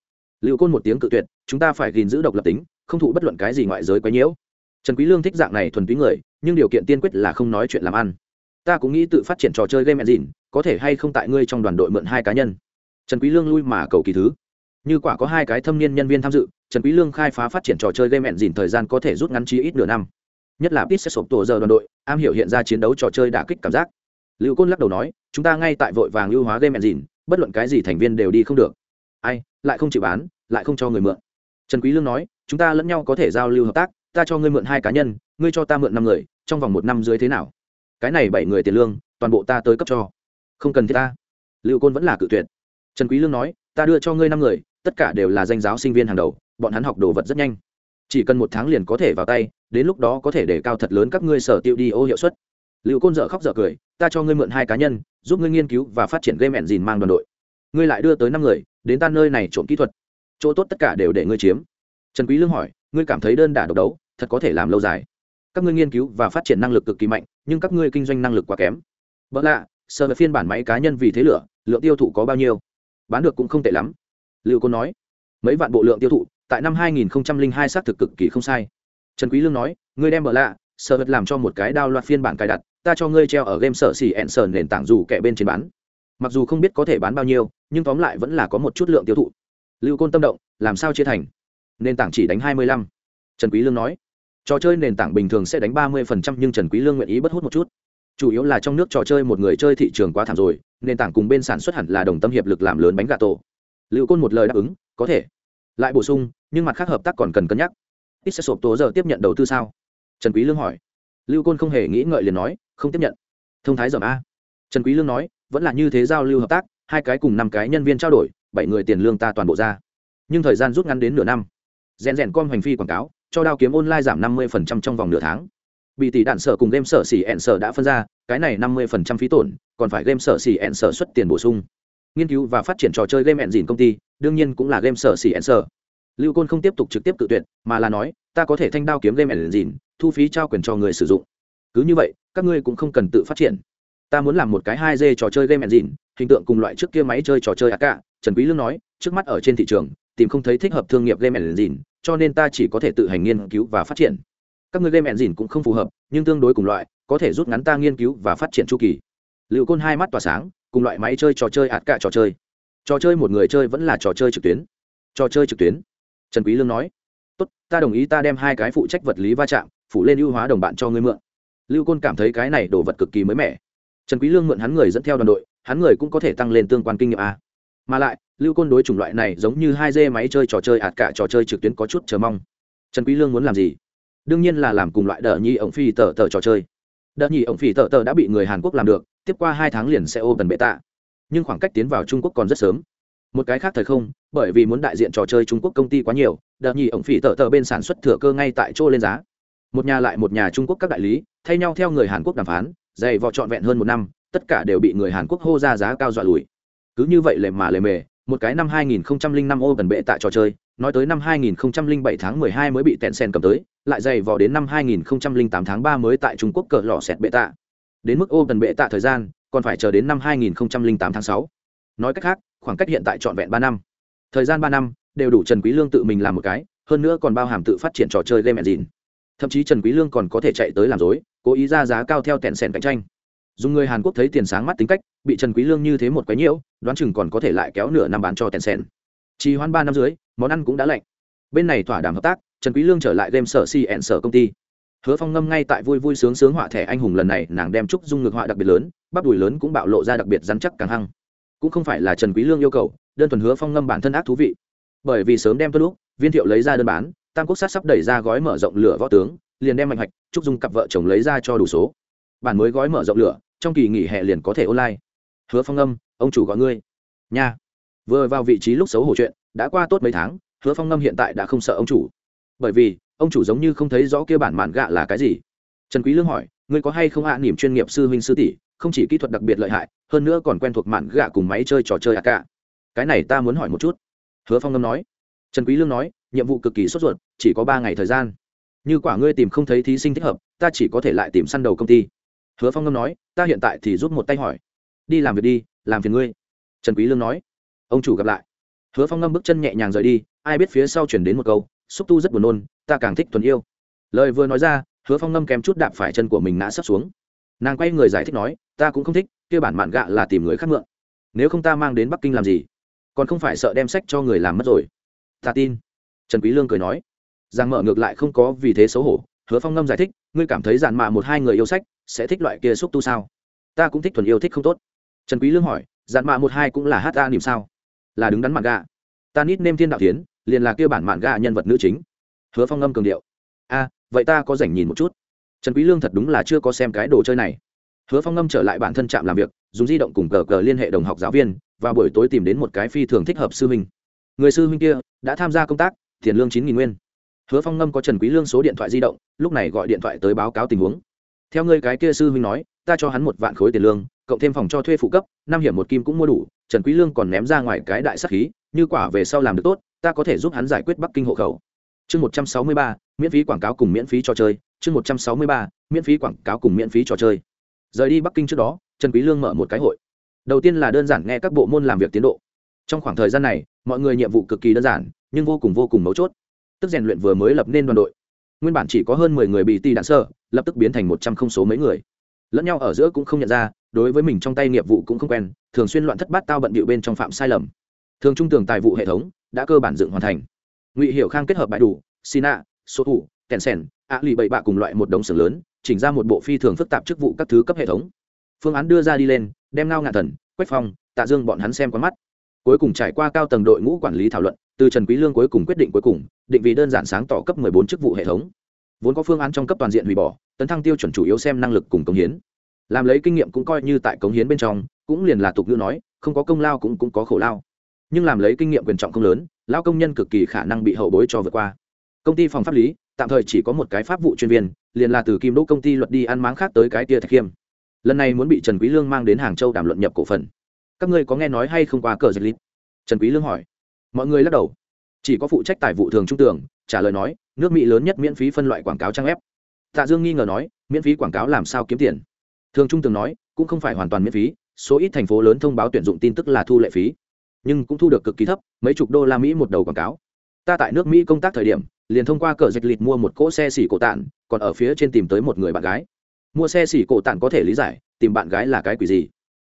A: Liệu côn một tiếng cự tuyệt, chúng ta phải gìn giữ độc lập tính, không thụ bất luận cái gì ngoại giới quấy nhiễu. Trần quý lương thích dạng này thuần túy người, nhưng điều kiện tiên quyết là không nói chuyện làm ăn. Ta cũng nghĩ tự phát triển trò chơi game engine, có thể hay không tại ngươi trong đoàn đội mượn hai cá nhân? Trần quý lương lui mà cầu kỳ thứ như quả có hai cái thâm niên nhân viên tham dự, trần quý lương khai phá phát triển trò chơi game engine thời gian có thể rút ngắn chí ít nửa năm. Nhất là ít sẽ sụp tổ giờ đoàn đội, am hiểu hiện ra chiến đấu trò chơi đả kích cảm giác. Lưu côn lắc đầu nói, chúng ta ngay tại vội vàng ưu hóa game engine bất luận cái gì thành viên đều đi không được. Ai, lại không chịu bán, lại không cho người mượn. Trần quý lương nói, chúng ta lẫn nhau có thể giao lưu hợp tác, ta cho ngươi mượn hai cá nhân, ngươi cho ta mượn năm người, trong vòng một năm dưới thế nào? Cái này bảy người tiền lương, toàn bộ ta tới cấp cho. Không cần thiết ta. Lưu côn vẫn là cự tuyệt. Trần quý lương nói, ta đưa cho ngươi năm người tất cả đều là danh giáo sinh viên hàng đầu, bọn hắn học đồ vật rất nhanh. Chỉ cần một tháng liền có thể vào tay, đến lúc đó có thể để cao thật lớn các ngươi sở tiêu đi ô hiệu suất. Liệu côn dở khóc dở cười, ta cho ngươi mượn hai cá nhân, giúp ngươi nghiên cứu và phát triển game engine mang đoàn đội. Ngươi lại đưa tới năm người, đến ta nơi này trộm kỹ thuật. Chỗ tốt tất cả đều để ngươi chiếm. Trần quý lương hỏi, ngươi cảm thấy đơn đả độc đấu, thật có thể làm lâu dài. Các ngươi nghiên cứu và phát triển năng lực cực kỳ mạnh, nhưng các ngươi kinh doanh năng lực quá kém. Bỡ lạ sở phiên bản máy cá nhân vì thế lửa, lượng tiêu thụ có bao nhiêu? Bán được cũng không tệ lắm lưu Côn nói, mấy vạn bộ lượng tiêu thụ, tại năm 2002 xác thực cực kỳ không sai. Trần quý lương nói, ngươi đem bờ lạ, sở vật làm cho một cái đao loạt phiên bản cài đặt, ta cho ngươi treo ở game sở xỉ ẹn sờn nền tảng dù kẻ bên trên bán. Mặc dù không biết có thể bán bao nhiêu, nhưng tóm lại vẫn là có một chút lượng tiêu thụ. Lưu côn tâm động, làm sao chia thành? Nền tảng chỉ đánh hai mươi lăm. Trần quý lương nói, trò chơi nền tảng bình thường sẽ đánh ba mươi phần trăm nhưng trần quý lương nguyện ý bất hút một chút. Chủ yếu là trong nước trò chơi một người chơi thị trường quá thảm rồi, nền tảng cùng bên sản xuất hẳn là đồng tâm hiệp lực làm lớn bánh gà tổ lưu côn một lời đáp ứng, có thể. Lại bổ sung, nhưng mặt khác hợp tác còn cần cân nhắc. Ít sẽ sộp tố giờ tiếp nhận đầu tư sao? Trần quý lương hỏi. Lưu côn không hề nghĩ ngợi liền nói, không tiếp nhận. Thông thái dầm a. Trần quý lương nói, vẫn là như thế giao lưu hợp tác, hai cái cùng năm cái nhân viên trao đổi, bảy người tiền lương ta toàn bộ ra. Nhưng thời gian rút ngắn đến nửa năm. Rèn rèn com hành phi quảng cáo, cho đao kiếm online giảm 50% trong vòng nửa tháng. Bị tỷ đạn sở cùng game sở xỉ ẹn sở đã phân ra, cái này 50% phí tổn, còn phải game sở xỉ ẹn sở xuất tiền bổ sung nghiên cứu và phát triển trò chơi game ẹn dìn công ty, đương nhiên cũng là game sở xỉ ẹn sở. Lưu côn không tiếp tục trực tiếp cự tuyệt, mà là nói, ta có thể thanh đao kiếm game ẹn dìn thu phí trao quyền cho người sử dụng. Cứ như vậy, các ngươi cũng không cần tự phát triển. Ta muốn làm một cái hai d trò chơi game engine, hình tượng cùng loại trước kia máy chơi trò chơi ác cả trần quý lương nói, trước mắt ở trên thị trường, tìm không thấy thích hợp thương nghiệp game engine, cho nên ta chỉ có thể tự hành nghiên cứu và phát triển. Các người game engine cũng không phù hợp, nhưng tương đối cùng loại, có thể rút ngắn ta nghiên cứu và phát triển chu kỳ. Liệu côn hai mắt tỏa sáng cùng loại máy chơi trò chơi ạt cả trò chơi. Trò chơi một người chơi vẫn là trò chơi trực tuyến. Trò chơi trực tuyến. Trần quý lương nói, tốt, ta đồng ý ta đem hai cái phụ trách vật lý va chạm phụ lên ưu hóa đồng bạn cho ngươi mượn. Lưu côn cảm thấy cái này đồ vật cực kỳ mới mẻ. Trần quý lương mượn hắn người dẫn theo đoàn đội, hắn người cũng có thể tăng lên tương quan kinh nghiệm a. Mà lại, lưu côn đối chủng loại này giống như hai dê máy chơi trò chơi ạt cả trò chơi trực tuyến có chút chờ mong. Trần quý lương muốn làm gì? Đương nhiên là làm cùng loại đỡ nhi ổng phi tờ tờ trò chơi. Đỡ nhi ổng phi tờ tờ đã bị người hàn quốc làm được tiếp qua hai tháng liền sẽ ô tần bệ tạ nhưng khoảng cách tiến vào trung quốc còn rất sớm. Một cái khác thời không, bởi vì muốn đại diện trò chơi trung quốc công ty quá nhiều, đợt nhì ổng phỉ tờ tờ bên sản xuất thừa cơ ngay tại chỗ lên giá. Một nhà lại một nhà trung quốc các đại lý, thay nhau theo người hàn quốc đàm phán, dày vò trọn vẹn hơn một năm, tất cả đều bị người hàn quốc hô ra giá cao dọa lùi. Cứ như vậy lề mà lề mề, một cái năm 2005 ô gần bệ tại trò chơi, nói tới năm 2007 tháng 12 mới bị tẹn sen cầm tới, lại dày vò đến năm 2008 tháng 3 mới tại trung quốc cờ lò sẹt bệ tạ đến mức ô cần bệ tạ thời gian, còn phải chờ đến năm 2008 tháng 6. nói cách khác, khoảng cách hiện tại trọn vẹn ba năm. Thời gian ba năm, đều đủ trần quý lương tự mình làm một cái, hơn nữa còn bao hàm tự phát triển trò chơi game engine. Thậm chí trần quý lương còn có thể chạy tới làm dối, cố ý ra giá cao theo tẹn sẹn cạnh tranh. Dùng người hàn quốc thấy tiền sáng mắt tính cách, bị trần quý lương như thế một cái nhiễu, đoán chừng còn có thể lại kéo nửa năm bán cho tẹn sẹn chỉ hoãn ba năm dưới, món ăn cũng đã lạnh. Bên này thỏa đàm hợp tác, trần quý lương trở lại game sở si sở công ty hứa phong ngâm ngay tại vui vui sướng sướng họa thẻ anh hùng lần này, nàng đem trúc dung ngược họa đặc biệt lớn, bắp đùi lớn cũng bạo lộ ra đặc biệt rắn chắc càng hăng. Cũng không phải là trần quý lương yêu cầu, đơn thuần hứa phong ngâm bản thân ác thú vị. Bởi vì sớm đem tuân lúc, viên thiệu lấy ra đơn bán, tam quốc sát sắp đẩy ra gói mở rộng lửa võ tướng, liền đem mạnh hạch trúc dung cặp vợ chồng lấy ra cho đủ số. Bản mới gói mở rộng lửa, trong kỳ nghỉ hè liền có thể online. Hứa phong ngâm, ông chủ gọi ngươi. Nha. Vừa vào vị trí lúc xấu hổ chuyện, đã qua tốt mấy tháng, hứa phong ngâm hiện tại đã không sợ ông chủ. Bởi vì ông chủ giống như không thấy rõ kia bản mạn gạ là cái gì. Trần quý lương hỏi, ngươi có hay không hạ niệm chuyên nghiệp sư huynh sư tỷ, không chỉ kỹ thuật đặc biệt lợi hại, hơn nữa còn quen thuộc mạn gạ cùng máy chơi trò chơi ạ cả. Cái này ta muốn hỏi một chút. Hứa phong ngâm nói. Trần quý lương nói, nhiệm vụ cực kỳ sốt ruột, chỉ có ba ngày thời gian. Như quả ngươi tìm không thấy thí sinh thích hợp, ta chỉ có thể lại tìm săn đầu công ty. Hứa phong ngâm nói, ta hiện tại thì giúp một tay hỏi. Đi làm việc đi, làm phiền ngươi. Trần quý lương nói. Ông chủ gặp lại. Hứa phong ngâm bước chân nhẹ nhàng rời đi, ai biết phía sau chuyển đến một câu xúc tu rất buồn nôn, ta càng thích thuần yêu. Lời vừa nói ra, hứa phong ngâm kém chút đạp phải chân của mình ngã sấp xuống. Nàng quay người giải thích nói, ta cũng không thích, kia bản mạn gạ là tìm người khác mượn. Nếu không ta mang đến bắc kinh làm gì? Còn không phải sợ đem sách cho người làm mất rồi. Ta tin. Trần quý lương cười nói. Giang mở ngược lại không có vì thế xấu hổ. Hứa phong ngâm giải thích, ngươi cảm thấy giản mạ một hai người yêu sách sẽ thích loại kia xúc tu sao? Ta cũng thích thuần yêu thích không tốt. Trần quý lương hỏi, giản mạ một hai cũng là hát ta niềm sao? Là đứng đắn mạn gạ. Ta nít nêm thiên đạo tiến liền là kia bản mạn gạ nhân vật nữ chính. Hứa phong ngâm cường điệu. A, vậy ta có rảnh nhìn một chút. Trần quý lương thật đúng là chưa có xem cái đồ chơi này. Hứa phong ngâm trở lại bản thân trạm làm việc, dùng di động cùng cờ cờ liên hệ đồng học giáo viên và buổi tối tìm đến một cái phi thường thích hợp sư huynh. Người sư huynh kia đã tham gia công tác, tiền lương chín nghìn nguyên. Hứa phong ngâm có trần quý lương số điện thoại di động, lúc này gọi điện thoại tới báo cáo tình huống. Theo người cái kia sư huynh nói, ta cho hắn một vạn khối tiền lương, cộng thêm phòng cho thuê phụ cấp, năm hiểm một kim cũng mua đủ, trần quý lương còn ném ra ngoài cái đại sắc khí như quả về sau làm được tốt, ta có thể giúp hắn giải quyết bắc kinh hộ khẩu. Chương một trăm sáu mươi ba, miễn phí quảng cáo cùng miễn phí trò chơi. Chương một trăm sáu mươi ba, miễn phí quảng cáo cùng miễn phí trò chơi. Rời đi bắc kinh trước đó, trần quý lương mở một cái hội. Đầu tiên là đơn giản nghe các bộ môn làm việc tiến độ. Trong khoảng thời gian này, mọi người nhiệm vụ cực kỳ đơn giản, nhưng vô cùng vô cùng mấu chốt. Tức rèn luyện vừa mới lập nên đoàn đội. Nguyên bản chỉ có hơn mười người bị ti đạn sơ, lập tức biến thành một trăm không số mấy người. Lẫn nhau ở giữa cũng không nhận ra, đối với mình trong tay nghiệp vụ cũng không quen, thường xuyên loạn thất bát tao bận bịu bên trong phạm sai lầm thường trung tường tài vụ hệ thống đã cơ bản dựng hoàn thành. Ngụy hiểu khang kết hợp bãi đủ, sina số thủ kèn sèn ạ lì bậy bạ cùng loại một đống xưởng lớn, chỉnh ra một bộ phi thường phức tạp chức vụ các thứ cấp hệ thống. Phương án đưa ra đi lên, đem ngao ngạn thần, quách phong, tạ dương bọn hắn xem qua mắt. Cuối cùng trải qua cao tầng đội ngũ quản lý thảo luận, từ trần quý lương cuối cùng quyết định cuối cùng, định vị đơn giản sáng tỏ cấp 14 chức vụ hệ thống. Vốn có phương án trong cấp toàn diện hủy bỏ, tấn thăng tiêu chuẩn chủ yếu xem năng lực cùng công hiến. Làm lấy kinh nghiệm cũng coi như tại công hiến bên trong, cũng liền là tục ngữ nói, không có công lao cũng cũng có khổ lao nhưng làm lấy kinh nghiệm quyền trọng không lớn lao công nhân cực kỳ khả năng bị hậu bối cho vượt qua. Công ty phòng pháp lý, tạm thời chỉ có một cái pháp vụ chuyên viên, liền là từ kim đỗ công ty luật đi ăn máng khác tới cái tia thạch khiêm. Lần này muốn bị trần quý lương mang đến hàng châu đàm luận nhập cổ phần. Các ngươi có nghe nói hay không qua cờ dịch lít trần quý lương hỏi. Mọi người lắc đầu. Chỉ có phụ trách tài vụ thường trung tưởng trả lời nói, nước mỹ lớn nhất miễn phí phân loại quảng cáo trang web. Tạ dương nghi ngờ nói, miễn phí quảng cáo làm sao kiếm tiền? Thường trung tường nói, cũng không phải hoàn toàn miễn phí, số ít thành phố lớn thông báo tuyển dụng tin tức là thu lệ phí nhưng cũng thu được cực kỳ thấp, mấy chục đô la mỹ một đầu quảng cáo. Ta tại nước mỹ công tác thời điểm, liền thông qua cờ dịch lịt mua một cỗ xe xỉ cổ tản, còn ở phía trên tìm tới một người bạn gái. Mua xe xỉ cổ tản có thể lý giải, tìm bạn gái là cái quỷ gì?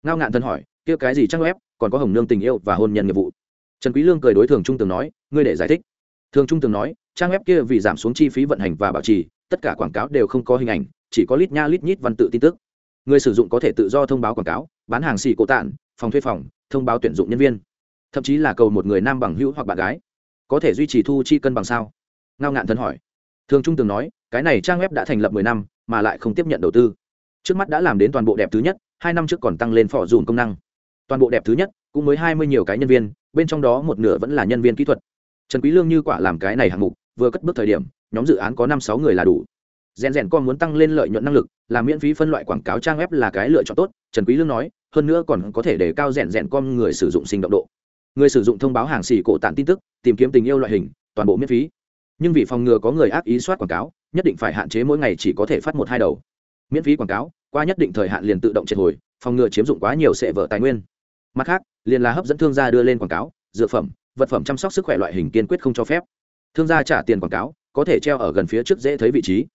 A: Ngao ngạn thân hỏi, kia cái gì trang web, còn có hồng nương tình yêu và hôn nhân nghiệp vụ? Trần quý lương cười đối thường trung tường nói, ngươi để giải thích. Thường trung tường nói, trang web kia vì giảm xuống chi phí vận hành và bảo trì, tất cả quảng cáo đều không có hình ảnh, chỉ có lít nha lít nhít văn tự tin tức. Người sử dụng có thể tự do thông báo quảng cáo, bán hàng xì cổ tản, phòng thuê phòng, thông báo tuyển dụng nhân viên thậm chí là cầu một người nam bằng hữu hoặc bạn gái. Có thể duy trì thu chi cân bằng sao? Ngao ngạn thân hỏi. Thường trung tường nói, cái này trang web đã thành lập mười năm, mà lại không tiếp nhận đầu tư. Trước mắt đã làm đến toàn bộ đẹp thứ nhất, hai năm trước còn tăng lên phỏ dùn công năng. Toàn bộ đẹp thứ nhất, cũng mới hai mươi nhiều cái nhân viên, bên trong đó một nửa vẫn là nhân viên kỹ thuật. Trần quý lương như quả làm cái này hạng mục, vừa cất bước thời điểm, nhóm dự án có năm sáu người là đủ. Rèn rèn con muốn tăng lên lợi nhuận năng lực làm miễn phí phân loại quảng cáo trang web là cái lựa chọn tốt, trần quý lương nói, hơn nữa còn có thể để cao rèn rèn con người sử dụng sinh động độ người sử dụng thông báo hàng xỉ cổ tản tin tức, tìm kiếm tình yêu loại hình, toàn bộ miễn phí. Nhưng vì phòng ngừa có người ác ý soát quảng cáo, nhất định phải hạn chế mỗi ngày chỉ có thể phát một hai đầu. Miễn phí quảng cáo, qua nhất định thời hạn liền tự động triệt hồi, phòng ngừa chiếm dụng quá nhiều sẽ vở tài nguyên. Mặt khác, liền là hấp dẫn thương gia đưa lên quảng cáo, dược phẩm, vật phẩm chăm sóc sức khỏe loại hình kiên quyết không cho phép. Thương gia trả tiền quảng cáo, có thể treo ở gần phía trước dễ thấy vị trí.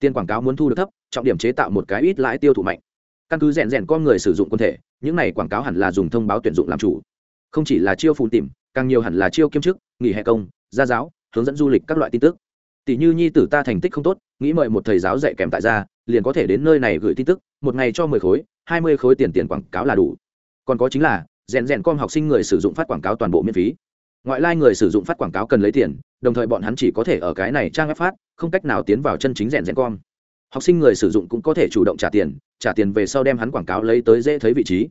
A: Tiền quảng cáo muốn thu được thấp, trọng điểm chế tạo một cái ít lãi tiêu thụ mạnh. Căn cứ rèn rèn con người sử dụng quân thể, những này quảng cáo hẳn là dùng thông báo tuyển dụng làm chủ không chỉ là chiêu phụ tìm, càng nhiều hẳn là chiêu kiêm chức, nghỉ hè công, gia giáo, hướng dẫn du lịch các loại tin tức. Tỷ như nhi tử ta thành tích không tốt, nghĩ mời một thầy giáo dạy kèm tại gia, liền có thể đến nơi này gửi tin tức, một ngày cho mười khối, hai mươi khối tiền tiền quảng cáo là đủ. Còn có chính là, rèn rèn com học sinh người sử dụng phát quảng cáo toàn bộ miễn phí. Ngoại lai người sử dụng phát quảng cáo cần lấy tiền, đồng thời bọn hắn chỉ có thể ở cái này trang web phát, không cách nào tiến vào chân chính rèn rèn com. Học sinh người sử dụng cũng có thể chủ động trả tiền trả tiền về sau đem hắn quảng cáo lấy tới dễ thấy vị trí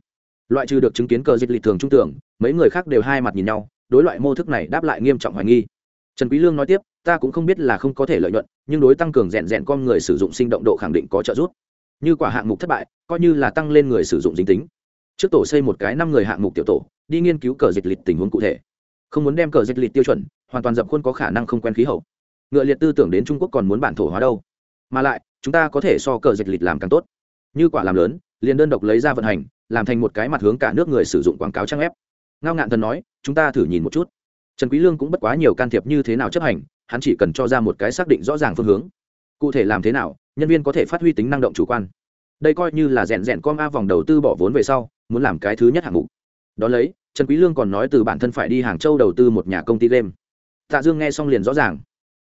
A: loại trừ được chứng kiến cờ dịch lịch thường trung tưởng, mấy người khác đều hai mặt nhìn nhau, đối loại mô thức này đáp lại nghiêm trọng hoài nghi. Trần quý lương nói tiếp, ta cũng không biết là không có thể lợi nhuận, nhưng đối tăng cường rèn rèn con người sử dụng sinh động độ khẳng định có trợ giúp. Như quả hạng mục thất bại, coi như là tăng lên người sử dụng dính tính. Trước tổ xây một cái năm người hạng mục tiểu tổ, đi nghiên cứu cờ dịch lịch tình huống cụ thể. Không muốn đem cờ dịch lịch tiêu chuẩn, hoàn toàn dập khuôn có khả năng không quen khí hậu. Ngựa liệt tư tưởng đến trung quốc còn muốn bản thổ hóa đâu. Mà lại, chúng ta có thể so cờ dịch lịch làm càng tốt. Như quả làm lớn liền đơn độc lấy ra vận hành, làm thành một cái mặt hướng cả nước người sử dụng quảng cáo trang ép ngao ngạn thần nói, chúng ta thử nhìn một chút. Trần quý lương cũng bất quá nhiều can thiệp như thế nào chấp hành, hắn chỉ cần cho ra một cái xác định rõ ràng phương hướng. Cụ thể làm thế nào, nhân viên có thể phát huy tính năng động chủ quan. Đây coi như là rèn rèn com a vòng đầu tư bỏ vốn về sau, muốn làm cái thứ nhất hạng mục. Đó lấy, trần quý lương còn nói từ bản thân phải đi hàng châu đầu tư một nhà công ty game. Tạ dương nghe xong liền rõ ràng.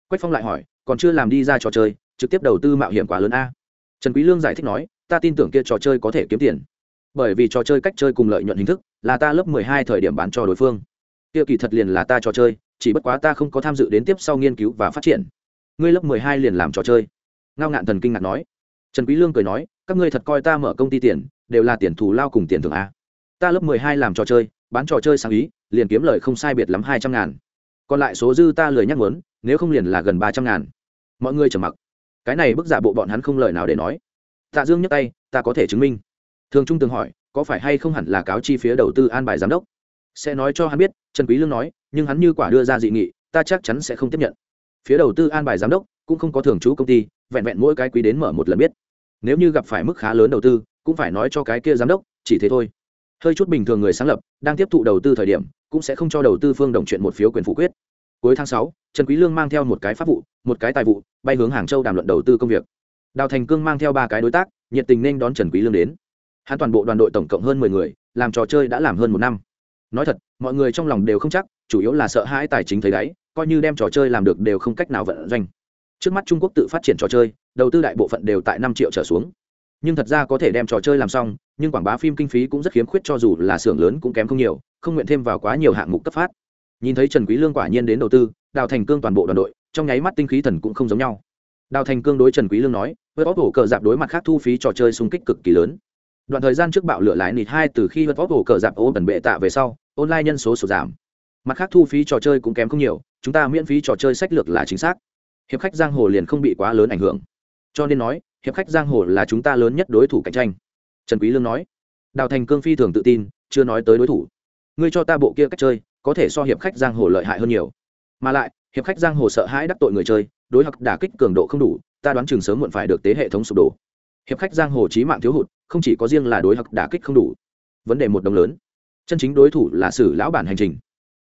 A: Quách phong lại hỏi, còn chưa làm đi ra trò chơi, trực tiếp đầu tư mạo hiểm quá lớn a? Trần quý lương giải thích nói ta tin tưởng kia trò chơi có thể kiếm tiền. Bởi vì trò chơi cách chơi cùng lợi nhuận hình thức là ta lớp 12 thời điểm bán cho đối phương. Kia kỳ thật liền là ta trò chơi, chỉ bất quá ta không có tham dự đến tiếp sau nghiên cứu và phát triển. Ngươi lớp 12 liền làm trò chơi. Ngao ngạn thần kinh ngạc nói. Trần quý lương cười nói, các ngươi thật coi ta mở công ty tiền, đều là tiền thù lao cùng tiền thưởng a. Ta lớp 12 làm trò chơi, bán trò chơi sáng ý, liền kiếm lời không sai biệt lắm hai trăm ngàn. Còn lại số dư ta lười nhắc muốn, nếu không liền là gần ba trăm ngàn. Mọi người trầm mặc. Cái này bức giả bộ bọn hắn không lời nào để nói tạ dương nhấc tay, ta có thể chứng minh. Thường trung tường hỏi, có phải hay không hẳn là cáo chi phía đầu tư an bài giám đốc? Sẽ nói cho hắn biết, trần quý lương nói, nhưng hắn như quả đưa ra dị nghị, ta chắc chắn sẽ không tiếp nhận. Phía đầu tư an bài giám đốc cũng không có thường trú công ty, vẹn vẹn mỗi cái quý đến mở một lần biết. Nếu như gặp phải mức khá lớn đầu tư, cũng phải nói cho cái kia giám đốc, chỉ thế thôi. Hơi chút bình thường người sáng lập, đang tiếp thụ đầu tư thời điểm, cũng sẽ không cho đầu tư phương đồng chuyện một phiếu quyền phủ quyết. Cuối tháng sáu, trần quý lương mang theo một cái pháp vụ, một cái tài vụ, bay hướng hàng châu đàm luận đầu tư công việc đào thành cương mang theo ba cái đối tác, nhiệt tình nên đón trần quý lương đến. Hắn toàn bộ đoàn đội tổng cộng hơn mười người, làm trò chơi đã làm hơn một năm. Nói thật, mọi người trong lòng đều không chắc, chủ yếu là sợ hãi tài chính thấy đáy, coi như đem trò chơi làm được đều không cách nào vận doanh. Trước mắt trung quốc tự phát triển trò chơi, đầu tư đại bộ phận đều tại năm triệu trở xuống. Nhưng thật ra có thể đem trò chơi làm xong, nhưng quảng bá phim kinh phí cũng rất khiếm khuyết cho dù là xưởng lớn cũng kém không nhiều, không nguyện thêm vào quá nhiều hạng mục cấp phát. Nhìn thấy trần quý lương quả nhiên đến đầu tư, đào thành cương toàn bộ đoàn đội, trong nháy mắt tinh khí thần cũng không giống nhau đào thành cương đối trần quý lương nói với bóp hổ cờ dạp đối mặt khác thu phí trò chơi xung kích cực kỳ lớn. Đoạn thời gian trước bạo lửa lái nịt hai từ khi vượt vót hổ cờ dạp ôm bẩn bệ tạ về sau, online nhân số sụt giảm. Mặt khác thu phí trò chơi cũng kém không nhiều, chúng ta miễn phí trò chơi sách lược là chính xác. Hiệp khách giang hồ liền không bị quá lớn ảnh hưởng. Cho nên nói, hiệp khách giang hồ là chúng ta lớn nhất đối thủ cạnh tranh. Trần quý lương nói. Đào thành cương phi thường tự tin, chưa nói tới đối thủ. Ngươi cho ta bộ kia cách chơi, có thể so hiệp khách giang hồ lợi hại hơn nhiều. Mà lại, hiệp khách giang hồ sợ hãi đắc tội người chơi đối hoặc đả kích cường độ không đủ, ta đoán chừng sớm muộn phải được tế hệ thống sụp đổ. Hiệp khách giang hồ trí mạng thiếu hụt, không chỉ có riêng là đối hoặc đả kích không đủ. Vấn đề một đồng lớn. Chân chính đối thủ là sử lão bản hành trình.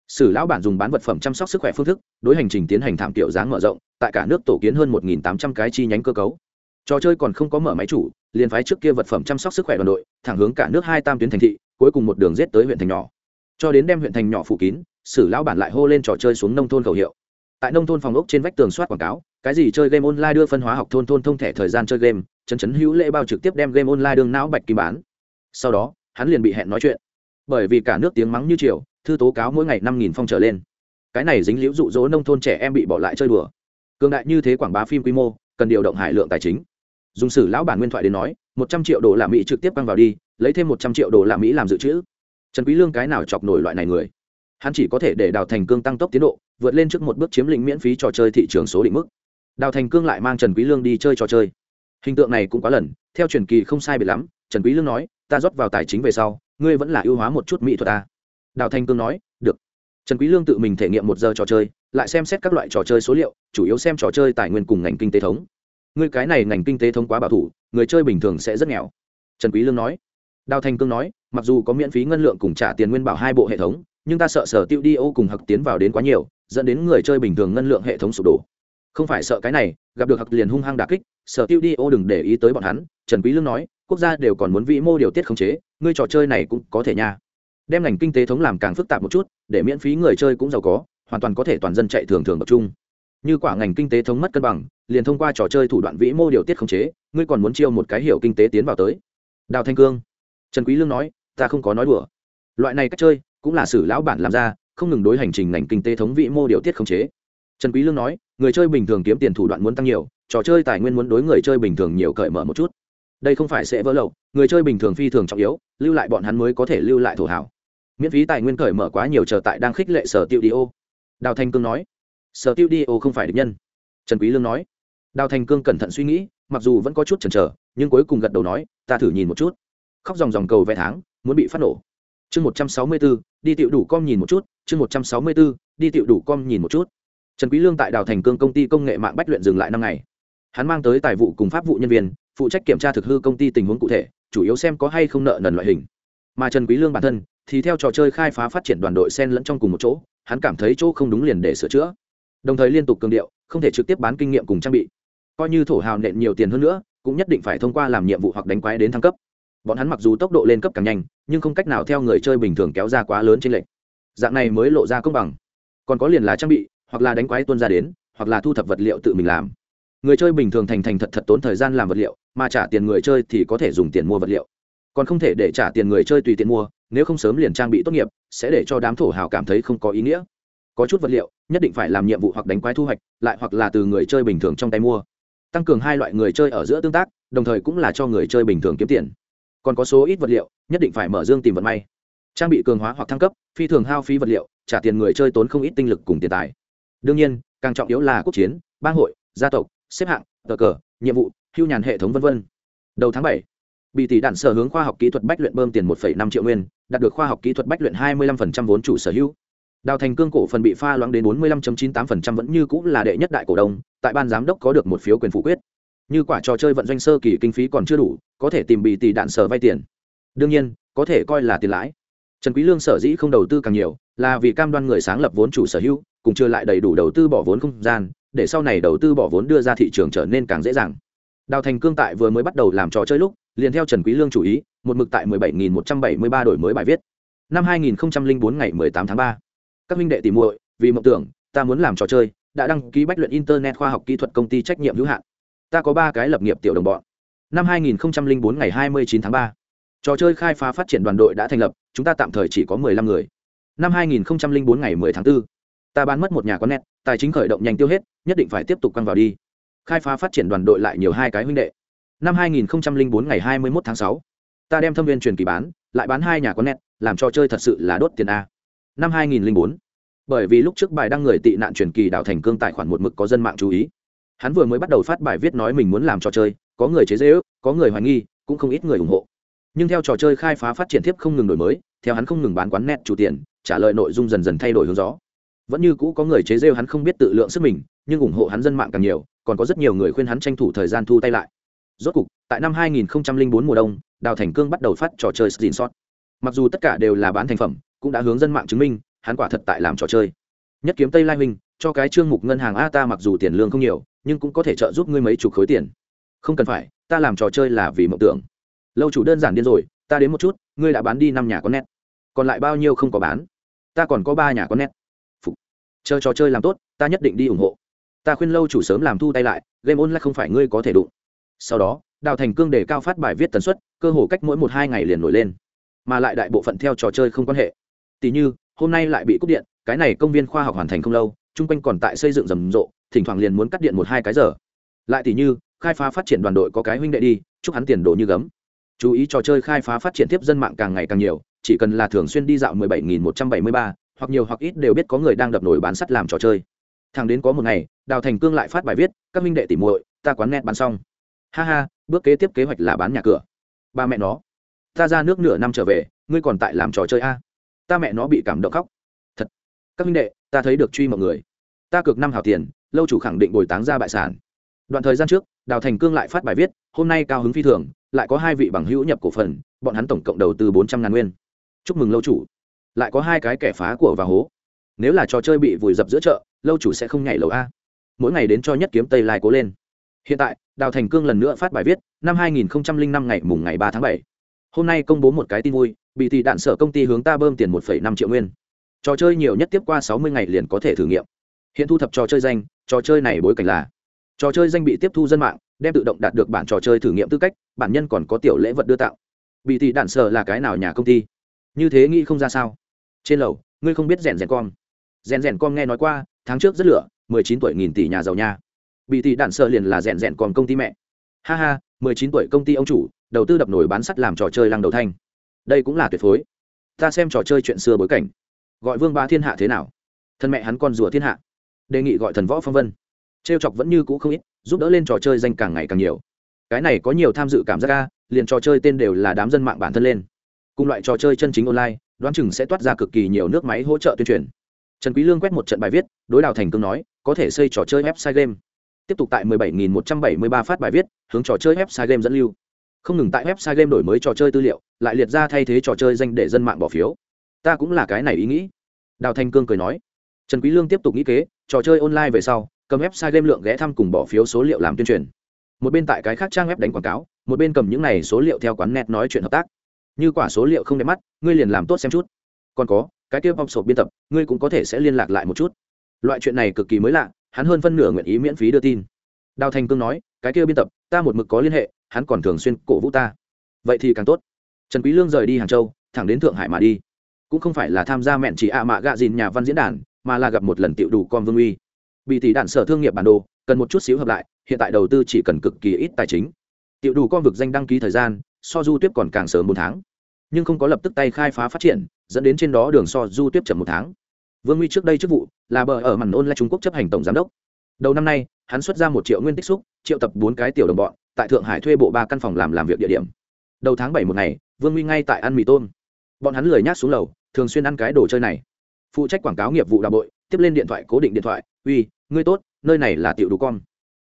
A: Sử lão bản dùng bán vật phẩm chăm sóc sức khỏe phương thức, đối hành trình tiến hành thảm tiểu dáng mở rộng, tại cả nước tổ kiến hơn một tám trăm cái chi nhánh cơ cấu. Trò chơi còn không có mở máy chủ, liền phái trước kia vật phẩm chăm sóc sức khỏe đoàn đội, thẳng hướng cả nước hai tam tuyến thành thị, cuối cùng một đường rết tới huyện thành nhỏ. Cho đến đem huyện thành nhỏ phủ kín, sử lão bản lại hô lên trò chơi xuống nông thôn khẩu hiệu tại nông thôn phòng ốc trên vách tường soát quảng cáo, cái gì chơi game online đưa phân hóa học thôn thôn thông thẻ thời gian chơi game chấn chấn hữu lễ bao trực tiếp đem game online đương não bạch kim bán. Sau đó, hắn liền bị hẹn nói chuyện. Bởi vì cả nước tiếng mắng như chiều thư tố cáo mỗi ngày năm nghìn phong trở lên. Cái này dính liễu dụ dỗ nông thôn trẻ em bị bỏ lại chơi đùa. Cường đại như thế quảng bá phim quy mô, cần điều động hải lượng tài chính. Dùng sử lão bản nguyên thoại đến nói, một trăm triệu đô la mỹ trực tiếp băng vào đi, lấy thêm một trăm triệu đô la mỹ làm dự trữ. Trần quý lương cái nào chọc nổi loại này người? Hắn chỉ có thể để đào thành cương tăng tốc tiến độ, vượt lên trước một bước chiếm lĩnh miễn phí trò chơi thị trường số định mức. Đào thành cương lại mang trần quý lương đi chơi trò chơi. Hình tượng này cũng quá lần, theo truyền kỳ không sai biệt lắm, trần quý lương nói, ta rót vào tài chính về sau, ngươi vẫn là ưu hóa một chút mỹ thuật ta. Đào thành cương nói, được. Trần quý lương tự mình thể nghiệm một giờ trò chơi, lại xem xét các loại trò chơi số liệu, chủ yếu xem trò chơi tài nguyên cùng ngành kinh tế thống. Ngươi cái này ngành kinh tế thống quá bảo thủ, người chơi bình thường sẽ rất nghèo. Trần quý lương nói. Đào thành cương nói, mặc dù có miễn phí ngân lượng cùng trả tiền nguyên bảo hai bộ hệ thống nhưng ta sợ sở tiêu đi ô cùng hặc tiến vào đến quá nhiều, dẫn đến người chơi bình thường ngân lượng hệ thống sụp đổ. Không phải sợ cái này, gặp được hặc liền hung hăng đà kích, sở tiêu đi ô đừng để ý tới bọn hắn, trần quý lương nói, quốc gia đều còn muốn vĩ mô điều tiết khống chế, ngươi trò chơi này cũng có thể nha. Đem ngành kinh tế thống làm càng phức tạp một chút, để miễn phí người chơi cũng giàu có, hoàn toàn có thể toàn dân chạy thường thường tập trung. Như quả ngành kinh tế thống mất cân bằng, liền thông qua trò chơi thủ đoạn vĩ mô điều tiết khống chế, ngươi còn muốn chiêu một cái hiểu kinh tế tiến vào tới. Đào thanh cương. Trần quý lương nói, ta không có nói đùa. Loại này cách chơi cũng là sử lão bản làm ra, không ngừng đối hành trình ngành kinh tế thống vĩ mô điều tiết khống chế. Trần quý lương nói, người chơi bình thường kiếm tiền thủ đoạn muốn tăng nhiều, trò chơi tài nguyên muốn đối người chơi bình thường nhiều cởi mở một chút. Đây không phải sẽ vỡ lậu, người chơi bình thường phi thường trọng yếu, lưu lại bọn hắn mới có thể lưu lại thổ hảo miễn phí tài nguyên cởi mở quá nhiều chờ tại đang khích lệ sở tiêu đi ô. Đào thanh cương nói, sở tiêu đi ô không phải địch nhân. Trần quý lương nói, đào thanh cương cẩn thận suy nghĩ, mặc dù vẫn có chút chần chờ, nhưng cuối cùng gật đầu nói, ta thử nhìn một chút. Khóc dòng dòng cầu vẽ tháng, muốn bị phát nổ chương một trăm sáu mươi 164, đi tiểu đủ com nhìn một chút chương một trăm sáu mươi 164, đi tiểu đủ com nhìn một chút. Trần quý lương tại đào thành cương công ty công nghệ mạng bách luyện dừng lại năm ngày. Hắn mang tới tài vụ cùng pháp vụ nhân viên phụ trách kiểm tra thực hư công ty tình huống cụ thể chủ yếu xem có hay không nợ nần loại hình. Mà trần quý lương bản thân thì theo trò chơi khai phá phát triển đoàn đội sen lẫn trong cùng một chỗ hắn cảm thấy chỗ không đúng liền để sửa chữa. Đồng thời liên tục cường điệu không thể trực tiếp bán kinh nghiệm cùng trang bị. Coi như thổ hào nện nhiều tiền hơn nữa cũng nhất định phải thông qua làm nhiệm vụ hoặc đánh quái đến thăng cấp bọn hắn mặc dù tốc độ lên cấp càng nhanh, nhưng không cách nào theo người chơi bình thường kéo ra quá lớn trên lệnh dạng này mới lộ ra công bằng. Còn có liền là trang bị, hoặc là đánh quái tuân ra đến, hoặc là thu thập vật liệu tự mình làm. Người chơi bình thường thành thành thật thật tốn thời gian làm vật liệu, mà trả tiền người chơi thì có thể dùng tiền mua vật liệu. Còn không thể để trả tiền người chơi tùy tiện mua, nếu không sớm liền trang bị tốt nghiệp, sẽ để cho đám thổ hào cảm thấy không có ý nghĩa. Có chút vật liệu, nhất định phải làm nhiệm vụ hoặc đánh quái thu hoạch, lại hoặc là từ người chơi bình thường trong tay mua. Tăng cường hai loại người chơi ở giữa tương tác, đồng thời cũng là cho người chơi bình thường kiếm tiền còn có số ít vật liệu, nhất định phải mở dương tìm vận may. Trang bị cường hóa hoặc thăng cấp, phi thường hao phí vật liệu, trả tiền người chơi tốn không ít tinh lực cùng tiền tài. Đương nhiên, càng trọng yếu là quốc chiến, bang hội, gia tộc, xếp hạng, tờ cờ, nhiệm vụ, hưu nhàn hệ thống v v đầu tháng bảy, bị tỷ đạn sở hướng khoa học kỹ thuật bách luyện bơm tiền một năm triệu nguyên, đạt được khoa học kỹ thuật bách luyện hai mươi 25% vốn chủ sở hữu. Đào thành cương cổ phần bị pha loãng đến bốn mươi 45.98% vẫn như cũng là đệ nhất đại cổ đông, tại ban giám đốc có được một phiếu quyền phủ quyết như quả trò chơi vận doanh sơ kỳ kinh phí còn chưa đủ, có thể tìm bị tỷ đạn sở vay tiền. Đương nhiên, có thể coi là tiền lãi. Trần quý lương sở dĩ không đầu tư càng nhiều, là vì cam đoan người sáng lập vốn chủ sở hữu, cùng chưa lại đầy đủ đầu tư bỏ vốn không gian, để sau này đầu tư bỏ vốn đưa ra thị trường trở nên càng dễ dàng. Đào thành cương tại vừa mới bắt đầu làm trò chơi lúc, liền theo trần quý lương chủ ý, một mực tại 17.173 đổi mới bài viết. Năm 2004 ngày 18 tháng 3 các minh đệ tìm muội, vì mộng tưởng, ta muốn làm trò chơi, đã đăng ký bách luyện internet khoa học kỹ thuật công ty trách nhiệm hữu hạn ta có ba cái lập nghiệp tiểu đồng bọn. Năm 2004 ngày 29 tháng 3 trò chơi khai phá phát triển đoàn đội đã thành lập, chúng ta tạm thời chỉ có 15 người. Năm 2004 ngày 10 tháng 4 ta bán mất một nhà con net, tài chính khởi động nhanh tiêu hết, nhất định phải tiếp tục quăng vào đi. Khai phá phát triển đoàn đội lại nhiều hai cái huynh đệ. Năm 2004 ngày 21 tháng 6 ta đem thâm viên truyền kỳ bán, lại bán hai nhà con net, làm trò chơi thật sự là đốt tiền a. Năm 2004 bởi vì lúc trước bài đăng người tị nạn truyền kỳ đào thành cương tài khoản một mực có dân mạng chú ý hắn vừa mới bắt đầu phát bài viết nói mình muốn làm trò chơi, có người chế dễ ước, có người hoài nghi, cũng không ít người ủng hộ. Nhưng theo trò chơi khai phá phát triển tiếp không ngừng đổi mới, theo hắn không ngừng bán quán net chủ tiền, trả lời nội dung dần dần thay đổi hướng gió. Vẫn như cũ có người chế rêu hắn không biết tự lượng sức mình, nhưng ủng hộ hắn dân mạng càng nhiều, còn có rất nhiều người khuyên hắn tranh thủ thời gian thu tay lại. Rốt cục, tại năm 2004 mùa đông, đào thành cương bắt đầu phát trò chơi xin sót mặc dù tất cả đều là bán thành phẩm, cũng đã hướng dân mạng chứng minh, hắn quả thật tại làm trò chơi. Nhất kiếm tây lai minh, cho cái chương mục ngân hàng a ta mặc dù tiền lương không nhiều nhưng cũng có thể trợ giúp ngươi mấy chục khối tiền. Không cần phải, ta làm trò chơi là vì mộng tưởng. Lâu chủ đơn giản điên rồi, ta đến một chút, ngươi đã bán đi năm nhà có nét. Còn lại bao nhiêu không có bán? Ta còn có ba nhà có nét. Phục. chơi trò chơi làm tốt, ta nhất định đi ủng hộ. Ta khuyên lâu chủ sớm làm thu tay lại, game online không phải ngươi có thể đụng. Sau đó, đào thành cương đề cao phát bài viết tần suất, cơ hồ cách mỗi một hai ngày liền nổi lên. Mà lại đại bộ phận theo trò chơi không quan hệ. Tỷ như, hôm nay lại bị cúp điện, cái này công viên khoa học hoàn thành không lâu, chung quanh còn tại xây dựng rầm rộ thỉnh thoảng liền muốn cắt điện một hai cái giờ. Lại tỷ như khai phá phát triển đoàn đội có cái huynh đệ đi chúc hắn tiền đồ như gấm. Chú ý trò chơi khai phá phát triển tiếp dân mạng càng ngày càng nhiều chỉ cần là thường xuyên đi dạo 17.173, hoặc nhiều hoặc ít đều biết có người đang đập nổi bán sắt làm trò chơi. Thằng đến có một ngày đào thành cương lại phát bài viết các minh đệ tỉ muội ta quán net bán xong. Ha ha bước kế tiếp kế hoạch là bán nhà cửa. Ba mẹ nó ta ra nước nửa năm trở về ngươi còn tại làm trò chơi a? Ta mẹ nó bị cảm động khóc. Thật. Các minh đệ ta thấy được truy mọi người. Ta cược năm hào tiền lâu chủ khẳng định bồi táng ra bại sản. Đoạn thời gian trước đào thành cương lại phát bài viết hôm nay cao hứng phi thường lại có hai vị bằng hữu nhập cổ phần bọn hắn tổng cộng đầu tư bốn trăm ngàn nguyên. Chúc mừng lâu chủ. Lại có hai cái kẻ phá của và hố. Nếu là trò chơi bị vùi dập giữa chợ lâu chủ sẽ không nhảy lầu a. Mỗi ngày đến cho nhất kiếm tây lai cố lên. Hiện tại đào thành cương lần nữa phát bài viết năm 2005 ngày mùng ngày ba tháng bảy. hôm nay công bố một cái tin vui bị thị đạn sở công ty hướng ta bơm tiền 1,5 triệu nguyên. Trò chơi nhiều nhất tiếp qua 60 ngày liền có thể thử nghiệm. Hiện thu thập trò chơi danh trò chơi này bối cảnh là, trò chơi danh bị tiếp thu dân mạng, đem tự động đạt được bản trò chơi thử nghiệm tư cách, bản nhân còn có tiểu lễ vật đưa tạo bị tỷ đạn sở là cái nào nhà công ty? Như thế nghĩ không ra sao? Trên lầu, ngươi không biết rèn rèn con rèn rèn con nghe nói qua, tháng trước rất lửa, mười chín tuổi nghìn tỷ nhà giàu nha. Bị tỷ đạn sợ liền là rèn rèn còn công ty mẹ. Ha ha, mười chín tuổi công ty ông chủ, đầu tư đập nổi bán sắt làm trò chơi lăng đầu thanh. Đây cũng là tuyệt phối. Ta xem trò chơi chuyện xưa bối cảnh. Gọi vương ba thiên hạ thế nào? Thân mẹ hắn con rùa thiên hạ đề nghị gọi thần võ phong vân. Trêu chọc vẫn như cũ không ít, giúp đỡ lên trò chơi danh càng ngày càng nhiều. Cái này có nhiều tham dự cảm giác ca liền trò chơi tên đều là đám dân mạng bản thân lên. Cùng loại trò chơi chân chính online, đoán chừng sẽ toát ra cực kỳ nhiều nước máy hỗ trợ tuyên truyền. Trần quý lương quét một trận bài viết, đối đào thành cương nói, có thể xây trò chơi website game. Tiếp tục tại 17.173 phát bài viết, hướng trò chơi website game dẫn lưu. Không ngừng tại website game đổi mới trò chơi tư liệu, lại liệt ra thay thế trò chơi danh để dân mạng bỏ phiếu. Ta cũng là cái này ý nghĩ. Đào thành cương cười nói. Trần quý lương tiếp tục nghĩ kế trò chơi online về sau, cầm website game lượng ghé thăm cùng bỏ phiếu số liệu làm tuyên truyền. Một bên tại cái khác trang web đánh quảng cáo, một bên cầm những này số liệu theo quán net nói chuyện hợp tác. Như quả số liệu không đẹp mắt, ngươi liền làm tốt xem chút. Còn có, cái kia bóc sộp biên tập, ngươi cũng có thể sẽ liên lạc lại một chút. Loại chuyện này cực kỳ mới lạ, hắn hơn phân nửa nguyện ý miễn phí đưa tin. Đào thành cương nói, cái kia biên tập, ta một mực có liên hệ, hắn còn thường xuyên cổ vũ ta. Vậy thì càng tốt. Trần quý lương rời đi hàng châu, thẳng đến thượng hải mà đi. Cũng không phải là tham gia mẹn chỉ ạ mạ gạ dìn nhà văn diễn đàn mà là gặp một lần tiểu đủ con vương uy. Bị tỷ đạn sở thương nghiệp bản đồ, cần một chút xíu hợp lại, hiện tại đầu tư chỉ cần cực kỳ ít tài chính. Tiểu đủ con vực danh đăng ký thời gian, so du tuyết còn càng sớm một tháng. Nhưng không có lập tức tay khai phá phát triển, dẫn đến trên đó đường so du tuyết chậm một tháng. Vương Uy trước đây chức vụ là bờ ở màn ôn là trung quốc chấp hành tổng giám đốc. Đầu năm nay, hắn xuất ra một triệu nguyên tích xúc, triệu tập bốn cái tiểu đồng bọn, tại thượng hải thuê bộ ba căn phòng làm làm việc địa điểm. Đầu tháng bảy một ngày, vương Uy ngay tại ăn mì tôm. Bọn hắn lười nhác xuống lầu, thường xuyên ăn cái đồ chơi này phụ trách quảng cáo nghiệp vụ đạo bội, tiếp lên điện thoại cố định điện thoại, uy, ngươi tốt, nơi này là tiểu đủ con.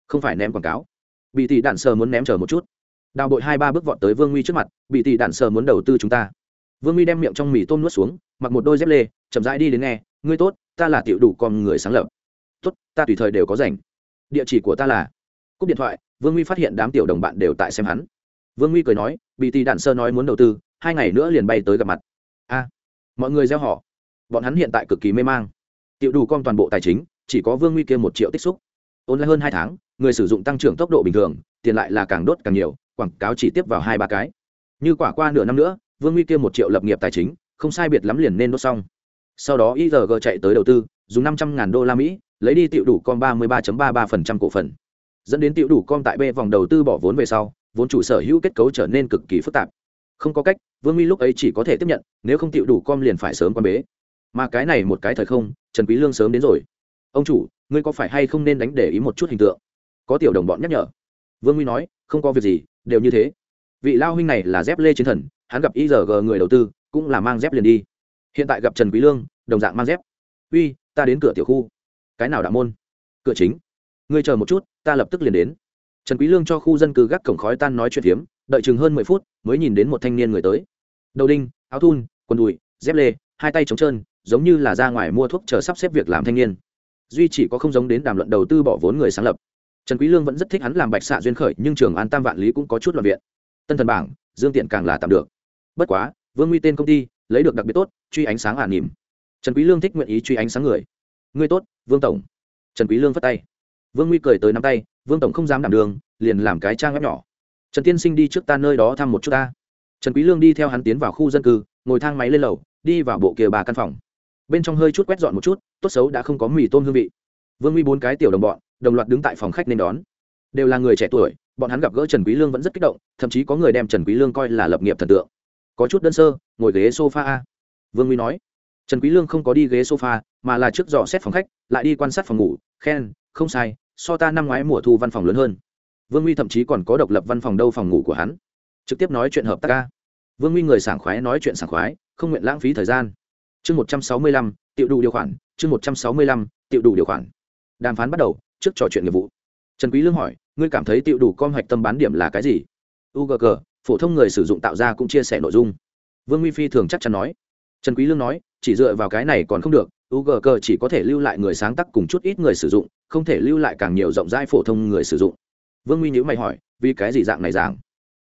A: Không phải ném quảng cáo. Bị tỷ đạn sờ muốn ném chờ một chút. Đào bội hai ba bước vọt tới vương nguy trước mặt, bị tỷ đạn sờ muốn đầu tư chúng ta. Vương nguy đem miệng trong mì tôm nuốt xuống, mặc một đôi dép lê, chậm rãi đi đến nghe, ngươi tốt, ta là tiểu đủ con người sáng lập. Tốt, ta tùy thời đều có rảnh. Địa chỉ của ta là cúp điện thoại, vương nguy phát hiện đám tiểu đồng bạn đều tại xem hắn. Vương nguy cười nói, bị tỷ đạn sơ nói muốn đầu tư, hai ngày nữa liền bay tới gặp mặt. A, mọi người gieo họ bọn hắn hiện tại cực kỳ mê mang. Tiểu đủ con toàn bộ tài chính, chỉ có vương nguy kia một triệu tích xúc. Ôn lại hơn hai tháng, người sử dụng tăng trưởng tốc độ bình thường, tiền lại là càng đốt càng nhiều, quảng cáo chỉ tiếp vào hai ba cái. Như quả qua nửa năm nữa, vương nguy kia một triệu lập nghiệp tài chính, không sai biệt lắm liền nên đốt xong. Sau đó igg chạy tới đầu tư, dùng năm trăm ngàn đô la mỹ, lấy đi tiểu đủ con ba mươi ba ba ba phần trăm cổ phần. Dẫn đến tiểu đủ con tại b vòng đầu tư bỏ vốn về sau, vốn chủ sở hữu kết cấu trở nên cực kỳ phức tạp. Không có cách, vương mi lúc ấy chỉ có thể tiếp nhận, nếu không tiểu đủ con liền phải sớm quan bế mà cái này một cái thời không, trần quý lương sớm đến rồi. Ông chủ, ngươi có phải hay không nên đánh để ý một chút hình tượng? Có tiểu đồng bọn nhắc nhở. Vương nguy nói, không có việc gì, đều như thế. Vị lao huynh này là dép lê chiến thần, hắn gặp igg người đầu tư, cũng là mang dép liền đi. Hiện tại gặp trần quý lương, đồng dạng mang dép. Uy, ta đến cửa tiểu khu. Cái nào đạo môn? Cửa chính. Ngươi chờ một chút, ta lập tức liền đến. Trần quý lương cho khu dân cư gác cổng khói tan nói chuyện hiếm đợi chừng hơn mười phút, mới nhìn đến một thanh niên người tới. Đầu đinh, áo thun, quần đùi, dép lê, hai tay trống trơn giống như là ra ngoài mua thuốc chờ sắp xếp việc làm thanh niên. Duy chỉ có không giống đến đàm luận đầu tư bỏ vốn người sáng lập. Trần quý lương vẫn rất thích hắn làm bạch xạ duyên khởi, nhưng trường an tam vạn lý cũng có chút loạn viện. Tân thần bảng, dương tiện càng là tạm được. Bất quá, vương nguy tên công ty, lấy được đặc biệt tốt, truy ánh sáng ả nhỉm trần quý lương thích nguyện ý truy ánh sáng người. Ngươi tốt, vương tổng. Trần quý lương phất tay. Vương nguy cười tới nắm tay, vương tổng không dám đảm đường, liền làm cái trang web nhỏ. Trần tiên sinh đi trước ta nơi đó thăm một chút ta. Trần quý lương đi theo hắn tiến vào khu dân cư, ngồi thang máy lên lầu, đi vào bộ kia bà căn phòng bên trong hơi chút quét dọn một chút, tốt xấu đã không có mì tôm hương vị. Vương uy bốn cái tiểu đồng bọn, đồng loạt đứng tại phòng khách nên đón. Đều là người trẻ tuổi, bọn hắn gặp gỡ trần quý lương vẫn rất kích động, thậm chí có người đem trần quý lương coi là lập nghiệp thần tượng. Có chút đơn sơ, ngồi ghế sofa a. Vương uy nói, trần quý lương không có đi ghế sofa, mà là trước dò xét phòng khách, lại đi quan sát phòng ngủ. Khen, không sai, so ta năm ngoái mùa thu văn phòng lớn hơn. Vương uy thậm chí còn có độc lập văn phòng đâu phòng ngủ của hắn. Trực tiếp nói chuyện hợp tác ca vương uy người sảng khoái nói chuyện sảng khoái, không nguyện lãng phí thời gian chương một trăm sáu mươi lăm tiệu đủ điều khoản, chương một trăm sáu mươi lăm tiệu đủ điều khoản. Đàm phán bắt đầu, trước trò chuyện nghiệp vụ. Trần quý lương hỏi, ngươi cảm thấy tiệu đủ com hoạch tâm bán điểm là cái gì? Ugg phổ thông người sử dụng tạo ra cũng chia sẻ nội dung. Vương nguy phi thường chắc chắn nói. Trần quý lương nói, chỉ dựa vào cái này còn không được ugg chỉ có thể lưu lại người sáng tác cùng chút ít người sử dụng, không thể lưu lại càng nhiều rộng rãi phổ thông người sử dụng. Vương nguy nhữ mày hỏi, vì cái gì dạng này dạng?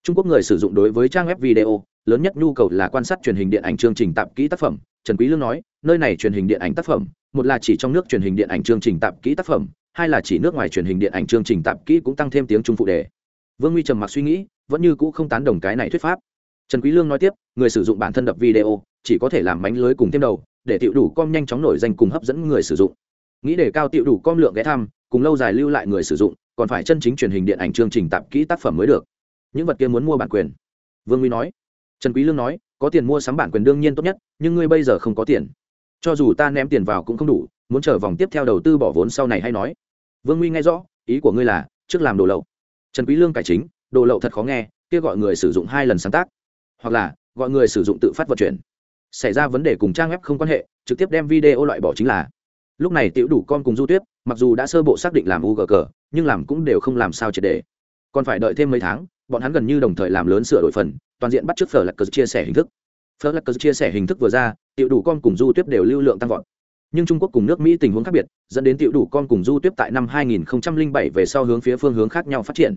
A: Trung quốc người sử dụng đối với trang web video lớn nhất nhu cầu là quan sát truyền hình điện ảnh chương trình tạp kỹ tác phẩm. Trần quý lương nói, nơi này truyền hình điện ảnh tác phẩm, một là chỉ trong nước truyền hình điện ảnh chương trình tạp kỹ tác phẩm, hai là chỉ nước ngoài truyền hình điện ảnh chương trình tạp kỹ cũng tăng thêm tiếng trung phụ đề. Vương nguy trầm mặc suy nghĩ, vẫn như cũ không tán đồng cái này thuyết pháp. Trần quý lương nói tiếp, người sử dụng bản thân đập video, chỉ có thể làm mánh lưới cùng thêm đầu, để tiểu đủ com nhanh chóng nổi danh cùng hấp dẫn người sử dụng. Nghĩ để cao tiểu đủ com lượng ghé thăm, cùng lâu dài lưu lại người sử dụng, còn phải chân chính truyền hình điện ảnh chương trình tạp kỹ tác phẩm mới được. Những vật kia muốn mua bản quyền. Vương nguy nói trần quý lương nói, có tiền mua sắm bản quyền đương nhiên tốt nhất, nhưng ngươi bây giờ không có tiền. Cho dù ta ném tiền vào cũng không đủ, muốn chờ vòng tiếp theo đầu tư bỏ vốn sau này hay nói. Vương nguy nghe rõ, ý của ngươi là, trước làm đồ lậu. Trần quý lương cải chính, đồ lậu thật khó nghe, kia gọi người sử dụng hai lần sáng tác. Hoặc là, gọi người sử dụng tự phát vận chuyển. Xảy ra vấn đề cùng trang web không quan hệ, trực tiếp đem video loại bỏ chính là. Lúc này tiểu đủ con cùng du tuyết, mặc dù đã sơ bộ xác định làm ugg nhưng làm cũng đều không làm sao triệt đề còn phải đợi thêm mấy tháng bọn hắn gần như đồng thời làm lớn sửa đổi phần, toàn diện bắt chước phở lạc cờ chia sẻ hình thức. Phở lạc cờ chia sẻ hình thức vừa ra, tiểu đủ con cùng du tuyết đều lưu lượng tăng vọt. Nhưng trung quốc cùng nước mỹ tình huống khác biệt, dẫn đến tiểu đủ con cùng du tuyết tại năm 2007 về sau hướng phía phương hướng khác nhau phát triển.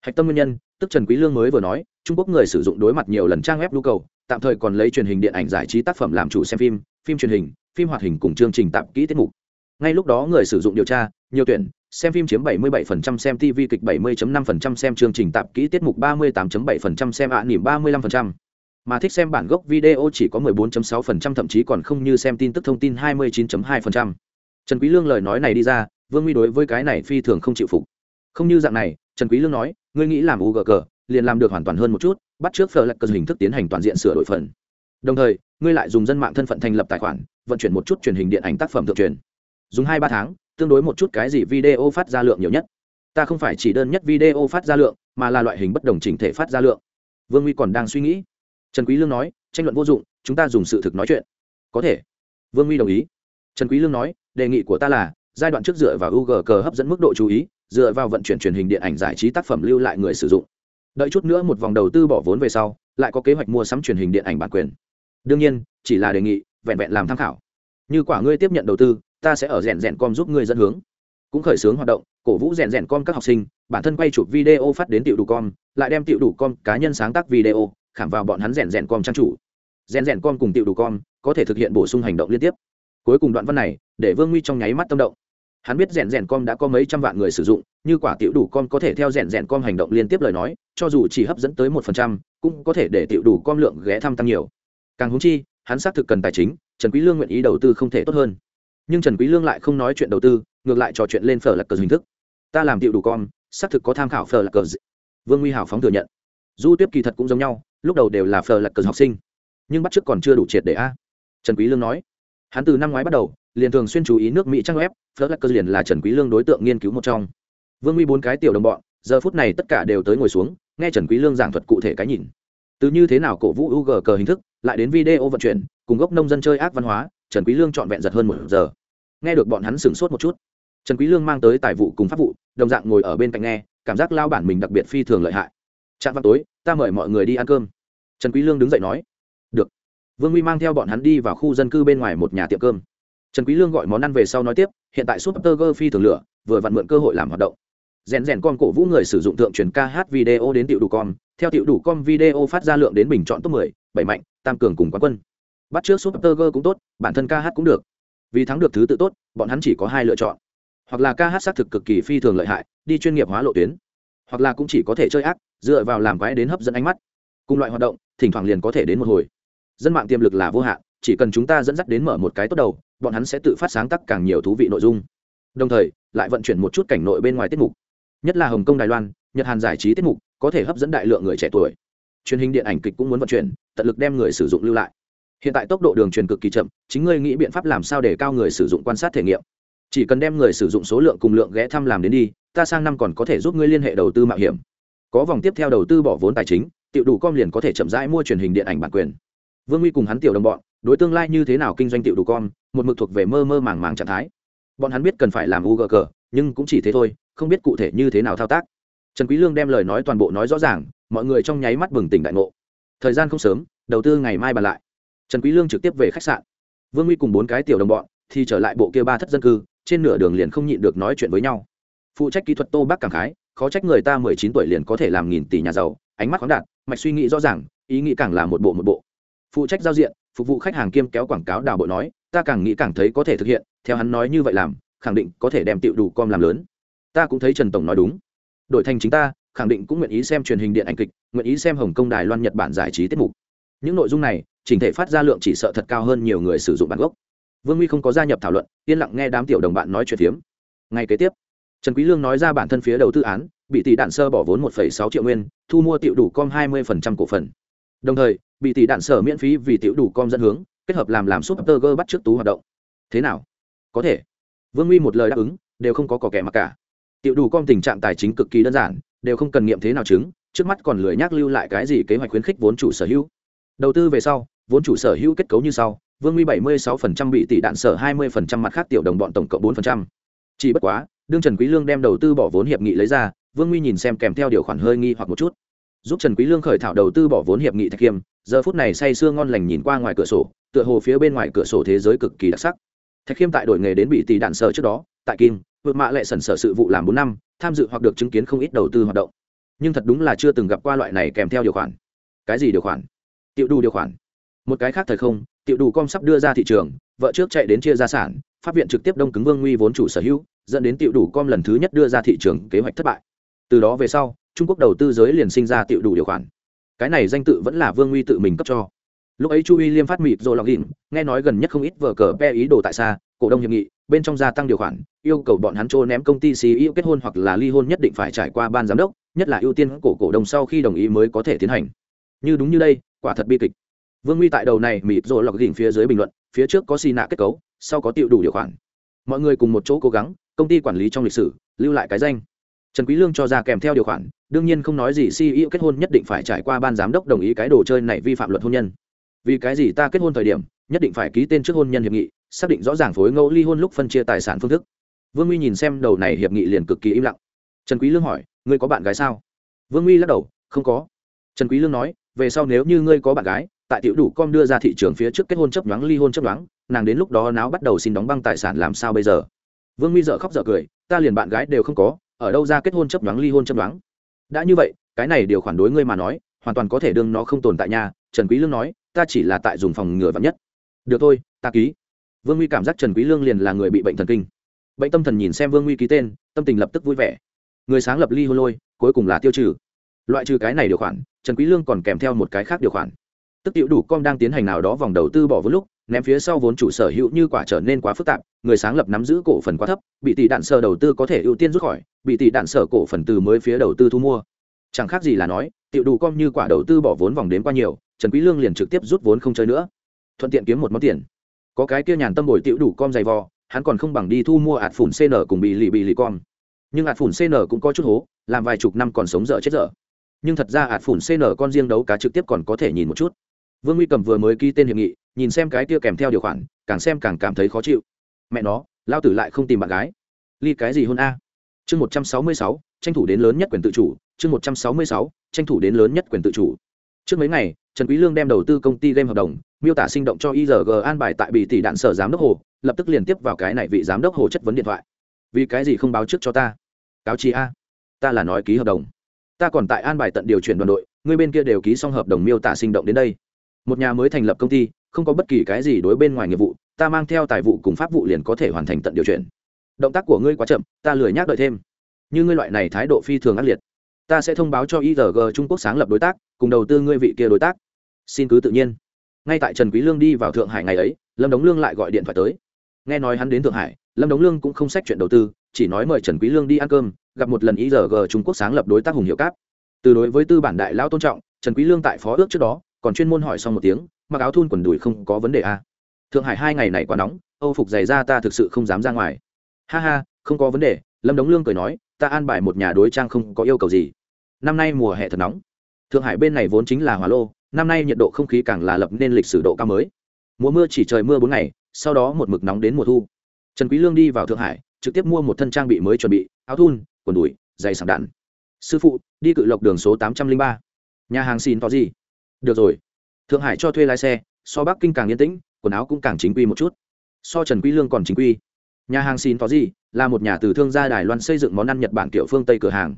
A: Hạch tâm nguyên nhân, tức trần quý lương mới vừa nói, trung quốc người sử dụng đối mặt nhiều lần trang web nhu cầu, tạm thời còn lấy truyền hình điện ảnh giải trí tác phẩm làm chủ xem phim phim truyền hình, phim hoạt hình cùng chương trình tạp kỹ tiết mục. Ngay lúc đó người sử dụng điều tra, nhiều tuyển xem phim chiếm 77%, xem tv kịch 70.5%, xem chương trình tạp kỹ tiết mục 38.7%, xem ạ niệm 35%. Mà thích xem bản gốc video chỉ có 14.6%, thậm chí còn không như xem tin tức thông tin 29.2%. Trần Quý Lương lời nói này đi ra, Vương Nguy đối với cái này phi thường không chịu phục. Không như dạng này, Trần Quý Lương nói, ngươi nghĩ làm UGG, liền làm được hoàn toàn hơn một chút, bắt trước phở lật cơ hình thức tiến hành toàn diện sửa đổi phần. Đồng thời, ngươi lại dùng dân mạng thân phận thành lập tài khoản, vận chuyển một chút truyền hình điện ảnh tác phẩm thượng truyền. Dùng 2 3 tháng, tương đối một chút cái gì video phát ra lượng nhiều nhất. Ta không phải chỉ đơn nhất video phát ra lượng, mà là loại hình bất đồng chỉnh thể phát ra lượng. Vương uy còn đang suy nghĩ. Trần quý lương nói, tranh luận vô dụng, chúng ta dùng sự thực nói chuyện. Có thể. Vương uy đồng ý. Trần quý lương nói, đề nghị của ta là, giai đoạn trước dựa vào ug cờ hấp dẫn mức độ chú ý, dựa vào vận chuyển truyền hình điện ảnh giải trí tác phẩm lưu lại người sử dụng. Đợi chút nữa một vòng đầu tư bỏ vốn về sau, lại có kế hoạch mua sắm truyền hình điện ảnh bản quyền. Đương nhiên, chỉ là đề nghị, vẹn vẹn làm tham khảo. Như quả ngươi tiếp nhận đầu tư ta sẽ ở rèn rèn com giúp ngươi dẫn hướng. Cũng khởi xướng hoạt động, cổ vũ rèn rèn com các học sinh, bản thân quay chụp video phát đến tiểu đủ com, lại đem tiểu đủ com cá nhân sáng tác video, khảm vào bọn hắn rèn rèn com trang chủ. Rèn rèn com cùng tiểu đủ com có thể thực hiện bổ sung hành động liên tiếp. Cuối cùng đoạn văn này, để vương nguy trong nháy mắt tâm động. Hắn biết rèn rèn com đã có mấy trăm vạn người sử dụng, như quả tiểu đủ com có thể theo rèn rèn com hành động liên tiếp lời nói, cho dù chỉ hấp dẫn tới một phần trăm, cũng có thể để tiểu đủ com lượng ghé thăm tăng nhiều. Càng húng chi, hắn xác thực cần tài chính, trần quý lương nguyện ý đầu tư không thể tốt hơn nhưng trần quý lương lại không nói chuyện đầu tư, ngược lại trò chuyện lên phở lạc cờ hình thức. Ta làm tiệu đủ con, xác thực có tham khảo phở lạc cờ vương nguy hảo phóng thừa nhận. Du tiếp kỳ thật cũng giống nhau, lúc đầu đều là phở lạc cờ học sinh, nhưng bắt trước còn chưa đủ triệt để a. Trần quý lương nói. Hắn từ năm ngoái bắt đầu, liền thường xuyên chú ý nước mỹ trang web, phở lạc cờ liền là trần quý lương đối tượng nghiên cứu một trong. Vương nguy bốn cái tiểu đồng bọn, giờ phút này tất cả đều tới ngồi xuống, nghe trần quý lương giảng thuật cụ thể cái nhìn. Từ như thế nào cổ vũ UG cờ hình thức, lại đến video vận chuyển, cùng gốc nông dân chơi ác văn hóa trần quý lương chọn vẹn giật hơn một giờ. Nghe được bọn hắn sửng sốt một chút trần quý lương mang tới tài vụ cùng pháp vụ đồng dạng ngồi ở bên cạnh nghe cảm giác lao bản mình đặc biệt phi thường lợi hại. Trạm vào tối ta mời mọi người đi ăn cơm. Trần quý lương đứng dậy nói được. Vương huy mang theo bọn hắn đi vào khu dân cư bên ngoài một nhà tiệm cơm. Trần quý lương gọi món ăn về sau nói tiếp hiện tại super phi thường lửa vừa vặn mượn cơ hội làm hoạt động. Rèn rèn con cổ vũ người sử dụng thượng truyền ca hát video đến tiểu đủ con, theo tiểu đủ con video phát ra lượng đến bình chọn top 10, bảy mạnh tam cường cùng quán quân bắt trước super cũng tốt, bản thân ca hát cũng được. Vì thắng được thứ tự tốt, bọn hắn chỉ có hai lựa chọn. Hoặc là ca hát xác thực cực kỳ phi thường lợi hại, đi chuyên nghiệp hóa lộ tuyến. Hoặc là cũng chỉ có thể chơi ác, dựa vào làm quái đến hấp dẫn ánh mắt. Cùng loại hoạt động, thỉnh thoảng liền có thể đến một hồi. Dân mạng tiềm lực là vô hạn, chỉ cần chúng ta dẫn dắt đến mở một cái tốt đầu, bọn hắn sẽ tự phát sáng tác càng nhiều thú vị nội dung. Đồng thời, lại vận chuyển một chút cảnh nội bên ngoài tiết mục. Nhất là hồng kông đài loan, nhật hàn giải trí tiết mục, có thể hấp dẫn đại lượng người trẻ tuổi. Truyền hình điện ảnh kịch cũng muốn vận chuyển, tận lực đem người sử dụng lưu lại hiện tại tốc độ đường truyền cực kỳ chậm, chính ngươi nghĩ biện pháp làm sao để cao người sử dụng quan sát thể nghiệm? Chỉ cần đem người sử dụng số lượng cùng lượng ghé thăm làm đến đi, ta sang năm còn có thể giúp ngươi liên hệ đầu tư mạo hiểm. Có vòng tiếp theo đầu tư bỏ vốn tài chính, tiểu đủ com liền có thể chậm rãi mua truyền hình điện ảnh bản quyền. Vương huy cùng hắn tiểu đồng bọn, đối tương lai như thế nào kinh doanh tiểu đủ com, một mực thuộc về mơ mơ màng màng trạng thái. Bọn hắn biết cần phải làm u cờ, nhưng cũng chỉ thế thôi, không biết cụ thể như thế nào thao tác. Trần quý lương đem lời nói toàn bộ nói rõ ràng, mọi người trong nháy mắt bừng tỉnh đại ngộ. Thời gian không sớm, đầu tư ngày mai bàn lại trần quý lương trực tiếp về khách sạn. Vương huy cùng bốn cái tiểu đồng bọn thì trở lại bộ kia ba thất dân cư, trên nửa đường liền không nhịn được nói chuyện với nhau. Phụ trách kỹ thuật tô bác cảm khái, khó trách người ta mười chín tuổi liền có thể làm nghìn tỷ nhà giàu, ánh mắt khoáng đạt, mạch suy nghĩ rõ ràng, ý nghĩ càng là một bộ một bộ. Phụ trách giao diện, phục vụ khách hàng kiêm kéo quảng cáo đào bộ nói, ta càng nghĩ càng thấy có thể thực hiện, theo hắn nói như vậy làm, khẳng định có thể đem tiệu đủ com làm lớn. Ta cũng thấy trần tổng nói đúng. Đổi thành chính ta, khẳng định cũng nguyện ý xem truyền hình điện ảnh kịch, nguyện ý xem hồng kông, đài loan, nhật bản giải trí tiết mục. Những nội dung này chỉnh thể phát ra lượng chỉ sợ thật cao hơn nhiều người sử dụng bản gốc. Vương huy không có gia nhập thảo luận yên lặng nghe đám tiểu đồng bạn nói chuyện phiếm. Ngay kế tiếp trần quý lương nói ra bản thân phía đầu tư án bị tỷ đạn sơ bỏ vốn 1,6 triệu nguyên thu mua tiểu đủ com 20% cổ phần. Đồng thời bị tỷ đạn sở miễn phí vì tiểu đủ com dẫn hướng kết hợp làm làm super g bắt trước tú hoạt động. Thế nào? Có thể. Vương huy một lời đáp ứng đều không có cỏ kẻ mà cả. Tiểu đủ com tình trạng tài chính cực kỳ đơn giản đều không cần nghiệm thế nào chứng trước mắt còn lười nhắc lưu lại cái gì kế hoạch khuyến khích vốn chủ sở hữu. Đầu tư về sau vốn chủ sở hữu kết cấu như sau, vương nguy 76% bị tỷ đạn sở 20% mặt khác tiểu đồng bọn tổng cộng 4%. chỉ bất quá, đương trần quý lương đem đầu tư bỏ vốn hiệp nghị lấy ra, vương nguy nhìn xem kèm theo điều khoản hơi nghi hoặc một chút. Giúp trần quý lương khởi thảo đầu tư bỏ vốn hiệp nghị thạch Kiêm. giờ phút này say sưa ngon lành nhìn qua ngoài cửa sổ, tựa hồ phía bên ngoài cửa sổ thế giới cực kỳ đặc sắc. Thạch khiêm tại đổi nghề đến bị tỷ đạn sở trước đó, tại kim, vượt mạ lệ sẩn sở sự vụ làm bốn năm, tham dự hoặc được chứng kiến không ít đầu tư hoạt động. Nhưng thật đúng là chưa từng gặp qua loại này kèm theo điều khoản. Cái gì điều khoản? Tiêu đủ điều khoản một cái khác thời không, tiểu đủ com sắp đưa ra thị trường, vợ trước chạy đến chia gia sản, pháp viện trực tiếp đông cứng vương nguy vốn chủ sở hữu, dẫn đến tiểu đủ com lần thứ nhất đưa ra thị trường kế hoạch thất bại. Từ đó về sau, trung quốc đầu tư giới liền sinh ra tiểu đủ điều khoản. Cái này danh tự vẫn là vương nguy tự mình cấp cho. Lúc ấy chu y liêm phát mịt rồi lọc in nghe nói gần nhất không ít vở cờ pe ý đồ tại xa, cổ đông hiệp nghị, bên trong gia tăng điều khoản, yêu cầu bọn hắn trô ném công ty xí yêu kết hôn hoặc là ly hôn nhất định phải trải qua ban giám đốc, nhất là ưu tiên cổ cổ đông sau khi đồng ý mới có thể tiến hành. Như đúng như đây, quả thật bi kịch vương nguy tại đầu này mịt rồi lọc đỉnh phía dưới bình luận, phía trước có xì nạ kết cấu, sau có tiêu đủ điều khoản. Mọi người cùng một chỗ cố gắng, công ty quản lý trong lịch sử, lưu lại cái danh. Trần quý lương cho ra kèm theo điều khoản, đương nhiên không nói gì ceo kết hôn nhất định phải trải qua ban giám đốc đồng ý cái đồ chơi này vi phạm luật hôn nhân. Vì cái gì ta kết hôn thời điểm, nhất định phải ký tên trước hôn nhân hiệp nghị, xác định rõ ràng phối ngẫu ly hôn lúc phân chia tài sản phương thức. Vương uy nhìn xem đầu này hiệp nghị liền cực kỳ im lặng. Trần quý lương hỏi, ngươi có bạn gái sao? Vương uy lắc đầu, không có. Trần quý lương nói, về sau nếu như ngươi có bạn gái tại tiểu đủ com đưa ra thị trường phía trước kết hôn chấp nhoáng, ly hôn chấp nhoáng, nàng đến lúc đó náo bắt đầu xin đóng băng tài sản làm sao bây giờ? Vương mi dở khóc dở cười, ta liền bạn gái đều không có, ở đâu ra kết hôn chấp nhoáng, ly hôn chấp nhoáng? Đã như vậy, cái này điều khoản đối ngươi mà nói, hoàn toàn có thể đương nó không tồn tại nhà trần quý lương nói, ta chỉ là tại dùng phòng ngừa vạn nhất. Được thôi, ta ký. Vương mi cảm giác trần quý lương liền là người bị bệnh thần kinh. Bệnh tâm thần nhìn xem vương mi ký tên, tâm tình lập tức vui vẻ. Người sáng lập ly hôn lôi, cuối cùng là tiêu trừ. Loại trừ cái này điều khoản, trần quý lương còn kèm theo một cái khác điều khoản tức tiểu đủ com đang tiến hành nào đó vòng đầu tư bỏ vốn lúc, ném phía sau vốn chủ sở hữu như quả trở nên quá phức tạp, người sáng lập nắm giữ cổ phần quá thấp, bị tỷ đạn sở đầu tư có thể ưu tiên rút khỏi, bị tỷ đạn sở cổ phần từ mới phía đầu tư thu mua. Chẳng khác gì là nói, tiểu đủ com như quả đầu tư bỏ vốn vòng đến qua nhiều, trần quý lương liền trực tiếp rút vốn không chơi nữa. Thuận tiện kiếm một món tiền. Có cái kia nhàn tâm bồi tiểu đủ com dày vò, hắn còn không bằng đi thu mua ạt phủn cn cùng bị lì bị lì con nhưng ạt phủn cn cũng có chút hố, làm vài chục năm còn sống dở chết dở. Nhưng thật ra ạt phủn cn con riêng đấu cá trực tiếp còn có thể nhìn một chút vương nguy cầm vừa mới ký tên hiệp nghị, nhìn xem cái kia kèm theo điều khoản, càng xem càng cảm thấy khó chịu. Mẹ nó, lao tử lại không tìm bạn gái. Ly cái gì hôn a? Chương một trăm sáu mươi sáu, tranh thủ đến lớn nhất quyền tự chủ. Chương một trăm sáu mươi sáu, tranh thủ đến lớn nhất quyền tự chủ. Trước mấy ngày, trần quý lương đem đầu tư công ty game hợp đồng, miêu tả sinh động cho igg an bài tại bị tỷ đạn sở giám đốc hồ, lập tức liền tiếp vào cái này vị giám đốc hồ chất vấn điện thoại. Vì cái gì không báo trước cho ta? Cáo chi a. Ta là nói ký hợp đồng. Ta còn tại an bài tận điều chuyển đoàn đội, người bên kia đều ký xong hợp đồng miêu tả sinh động đến đây một nhà mới thành lập công ty, không có bất kỳ cái gì đối bên ngoài nghiệp vụ, ta mang theo tài vụ cùng pháp vụ liền có thể hoàn thành tận điều chuyển. Động tác của ngươi quá chậm, ta lười nhác đợi thêm. Như ngươi loại này thái độ phi thường ác liệt, ta sẽ thông báo cho igg trung quốc sáng lập đối tác, cùng đầu tư ngươi vị kia đối tác. Xin cứ tự nhiên. Ngay tại trần quý lương đi vào thượng hải ngày ấy, lâm đống lương lại gọi điện thoại tới. Nghe nói hắn đến thượng hải, lâm đống lương cũng không xét chuyện đầu tư, chỉ nói mời trần quý lương đi ăn cơm, gặp một lần igg trung quốc sáng lập đối tác hùng hiệu cáp. Từ đối với tư bản đại lao tôn trọng, trần quý lương tại phó ước trước đó còn chuyên môn hỏi xong một tiếng, mặc áo thun quần đùi không có vấn đề à. thượng hải hai ngày này quá nóng, âu phục giày ra ta thực sự không dám ra ngoài. Ha ha, không có vấn đề, lâm đống lương cười nói, ta an bài một nhà đối trang không có yêu cầu gì. Năm nay mùa hè thật nóng. Thượng hải bên này vốn chính là hỏa lô, năm nay nhiệt độ không khí càng là lập nên lịch sử độ cao mới. Mùa mưa chỉ trời mưa bốn ngày, sau đó một mực nóng đến mùa thu. Trần quý lương đi vào thượng hải, trực tiếp mua một thân trang bị mới chuẩn bị, áo thun, quần đùi, giày sảng đạn. Sư phụ, đi cự lộc đường số tám trăm linh ba. Nhà hàng xin to gì? Được rồi. Thượng hải cho thuê lái xe, so bắc kinh càng yên tĩnh, quần áo cũng càng chính quy một chút. So trần quý lương còn chính quy. Nhà hàng xin to gì là một nhà từ thương gia đài loan xây dựng món ăn nhật bản kiểu phương tây cửa hàng.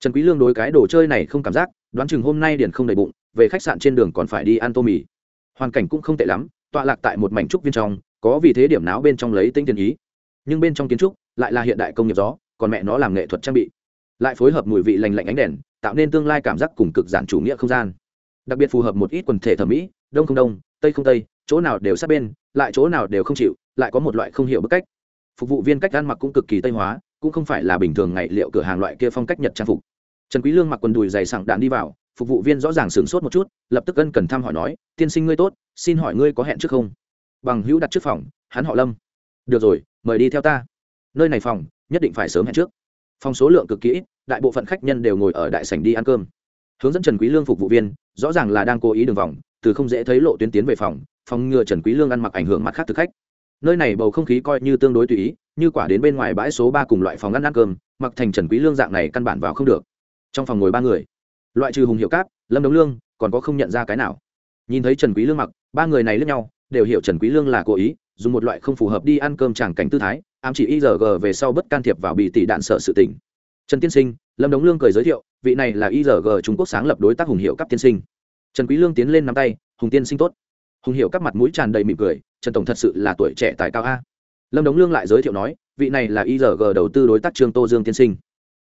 A: Trần quý lương đối cái đồ chơi này không cảm giác, đoán chừng hôm nay điển không đầy bụng, về khách sạn trên đường còn phải đi ăn tô mì. Hoàn cảnh cũng không tệ lắm, tọa lạc tại một mảnh trúc viên trong, có vì thế điểm náo bên trong lấy tinh tiền ý. Nhưng bên trong kiến trúc lại là hiện đại công nghiệp gió, còn mẹ nó làm nghệ thuật trang bị. Lại phối hợp mùi vị lành lạnh ánh đèn, tạo nên tương lai cảm giác cùng cực giản chủ nghĩa không gian đặc biệt phù hợp một ít quần thể thẩm mỹ, đông không đông, tây không tây, chỗ nào đều sát bên, lại chỗ nào đều không chịu, lại có một loại không hiểu bức cách. Phục vụ viên cách ăn mặc cũng cực kỳ tây hóa, cũng không phải là bình thường ngày liệu cửa hàng loại kia phong cách nhật trang phục. Trần quý lương mặc quần đùi dày sảng đạn đi vào, phục vụ viên rõ ràng sửng sốt một chút, lập tức ân cần thăm hỏi nói, tiên sinh ngươi tốt, xin hỏi ngươi có hẹn trước không? Bằng hữu đặt trước phòng, hắn họ lâm. Được rồi, mời đi theo ta. Nơi này phòng, nhất định phải sớm hẹn trước. Phòng số lượng cực kỹ đại bộ phận khách nhân đều ngồi ở đại sảnh đi ăn cơm hướng dẫn trần quý lương phục vụ viên, rõ ràng là đang cố ý đường vòng, từ không dễ thấy lộ tuyến tiến về phòng phòng ngừa trần quý lương ăn mặc ảnh hưởng mặt khác thực khách. Nơi này bầu không khí coi như tương đối tùy ý, như quả đến bên ngoài bãi số ba cùng loại phòng ăn ăn cơm, mặc thành trần quý lương dạng này căn bản vào không được. Trong phòng ngồi ba người, loại trừ hùng hiệu cáp, lâm đống lương, còn có không nhận ra cái nào. Nhìn thấy trần quý lương mặc, ba người này lẫn nhau, đều hiểu trần quý lương là cố ý, dùng một loại không phù hợp đi ăn cơm chẳng cảnh tư thái, ám chỉ igg về sau bất can thiệp vào bị tỷ đạn sợ sự tình trần tiên sinh, lâm đống lương cười giới thiệu, vị này là igg trung quốc sáng lập đối tác hùng hiệu cấp tiên sinh. Trần quý lương tiến lên nắm tay, hùng tiên sinh tốt. Hùng hiệu cấp mặt mũi tràn đầy mỉm cười, trần tổng thật sự là tuổi trẻ tài cao a. Lâm đống lương lại giới thiệu nói, vị này là igg đầu tư đối tác trương tô dương tiên sinh.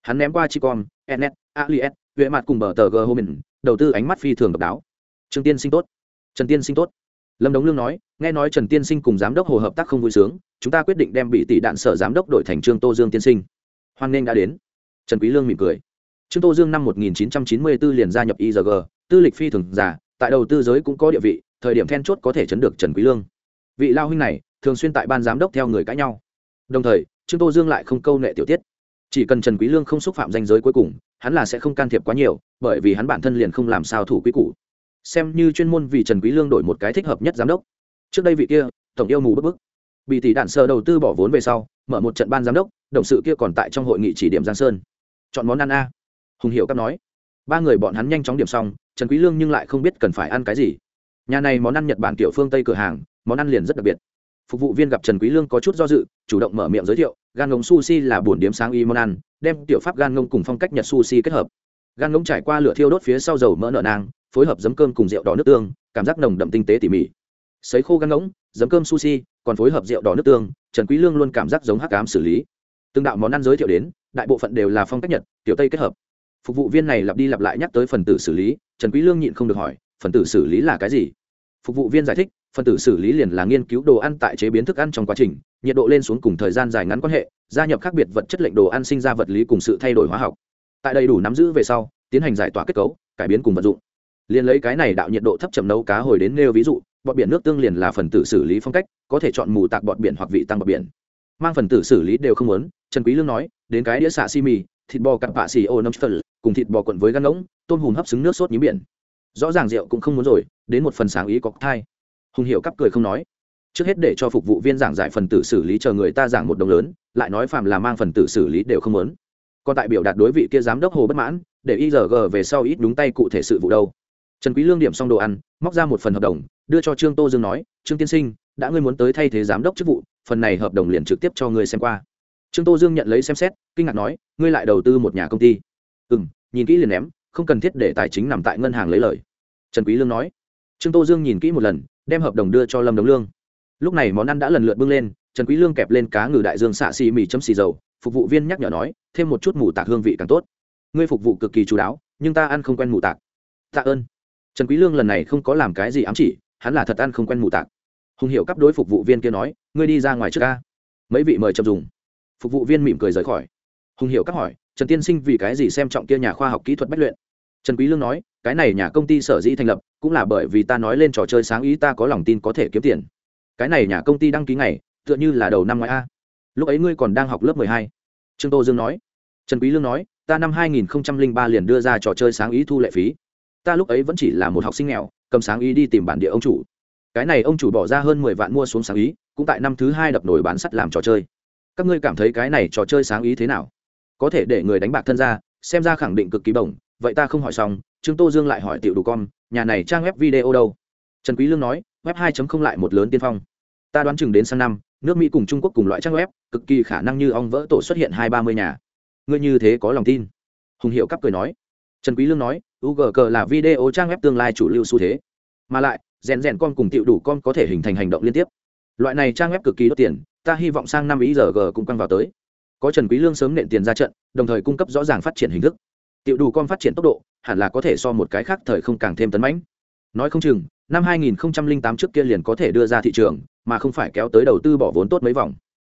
A: Hắn ném qua chicom ns aliet huệ mặt cùng bờ tờ g homin đầu tư ánh mắt phi thường độc đáo. Trương tiên sinh tốt. Trần tiên sinh tốt. Lâm đống lương nói, nghe nói trần tiên sinh cùng giám đốc hồ hợp tác không vui sướng, chúng ta quyết định đem bị tỷ đạn sở giám đốc đổi thành trương tô dương tiên sinh. Hoan nghênh đã đến trần quý lương mỉm cười. Trương tô dương năm 1994 liền gia nhập igg tư lịch phi thường giả tại đầu tư giới cũng có địa vị, thời điểm then chốt có thể chấn được trần quý lương. Vị lao huynh này, thường xuyên tại ban giám đốc theo người cãi nhau. Đồng thời, trương tô dương lại không câu nệ tiểu tiết. Chỉ cần trần quý lương không xúc phạm danh giới cuối cùng, hắn là sẽ không can thiệp quá nhiều, bởi vì hắn bản thân liền không làm sao thủ quý cũ. xem như chuyên môn vì trần quý lương đổi một cái thích hợp nhất giám đốc. Trước đây vị kia, tổng yêu mù bức bức. Bị tỷ đạn sơ đầu tư bỏ vốn về sau, mở một trận ban giám đốc, đồng sự kia còn tại trong hội nghị chỉ điểm giang sơn chọn món ăn a. Hùng hiểu cắp nói. Ba người bọn hắn nhanh chóng điểm xong, trần quý lương nhưng lại không biết cần phải ăn cái gì. Nhà này món ăn nhật bản tiểu phương tây cửa hàng, món ăn liền rất đặc biệt. Phục vụ viên gặp trần quý lương có chút do dự, chủ động mở miệng giới thiệu, gan ngỗng sushi là buồn điểm sáng y món ăn, đem tiểu pháp gan ngỗng cùng phong cách nhật sushi kết hợp. Gan ngỗng trải qua lửa thiêu đốt phía sau dầu mỡ nở nang, phối hợp giấm cơm cùng rượu đỏ nước tương, cảm giác nồng đậm tinh tế tỉ mỉ. Sấy khô gan ngỗng, giấm cơm sushi, còn phối hợp rượu đỏ nước tương, trần quý lương luôn cảm giác giống hắc ám xử lý. Từng đạo món ăn giới thiệu đến đại bộ phận đều là phong cách nhật tiểu tây kết hợp. Phục vụ viên này lặp đi lặp lại nhắc tới phần tử xử lý, trần quý lương nhịn không được hỏi, phần tử xử lý là cái gì? Phục vụ viên giải thích, phần tử xử lý liền là nghiên cứu đồ ăn tại chế biến thức ăn trong quá trình, nhiệt độ lên xuống cùng thời gian dài ngắn quan hệ, gia nhập khác biệt vật chất lệnh đồ ăn sinh ra vật lý cùng sự thay đổi hóa học. Tại đầy đủ nắm giữ về sau, tiến hành giải tỏa kết cấu, cải biến cùng vật dụng. Liền lấy cái này đạo nhiệt độ thấp chậm nấu cá hồi đến nêu ví dụ, bọt biển nước tương liền là phần tử xử lý phong cách, có thể chọn mù tạc bọt biển hoặc vị tăng bọt biển. Mang phần tử xử lý đều không muốn trần quý lương nói, đến cái đĩa xạ xi mì, thịt bò cặp bạ xì ô nấm phật cùng thịt bò cuộn với gan ngỗng tôm hùm hấp xứng nước sốt nhím biển. Rõ ràng rượu cũng không muốn rồi, đến một phần sáng ý có thai. Hùng hiệu cắp cười không nói. Trước hết để cho phục vụ viên giảng giải phần tử xử lý chờ người ta giảng một đồng lớn, lại nói phạm là mang phần tử xử lý đều không muốn. Còn tại biểu đạt đối vị kia giám đốc hồ bất mãn, để igg về sau ít đúng tay cụ thể sự vụ đâu. Trần quý lương điểm xong đồ ăn, móc ra một phần hợp đồng, đưa cho trương tô dương nói, trương tiên sinh, đã ngươi muốn tới thay thế giám đốc chức vụ, phần này hợp đồng liền trực tiếp cho ngươi xem qua trương tô dương nhận lấy xem xét, kinh ngạc nói, ngươi lại đầu tư một nhà công ty? Ừ m nhìn kỹ liền ném, không cần thiết để tài chính nằm tại ngân hàng lấy lời. Trần quý lương nói. Trương tô dương nhìn kỹ một lần, đem hợp đồng đưa cho lâm đống lương. Lúc này món ăn đã lần lượt bưng lên, trần quý lương kẹp lên cá ngừ đại dương xạ xì mì chấm xì dầu, phục vụ viên nhắc nhở nói, thêm một chút mù tạc hương vị càng tốt. Ngươi phục vụ cực kỳ chú đáo, nhưng ta ăn không quen mù tạc. Tạ ơn. Trần quý lương lần này không có làm cái gì ám chỉ, hắn là thật ăn không quen mù tạc. Hùng hiệu cấp đối phục vụ viên kia nói, ngươi đi ra ngoài trước ca mấy vị mời chậm dùng phục vụ viên mỉm cười rời khỏi. Hùng hiểu các hỏi, trần tiên sinh vì cái gì xem trọng kia nhà khoa học kỹ thuật bách luyện? Trần quý lương nói, cái này nhà công ty sở dĩ thành lập, cũng là bởi vì ta nói lên trò chơi sáng ý ta có lòng tin có thể kiếm tiền. Cái này nhà công ty đăng ký ngày, tựa như là đầu năm ngoái a. Lúc ấy ngươi còn đang học lớp mười hai. Trương tô dương nói. Trần quý lương nói, ta năm hai nghìn ba liền đưa ra trò chơi sáng ý thu lệ phí. Ta lúc ấy vẫn chỉ là một học sinh nghèo, cầm sáng ý đi tìm bản địa ông chủ. Cái này ông chủ bỏ ra hơn mười vạn mua xuống sáng ý, cũng tại năm thứ hai đập nổi bán sắt làm trò chơi các ngươi cảm thấy cái này trò chơi sáng ý thế nào? Có thể để người đánh bạc thân ra, xem ra khẳng định cực kỳ bổng, vậy ta không hỏi xong, trương tô dương lại hỏi tiểu đủ con, nhà này trang web video đâu? Trần quý lương nói, web 2 lại một lớn tiên phong. Ta đoán chừng đến sang năm, nước mỹ cùng trung quốc cùng loại trang web, cực kỳ khả năng như ong vỡ tổ xuất hiện hai ba mươi nhà. Ngươi như thế có lòng tin? Hùng hiệu cắp cười nói. Trần quý lương nói google là video trang web tương lai chủ lưu xu thế. Mà lại, rèn rèn con cùng tiểu đủ con có thể hình thành hành động liên tiếp. Loại này trang web cực kỳ đốt tiền ta hy vọng sang năm ý giờ g cũng căng vào tới. Có trần quý lương sớm nện tiền ra trận, đồng thời cung cấp rõ ràng phát triển hình thức. Tiểu đủ con phát triển tốc độ, hẳn là có thể so một cái khác thời không càng thêm tấn mãnh. Nói không chừng, năm 2008 trước kia liền có thể đưa ra thị trường, mà không phải kéo tới đầu tư bỏ vốn tốt mấy vòng.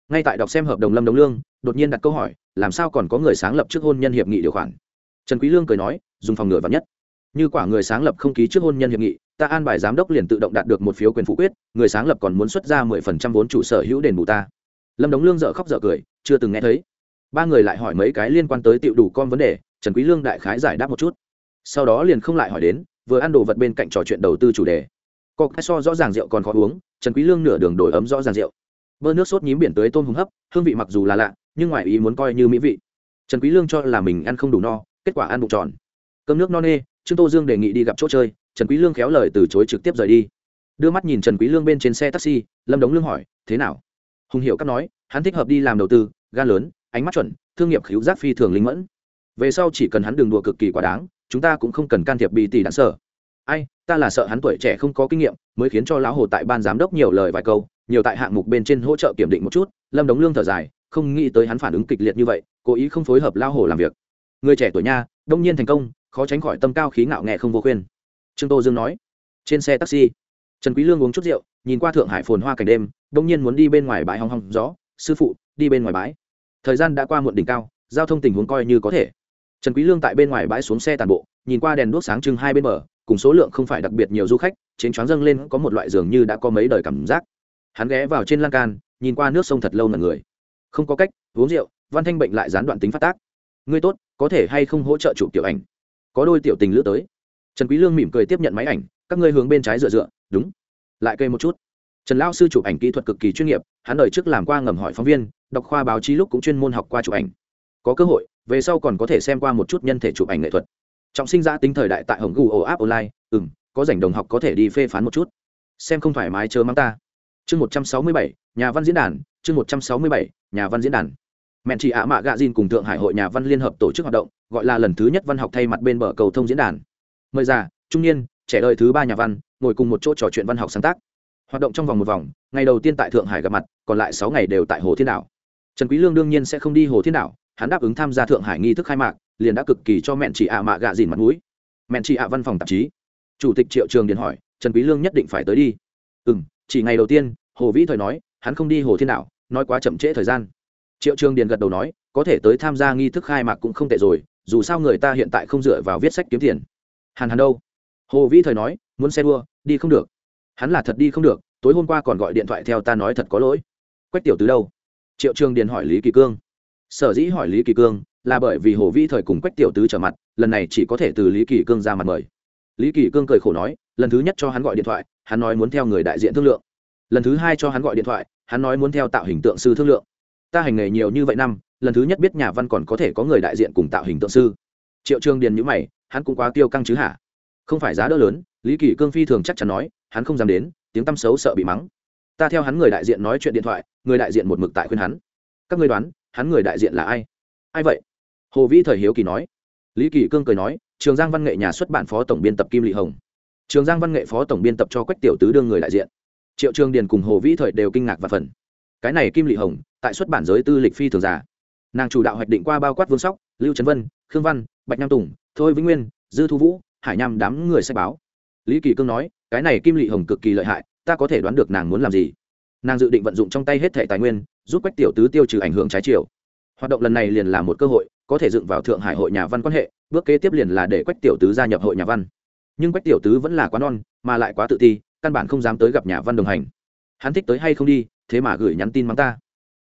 A: Ngay tại đọc xem hợp đồng lâm đồng lương, đột nhiên đặt câu hỏi, làm sao còn có người sáng lập trước hôn nhân hiệp nghị điều khoản? Trần quý lương cười nói, dùng phòng ngừa vạn nhất như quả người sáng lập không ký trước hôn nhân hiệp nghị, ta an bài giám đốc liền tự động đạt được một phiếu quyền phụ quyết, người sáng lập còn muốn xuất ra mười phần trăm vốn chủ sở hữu đền bù ta. Lâm đống lương dợ khóc dợ cười, chưa từng nghe thấy. Ba người lại hỏi mấy cái liên quan tới tiệu đủ con vấn đề, trần quý lương đại khái giải đáp một chút. Sau đó liền không lại hỏi đến, vừa ăn đồ vật bên cạnh trò chuyện đầu tư chủ đề. Có cái so rõ ràng rượu còn khó uống, trần quý lương nửa đường đổi ấm rõ ràng rượu. Bơ nước sốt nhím biển tới tôm hùng hấp, hương vị mặc dù là lạ, nhưng ngoài ý muốn coi như mỹ vị. Trần quý lương cho là mình ăn không đủ no, kết quả ăn bụng tròn. Cơm nước no nê trương tô dương đề nghị đi gặp chỗ chơi, trần quý lương khéo lời từ chối trực tiếp rời đi. Đưa mắt nhìn trần quý lương bên trên xe taxi, lâm đống lương hỏi, thế nào? Hùng hiểu các nói, hắn thích hợp đi làm đầu tư gan lớn, ánh mắt chuẩn, thương nghiệp khiếu giác phi thường linh mẫn. Về sau chỉ cần hắn đường đùa cực kỳ quá đáng, chúng ta cũng không cần can thiệp bị tỷ đạn sở. Ai, ta là sợ hắn tuổi trẻ không có kinh nghiệm, mới khiến cho lão hồ tại ban giám đốc nhiều lời vài câu, nhiều tại hạng mục bên trên hỗ trợ kiểm định một chút. Lâm đống lương thở dài, không nghĩ tới hắn phản ứng kịch liệt như vậy, cố ý không phối hợp lão hồ làm việc. Người trẻ tuổi nha, đông nhiên thành công khó tránh khỏi tâm cao khí ngạo nghe không vô khuyên. Trương tô dương nói, trên xe taxi, trần quý lương uống chút rượu, nhìn qua thượng hải phồn hoa cảnh đêm, đông nhiên muốn đi bên ngoài bãi hong hong gió, sư phụ, đi bên ngoài bãi. Thời gian đã qua muộn đỉnh cao, giao thông tình huống coi như có thể. Trần quý lương tại bên ngoài bãi xuống xe tàn bộ, nhìn qua đèn đuốc sáng trưng hai bên bờ, cùng số lượng không phải đặc biệt nhiều du khách, trên choáng dâng lên có một loại giường như đã có mấy đời cảm giác. Hắn ghé vào trên lan can, nhìn qua nước sông thật lâu là người. Không có cách, uống rượu, văn thanh bệnh lại gián đoạn tính phát tác. Ngươi tốt, có thể hay không hỗ trợ chủ tiểu ảnh? Có đôi tiểu tình lữ tới. Trần quý lương mỉm cười tiếp nhận máy ảnh, các ngươi hướng bên trái dựa dựa, đúng. Lại cây một chút. Trần lão sư chụp ảnh kỹ thuật cực kỳ chuyên nghiệp, hắn đời trước làm qua ngầm hỏi phóng viên, đọc khoa báo chí lúc cũng chuyên môn học qua chụp ảnh. Có cơ hội, về sau còn có thể xem qua một chút nhân thể chụp ảnh nghệ thuật. Trọng sinh ra tính thời đại tại hồng google app online, ừm, có rảnh đồng học có thể đi phê phán một chút. Xem không thoải mái, chờ mắng ta. Chương một trăm sáu mươi bảy, nhà văn diễn đàn, chương một trăm sáu mươi bảy, nhà văn diễn đàn mẹn chị ạ mạ gạ dìn cùng thượng hải hội nhà văn liên hợp tổ chức hoạt động, gọi là lần thứ nhất văn học thay mặt bên bờ cầu thông diễn đàn. Mời già, trung niên, trẻ đời thứ ba nhà văn, ngồi cùng một chỗ trò chuyện văn học sáng tác. Hoạt động trong vòng một vòng, ngày đầu tiên tại thượng hải gặp mặt, còn lại sáu ngày đều tại hồ thiên đảo. Trần quý lương đương nhiên sẽ không đi hồ thiên đảo, hắn đáp ứng tham gia thượng hải nghi thức khai mạc, liền đã cực kỳ cho mẹn chị ạ mạ gạ dìn mặt mũi. Mẹn chị ạ văn phòng tạp chí. Chủ tịch triệu trường điện hỏi, trần quý lương nhất định phải tới đi. Ừ chỉ ngày đầu tiên, hồ vĩ thời nói, hắn không đi hồ thiên đảo, nói quá chậm trễ thời gian triệu trường điền gật đầu nói, có thể tới tham gia nghi thức khai mạc cũng không tệ rồi, dù sao người ta hiện tại không dựa vào viết sách kiếm tiền. Hàn hàn đâu? Hồ vĩ thời nói, muốn xe đua, đi không được. Hắn là thật đi không được, tối hôm qua còn gọi điện thoại theo ta nói thật có lỗi. Quách tiểu từ đâu? Triệu trường điền hỏi lý kỳ cương. Sở dĩ hỏi lý kỳ cương, là bởi vì hồ vĩ thời cùng quách tiểu tứ trở mặt, lần này chỉ có thể từ lý kỳ cương ra mặt mời. Lý kỳ cương cười khổ nói, lần thứ nhất cho hắn gọi điện thoại, hắn nói muốn theo người đại diện thương lượng. Lần thứ hai cho hắn gọi điện thoại, hắn nói muốn theo tạo hình tượng sư thương lượng ta hành nghề nhiều như vậy năm, lần thứ nhất biết nhà văn còn có thể có người đại diện cùng tạo hình tượng sư. Triệu trường điền nhữ mày, hắn cũng quá tiêu căng chứ hả? Không phải giá đỡ lớn, lý kỳ cương phi thường chắc chắn nói, hắn không dám đến, tiếng tăm xấu sợ bị mắng. Ta theo hắn người đại diện nói chuyện điện thoại, người đại diện một mực tại khuyên hắn. Các ngươi đoán, hắn người đại diện là ai? Ai vậy? Hồ vĩ thời hiếu kỳ nói. Lý kỳ cương cười nói, trường giang văn nghệ nhà xuất bản phó tổng biên tập kim lị hồng. Trường giang văn nghệ phó tổng biên tập cho quách tiểu tứ đương người đại diện. Triệu trường điền cùng hồ vĩ thời đều kinh ngạc và phần cái này kim lị hồng, tại xuất bản giới tư lịch phi thường giả nàng chủ đạo hoạch định qua bao quát vương sóc, lưu trấn vân, khương văn, bạch nam tùng, thôi vĩnh nguyên, dư thu vũ, hải nham đám người sách báo. Lý kỳ cương nói, cái này kim lị hồng cực kỳ lợi hại, ta có thể đoán được nàng muốn làm gì. Nàng dự định vận dụng trong tay hết thẻ tài nguyên, giúp quách tiểu tứ tiêu trừ ảnh hưởng trái chiều. Hoạt động lần này liền là một cơ hội, có thể dựng vào thượng hải hội nhà văn quan hệ, bước kế tiếp liền là để quách tiểu tứ gia nhập hội nhà văn. Nhưng quách tiểu tứ vẫn là quá non mà lại quá tự ti, căn bản không dám tới gặp nhà văn đồng hành. Hắn thích tới hay không đi thế mà gửi nhắn tin mắng ta.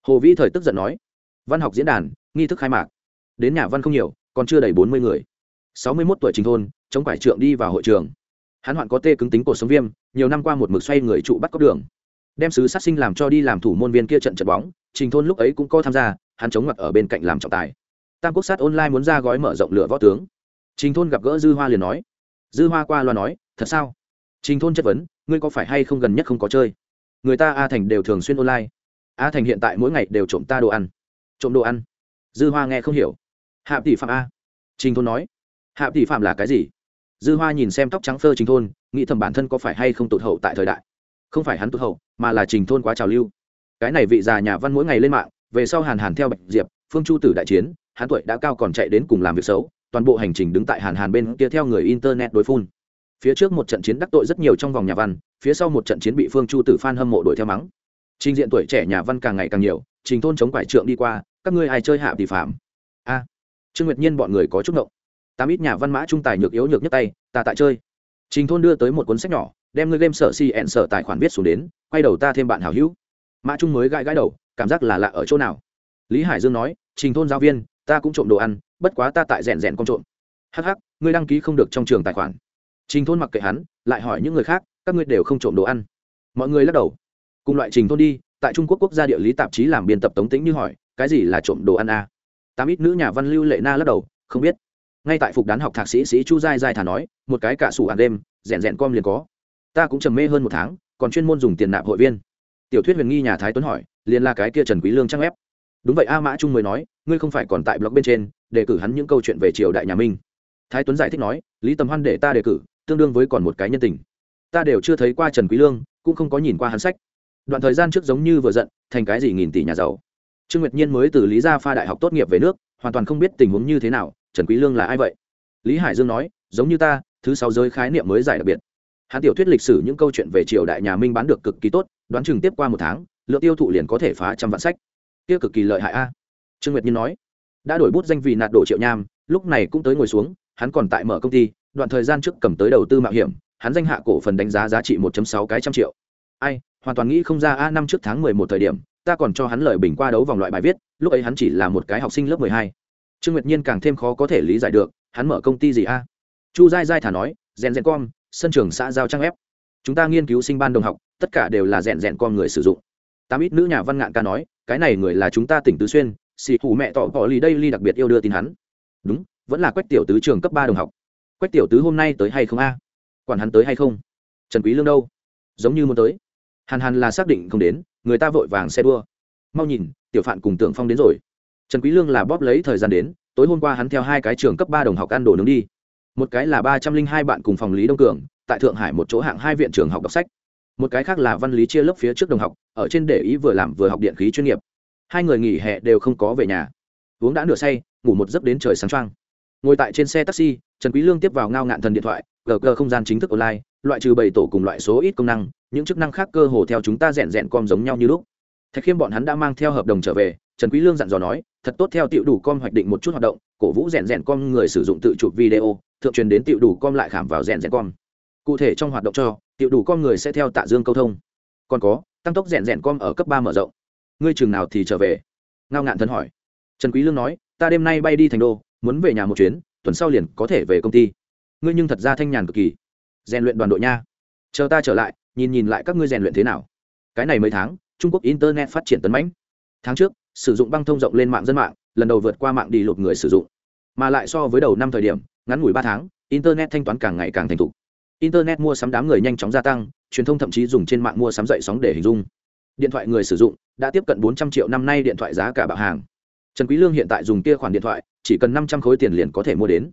A: Hồ vĩ thời tức giận nói, văn học diễn đàn, nghi thức khai mạc. Đến nhà văn không nhiều, còn chưa đầy bốn mươi người. Sáu mươi mốt tuổi trình thôn, chống quải trượng đi vào hội trường. Hắn hoạn có tê cứng tính cổ sống viêm, nhiều năm qua một mực xoay người trụ bắt cóc đường. Đem sứ sát sinh làm cho đi làm thủ môn viên kia trận trận bóng, trình thôn lúc ấy cũng có tham gia, hắn chống mặt ở bên cạnh làm trọng tài. Tam quốc sát online muốn ra gói mở rộng lửa võ tướng. Trình thôn gặp gỡ dư hoa liền nói, dư hoa qua loa nói, thật sao? Trình thôn chất vấn, ngươi có phải hay không gần nhất không có chơi? Người ta a thành đều thường xuyên online. A thành hiện tại mỗi ngày đều trộm ta đồ ăn. Trộm đồ ăn? Dư hoa nghe không hiểu. Hạ tỷ phạm a. Trình thôn nói. Hạ tỷ phạm là cái gì? Dư hoa nhìn xem tóc trắng phơ trình thôn, nghĩ thầm bản thân có phải hay không tụt hậu tại thời đại. Không phải hắn tụt hậu, mà là trình thôn quá trào lưu. Cái này vị già nhà văn mỗi ngày lên mạng, về sau hàn hàn theo bạch diệp, phương chu tử đại chiến, hắn tuổi đã cao còn chạy đến cùng làm việc xấu, toàn bộ hành trình đứng tại hàn hàn bên kia theo người internet đối phun phía trước một trận chiến đắc tội rất nhiều trong vòng nhà văn, phía sau một trận chiến bị phương chu tử phan hâm mộ đuổi theo mắng. Trình diện tuổi trẻ nhà văn càng ngày càng nhiều, trình thôn chống quải trượng đi qua, các ngươi ai chơi hạ tỷ phạm. A. Trương nguyệt nhiên bọn người có chút động tám ít nhà văn mã trung tài nhược yếu nhược nhất tay, ta tại chơi. Trình thôn đưa tới một cuốn sách nhỏ, đem ngươi game sở si ẹn sở tài khoản viết xuống đến, quay đầu ta thêm bạn hảo hữu. Mã trung mới gãi gãi đầu, cảm giác là lạ ở chỗ nào. Lý hải dương nói, trình thôn giáo viên, ta cũng trộm đồ ăn, bất quá ta tại rèn rèn con trộm. Hắc hắc, ngươi đăng ký không được trong trường tài khoản trình thôn mặc kệ hắn, lại hỏi những người khác, các ngươi đều không trộm đồ ăn. Mọi người lắc đầu. Cùng loại trình thôn đi, tại trung quốc quốc gia địa lý tạp chí làm biên tập tống tĩnh như hỏi, cái gì là trộm đồ ăn a? À? tám ít nữ nhà văn lưu lệ na lắc đầu, không biết. Ngay tại phục đán học thạc sĩ sĩ chu giai giai thả nói, một cái cả sủ ăn đêm, rèn rèn com liền có. Ta cũng trầm mê hơn một tháng, còn chuyên môn dùng tiền nạp hội viên. Tiểu thuyết huyền nghi nhà thái tuấn hỏi, liền là cái kia trần quý lương trang ép đúng vậy a mã trung mới nói, ngươi không phải còn tại blog bên trên, đề cử hắn những câu chuyện về triều đại nhà minh. Thái tuấn giải thích nói, lý tầm hoan để ta đề cử tương đương với còn một cái nhân tình. Ta đều chưa thấy qua trần quý lương, cũng không có nhìn qua hắn sách. Đoạn thời gian trước giống như vừa giận, thành cái gì nghìn tỷ nhà giàu. Trương nguyệt nhiên mới từ lý gia pha đại học tốt nghiệp về nước, hoàn toàn không biết tình huống như thế nào, trần quý lương là ai vậy? Lý hải dương nói, giống như ta, thứ sáu giới khái niệm mới giải đặc biệt. Hắn tiểu thuyết lịch sử những câu chuyện về triều đại nhà minh bán được cực kỳ tốt, đoán chừng tiếp qua một tháng, lượng tiêu thụ liền có thể phá trăm vạn sách. Kia cực kỳ lợi hại a. Trương nguyệt nhiên nói, đã đổi bút danh vì nạt đổ triệu nham, lúc này cũng tới ngồi xuống, hắn còn tại mở công ty đoạn thời gian trước cầm tới đầu tư mạo hiểm, hắn danh hạ cổ phần đánh giá giá trị 1 sáu cái trăm triệu. Ai, hoàn toàn nghĩ không ra a năm trước tháng mười một thời điểm, ta còn cho hắn lời bình qua đấu vòng loại bài viết, lúc ấy hắn chỉ là một cái học sinh lớp mười hai. Trương nguyệt nhiên càng thêm khó có thể lý giải được, hắn mở công ty gì a? Chu Gai Gai thả nói, rèn rèn com, sân trường xã giao trang ép chúng ta nghiên cứu sinh ban đồng học, tất cả đều là rèn rèn con người sử dụng. Tám ít nữ nhà văn ngạn ca nói, cái này người là chúng ta tỉnh tứ xuyên, xì thủ mẹ tỏ bỏ lì đây ly đặc biệt yêu đưa tin hắn. Đúng, vẫn là quách tiểu tứ trường cấp ba đồng học quách tiểu tứ hôm nay tới hay không a? Quản hắn tới hay không? Trần quý lương đâu? Giống như muốn tới. Hàn hàn là xác định không đến, người ta vội vàng xe đua. Mau nhìn, tiểu phạn cùng tưởng phong đến rồi. Trần quý lương là bóp lấy thời gian đến, tối hôm qua hắn theo hai cái trường cấp ba đồng học ăn đồ nướng đi. Một cái là ba trăm linh hai bạn cùng phòng lý đông cường, tại thượng hải một chỗ hạng hai viện trường học đọc sách. Một cái khác là văn lý chia lớp phía trước đồng học, ở trên để ý vừa làm vừa học điện khí chuyên nghiệp. Hai người nghỉ hè đều không có về nhà. Uống đã nửa say, ngủ một giấc đến trời sáng trăng ngồi tại trên xe taxi, trần quý lương tiếp vào ngao ngạn thần điện thoại gg không gian chính thức online, loại trừ bảy tổ cùng loại số ít công năng, những chức năng khác cơ hồ theo chúng ta rèn rèn com giống nhau như lúc. Thạch khiêm bọn hắn đã mang theo hợp đồng trở về, trần quý lương dặn dò nói, thật tốt theo tiểu đủ com hoạch định một chút hoạt động, cổ vũ rèn rèn com người sử dụng tự chụp video, thượng truyền đến tiểu đủ com lại khảm vào rèn rèn com. Cụ thể trong hoạt động cho, tiểu đủ com người sẽ theo tạ dương câu thông. Còn có, tăng tốc rèn rèn com ở cấp ba mở rộng. Ngươi trường nào thì trở về? Ngao ngạn thân hỏi. Trần quý lương nói, ta đêm nay bay đi thành đô muốn về nhà một chuyến, tuần sau liền có thể về công ty. Ngươi nhưng thật ra thanh nhàn cực kỳ. Rèn luyện đoàn đội nha. Chờ ta trở lại, nhìn nhìn lại các ngươi rèn luyện thế nào. Cái này mấy tháng, trung quốc internet phát triển tấn mãnh. Tháng trước, sử dụng băng thông rộng lên mạng dân mạng, lần đầu vượt qua mạng đi lột người sử dụng. Mà lại so với đầu năm thời điểm, ngắn ngủi ba tháng, internet thanh toán càng ngày càng thành thục. Internet mua sắm đám người nhanh chóng gia tăng, truyền thông thậm chí dùng trên mạng mua sắm dậy sóng để hình dung. Điện thoại người sử dụng, đã tiếp cận bốn trăm triệu năm nay điện thoại giá cả bạo hàng trần quý lương hiện tại dùng kia khoản điện thoại, chỉ cần năm trăm khối tiền liền có thể mua đến.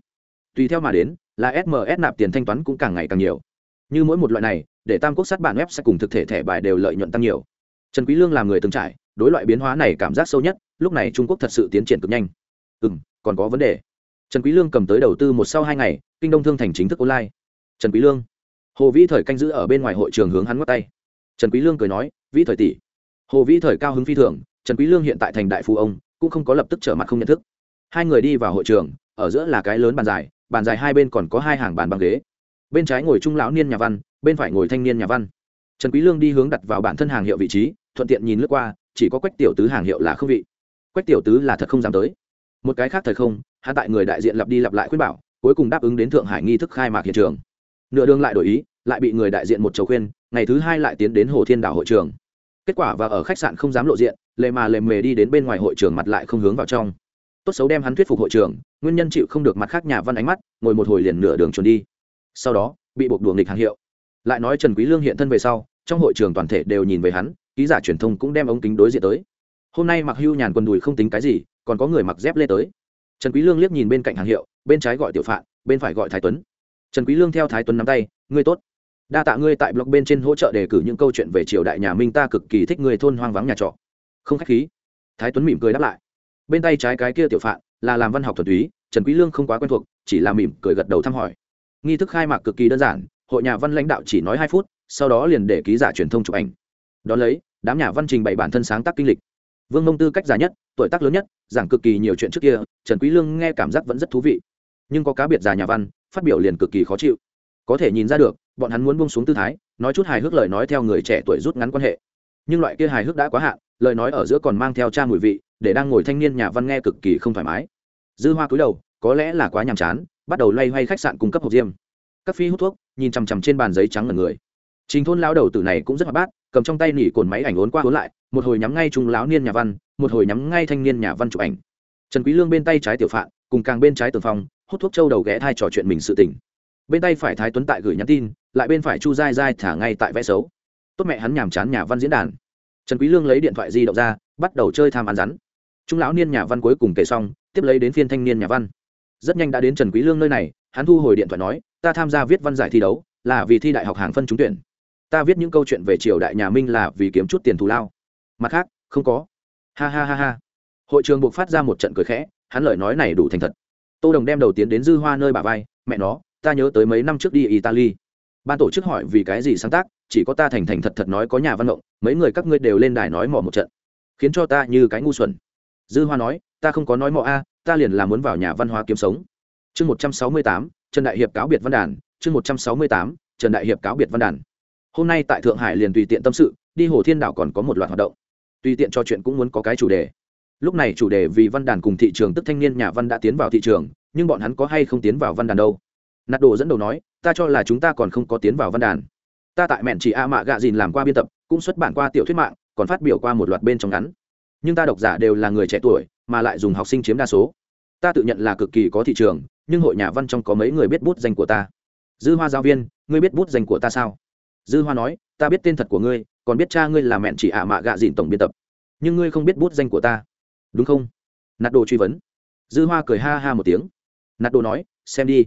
A: Tùy theo mà đến, là sms nạp tiền thanh toán cũng càng ngày càng nhiều. Như mỗi một loại này, để tam quốc sát bản web sẽ cùng thực thể thẻ bài đều lợi nhuận tăng nhiều. Trần quý lương làm người từng trải, đối loại biến hóa này cảm giác sâu nhất, lúc này trung quốc thật sự tiến triển cực nhanh. Ừ còn có vấn đề. Trần quý lương cầm tới đầu tư một sau hai ngày, kinh đông thương thành chính thức online. Trần quý lương. Hồ vĩ thời canh giữ ở bên ngoài hội trường hướng hắn ngắt tay. Trần quý lương cười nói, vĩ thời tỷ. Hồ vĩ thời cao hứng phi thường, trần quý lương hiện tại thành đại phú ông cũng không có lập tức trở mặt không nhận thức. Hai người đi vào hội trường, ở giữa là cái lớn bàn dài bàn dài hai bên còn có hai hàng bàn băng ghế. Bên trái ngồi trung lão niên nhà văn, bên phải ngồi thanh niên nhà văn. Trần quý lương đi hướng đặt vào bản thân hàng hiệu vị trí, thuận tiện nhìn lướt qua, chỉ có quách tiểu tứ hàng hiệu là không vị. Quách tiểu tứ là thật không dám tới. Một cái khác thời không hạ tại người đại diện lặp đi lặp lại khuyên bảo, cuối cùng đáp ứng đến thượng hải nghi thức khai mạc hiện trường. Nửa đường lại đổi ý, lại bị người đại diện một chầu khuyên, ngày thứ hai lại tiến đến hồ thiên đảo hội trường. Kết quả và ở khách sạn không dám lộ diện lệ mà lề mề đi đến bên ngoài hội trường mặt lại không hướng vào trong. Tốt xấu đem hắn thuyết phục hội trường, nguyên nhân chịu không được mặt khác nhà văn ánh mắt, ngồi một hồi liền nửa đường trốn đi. Sau đó, bị buộc đùa nghịch hàng hiệu. Lại nói trần quý lương hiện thân về sau, trong hội trường toàn thể đều nhìn về hắn, ký giả truyền thông cũng đem ống kính đối diện tới. Hôm nay mặc hưu nhàn quần đùi không tính cái gì, còn có người mặc dép lê tới. Trần quý lương liếc nhìn bên cạnh hàng hiệu, bên trái gọi tiểu phạn, bên phải gọi thái tuấn. Trần quý lương theo thái tuấn nắm tay, ngươi tốt. Đa tạ ngươi tại blog bên trên hỗ trợ đề cử những câu chuyện về triều đại nhà minh ta cực kỳ thích người thôn hoang vắng nhà trọ không khách khí. Thái tuấn mỉm cười đáp lại. Bên tay trái cái kia tiểu phạn là làm văn học thuần túy, trần quý lương không quá quen thuộc, chỉ là mỉm cười gật đầu thăm hỏi. Nghi thức khai mạc cực kỳ đơn giản, hội nhà văn lãnh đạo chỉ nói hai phút, sau đó liền để ký giả truyền thông chụp ảnh. Đón lấy, đám nhà văn trình bày bản thân sáng tác kinh lịch. Vương mông tư cách già nhất, tuổi tác lớn nhất, giảng cực kỳ nhiều chuyện trước kia, trần quý lương nghe cảm giác vẫn rất thú vị. Nhưng có cá biệt già nhà văn, phát biểu liền cực kỳ khó chịu. Có thể nhìn ra được, bọn hắn muốn buông xuống tư thái, nói chút hài hước lời nói theo người trẻ tuổi rút ngắn quan hệ nhưng loại kia hài hước đã quá hạn, lời nói ở giữa còn mang theo cha mùi vị, để đang ngồi thanh niên nhà văn nghe cực kỳ không thoải mái. Dư hoa cúi đầu, có lẽ là quá nhàm chán, bắt đầu loay hoay khách sạn cung cấp hộp diêm. Các phi hút thuốc, nhìn chằm chằm trên bàn giấy trắng ở người. Trình thôn lao đầu tử này cũng rất hoạt bát, cầm trong tay nỉ cồn máy ảnh ốn qua ốn lại, một hồi nhắm ngay trung lão niên nhà văn, một hồi nhắm ngay thanh niên nhà văn chụp ảnh. Trần quý lương bên tay trái tiểu phạn, cùng càng bên trái tường phong hút thuốc châu đầu ghé thai trò chuyện mình sự tình. Bên tay phải thái tuấn tại gửi nhắn tin, lại bên phải chu dai dai thả ngay tại vẽ xấu tốt mẹ hắn nhàm chán nhà văn diễn đàn. Trần quý lương lấy điện thoại di động ra, bắt đầu chơi tham ăn rắn. Trung lão niên nhà văn cuối cùng kể xong, tiếp lấy đến phiên thanh niên nhà văn. Rất nhanh đã đến trần quý lương nơi này, hắn thu hồi điện thoại nói, ta tham gia viết văn giải thi đấu, là vì thi đại học hàng phân trúng tuyển. Ta viết những câu chuyện về triều đại nhà minh là vì kiếm chút tiền thù lao. Mặt khác, không có. Ha ha ha ha. Hội trường buộc phát ra một trận cười khẽ, hắn lời nói này đủ thành thật. Tô đồng đem đầu tiến đến dư hoa nơi bà vai, mẹ nó, ta nhớ tới mấy năm trước đi italy ban tổ chức hỏi vì cái gì sáng tác, chỉ có ta thành thành thật thật nói có nhà văn động, mấy người các ngươi đều lên đài nói mỏ một trận. Khiến cho ta như cái ngu xuẩn. Dư hoa nói, ta không có nói mỏ a, ta liền là muốn vào nhà văn hóa kiếm sống. Chương một trăm sáu mươi tám, trần đại hiệp cáo biệt văn đàn. Chương một trăm sáu mươi tám, trần đại hiệp cáo biệt văn đàn. Hôm nay tại thượng hải liền tùy tiện tâm sự, đi hồ thiên đảo còn có một loạt hoạt động. Tùy tiện cho chuyện cũng muốn có cái chủ đề. Lúc này chủ đề vì văn đàn cùng thị trường tức thanh niên nhà văn đã tiến vào thị trường, nhưng bọn hắn có hay không tiến vào văn đàn đâu? Nạt đồ dẫn đầu nói, ta cho là chúng ta còn không có tiến vào văn đàn. Ta tại mẹn chỉ a mạ gạ dìn làm qua biên tập, cũng xuất bản qua tiểu thuyết mạng, còn phát biểu qua một loạt bên trong ngắn. Nhưng ta độc giả đều là người trẻ tuổi, mà lại dùng học sinh chiếm đa số. Ta tự nhận là cực kỳ có thị trường, nhưng hội nhà văn trong có mấy người biết bút danh của ta. Dư hoa giáo viên, ngươi biết bút danh của ta sao? Dư hoa nói, ta biết tên thật của ngươi, còn biết cha ngươi là mẹn chỉ ạ mạ gạ dìn tổng biên tập. Nhưng ngươi không biết bút danh của ta. Đúng không? Nạt đồ truy vấn. Dư hoa cười ha ha một tiếng. Nạt đồ nói, xem đi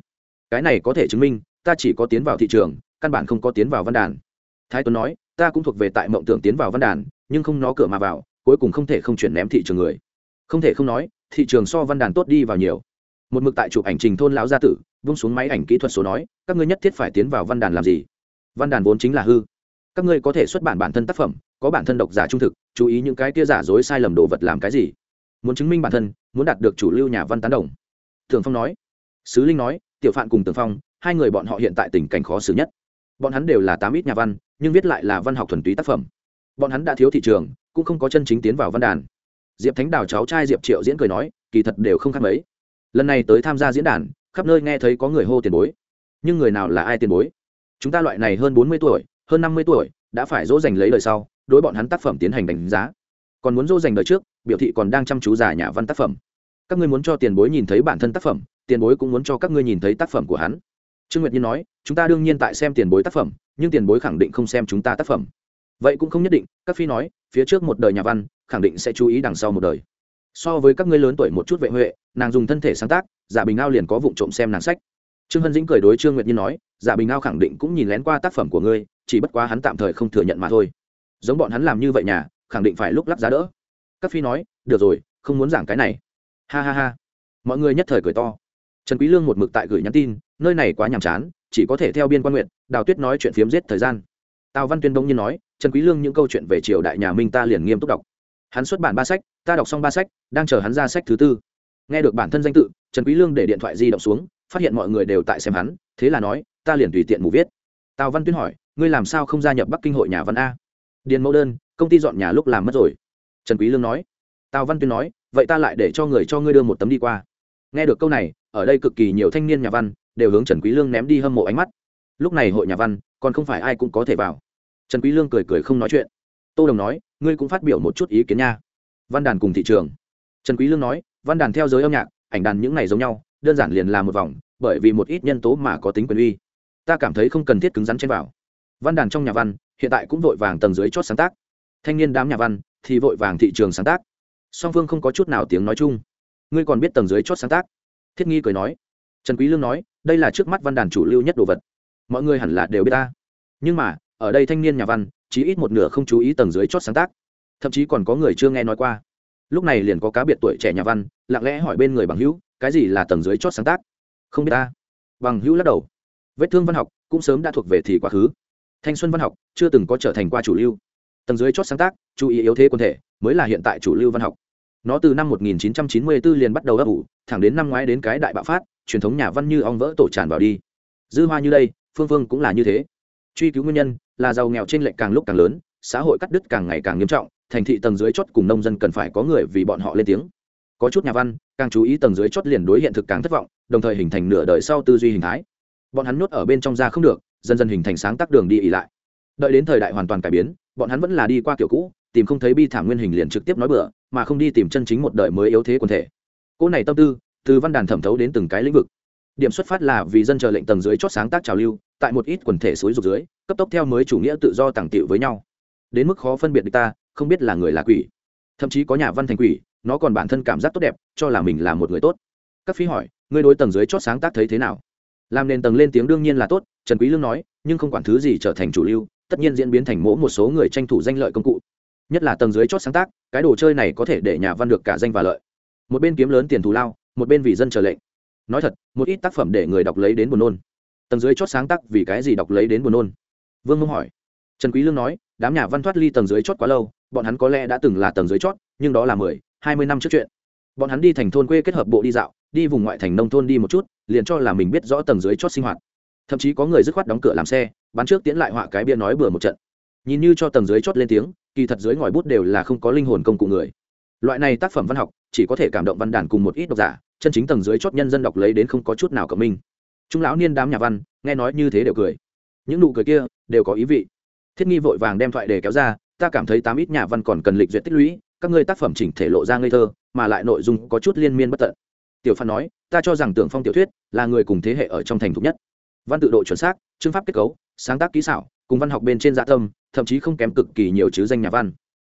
A: cái này có thể chứng minh, ta chỉ có tiến vào thị trường, căn bản không có tiến vào văn đàn. Thái tuấn nói, ta cũng thuộc về tại mộng tưởng tiến vào văn đàn, nhưng không nó cửa mà vào, cuối cùng không thể không chuyển ném thị trường người. Không thể không nói, thị trường so văn đàn tốt đi vào nhiều. Một mực tại chụp ảnh trình thôn lão gia tử, vung xuống máy ảnh kỹ thuật số nói, các ngươi nhất thiết phải tiến vào văn đàn làm gì? Văn đàn vốn chính là hư. Các ngươi có thể xuất bản bản thân tác phẩm, có bản thân độc giả trung thực, chú ý những cái kia giả dối sai lầm đồ vật làm cái gì? Muốn chứng minh bản thân, muốn đạt được chủ lưu nhà văn tán đồng. Thường phong nói. Sứ linh nói tiểu phạn cùng tường phong, hai người bọn họ hiện tại tình cảnh khó xử nhất. Bọn hắn đều là tám ít nhà văn, nhưng viết lại là văn học thuần túy tác phẩm. Bọn hắn đã thiếu thị trường, cũng không có chân chính tiến vào văn đàn. Diệp thánh đào cháu trai diệp triệu diễn cười nói, kỳ thật đều không khác mấy. Lần này tới tham gia diễn đàn, khắp nơi nghe thấy có người hô tiền bối. Nhưng người nào là ai tiền bối? Chúng ta loại này hơn bốn mươi tuổi, hơn năm mươi tuổi, đã phải dỗ dành lấy đời sau, đối bọn hắn tác phẩm tiến hành đánh giá. Còn muốn dỗ dành đời trước, biểu thị còn đang chăm chú giả nhà văn tác phẩm. Các ngươi muốn cho tiền bối nhìn thấy bản thân tác phẩm tiền bối cũng muốn cho các ngươi nhìn thấy tác phẩm của hắn. Trương nguyệt nhiên nói, chúng ta đương nhiên tại xem tiền bối tác phẩm, nhưng tiền bối khẳng định không xem chúng ta tác phẩm. Vậy cũng không nhất định, các phi nói, phía trước một đời nhà văn, khẳng định sẽ chú ý đằng sau một đời. So với các ngươi lớn tuổi một chút vệ huệ, nàng dùng thân thể sáng tác giả bình ao liền có vụ trộm xem nàng sách. Trương hân dĩnh cười đối trương nguyệt nhiên nói giả bình ao khẳng định cũng nhìn lén qua tác phẩm của ngươi, chỉ bất quá hắn tạm thời không thừa nhận mà thôi. Giống bọn hắn làm như vậy nhà, khẳng định phải lúc lắp giá đỡ. Các phi nói, được rồi, không muốn giảng cái này. Ha ha ha. Mọi người nhất thời cười to trần quý lương một mực tại gửi nhắn tin, nơi này quá nhàm chán, chỉ có thể theo biên quan nguyện, đào tuyết nói chuyện phiếm giết thời gian. Tào văn tuyên đông nhiên nói, trần quý lương những câu chuyện về triều đại nhà minh ta liền nghiêm túc đọc. Hắn xuất bản ba sách, ta đọc xong ba sách, đang chờ hắn ra sách thứ tư. Nghe được bản thân danh tự, trần quý lương để điện thoại di động xuống, phát hiện mọi người đều tại xem hắn, thế là nói, ta liền tùy tiện mù viết. Tào văn tuyên hỏi, ngươi làm sao không gia nhập bắc kinh hội nhà văn a? Điền mẫu đơn, công ty dọn nhà lúc làm mất rồi. Trần quý lương nói. Tào văn tuyên nói, vậy ta lại để cho người cho ngươi đưa một tấm đi qua nghe được câu này, ở đây cực kỳ nhiều thanh niên nhà văn đều hướng trần quý lương ném đi hâm mộ ánh mắt. Lúc này hội nhà văn còn không phải ai cũng có thể vào. Trần quý lương cười cười không nói chuyện. Tô đồng nói, ngươi cũng phát biểu một chút ý kiến nha. Văn đàn cùng thị trường. Trần quý lương nói, văn đàn theo giới âm nhạc, ảnh đàn những này giống nhau, đơn giản liền là một vòng, bởi vì một ít nhân tố mà có tính quyền uy. Ta cảm thấy không cần thiết cứng rắn trên vào. Văn đàn trong nhà văn, hiện tại cũng vội vàng tầng dưới chót sáng tác. Thanh niên đám nhà văn thì vội vàng thị trường sáng tác. Song phương không có chút nào tiếng nói chung ngươi còn biết tầng dưới chót sáng tác? Thiết nghi cười nói. Trần quý lương nói, đây là trước mắt văn đàn chủ lưu nhất đồ vật. Mọi người hẳn là đều biết ta. Nhưng mà, ở đây thanh niên nhà văn chỉ ít một nửa không chú ý tầng dưới chót sáng tác. Thậm chí còn có người chưa nghe nói qua. Lúc này liền có cá biệt tuổi trẻ nhà văn, lặng lẽ hỏi bên người bằng hữu, cái gì là tầng dưới chót sáng tác? Không biết ta. Bằng hữu lắc đầu. Vết thương văn học, cũng sớm đã thuộc về thì quá khứ. Thanh xuân văn học, chưa từng có trở thành qua chủ lưu. Tầng dưới chót sáng tác, chú ý yếu thế quân thể, mới là hiện tại chủ lưu văn học nó từ năm 1994 liền bắt đầu ấp ủ, thẳng đến năm ngoái đến cái đại bạo phát, truyền thống nhà văn như ong vỡ tổ tràn vào đi. Dư hoa như đây, phương phương cũng là như thế. Truy cứu nguyên nhân, là giàu nghèo trên lệnh càng lúc càng lớn, xã hội cắt đứt càng ngày càng nghiêm trọng, thành thị tầng dưới chót cùng nông dân cần phải có người vì bọn họ lên tiếng. Có chút nhà văn, càng chú ý tầng dưới chót liền đối hiện thực càng thất vọng, đồng thời hình thành nửa đời sau tư duy hình thái. Bọn hắn nuốt ở bên trong ra không được, dần dần hình thành sáng tác đường đi ỉ lại. Đợi đến thời đại hoàn toàn cải biến, bọn hắn vẫn là đi qua kiểu cũ, tìm không thấy bi thảm nguyên hình liền trực tiếp nói bừa mà không đi tìm chân chính một đời mới yếu thế quần thể. Cỗ này tâm tư, từ văn đàn thẩm thấu đến từng cái lĩnh vực. Điểm xuất phát là vì dân chờ lệnh tầng dưới chót sáng tác trào lưu, tại một ít quần thể suối rục dưới, cấp tốc theo mới chủ nghĩa tự do tàng tiệu với nhau. Đến mức khó phân biệt được ta, không biết là người là quỷ. Thậm chí có nhà văn thành quỷ, nó còn bản thân cảm giác tốt đẹp, cho là mình là một người tốt. Các phí hỏi, ngươi đối tầng dưới chót sáng tác thấy thế nào? Làm nền tầng lên tiếng đương nhiên là tốt, trần quý lương nói, nhưng không quản thứ gì trở thành chủ lưu, tất nhiên diễn biến thành mỗ một số người tranh thủ danh lợi công cụ nhất là tầng dưới chót sáng tác, cái đồ chơi này có thể để nhà văn được cả danh và lợi. Một bên kiếm lớn tiền thù lao, một bên vì dân chờ lệnh. Nói thật, một ít tác phẩm để người đọc lấy đến buồn nôn. Tầng dưới chót sáng tác vì cái gì đọc lấy đến buồn nôn? Vương mông hỏi. Trần quý lương nói, đám nhà văn thoát ly tầng dưới chót quá lâu, bọn hắn có lẽ đã từng là tầng dưới chót, nhưng đó là mười, hai mươi năm trước chuyện. Bọn hắn đi thành thôn quê kết hợp bộ đi dạo, đi vùng ngoại thành nông thôn đi một chút, liền cho là mình biết rõ tầng dưới chót sinh hoạt. Thậm chí có người dứt khoát đóng cửa làm xe, bán trước tiến lại họa cái bia nói bừa một trận. Nhìn như cho tầng dưới chót lên tiếng kỳ thật dưới ngòi bút đều là không có linh hồn công cụ người. Loại này tác phẩm văn học, chỉ có thể cảm động văn đàn cùng một ít độc giả, chân chính tầng dưới chót nhân dân đọc lấy đến không có chút nào cộng minh. Chúng lão niên đám nhà văn, nghe nói như thế đều cười. Những nụ cười kia, đều có ý vị. Thiết nghi vội vàng đem thoại đề kéo ra, ta cảm thấy tám ít nhà văn còn cần lịch duyệt tích lũy, các ngươi tác phẩm chỉnh thể lộ ra ngây thơ, mà lại nội dung có chút liên miên bất tận. Tiểu phan nói, ta cho rằng tưởng phong tiểu thuyết là người cùng thế hệ ở trong thành thục nhất. Văn tự độ chuẩn xác, chương pháp kết cấu, sáng tác kỹ xảo cùng văn học bên trên dạ tâm, thậm chí không kém cực kỳ nhiều chứ danh nhà văn.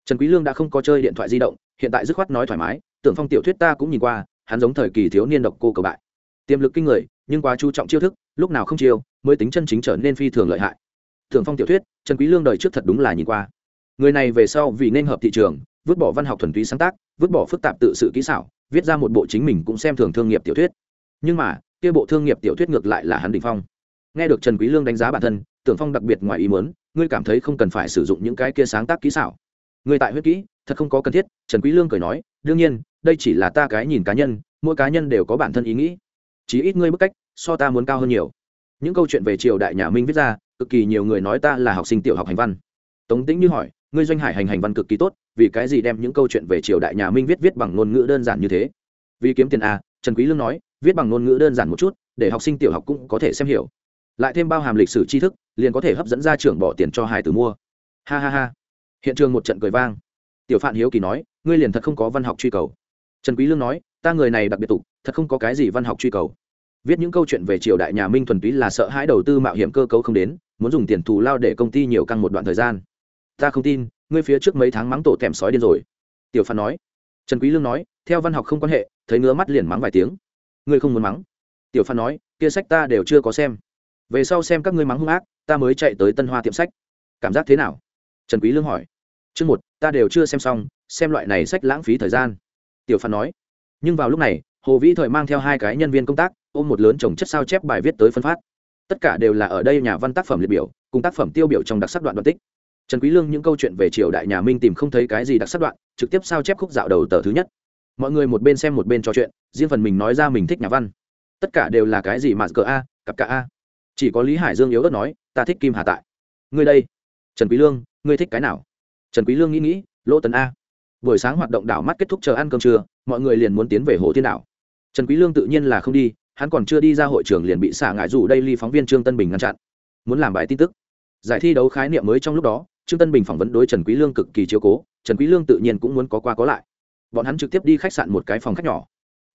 A: Trần quý lương đã không có chơi điện thoại di động, hiện tại dứt khoát nói thoải mái, tưởng phong tiểu thuyết ta cũng nhìn qua, hắn giống thời kỳ thiếu niên độc cô cầu bại. Tiềm lực kinh người, nhưng quá chú trọng chiêu thức, lúc nào không chiêu, mới tính chân chính trở nên phi thường lợi hại. Tưởng phong tiểu thuyết, trần quý lương đời trước thật đúng là nhìn qua. Người này về sau vì nên hợp thị trường, vứt bỏ văn học thuần túy sáng tác, vứt bỏ phức tạp tự sự kỹ xảo, viết ra một bộ chính mình cũng xem thường thương nghiệp tiểu thuyết. Nhưng mà, kia bộ thương nghiệp tiểu thuyết ngược lại là hắn đỉnh phong. Nghe được trần quý lương đánh giá bản thân tưởng phong đặc biệt ngoài ý muốn, ngươi cảm thấy không cần phải sử dụng những cái kia sáng tác kỹ xảo. Ngươi tại huyết kỹ, thật không có cần thiết, trần quý lương cười nói, đương nhiên, đây chỉ là ta cái nhìn cá nhân, mỗi cá nhân đều có bản thân ý nghĩ. Chí ít ngươi bức cách, so ta muốn cao hơn nhiều. Những câu chuyện về triều đại nhà minh viết ra, cực kỳ nhiều người nói ta là học sinh tiểu học hành văn. Tống tĩnh như hỏi, ngươi doanh hải hành hành văn cực kỳ tốt, vì cái gì đem những câu chuyện về triều đại nhà minh viết viết bằng ngôn ngữ đơn giản như thế? Vì kiếm tiền à? trần quý lương nói, viết bằng ngôn ngữ đơn giản một chút, để học sinh tiểu học cũng có thể xem hiểu lại thêm bao hàm lịch sử tri thức, liền có thể hấp dẫn gia trưởng bỏ tiền cho hải tử mua. Ha ha ha. Hiện trường một trận cười vang. Tiểu phạn hiếu kỳ nói, ngươi liền thật không có văn học truy cầu. Trần quý lương nói, ta người này đặc biệt tục, thật không có cái gì văn học truy cầu. Viết những câu chuyện về triều đại nhà minh thuần túy là sợ hãi đầu tư mạo hiểm cơ cấu không đến, muốn dùng tiền thù lao để công ty nhiều căng một đoạn thời gian. Ta không tin, ngươi phía trước mấy tháng mắng tổ tèm sói điên rồi. Tiểu phạn nói. Trần quý lương nói, theo văn học không quan hệ, thấy ngứa mắt liền mắng vài tiếng. Ngươi không muốn mắng. Tiểu phạn nói, kia sách ta đều chưa có xem về sau xem các ngươi mắng hung ác, ta mới chạy tới tân hoa tiệm sách. Cảm giác thế nào? Trần quý lương hỏi. Chương một, ta đều chưa xem xong, xem loại này sách lãng phí thời gian. Tiểu phan nói. Nhưng vào lúc này, hồ vĩ thời mang theo hai cái nhân viên công tác, ôm một lớn chồng chất sao chép bài viết tới phân phát. Tất cả đều là ở đây nhà văn tác phẩm liệt biểu, cùng tác phẩm tiêu biểu trong đặc sắc đoạn đoạn tích. Trần quý lương những câu chuyện về triều đại nhà minh tìm không thấy cái gì đặc sắc đoạn, trực tiếp sao chép khúc dạo đầu tờ thứ nhất. Mọi người một bên xem một bên trò chuyện, riêng phần mình nói ra mình thích nhà văn. Tất cả đều là cái gì mà cờ a, cặp cả a chỉ có lý hải dương yếu ớt nói, ta thích kim hà tại. Ngươi đây, trần quý lương, ngươi thích cái nào? Trần quý lương nghĩ nghĩ, lỗ tấn a. Buổi sáng hoạt động đảo mắt kết thúc chờ ăn cơm trưa, mọi người liền muốn tiến về hồ thiên đảo. Trần quý lương tự nhiên là không đi, hắn còn chưa đi ra hội trường liền bị xả ngại rủ đây ly phóng viên trương tân bình ngăn chặn. Muốn làm bài tin tức. Giải thi đấu khái niệm mới trong lúc đó, trương tân bình phỏng vấn đối trần quý lương cực kỳ chiếu cố, trần quý lương tự nhiên cũng muốn có qua có lại. Bọn hắn trực tiếp đi khách sạn một cái phòng khách nhỏ.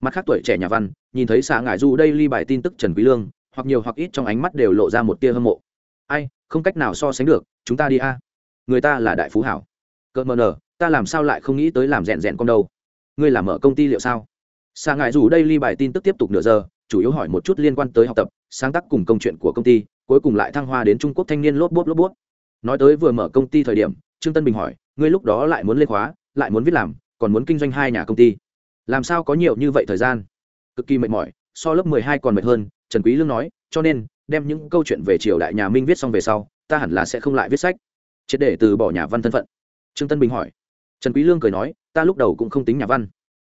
A: Mặt khác tuổi trẻ nhà văn, nhìn thấy xả ngại rủ đây ly bài tin tức trần quý lương hoặc nhiều hoặc ít trong ánh mắt đều lộ ra một tia hâm mộ. Ai, không cách nào so sánh được, chúng ta đi a. Người ta là đại phú hảo. Cợt mờ nờ, ta làm sao lại không nghĩ tới làm rèn rèn con đâu? Ngươi làm ở công ty liệu sao? Xa ngại dù đây ly bài tin tức tiếp tục nửa giờ, chủ yếu hỏi một chút liên quan tới học tập, sáng tác cùng công chuyện của công ty, cuối cùng lại thăng hoa đến trung quốc thanh niên lốp bốp lốp bốp. Nói tới vừa mở công ty thời điểm, trương tân bình hỏi, ngươi lúc đó lại muốn lên khóa, lại muốn viết làm, còn muốn kinh doanh hai nhà công ty. Làm sao có nhiều như vậy thời gian? Cực kỳ mệt mỏi, so lớp mười hai còn mệt hơn trần quý lương nói, cho nên, đem những câu chuyện về triều đại nhà minh viết xong về sau, ta hẳn là sẽ không lại viết sách. Triệt để từ bỏ nhà văn thân phận. Trương tân bình hỏi. Trần quý lương cười nói, ta lúc đầu cũng không tính nhà văn.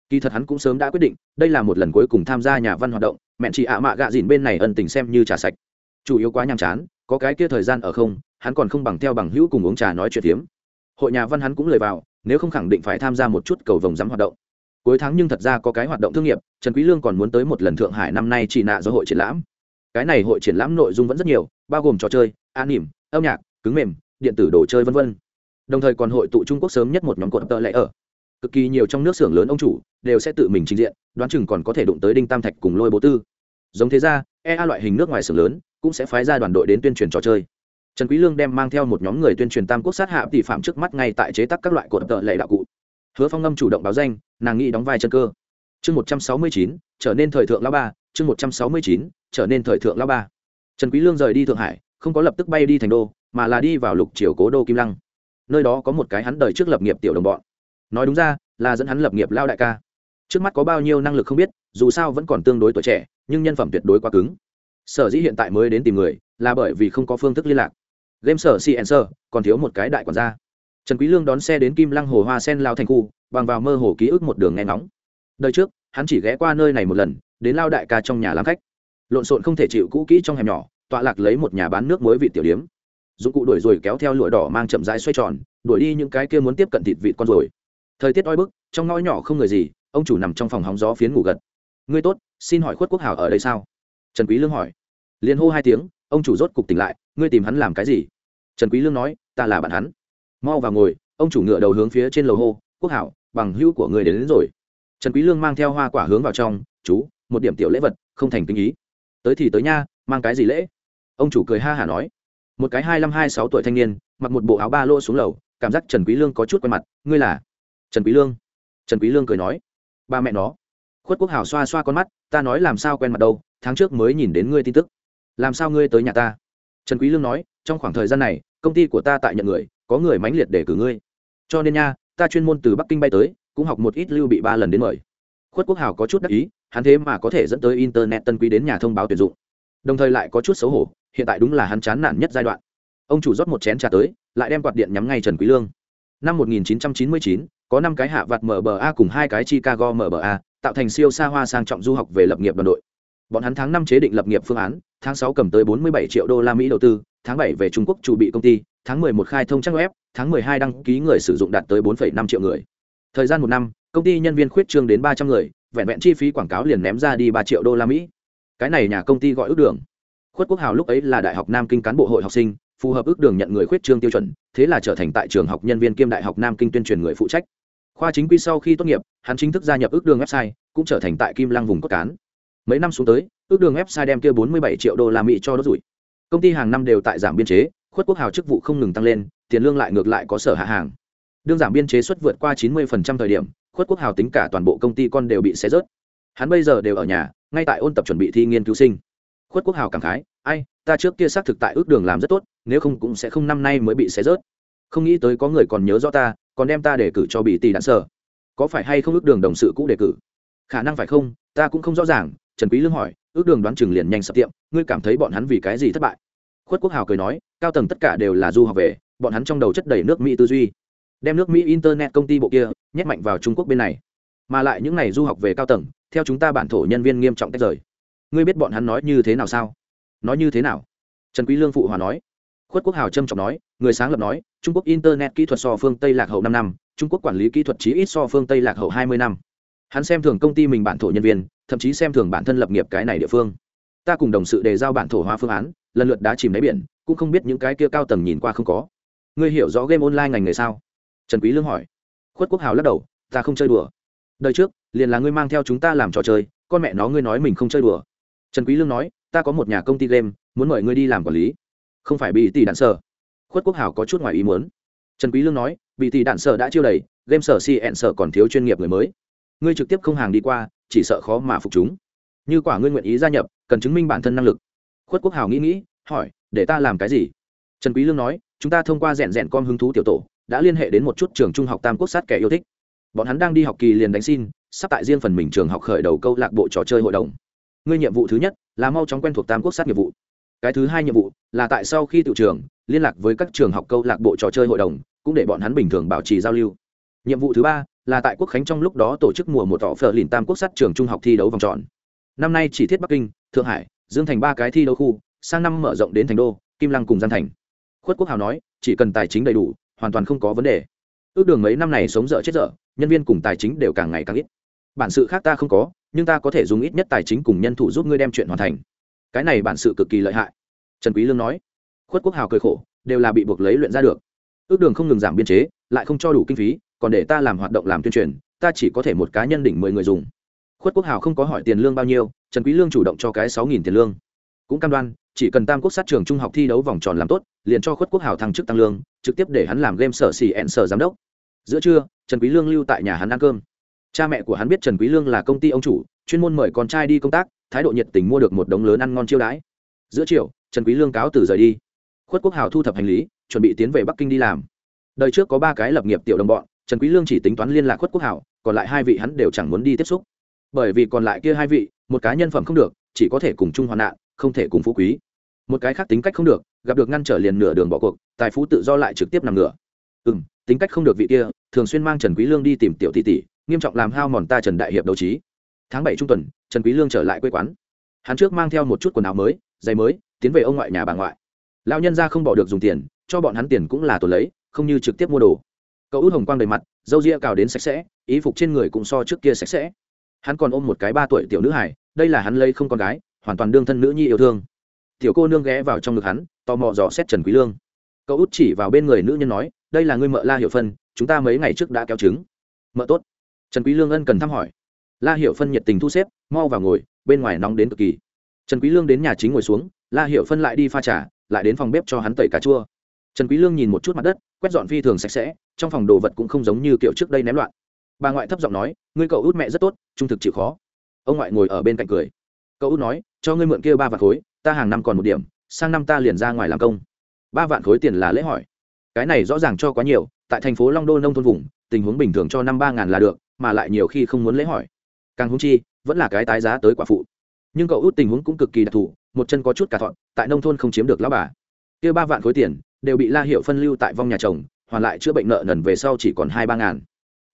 A: Kỳ thật hắn cũng sớm đã quyết định, đây là một lần cuối cùng tham gia nhà văn hoạt động mẹ chị ạ mạ gạ dìn bên này ân tình xem như trà sạch. Chủ yếu quá nhàm chán, có cái kia thời gian ở không, hắn còn không bằng theo bằng hữu cùng uống trà nói chuyện tiếm hội nhà văn hắn cũng lời vào, nếu không khẳng định phải tham gia một chút cầu vồng giám hoạt động cuối tháng nhưng thật ra có cái hoạt động thương nghiệp, trần quý lương còn muốn tới một lần thượng hải năm nay chỉ nạ do hội triển lãm. Cái này hội triển lãm nội dung vẫn rất nhiều, bao gồm trò chơi, an nỉm, âm nhạc, cứng mềm, điện tử đồ chơi vân vân. Đồng thời còn hội tụ trung quốc sớm nhất một nhóm cột tợ lệ ở. Cực kỳ nhiều trong nước xưởng lớn ông chủ đều sẽ tự mình trình diện, đoán chừng còn có thể đụng tới đinh tam thạch cùng lôi bố tư. Giống thế ra ea loại hình nước ngoài xưởng lớn cũng sẽ phái ra đoàn đội đến tuyên truyền trò chơi. Trần quý lương đem mang theo một nhóm người tuyên truyền tam quốc sát hạ tỷ phạm trước mắt ngay tại chế tác các loại cột tợ lệ đạo cụ hứa phong ngâm chủ động báo danh, nàng nghĩ đóng vai chân cơ. Chương một trăm sáu mươi chín, trở nên thời thượng lão ba, chương một trăm sáu mươi chín, trở nên thời thượng lão ba. Trần quý lương rời đi thượng hải, không có lập tức bay đi thành đô, mà là đi vào lục triều cố đô kim lăng. Nơi đó có một cái hắn đời trước lập nghiệp tiểu đồng bọn. Nói đúng ra, là dẫn hắn lập nghiệp lao đại ca. Trước mắt có bao nhiêu năng lực không biết, dù sao vẫn còn tương đối tuổi trẻ, nhưng nhân phẩm tuyệt đối quá cứng. Sở dĩ hiện tại mới đến tìm người, là bởi vì không có phương thức liên lạc. Game sở cn sơ còn thiếu một cái đại quản gia trần quý lương đón xe đến kim lăng hồ hoa sen lao thành khu, bằng vào mơ hồ ký ức một đường nghe ngóng. Đời trước, hắn chỉ ghé qua nơi này một lần, đến lao đại ca trong nhà làm khách. Lộn xộn không thể chịu cũ kỹ trong hẻm nhỏ, tọa lạc lấy một nhà bán nước muối vị tiểu điếm. Dụng cụ đuổi rồi kéo theo lụa đỏ mang chậm rãi xoay tròn, đuổi đi những cái kia muốn tiếp cận thịt vịt con rồi. Thời tiết oi bức, trong ngõ nhỏ không người gì, ông chủ nằm trong phòng hóng gió phiến ngủ gật. Ngươi tốt, xin hỏi khuất quốc hảo ở đây sao? Trần quý lương hỏi. Liền hô hai tiếng, ông chủ rốt cục tỉnh lại, ngươi tìm hắn làm cái gì? Trần quý lương nói, ta là bạn hắn mau vào ngồi ông chủ ngựa đầu hướng phía trên lầu hô quốc hảo bằng hữu của người đến, đến rồi. Trần quý lương mang theo hoa quả hướng vào trong chú một điểm tiểu lễ vật không thành kinh ý. Tới thì tới nha mang cái gì lễ? Ông chủ cười ha hả nói. Một cái hai năm hai sáu tuổi thanh niên mặc một bộ áo ba lô xuống lầu cảm giác trần quý lương có chút quen mặt. Ngươi là? Trần quý lương. Trần quý lương cười nói. Ba mẹ nó. Khuất quốc hảo xoa xoa con mắt ta nói làm sao quen mặt đâu tháng trước mới nhìn đến ngươi tin tức. Làm sao ngươi tới nhà ta? Trần quý lương nói. Trong khoảng thời gian này công ty của ta tại nhận người có người mãnh liệt để cử ngươi. Cho nên nha ta chuyên môn từ bắc kinh bay tới cũng học một ít lưu bị ba lần đến mời. Khuất quốc hào có chút đắc ý hắn thế mà có thể dẫn tới internet tân quý đến nhà thông báo tuyển dụng. Đồng thời lại có chút xấu hổ hiện tại đúng là hắn chán nản nhất giai đoạn. Ông chủ rót một chén trà tới lại đem quạt điện nhắm ngay trần quý lương. Năm 1999, có năm cái hạ vặt MBA cùng hai cái Chicago MBA, tạo thành siêu xa hoa sang trọng du học về lập nghiệp đoàn đội. Bọn hắn tháng năm chế định lập nghiệp phương án, tháng sáu cầm tới 47 triệu đô la Mỹ đầu tư, tháng bảy về Trung Quốc chủ bị công ty, tháng 11 khai thông trang web, tháng 12 đăng ký người sử dụng đạt tới 4,5 triệu người. Thời gian một năm công ty nhân viên khuyết trương đến 300 người vẹn vẹn chi phí quảng cáo liền ném ra đi 3 triệu đô la mỹ. Cái này nhà công ty gọi ước đường. Khuất quốc hào lúc ấy là đại học nam kinh cán bộ hội học sinh phù hợp ước đường nhận người khuyết trương tiêu chuẩn thế là trở thành tại trường học nhân viên kiêm đại học nam kinh tuyên truyền người phụ trách. Khoa chính quy sau khi tốt nghiệp hắn chính thức gia nhập ước đường website cũng trở thành tại kim lăng vùng cốt cán. Mấy năm xuống tới ước đường website đem kia 47 triệu đô la mỹ cho đốt rủi. Công ty hàng năm đều tại giảm biên chế khuất quốc hào chức vụ không ngừng tăng lên, tiền lương lại ngược lại có sở hạ hàng. Đương giảm biên chế xuất vượt qua 90% thời điểm, khuất quốc hào tính cả toàn bộ công ty con đều bị xé rớt. Hắn bây giờ đều ở nhà, ngay tại ôn tập chuẩn bị thi nghiên cứu sinh. Khuất quốc hào cảm khái, ai, ta trước kia xác thực tại ước đường làm rất tốt, nếu không cũng sẽ không năm nay mới bị xé rớt. Không nghĩ tới có người còn nhớ rõ ta, còn đem ta để cử cho bị tỷ đạn sở. Có phải hay không ước đường đồng sự cũ đề cử? Khả năng phải không, ta cũng không rõ ràng. Trần quý lương hỏi, ước đường đoán chừng liền nhanh sập tiệm, ngươi cảm thấy bọn hắn vì cái gì thất bại? Khuất quốc hào cười nói, cao tầng tất cả đều là du học về, bọn hắn trong đầu chất đầy nước mỹ tư duy. Đem nước mỹ internet công ty bộ kia nhét mạnh vào trung quốc bên này. Mà lại những này du học về cao tầng, theo chúng ta bản thổ nhân viên nghiêm trọng tách rời. Ngươi biết bọn hắn nói như thế nào sao? Nói như thế nào? Trần quý lương phụ hòa nói. Khuất quốc hào trâm trọng nói, người sáng lập nói, trung quốc internet kỹ thuật so phương tây lạc hậu năm năm, trung quốc quản lý kỹ thuật chí ít so phương tây lạc hậu hai mươi năm. Hắn xem thường công ty mình bản thổ nhân viên, thậm chí xem thường bản thân lập nghiệp cái này địa phương ta cùng đồng sự đề giao bản thổ hóa phương án, lần lượt đã chìm đáy biển, cũng không biết những cái kia cao tầng nhìn qua không có. Ngươi hiểu rõ game online ngành nghề sao? Trần quý lương hỏi. Khuất quốc hào lắc đầu, ta không chơi đùa. Đời trước, liền là ngươi mang theo chúng ta làm trò chơi, con mẹ nó ngươi nói mình không chơi đùa. Trần quý lương nói, ta có một nhà công ty game, muốn mời ngươi đi làm quản lý. Không phải bị tỷ đạn sở. Khuất quốc hào có chút ngoài ý muốn. Trần quý lương nói, bị tỷ đạn sở đã chiêu đầy, game sở cn sở còn thiếu chuyên nghiệp người mới. Ngươi trực tiếp không hàng đi qua, chỉ sợ khó mà phục chúng như quả ngươi nguyện ý gia nhập, cần chứng minh bản thân năng lực. Khuất quốc hào nghĩ nghĩ, hỏi, để ta làm cái gì? Trần quý lương nói, chúng ta thông qua rèn rèn con hứng thú tiểu tổ, đã liên hệ đến một chút trường trung học tam quốc sát kẻ yêu thích. Bọn hắn đang đi học kỳ liền đánh xin, sắp tại riêng phần mình trường học khởi đầu câu lạc bộ trò chơi hội đồng. Ngươi nhiệm vụ thứ nhất là mau chóng quen thuộc tam quốc sát nghiệp vụ. Cái thứ hai nhiệm vụ là tại sau khi tự trường, liên lạc với các trường học câu lạc bộ trò chơi hội đồng, cũng để bọn hắn bình thường bảo trì giao lưu. Nhiệm vụ thứ ba là tại quốc khánh trong lúc đó tổ chức mùa một tỏ phở lìn tam quốc sát trường trung học thi đấu vòng tròn năm nay chỉ thiết bắc kinh, thượng hải, dương thành ba cái thi đấu khu, sang năm mở rộng đến thành đô, kim lăng cùng gian thành. Khuất quốc hào nói, chỉ cần tài chính đầy đủ, hoàn toàn không có vấn đề. Ước đường mấy năm này sống dở chết dở, nhân viên cùng tài chính đều càng ngày càng ít. Bản sự khác ta không có, nhưng ta có thể dùng ít nhất tài chính cùng nhân thủ giúp ngươi đem chuyện hoàn thành. Cái này bản sự cực kỳ lợi hại. Trần quý lương nói. Khuất quốc hào cười khổ, đều là bị buộc lấy luyện ra được. Ước đường không ngừng giảm biên chế, lại không cho đủ kinh phí, còn để ta làm hoạt động làm tuyên truyền, ta chỉ có thể một cá nhân đỉnh mười người dùng khuất quốc hào không có hỏi tiền lương bao nhiêu, trần quý lương chủ động cho cái sáu nghìn tiền lương. Cũng cam đoan, chỉ cần tam quốc sát trường trung học thi đấu vòng tròn làm tốt, liền cho khuất quốc hào thăng chức tăng lương, trực tiếp để hắn làm game sở xì ẹn sở giám đốc. Giữa trưa, trần quý lương lưu tại nhà hắn ăn cơm. Cha mẹ của hắn biết trần quý lương là công ty ông chủ, chuyên môn mời con trai đi công tác, thái độ nhiệt tình mua được một đống lớn ăn ngon chiêu đãi. Giữa chiều, trần quý lương cáo từ rời đi. Khuất quốc hào thu thập hành lý, chuẩn bị tiến về bắc kinh đi làm. Đời trước có ba cái lập nghiệp tiểu đồng bọn, trần quý lương chỉ tính toán liên lạc khuất quốc hào, còn lại hai vị hắn đều chẳng muốn đi tiếp xúc bởi vì còn lại kia hai vị, một cá nhân phẩm không được, chỉ có thể cùng chung hoạn nạn, không thể cùng phú quý. Một cái khác tính cách không được, gặp được ngăn trở liền nửa đường bỏ cuộc, tài phú tự do lại trực tiếp nằm ngửa. Ừ tính cách không được vị kia, thường xuyên mang trần quý lương đi tìm tiểu tỷ tỷ, nghiêm trọng làm hao mòn ta trần đại hiệp đấu trí. Tháng bảy trung tuần, trần quý lương trở lại quê quán. Hắn trước mang theo một chút quần áo mới, giày mới, tiến về ông ngoại nhà bà ngoại. Lão nhân gia không bỏ được dùng tiền, cho bọn hắn tiền cũng là tổ lấy, không như trực tiếp mua đồ. Cậu út hồng quang đầy mặt dâu ria cào đến sạch sẽ ý phục trên người cũng so trước kia sạch sẽ hắn còn ôm một cái ba tuổi tiểu nữ hải đây là hắn lấy không con gái, hoàn toàn đương thân nữ nhi yêu thương. Tiểu cô nương ghé vào trong ngực hắn, tò mò dò xét trần quý lương. Cậu út chỉ vào bên người nữ nhân nói, đây là ngươi mợ la hiểu phân, chúng ta mấy ngày trước đã kéo trứng. Mợ tốt. Trần quý lương ân cần thăm hỏi. La hiểu phân nhiệt tình thu xếp, mau vào ngồi, bên ngoài nóng đến cực kỳ. Trần quý lương đến nhà chính ngồi xuống, la hiểu phân lại đi pha trà, lại đến phòng bếp cho hắn tẩy cà chua. Trần quý lương nhìn một chút mặt đất, quét dọn phi thường sạch sẽ, trong phòng đồ vật cũng không giống như kiểu trước đây ném loạn bà ngoại thấp giọng nói, ngươi cậu út mẹ rất tốt, trung thực chịu khó. Ông ngoại ngồi ở bên cạnh cười. Cậu út nói, cho ngươi mượn kia ba vạn khối, ta hàng năm còn một điểm, sang năm ta liền ra ngoài làm công. Ba vạn khối tiền là lễ hỏi. Cái này rõ ràng cho quá nhiều, tại thành phố long đô nông thôn vùng, tình huống bình thường cho năm ba ngàn là được, mà lại nhiều khi không muốn lễ hỏi. Càng húng chi, vẫn là cái tái giá tới quả phụ. Nhưng cậu út tình huống cũng cực kỳ đặc thù, một chân có chút cả thọn, tại nông thôn không chiếm được lão bà. Kia ba vạn khối tiền, đều bị la hiệu phân lưu tại vong nhà chồng, hoàn lại chữa bệnh nợ nần về sau chỉ còn hai ba ngàn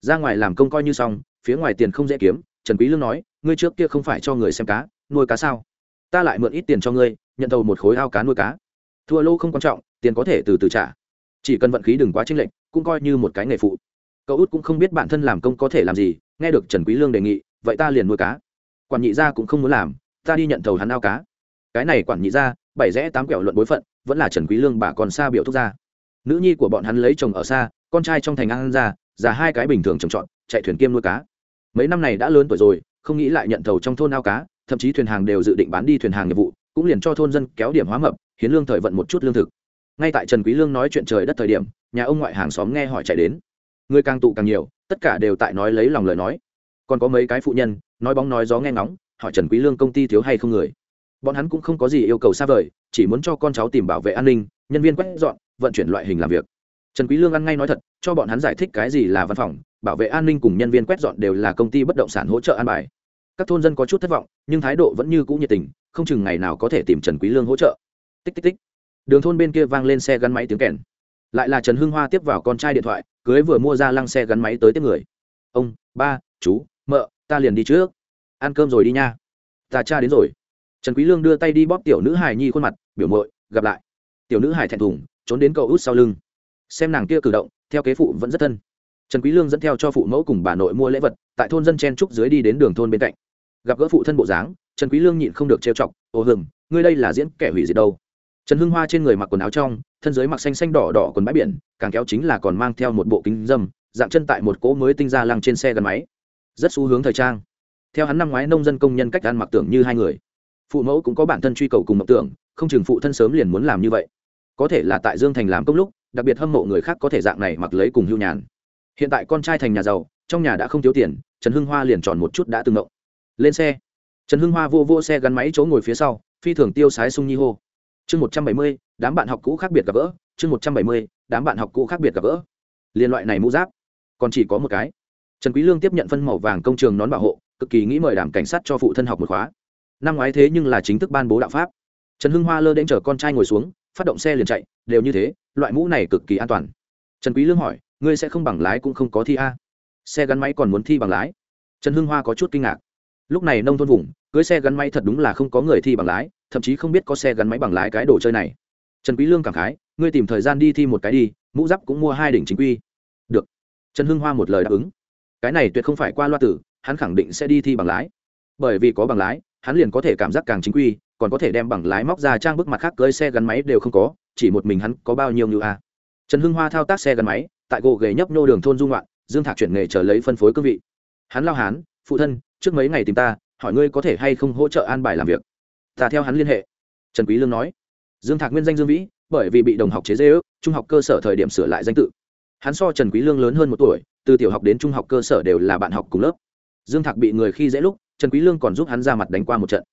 A: ra ngoài làm công coi như xong, phía ngoài tiền không dễ kiếm, trần quý lương nói, ngươi trước kia không phải cho người xem cá, nuôi cá sao? Ta lại mượn ít tiền cho ngươi, nhận đầu một khối ao cá nuôi cá. Thua lô không quan trọng, tiền có thể từ từ trả. Chỉ cần vận khí đừng quá chênh lệch, cũng coi như một cái nghề phụ. Cậu út cũng không biết bản thân làm công có thể làm gì, nghe được trần quý lương đề nghị, vậy ta liền nuôi cá. Quản nhị gia cũng không muốn làm, ta đi nhận thầu hắn ao cá. Cái này quản nhị gia, bảy rẽ tám quẹo luận bối phận, vẫn là trần quý lương bà còn xa biểu thúc gia. Nữ nhi của bọn hắn lấy chồng ở xa, con trai trong thành an ra già hai cái bình thường trồng trọt, chạy thuyền kiêm nuôi cá. Mấy năm này đã lớn tuổi rồi, không nghĩ lại nhận thầu trong thôn ao cá, thậm chí thuyền hàng đều dự định bán đi thuyền hàng nghiệp vụ, cũng liền cho thôn dân kéo điểm hóa mập, hiến lương thời vận một chút lương thực. Ngay tại trần quý lương nói chuyện trời đất thời điểm, nhà ông ngoại hàng xóm nghe hỏi chạy đến. Người càng tụ càng nhiều, tất cả đều tại nói lấy lòng lời nói. Còn có mấy cái phụ nhân, nói bóng nói gió nghe ngóng, hỏi trần quý lương công ty thiếu hay không người. Bọn hắn cũng không có gì yêu cầu xa vời, chỉ muốn cho con cháu tìm bảo vệ an ninh, nhân viên quét dọn, vận chuyển loại hình làm việc trần quý lương ăn ngay nói thật, cho bọn hắn giải thích cái gì là văn phòng, bảo vệ an ninh cùng nhân viên quét dọn đều là công ty bất động sản hỗ trợ an bài. Các thôn dân có chút thất vọng, nhưng thái độ vẫn như cũ nhiệt tình, không chừng ngày nào có thể tìm trần quý lương hỗ trợ. Tích tích tích. Đường thôn bên kia vang lên xe gắn máy tiếng kèn. Lại là trần hưng hoa tiếp vào con trai điện thoại, cưới vừa mua ra lăng xe gắn máy tới tiếp người. Ông, ba, chú, mợ, ta liền đi trước. Ăn cơm rồi đi nha. Ta cha đến rồi. Trần quý lương đưa tay đi bóp tiểu nữ Hải nhi khuôn mặt, biểu muội, gặp lại. Tiểu nữ Hải thẹn thùng, trốn đến cậu út sau lưng xem nàng kia cử động, theo kế phụ vẫn rất thân. Trần quý lương dẫn theo cho phụ mẫu cùng bà nội mua lễ vật, tại thôn dân chen trúc dưới đi đến đường thôn bên cạnh. Gặp gỡ phụ thân bộ dáng, trần quý lương nhịn không được trêu chọc, ô hừng, ngươi đây là diễn kẻ hủy diệt đâu? Trần hưng hoa trên người mặc quần áo trong, thân dưới mặc xanh xanh đỏ đỏ quần bãi biển, càng kéo chính là còn mang theo một bộ kính dâm, dạng chân tại một cỗ mới tinh ra lăng trên xe gắn máy. Rất xu hướng thời trang. Theo hắn năm ngoái nông dân công nhân cách ăn mặc tưởng như hai người. Phụ mẫu cũng có bản thân truy cầu cùng mộng tưởng, không chừng phụ thân sớm liền muốn làm như vậy. Có thể là tại dương thành làm công lúc đặc biệt hâm mộ người khác có thể dạng này mặc lấy cùng hưu nhàn. Hiện tại con trai thành nhà giàu, trong nhà đã không thiếu tiền, trần hưng hoa liền tròn một chút đã từng ngộng lên xe. Trần hưng hoa vô vô xe gắn máy chỗ ngồi phía sau, phi thường tiêu sái sung nhi hô. Chương một trăm bảy mươi, đám bạn học cũ khác biệt gặp gỡ. Chương một trăm bảy mươi, đám bạn học cũ khác biệt gặp gỡ. Liên loại này mũ giáp. Còn chỉ có một cái. Trần quý lương tiếp nhận phân màu vàng công trường nón bảo hộ, cực kỳ nghĩ mời đảm cảnh sát cho phụ thân học một khóa. Năm ngoái thế nhưng là chính thức ban bố đạo pháp. Trần hưng hoa lơ đến chở con trai ngồi xuống, phát động xe liền chạy, đều như thế loại mũ này cực kỳ an toàn. Trần quý lương hỏi, ngươi sẽ không bằng lái cũng không có thi a? Xe gắn máy còn muốn thi bằng lái. Trần hưng hoa có chút kinh ngạc. Lúc này nông thôn vùng, cưới xe gắn máy thật đúng là không có người thi bằng lái, thậm chí không biết có xe gắn máy bằng lái cái đồ chơi này. Trần quý lương cảm khái, ngươi tìm thời gian đi thi một cái đi, mũ giáp cũng mua hai đỉnh chính quy. Được. Trần hưng hoa một lời đáp ứng. Cái này tuyệt không phải qua loa tử, hắn khẳng định sẽ đi thi bằng lái. Bởi vì có bằng lái, hắn liền có thể cảm giác càng chính quy, còn có thể đem bằng lái móc ra trang bức mặt khác cưới xe gắn máy đều không có chỉ một mình hắn có bao nhiêu như a? Trần hưng hoa thao tác xe gắn máy, tại gỗ ghề nhấp nô đường thôn dung loạn dương thạc chuyển nghề trở lấy phân phối cương vị. Hắn lao hán, phụ thân, trước mấy ngày tìm ta, hỏi ngươi có thể hay không hỗ trợ an bài làm việc. Ta theo hắn liên hệ. Trần quý lương nói. Dương thạc nguyên danh dương vĩ, bởi vì bị đồng học chế dê ước, trung học cơ sở thời điểm sửa lại danh tự. Hắn so trần quý lương lớn hơn một tuổi, từ tiểu học đến trung học cơ sở đều là bạn học cùng lớp. Dương thạc bị người khi dễ lúc, trần quý lương còn giúp hắn ra mặt đánh qua một trận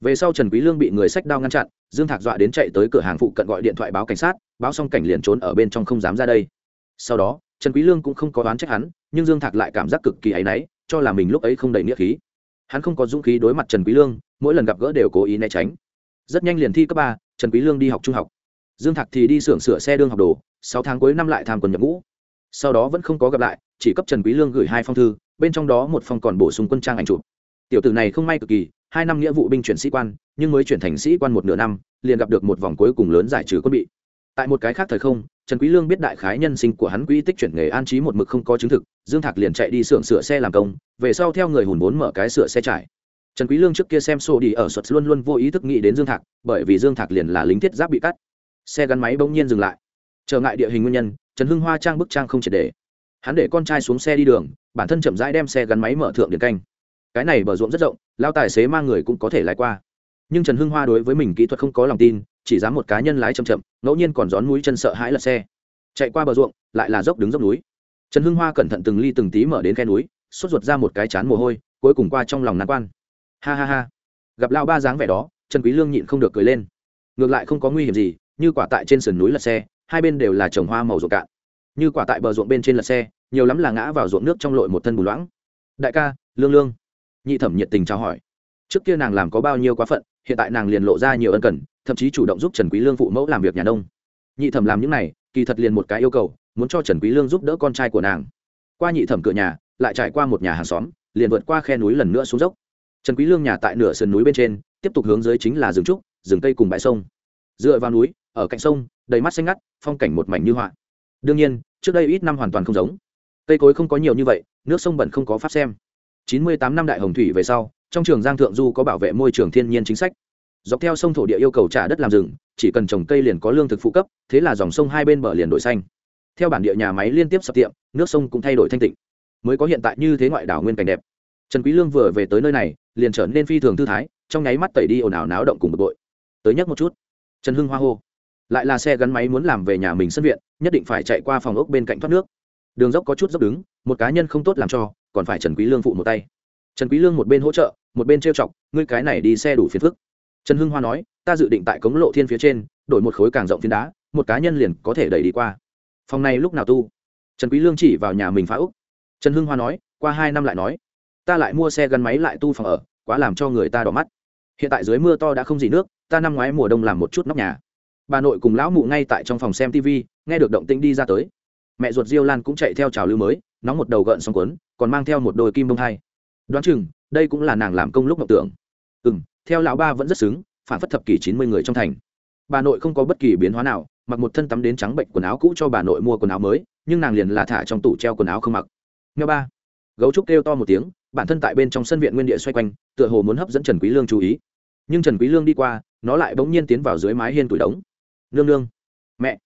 A: về sau trần quý lương bị người sách đao ngăn chặn, dương thạc dọa đến chạy tới cửa hàng phụ cận gọi điện thoại báo cảnh sát, báo xong cảnh liền trốn ở bên trong không dám ra đây. Sau đó, trần quý lương cũng không có đoán trách hắn, nhưng dương thạc lại cảm giác cực kỳ áy náy, cho là mình lúc ấy không đầy nghĩa khí. Hắn không có dũng khí đối mặt trần quý lương, mỗi lần gặp gỡ đều cố ý né tránh. Rất nhanh liền thi cấp ba, trần quý lương đi học trung học. Dương thạc thì đi xưởng sửa xe đương học đồ, sáu tháng cuối năm lại tham quân nhập ngũ. Sau đó vẫn không có gặp lại, chỉ cấp trần quý lương gửi hai phong thư, bên trong đó một phong còn bổ sung quân trang ảnh chụp. Tiểu tử này không may cực kỳ hai năm nghĩa vụ binh chuyển sĩ quan, nhưng mới chuyển thành sĩ quan một nửa năm, liền gặp được một vòng cuối cùng lớn giải trừ quân bị. Tại một cái khác thời không, trần quý lương biết đại khái nhân sinh của hắn quỹ tích chuyển nghề an trí một mực không có chứng thực, dương thạc liền chạy đi xưởng sửa xe làm công, về sau theo người hùn vốn mở cái sửa xe trải. Trần quý lương trước kia xem sổ đi ở suất luôn luôn vô ý thức nghĩ đến dương thạc, bởi vì dương thạc liền là lính thiết giáp bị cắt. Xe gắn máy bỗng nhiên dừng lại. Trở ngại địa hình nguyên nhân, trần hưng hoa trang bức trang không triệt để. Hắn để con trai xuống xe đi đường, bản thân chậm rãi đem xe gắn máy mở thượng điện canh cái này bờ ruộng rất rộng, lao tài xế mang người cũng có thể lái qua. Nhưng trần hưng hoa đối với mình kỹ thuật không có lòng tin, chỉ dám một cá nhân lái chậm chậm, ngẫu nhiên còn rón mũi chân sợ hãi lật xe. Chạy qua bờ ruộng, lại là dốc đứng dốc núi. Trần hưng hoa cẩn thận từng ly từng tí mở đến khe núi, sốt ruột ra một cái chán mồ hôi, cuối cùng qua trong lòng nan quan. Ha ha ha. Gặp lao ba dáng vẻ đó, trần quý lương nhịn không được cười lên. Ngược lại không có nguy hiểm gì, như quả tại trên sườn núi lật xe, hai bên đều là trồng hoa màu ruộng cạn. Như quả tại bờ ruộng bên trên lật xe, nhiều lắm là ngã vào ruộng nước trong lội một thân bùn loãng. Đại ca, lương lương nhị thẩm nhiệt tình chào hỏi. Trước kia nàng làm có bao nhiêu quá phận, hiện tại nàng liền lộ ra nhiều ân cần, thậm chí chủ động giúp trần quý lương phụ mẫu làm việc nhà nông. Nhị thẩm làm những này, kỳ thật liền một cái yêu cầu, muốn cho trần quý lương giúp đỡ con trai của nàng. Qua nhị thẩm cửa nhà, lại trải qua một nhà hàng xóm, liền vượt qua khe núi lần nữa xuống dốc. Trần quý lương nhà tại nửa sườn núi bên trên, tiếp tục hướng dưới chính là rừng trúc, rừng cây cùng bãi sông. Dựa vào núi, ở cạnh sông, đầy mắt xanh ngắt, phong cảnh một mảnh như họa. Đương nhiên, trước đây ít năm hoàn toàn không giống. Cây cối không có nhiều như vậy, nước sông bẩn không có pháp xem chín mươi tám năm đại hồng thủy về sau, trong trường giang thượng du có bảo vệ môi trường thiên nhiên chính sách. Dọc theo sông thổ địa yêu cầu trả đất làm rừng, chỉ cần trồng cây liền có lương thực phụ cấp, thế là dòng sông hai bên bờ liền đổi xanh. Theo bản địa nhà máy liên tiếp sập tiệm, nước sông cũng thay đổi thanh tịnh. Mới có hiện tại như thế ngoại đảo nguyên cảnh đẹp. Trần quý lương vừa về tới nơi này, liền trở nên phi thường thư thái, trong nháy mắt tẩy đi ồn ào náo động cùng bực bội. Tới nhắc một chút. Trần hưng hoa hô. Lại là xe gắn máy muốn làm về nhà mình sân viện, nhất định phải chạy qua phòng ốc bên cạnh thoát nước. Đường dốc có chút dốc đứng, một cá nhân không tốt làm cho còn phải trần quý lương phụ một tay. Trần quý lương một bên hỗ trợ, một bên trêu chọc, ngươi cái này đi xe đủ phiền phức. Trần hưng hoa nói, ta dự định tại cống lộ thiên phía trên, đổi một khối càng rộng phiến đá, một cá nhân liền có thể đẩy đi qua. Phòng này lúc nào tu? Trần quý lương chỉ vào nhà mình phá úc. Trần hưng hoa nói, qua hai năm lại nói, ta lại mua xe gắn máy lại tu phòng ở, quá làm cho người ta đỏ mắt. Hiện tại dưới mưa to đã không gì nước, ta năm ngoái mùa đông làm một chút nóc nhà. Bà nội cùng lão mụ ngay tại trong phòng xem tv nghe được động tĩnh đi ra tới. Mẹ ruột diêu lan cũng chạy theo trào lưu mới, nóng một đầu gợn xong cuốn còn mang theo một đôi kim bông hai. Đoán chừng, đây cũng là nàng làm công lúc mộng tưởng. Ừ m theo lão ba vẫn rất xứng, phản phất thập kỷ chín mươi người trong thành. Bà nội không có bất kỳ biến hóa nào, mặc một thân tắm đến trắng bệnh quần áo cũ cho bà nội mua quần áo mới, nhưng nàng liền là thả trong tủ treo quần áo không mặc. Nghe ba, gấu trúc kêu to một tiếng, bản thân tại bên trong sân viện nguyên địa xoay quanh, tựa hồ muốn hấp dẫn trần quý lương chú ý. Nhưng trần quý lương đi qua, nó lại bỗng nhiên tiến vào dưới mái hiên tủi đống. Nương nương. Mẹ.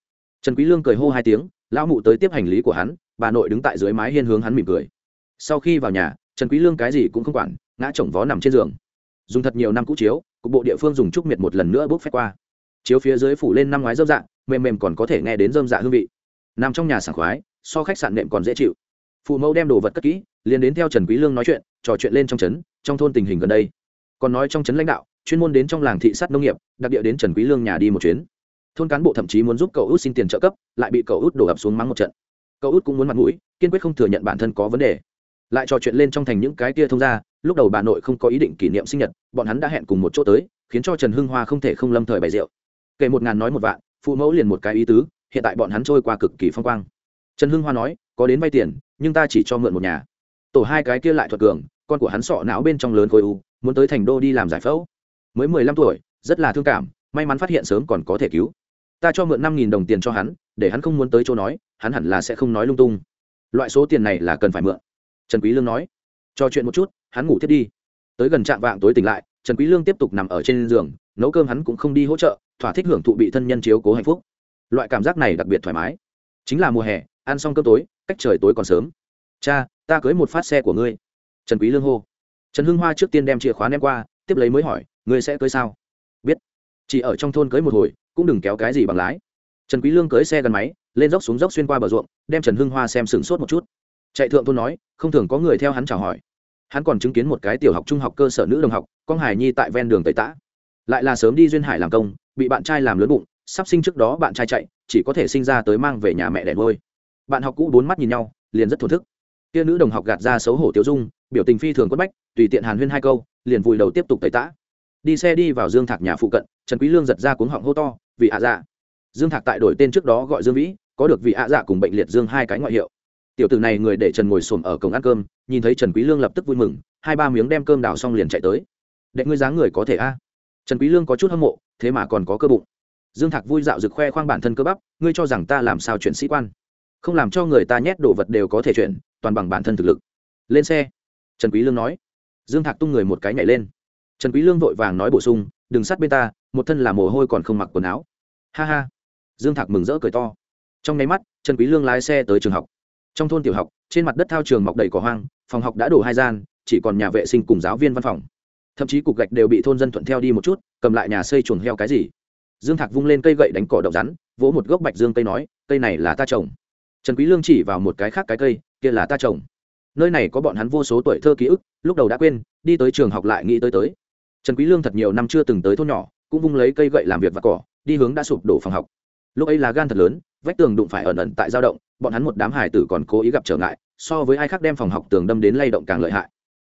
A: Trần quý lương cười hô hai tiếng, lão mụ tới tiếp hành lý của hắn, bà nội đứng tại dưới mái hiên hướng hắn mỉm cười sau khi vào nhà, trần quý lương cái gì cũng không quản, ngã chồng vó nằm trên giường. Dùng thật nhiều năm cũ chiếu, cục bộ địa phương dùng trúc miệt một lần nữa bốc phép qua. Chiếu phía dưới phủ lên năm ngoái dơm dạ mềm mềm còn có thể nghe đến dơm dạ hương vị. Nằm trong nhà sảng khoái, so khách sạn nệm còn dễ chịu. Phụ mẫu đem đồ vật cất kỹ, liền đến theo trần quý lương nói chuyện, trò chuyện lên trong trấn, trong thôn tình hình gần đây. Còn nói trong trấn lãnh đạo, chuyên môn đến trong làng thị sát nông nghiệp, đặc địa đến trần quý lương nhà đi một chuyến. Thôn cán bộ thậm chí muốn giúp cậu út xin tiền trợ cấp, lại bị cậu út đổ ập xuống mắng một trận. Cậu út cũng muốn mặt mũi, kiên quyết không thừa nhận bản thân có vấn đề lại trò chuyện lên trong thành những cái kia thông ra lúc đầu bà nội không có ý định kỷ niệm sinh nhật, bọn hắn đã hẹn cùng một chỗ tới, khiến cho trần hưng hoa không thể không lâm thời bày rượu. Kể một ngàn nói một vạn, phụ mẫu liền một cái ý tứ, hiện tại bọn hắn trôi qua cực kỳ phong quang. Trần hưng hoa nói, có đến vay tiền, nhưng ta chỉ cho mượn một nhà. Tổ hai cái kia lại thuật cường, con của hắn sọ não bên trong lớn khối u, muốn tới thành đô đi làm giải phẫu. Mới mười lăm tuổi, rất là thương cảm, may mắn phát hiện sớm còn có thể cứu. Ta cho mượn năm nghìn đồng tiền cho hắn, để hắn không muốn tới chỗ nói, hắn hẳn là sẽ không nói lung tung. Loại số tiền này là cần phải mượn trần quý lương nói, trò chuyện một chút, hắn ngủ thiết đi. Tới gần trạm vạng tối tỉnh lại, trần quý lương tiếp tục nằm ở trên giường, nấu cơm hắn cũng không đi hỗ trợ, thỏa thích hưởng thụ bị thân nhân chiếu cố hạnh phúc. Loại cảm giác này đặc biệt thoải mái. Chính là mùa hè, ăn xong cơm tối, cách trời tối còn sớm. Cha, ta cưới một phát xe của ngươi. Trần quý lương hô. Trần hưng hoa trước tiên đem chìa khóa ném qua, tiếp lấy mới hỏi, ngươi sẽ cưới sao? Biết. Chỉ ở trong thôn cưới một hồi, cũng đừng kéo cái gì bằng lái. Trần quý lương cưới xe gắn máy, lên dốc xuống dốc xuyên qua bờ ruộng, đem trần hưng hoa xem sừng sốt một chút chạy thượng thôn nói, không thường có người theo hắn chào hỏi. Hắn còn chứng kiến một cái tiểu học trung học cơ sở nữ đồng học, con hải nhi tại ven đường tây tã. Lại là sớm đi duyên hải làm công, bị bạn trai làm lớn bụng, sắp sinh trước đó bạn trai chạy, chỉ có thể sinh ra tới mang về nhà mẹ đẻ ngôi bạn học cũ bốn mắt nhìn nhau, liền rất thổn thức. Kia nữ đồng học gạt ra xấu hổ tiêu dung, biểu tình phi thường quất bách, tùy tiện hàn huyên hai câu, liền vùi đầu tiếp tục tẩy tã. Đi xe đi vào dương thạc nhà phụ cận, trần quý lương giật ra cuống họng hô to vì ạ dạ. Dương thạc tại đổi tên trước đó gọi dương vĩ, có được vị ạ dạ cùng bệnh liệt dương hai cái ngoại hiệu tiểu tử này người để trần ngồi xổm ở cổng ăn cơm, nhìn thấy trần quý lương lập tức vui mừng, hai ba miếng đem cơm đào xong liền chạy tới. Đệ, ngươi dáng người có thể a. Trần quý lương có chút hâm mộ, thế mà còn có cơ bụng. Dương thạc vui dạo rực khoe khoang bản thân cơ bắp, ngươi cho rằng ta làm sao chuyển sĩ quan? Không làm cho người ta nhét đồ vật đều có thể chuyển toàn bằng bản thân thực lực. Lên xe. Trần quý lương nói. Dương thạc tung người một cái nhảy lên. Trần quý lương vội vàng nói bổ sung, đừng sát bên ta, một thân là mồ hôi còn không mặc quần áo. Ha ha. Dương thạc mừng rỡ cười to. Trong nháy mắt, trần quý lương lái xe tới trường học trong thôn tiểu học, trên mặt đất thao trường mọc đầy cỏ hoang, phòng học đã đổ hai gian, chỉ còn nhà vệ sinh cùng giáo viên văn phòng. Thậm chí cục gạch đều bị thôn dân thuận theo đi một chút, cầm lại nhà xây chuồng heo cái gì. Dương thạc vung lên cây gậy đánh cỏ đậu rắn, vỗ một gốc bạch dương cây nói, cây này là ta trồng. Trần quý lương chỉ vào một cái khác cái cây, kia là ta trồng. Nơi này có bọn hắn vô số tuổi thơ ký ức, lúc đầu đã quên, đi tới trường học lại nghĩ tới tới. Trần quý lương thật nhiều năm chưa từng tới thôn nhỏ, cũng vung lấy cây gậy làm việc và cỏ, đi hướng đã sụp đổ phòng học lúc ấy là gan thật lớn, vách tường đụng phải ẩn ẩn tại dao động, bọn hắn một đám hải tử còn cố ý gặp trở ngại, so với ai khác đem phòng học tường đâm đến lay động càng lợi hại.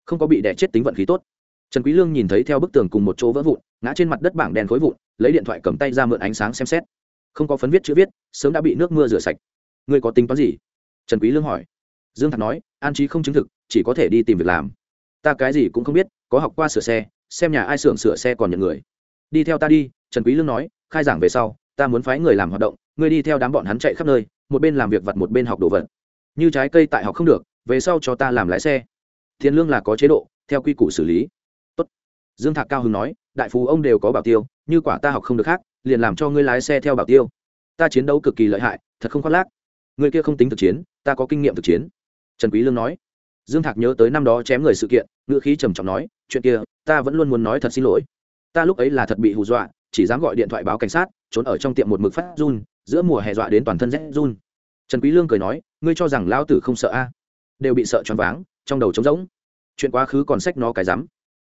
A: Không có bị đè chết tính vận khí tốt. Trần quý lương nhìn thấy theo bức tường cùng một chỗ vỡ vụn, ngã trên mặt đất bảng đèn khối vụn, lấy điện thoại cầm tay ra mượn ánh sáng xem xét. Không có phấn viết chữ viết, sớm đã bị nước mưa rửa sạch. Ngươi có tính toán gì? Trần quý lương hỏi. Dương thạc nói, an trí không chứng thực, chỉ có thể đi tìm việc làm. Ta cái gì cũng không biết, có học qua sửa xe, xem nhà ai xưởng sửa xe còn nhận người. Đi theo ta đi, trần quý lương nói, khai giảng về sau ta muốn phái người làm hoạt động, ngươi đi theo đám bọn hắn chạy khắp nơi, một bên làm việc vặt một bên học đồ vật. Như trái cây tại học không được, về sau cho ta làm lái xe. Tiền lương là có chế độ, theo quy củ xử lý. Tốt. dương thạc cao hưng nói, đại phú ông đều có bảo tiêu, như quả ta học không được khác, liền làm cho ngươi lái xe theo bảo tiêu. Ta chiến đấu cực kỳ lợi hại, thật không khoác lác. Người kia không tính thực chiến, ta có kinh nghiệm thực chiến. Trần quý lương nói. Dương thạc nhớ tới năm đó chém người sự kiện, ngữ khí trầm trọng nói, chuyện kia, ta vẫn luôn muốn nói thật xin lỗi. Ta lúc ấy là thật bị hù dọa chỉ dám gọi điện thoại báo cảnh sát trốn ở trong tiệm một mực phát run giữa mùa hè dọa đến toàn thân rét run. Trần quý lương cười nói ngươi cho rằng lão tử không sợ a? Đều bị sợ choáng váng trong đầu trống rỗng. Chuyện quá khứ còn sách nó cái dám.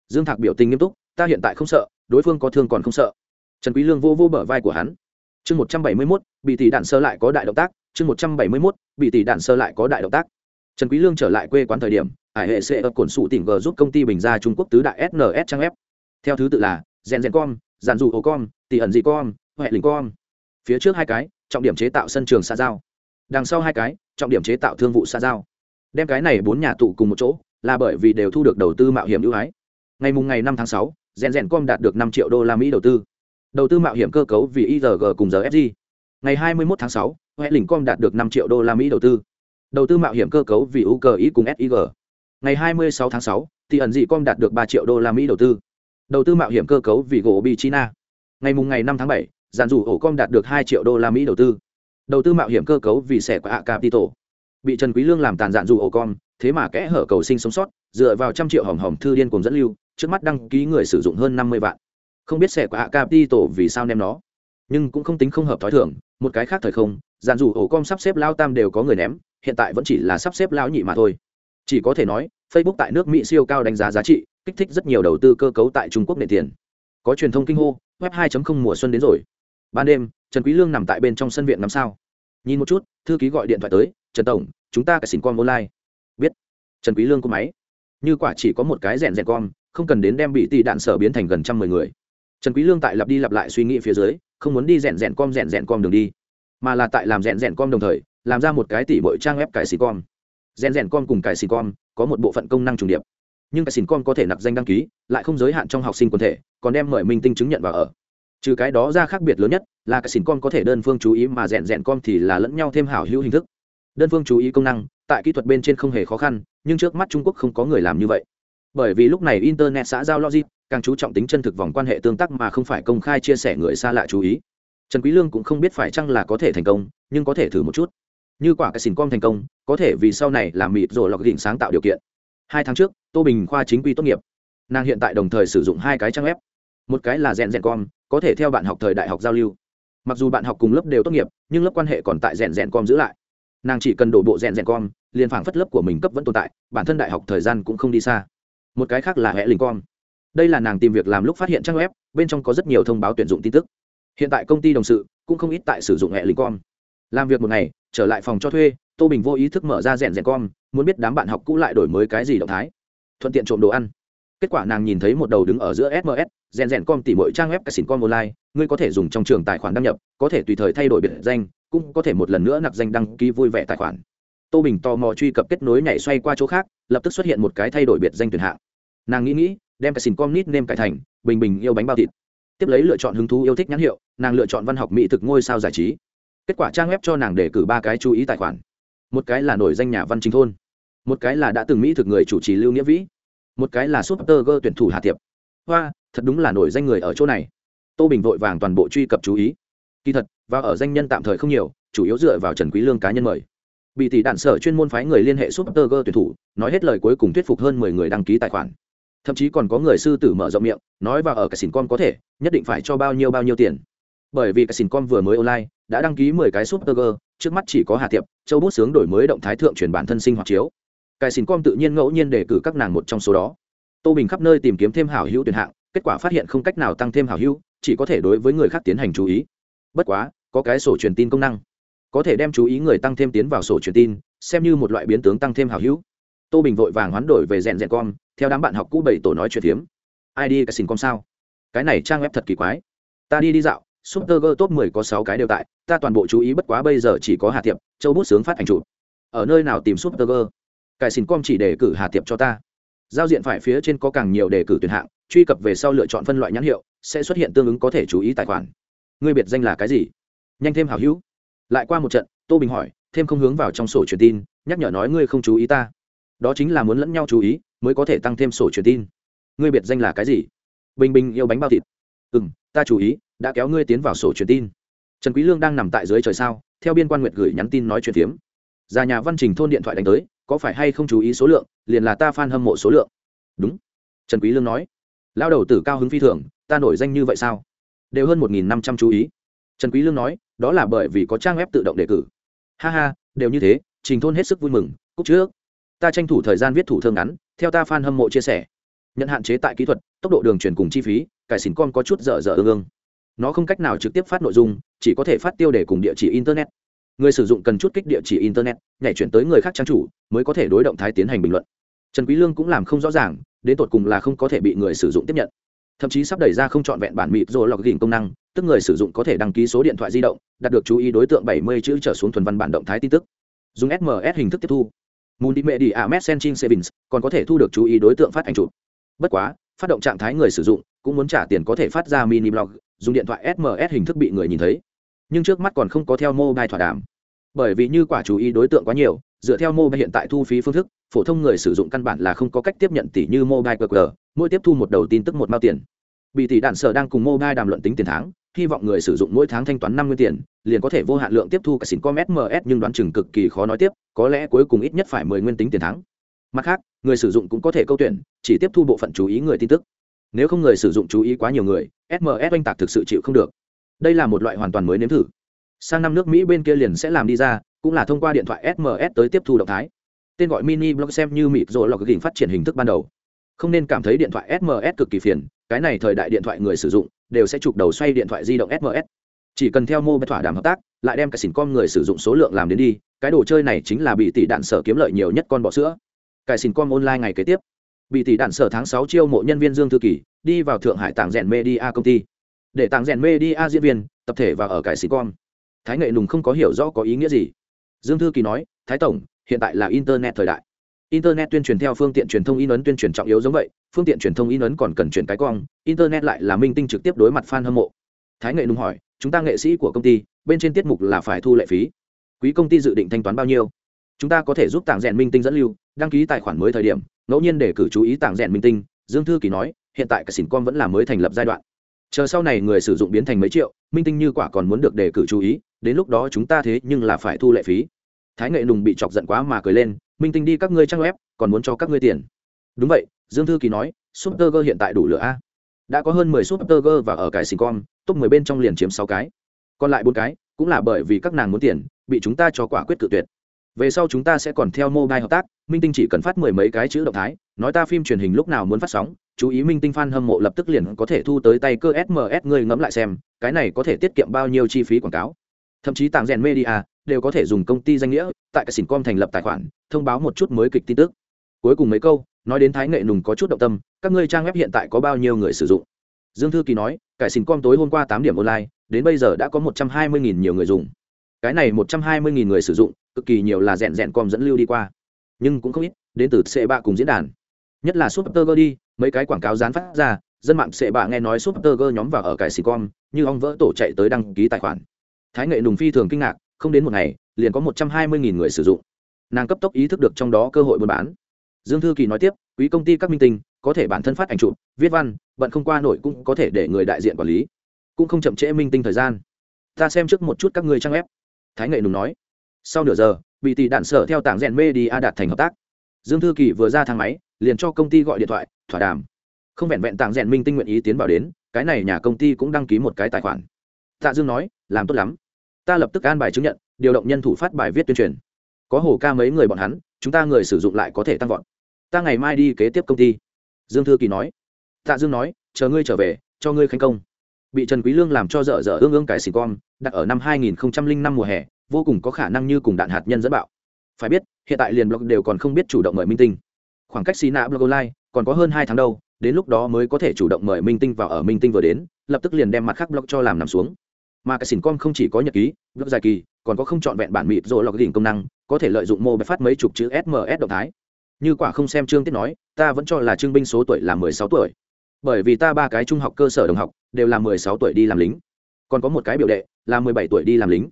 A: dương thạc biểu tình nghiêm túc ta hiện tại không sợ đối phương có thương còn không sợ. Trần quý lương vô vô bờ vai của hắn. Chương một trăm bảy mươi 171, bị tỷ đạn sơ lại có đại động tác. Chương một trăm bảy mươi 171, bị tỷ đạn sơ lại có đại động tác. Trần quý lương trở lại quê quán thời điểm ải hệ sẽ ở cổn sụ tỉnh g giúp công ty bình gia trung quốc tứ đại sns trang web. Theo thứ tự là gen gen com giàn dù ổ con, tỷ ẩn dị con, huệ lình con. phía trước hai cái trọng điểm chế tạo sân trường xa giao. Đằng sau hai cái trọng điểm chế tạo thương vụ xa giao. Đem cái này bốn nhà tụ cùng một chỗ là bởi vì đều thu được đầu tư mạo hiểm ưu ái. Ngày mùng ngày năm tháng sáu rèn rèn com đạt được năm triệu đô la mỹ đầu tư. Đầu tư mạo hiểm cơ cấu vì igg cùng giờ fg ngày hai mươi một tháng sáu huệ lình com đạt được năm triệu đô la mỹ đầu tư. Đầu tư mạo hiểm cơ cấu vì uki cùng sig ngày hai mươi sáu tháng sáu thì ẩn dị com đạt được ba triệu đô la mỹ đầu tư đầu tư mạo hiểm cơ cấu vì gỗ bị china. Ngày mùng ngày năm tháng bảy giàn dù ổ com đạt được hai triệu đô la mỹ đầu tư. Đầu tư mạo hiểm cơ cấu vì sẻ của hạ capital. Bị trần quý lương làm tàn dạn dù ổ com thế mà kẽ hở cầu sinh sống sót, dựa vào trăm triệu hỏng hỏng thư điên cùng dẫn lưu, trước mắt đăng ký người sử dụng hơn năm mươi vạn. Không biết sẻ của hạ capital vì sao ném nó. Nhưng cũng không tính không hợp thói thường, một cái khác thời không giàn dù ổ com sắp xếp lao tam đều có người ném, hiện tại vẫn chỉ là sắp xếp lao nhị mà thôi. Chỉ có thể nói facebook tại nước mỹ siêu cao đánh giá giá trị, kích thích rất nhiều đầu tư cơ cấu tại trung quốc nệ tiền. Có truyền thông kinh hô, web 2.0 mùa xuân đến rồi. Ban đêm, trần quý lương nằm tại bên trong sân viện ngắm sao. Nhìn một chút, thư ký gọi điện thoại tới, trần tổng, chúng ta cả xỉn con online. Biết. Trần quý lương có máy. Như quả chỉ có một cái rèn rèn con không cần đến đem bị tỷ đạn sở biến thành gần trăm mười người. Trần quý lương tại lặp đi lặp lại suy nghĩ phía dưới, không muốn đi rèn rèn com, rèn rèn com đường đi, mà là tại làm rèn rèn com đồng thời, làm ra một cái tỷ bội trang web cải xỉn com. Rèn rèn com cùng cải xỉn com có một bộ phận công năng trùng điệp. Nhưng cái xin con có thể nạp danh đăng ký, lại không giới hạn trong học sinh quần thể, còn đem mời minh tinh chứng nhận vào ở. Trừ cái đó ra khác biệt lớn nhất là cái xin con có thể đơn phương chú ý mà rèn rèn con thì là lẫn nhau thêm hảo hữu hình thức. Đơn phương chú ý công năng, tại kỹ thuật bên trên không hề khó khăn, nhưng trước mắt trung quốc không có người làm như vậy. Bởi vì lúc này internet xã giao logic, càng chú trọng tính chân thực vòng quan hệ tương tác mà không phải công khai chia sẻ người xa lạ chú ý. Trần quý lương cũng không biết phải chăng là có thể thành công, nhưng có thể thử một chút như quả cái xỉn con thành công, có thể vì sau này làm mịt rồi lọc đỉnh sáng tạo điều kiện. Hai tháng trước, tô bình khoa chính quy tốt nghiệp. Nàng hiện tại đồng thời sử dụng hai cái trang web. Một cái là rèn rèn com, có thể theo bạn học thời đại học giao lưu. Mặc dù bạn học cùng lớp đều tốt nghiệp, nhưng lớp quan hệ còn tại rèn rèn com giữ lại. Nàng chỉ cần đổ bộ rèn rèn com, liền phảng phất lớp của mình cấp vẫn tồn tại, bản thân đại học thời gian cũng không đi xa. Một cái khác là hệ linh com. Đây là nàng tìm việc làm lúc phát hiện trang web, bên trong có rất nhiều thông báo tuyển dụng tin tức. Hiện tại công ty đồng sự cũng không ít tại sử dụng hệ linh com. Làm việc một ngày trở lại phòng cho thuê, tô bình vô ý thức mở ra rèn rèn com, muốn biết đám bạn học cũ lại đổi mới cái gì động thái. Thuận tiện trộm đồ ăn. Kết quả nàng nhìn thấy một đầu đứng ở giữa sms rèn rèn com tỉ mọi trang web cả xỉn com online, ngươi có thể dùng trong trường tài khoản đăng nhập, có thể tùy thời thay đổi biệt danh, cũng có thể một lần nữa nạp danh đăng ký vui vẻ tài khoản. Tô bình tò mò truy cập kết nối nhảy xoay qua chỗ khác, lập tức xuất hiện một cái thay đổi biệt danh tuyển hạng. Nàng nghĩ nghĩ, đem cả xỉn com nít nêm cải thành, bình bình yêu bánh bao thịt. Tiếp lấy lựa chọn hứng thú yêu thích nhãn hiệu, nàng lựa chọn văn học mỹ thực ngôi sao giải trí kết quả trang web cho nàng để cử ba cái chú ý tài khoản. Một cái là nổi danh nhà văn chính thôn. Một cái là đã từng mỹ thực người chủ trì lưu nghĩa vĩ. Một cái là super gơ tuyển thủ hà tiệp hoa, thật đúng là nổi danh người ở chỗ này. Tô bình vội vàng toàn bộ truy cập chú ý. Kỳ thật và ở danh nhân tạm thời không nhiều, chủ yếu dựa vào trần quý lương cá nhân mời. Bị tỷ đạn sở chuyên môn phái người liên hệ super gơ tuyển thủ, nói hết lời cuối cùng thuyết phục hơn mười người đăng ký tài khoản. Thậm chí còn có người sư tử mở rộng miệng, nói vào ở cả xỉn con có thể, nhất định phải cho bao nhiêu bao nhiêu tiền bởi vì cái xin con vừa mới online, đã đăng ký mười cái super gơ trước mắt chỉ có hà tiệp châu bút sướng đổi mới động thái thượng truyền bản thân sinh hoạt chiếu. Cái xin con tự nhiên ngẫu nhiên để cử các nàng một trong số đó. Tô bình khắp nơi tìm kiếm thêm hảo hữu tuyển hạng, kết quả phát hiện không cách nào tăng thêm hảo hữu, chỉ có thể đối với người khác tiến hành chú ý. Bất quá, có cái sổ truyền tin công năng. Có thể đem chú ý người tăng thêm tiến vào sổ truyền tin, xem như một loại biến tướng tăng thêm hảo hữu. Tô bình vội vàng hoán đổi về rèn rèn com, theo đám bạn học cũ bảy tổ nói chuyện phiếm. Ai đi cái xin com sao? Cái này trang web thật kỳ quái. Ta đi đi dạo super top 10 có sáu cái đều tại, ta toàn bộ chú ý bất quá bây giờ chỉ có hà tiệp châu bút sướng phát ảnh chụp. Ở nơi nào tìm super Cải cái xin com chỉ để cử hà tiệp cho ta. Giao diện phải phía trên có càng nhiều đề cử tuyển hạng, truy cập về sau lựa chọn phân loại nhãn hiệu, sẽ xuất hiện tương ứng có thể chú ý tài khoản. Ngươi biệt danh là cái gì? Nhanh thêm hảo hữu. Lại qua một trận, tô bình hỏi, thêm không hướng vào trong sổ truyền tin, nhắc nhở nói ngươi không chú ý ta. Đó chính là muốn lẫn nhau chú ý, mới có thể tăng thêm sổ truyền tin. Ngươi biệt danh là cái gì? Bình bình yêu bánh bao thịt. Ừ ta chú ý, đã kéo ngươi tiến vào sổ truyền tin. Trần quý lương đang nằm tại dưới trời sao, theo biên quan nguyệt gửi nhắn tin nói chuyện tiếm. già nhà văn trình thôn điện thoại đánh tới, có phải hay không chú ý số lượng, liền là ta fan hâm mộ số lượng. Đúng, trần quý lương nói. Lao đầu tử cao hứng phi thường, ta nổi danh như vậy sao? Đều hơn một nghìn năm trăm chú ý. Trần quý lương nói, đó là bởi vì có trang web tự động đề cử. Ha ha, đều như thế, trình thôn hết sức vui mừng, cúc trước. Ta tranh thủ thời gian viết thủ thương ngắn, theo ta fan hâm mộ chia sẻ. Nhận hạn chế tại kỹ thuật, tốc độ đường truyền cùng chi phí cải xỉn con có chút dở dở ương ương. Nó không cách nào trực tiếp phát nội dung, chỉ có thể phát tiêu để cùng địa chỉ internet. Người sử dụng cần chút kích địa chỉ internet, nhảy chuyển tới người khác trang chủ, mới có thể đối động thái tiến hành bình luận. Trần quý lương cũng làm không rõ ràng, đến tột cùng là không có thể bị người sử dụng tiếp nhận. Thậm chí sắp đẩy ra không chọn vẹn bản mịt rồi lọc gỉnh công năng, tức người sử dụng có thể đăng ký số điện thoại di động, đạt được chú ý đối tượng 70 chữ trở xuống thuần văn bản động thái tin tức. Dùng sms hình thức tiếp thu. Multimedia à, messaging savings, còn có thể thu được chú ý đối tượng phát ảnh chụp. Bất quá, phát động trạng thái người sử dụng cũng muốn trả tiền có thể phát ra mini blog, dùng điện thoại sms hình thức bị người nhìn thấy. Nhưng trước mắt còn không có theo mobile thỏa đàm. Bởi vì như quả chú ý đối tượng quá nhiều, dựa theo mobile hiện tại thu phí phương thức, phổ thông người sử dụng căn bản là không có cách tiếp nhận tỷ như mobile qr, mỗi tiếp thu một đầu tin tức một mao tiền. Bị tỷ đạn sở đang cùng mobile đàm luận tính tiền tháng, hy vọng người sử dụng mỗi tháng thanh toán năm mươi tiền, liền có thể vô hạn lượng tiếp thu cả xin com sms nhưng đoán chừng cực kỳ khó nói tiếp, có lẽ cuối cùng ít nhất phải mười nguyên tính tiền tháng. Mặt khác, người sử dụng cũng có thể câu tuyển, chỉ tiếp thu bộ phận chú ý người tin tức nếu không người sử dụng chú ý quá nhiều người sms oanh tạc thực sự chịu không được. Đây là một loại hoàn toàn mới nếm thử. Sang năm nước mỹ bên kia liền sẽ làm đi ra, cũng là thông qua điện thoại sms tới tiếp thu động thái. Tên gọi mini blog xem như mịt rồi lọc gỉnh phát triển hình thức ban đầu. Không nên cảm thấy điện thoại sms cực kỳ phiền, cái này thời đại điện thoại người sử dụng, đều sẽ chụp đầu xoay điện thoại di động sms chỉ cần theo mô bê thỏa đàm hợp tác, lại đem cả xỉn con người sử dụng số lượng làm đến đi, cái đồ chơi này chính là bị tỷ đạn sở kiếm lợi nhiều nhất con bọ sữa. Cải xỉn com online ngày kế tiếp bị tỷ đạn sở tháng sáu chiêu mộ nhân viên dương thư kỳ, đi vào thượng hải tàng rèn media công ty. Để tàng rèn media diễn viên, tập thể và ở cải sĩ con. Thái nghệ nùng không có hiểu rõ có ý nghĩa gì. Dương thư kỳ nói, thái tổng, hiện tại là internet thời đại. Internet tuyên truyền theo phương tiện truyền thông in ấn tuyên truyền trọng yếu giống vậy, phương tiện truyền thông in ấn còn cần chuyển cái cong, internet lại là minh tinh trực tiếp đối mặt fan hâm mộ. Thái nghệ nùng hỏi, chúng ta nghệ sĩ của công ty, bên trên tiết mục là phải thu lệ phí. Quý công ty dự định thanh toán bao nhiêu? Chúng ta có thể giúp tảng rèn minh tinh dẫn lưu, đăng ký tài khoản mới thời điểm, ngẫu nhiên để cử chú ý tảng rèn minh tinh, dương thư kỳ nói, hiện tại cả xỉn com vẫn là mới thành lập giai đoạn. Chờ sau này người sử dụng biến thành mấy triệu, minh tinh như quả còn muốn được đề cử chú ý, đến lúc đó chúng ta thế nhưng là phải thu lệ phí. Thái nghệ nùng bị chọc giận quá mà cười lên, minh tinh đi các ngươi trang web, còn muốn cho các ngươi tiền. Đúng vậy, dương thư kỳ nói super hiện tại đủ lửa a. Đã có hơn mười super và ở cái xỉn com, top mười bên trong liền chiếm sáu cái. Còn lại bốn cái, cũng là bởi vì các nàng muốn tiền, bị chúng ta cho quả quyết cự tuyệt về sau chúng ta sẽ còn theo mobile hợp tác, minh tinh chỉ cần phát mười mấy cái chữ động thái, nói ta phim truyền hình lúc nào muốn phát sóng, chú ý minh tinh fan hâm mộ lập tức liền có thể thu tới tay cơ sms ngươi ngẫm lại xem, cái này có thể tiết kiệm bao nhiêu chi phí quảng cáo. Thậm chí tàng rèn media đều có thể dùng công ty danh nghĩa, tại cái sincom com thành lập tài khoản, thông báo một chút mới kịch tin tức. Cuối cùng mấy câu, nói đến thái nghệ nùng có chút động tâm, các ngươi trang web hiện tại có bao nhiêu người sử dụng? Dương thư kỳ nói cải xỉn com tối hôm qua tám điểm online, đến bây giờ đã có một trăm hai mươi nhiều người dùng. Cái này một trăm hai mươi người sử dụng cực kỳ nhiều là rèn rèn com dẫn lưu đi qua. Nhưng cũng không ít, đến từ c bạ cùng diễn đàn. Nhất là super đi, mấy cái quảng cáo dán phát ra, dân mạng c bạ nghe nói super nhóm vào ở cải xì com, như ong vỡ tổ chạy tới đăng ký tài khoản. Thái nghệ nùng phi thường kinh ngạc, không đến một ngày, liền có một trăm hai mươi người sử dụng. Nàng cấp tốc ý thức được trong đó cơ hội buôn bán. Dương thư kỳ nói tiếp, quý công ty các minh tinh, có thể bản thân phát ảnh chụp, viết văn, bận không qua nổi cũng có thể để người đại diện quản lý. Cũng không chậm trễ minh tinh thời gian. Ta xem trước một chút các người trang ép thái nghệ nùng nói sau nửa giờ, bị tỷ đạn sở theo tảng rèn bê đi a đạt thành hợp tác. Dương thư kỳ vừa ra thang máy, liền cho công ty gọi điện thoại, thỏa đàm. Không vẹn vẹn tảng rèn minh tinh nguyện ý tiến vào đến, cái này nhà công ty cũng đăng ký một cái tài khoản. Tạ dương nói, làm tốt lắm. Ta lập tức an bài chứng nhận, điều động nhân thủ phát bài viết tuyên truyền. Có hồ ca mấy người bọn hắn, chúng ta người sử dụng lại có thể tăng vọt. Ta ngày mai đi kế tiếp công ty. Dương thư kỳ nói. Tạ dương nói, chờ ngươi trở về, cho ngươi khánh công. Bị trần quý lương làm cho dở dở ương ương cái xì con, đặt ở năm 2005 mùa hè vô cùng có khả năng như cùng đạn hạt nhân dẫn bạo. Phải biết, hiện tại liền blog đều còn không biết chủ động mời minh tinh. Khoảng cách xì nạ blog online còn có hơn hai tháng đâu, đến lúc đó mới có thể chủ động mời minh tinh vào ở minh tinh vừa đến, lập tức liền đem mặt khác blog cho làm nằm xuống. Mà cái xỉn com không chỉ có nhật ký blog dài kỳ, còn có không chọn vẹn bản mịt rồi lọc đỉnh công năng, có thể lợi dụng mô bài phát mấy chục chữ sms động thái. Như quả không xem trương tiết nói, ta vẫn cho là trương binh số tuổi là mười sáu tuổi. Bởi vì ta ba cái trung học cơ sở đồng học đều là mười sáu tuổi đi làm lính. Còn có một cái biểu đệ là mười bảy tuổi đi làm lính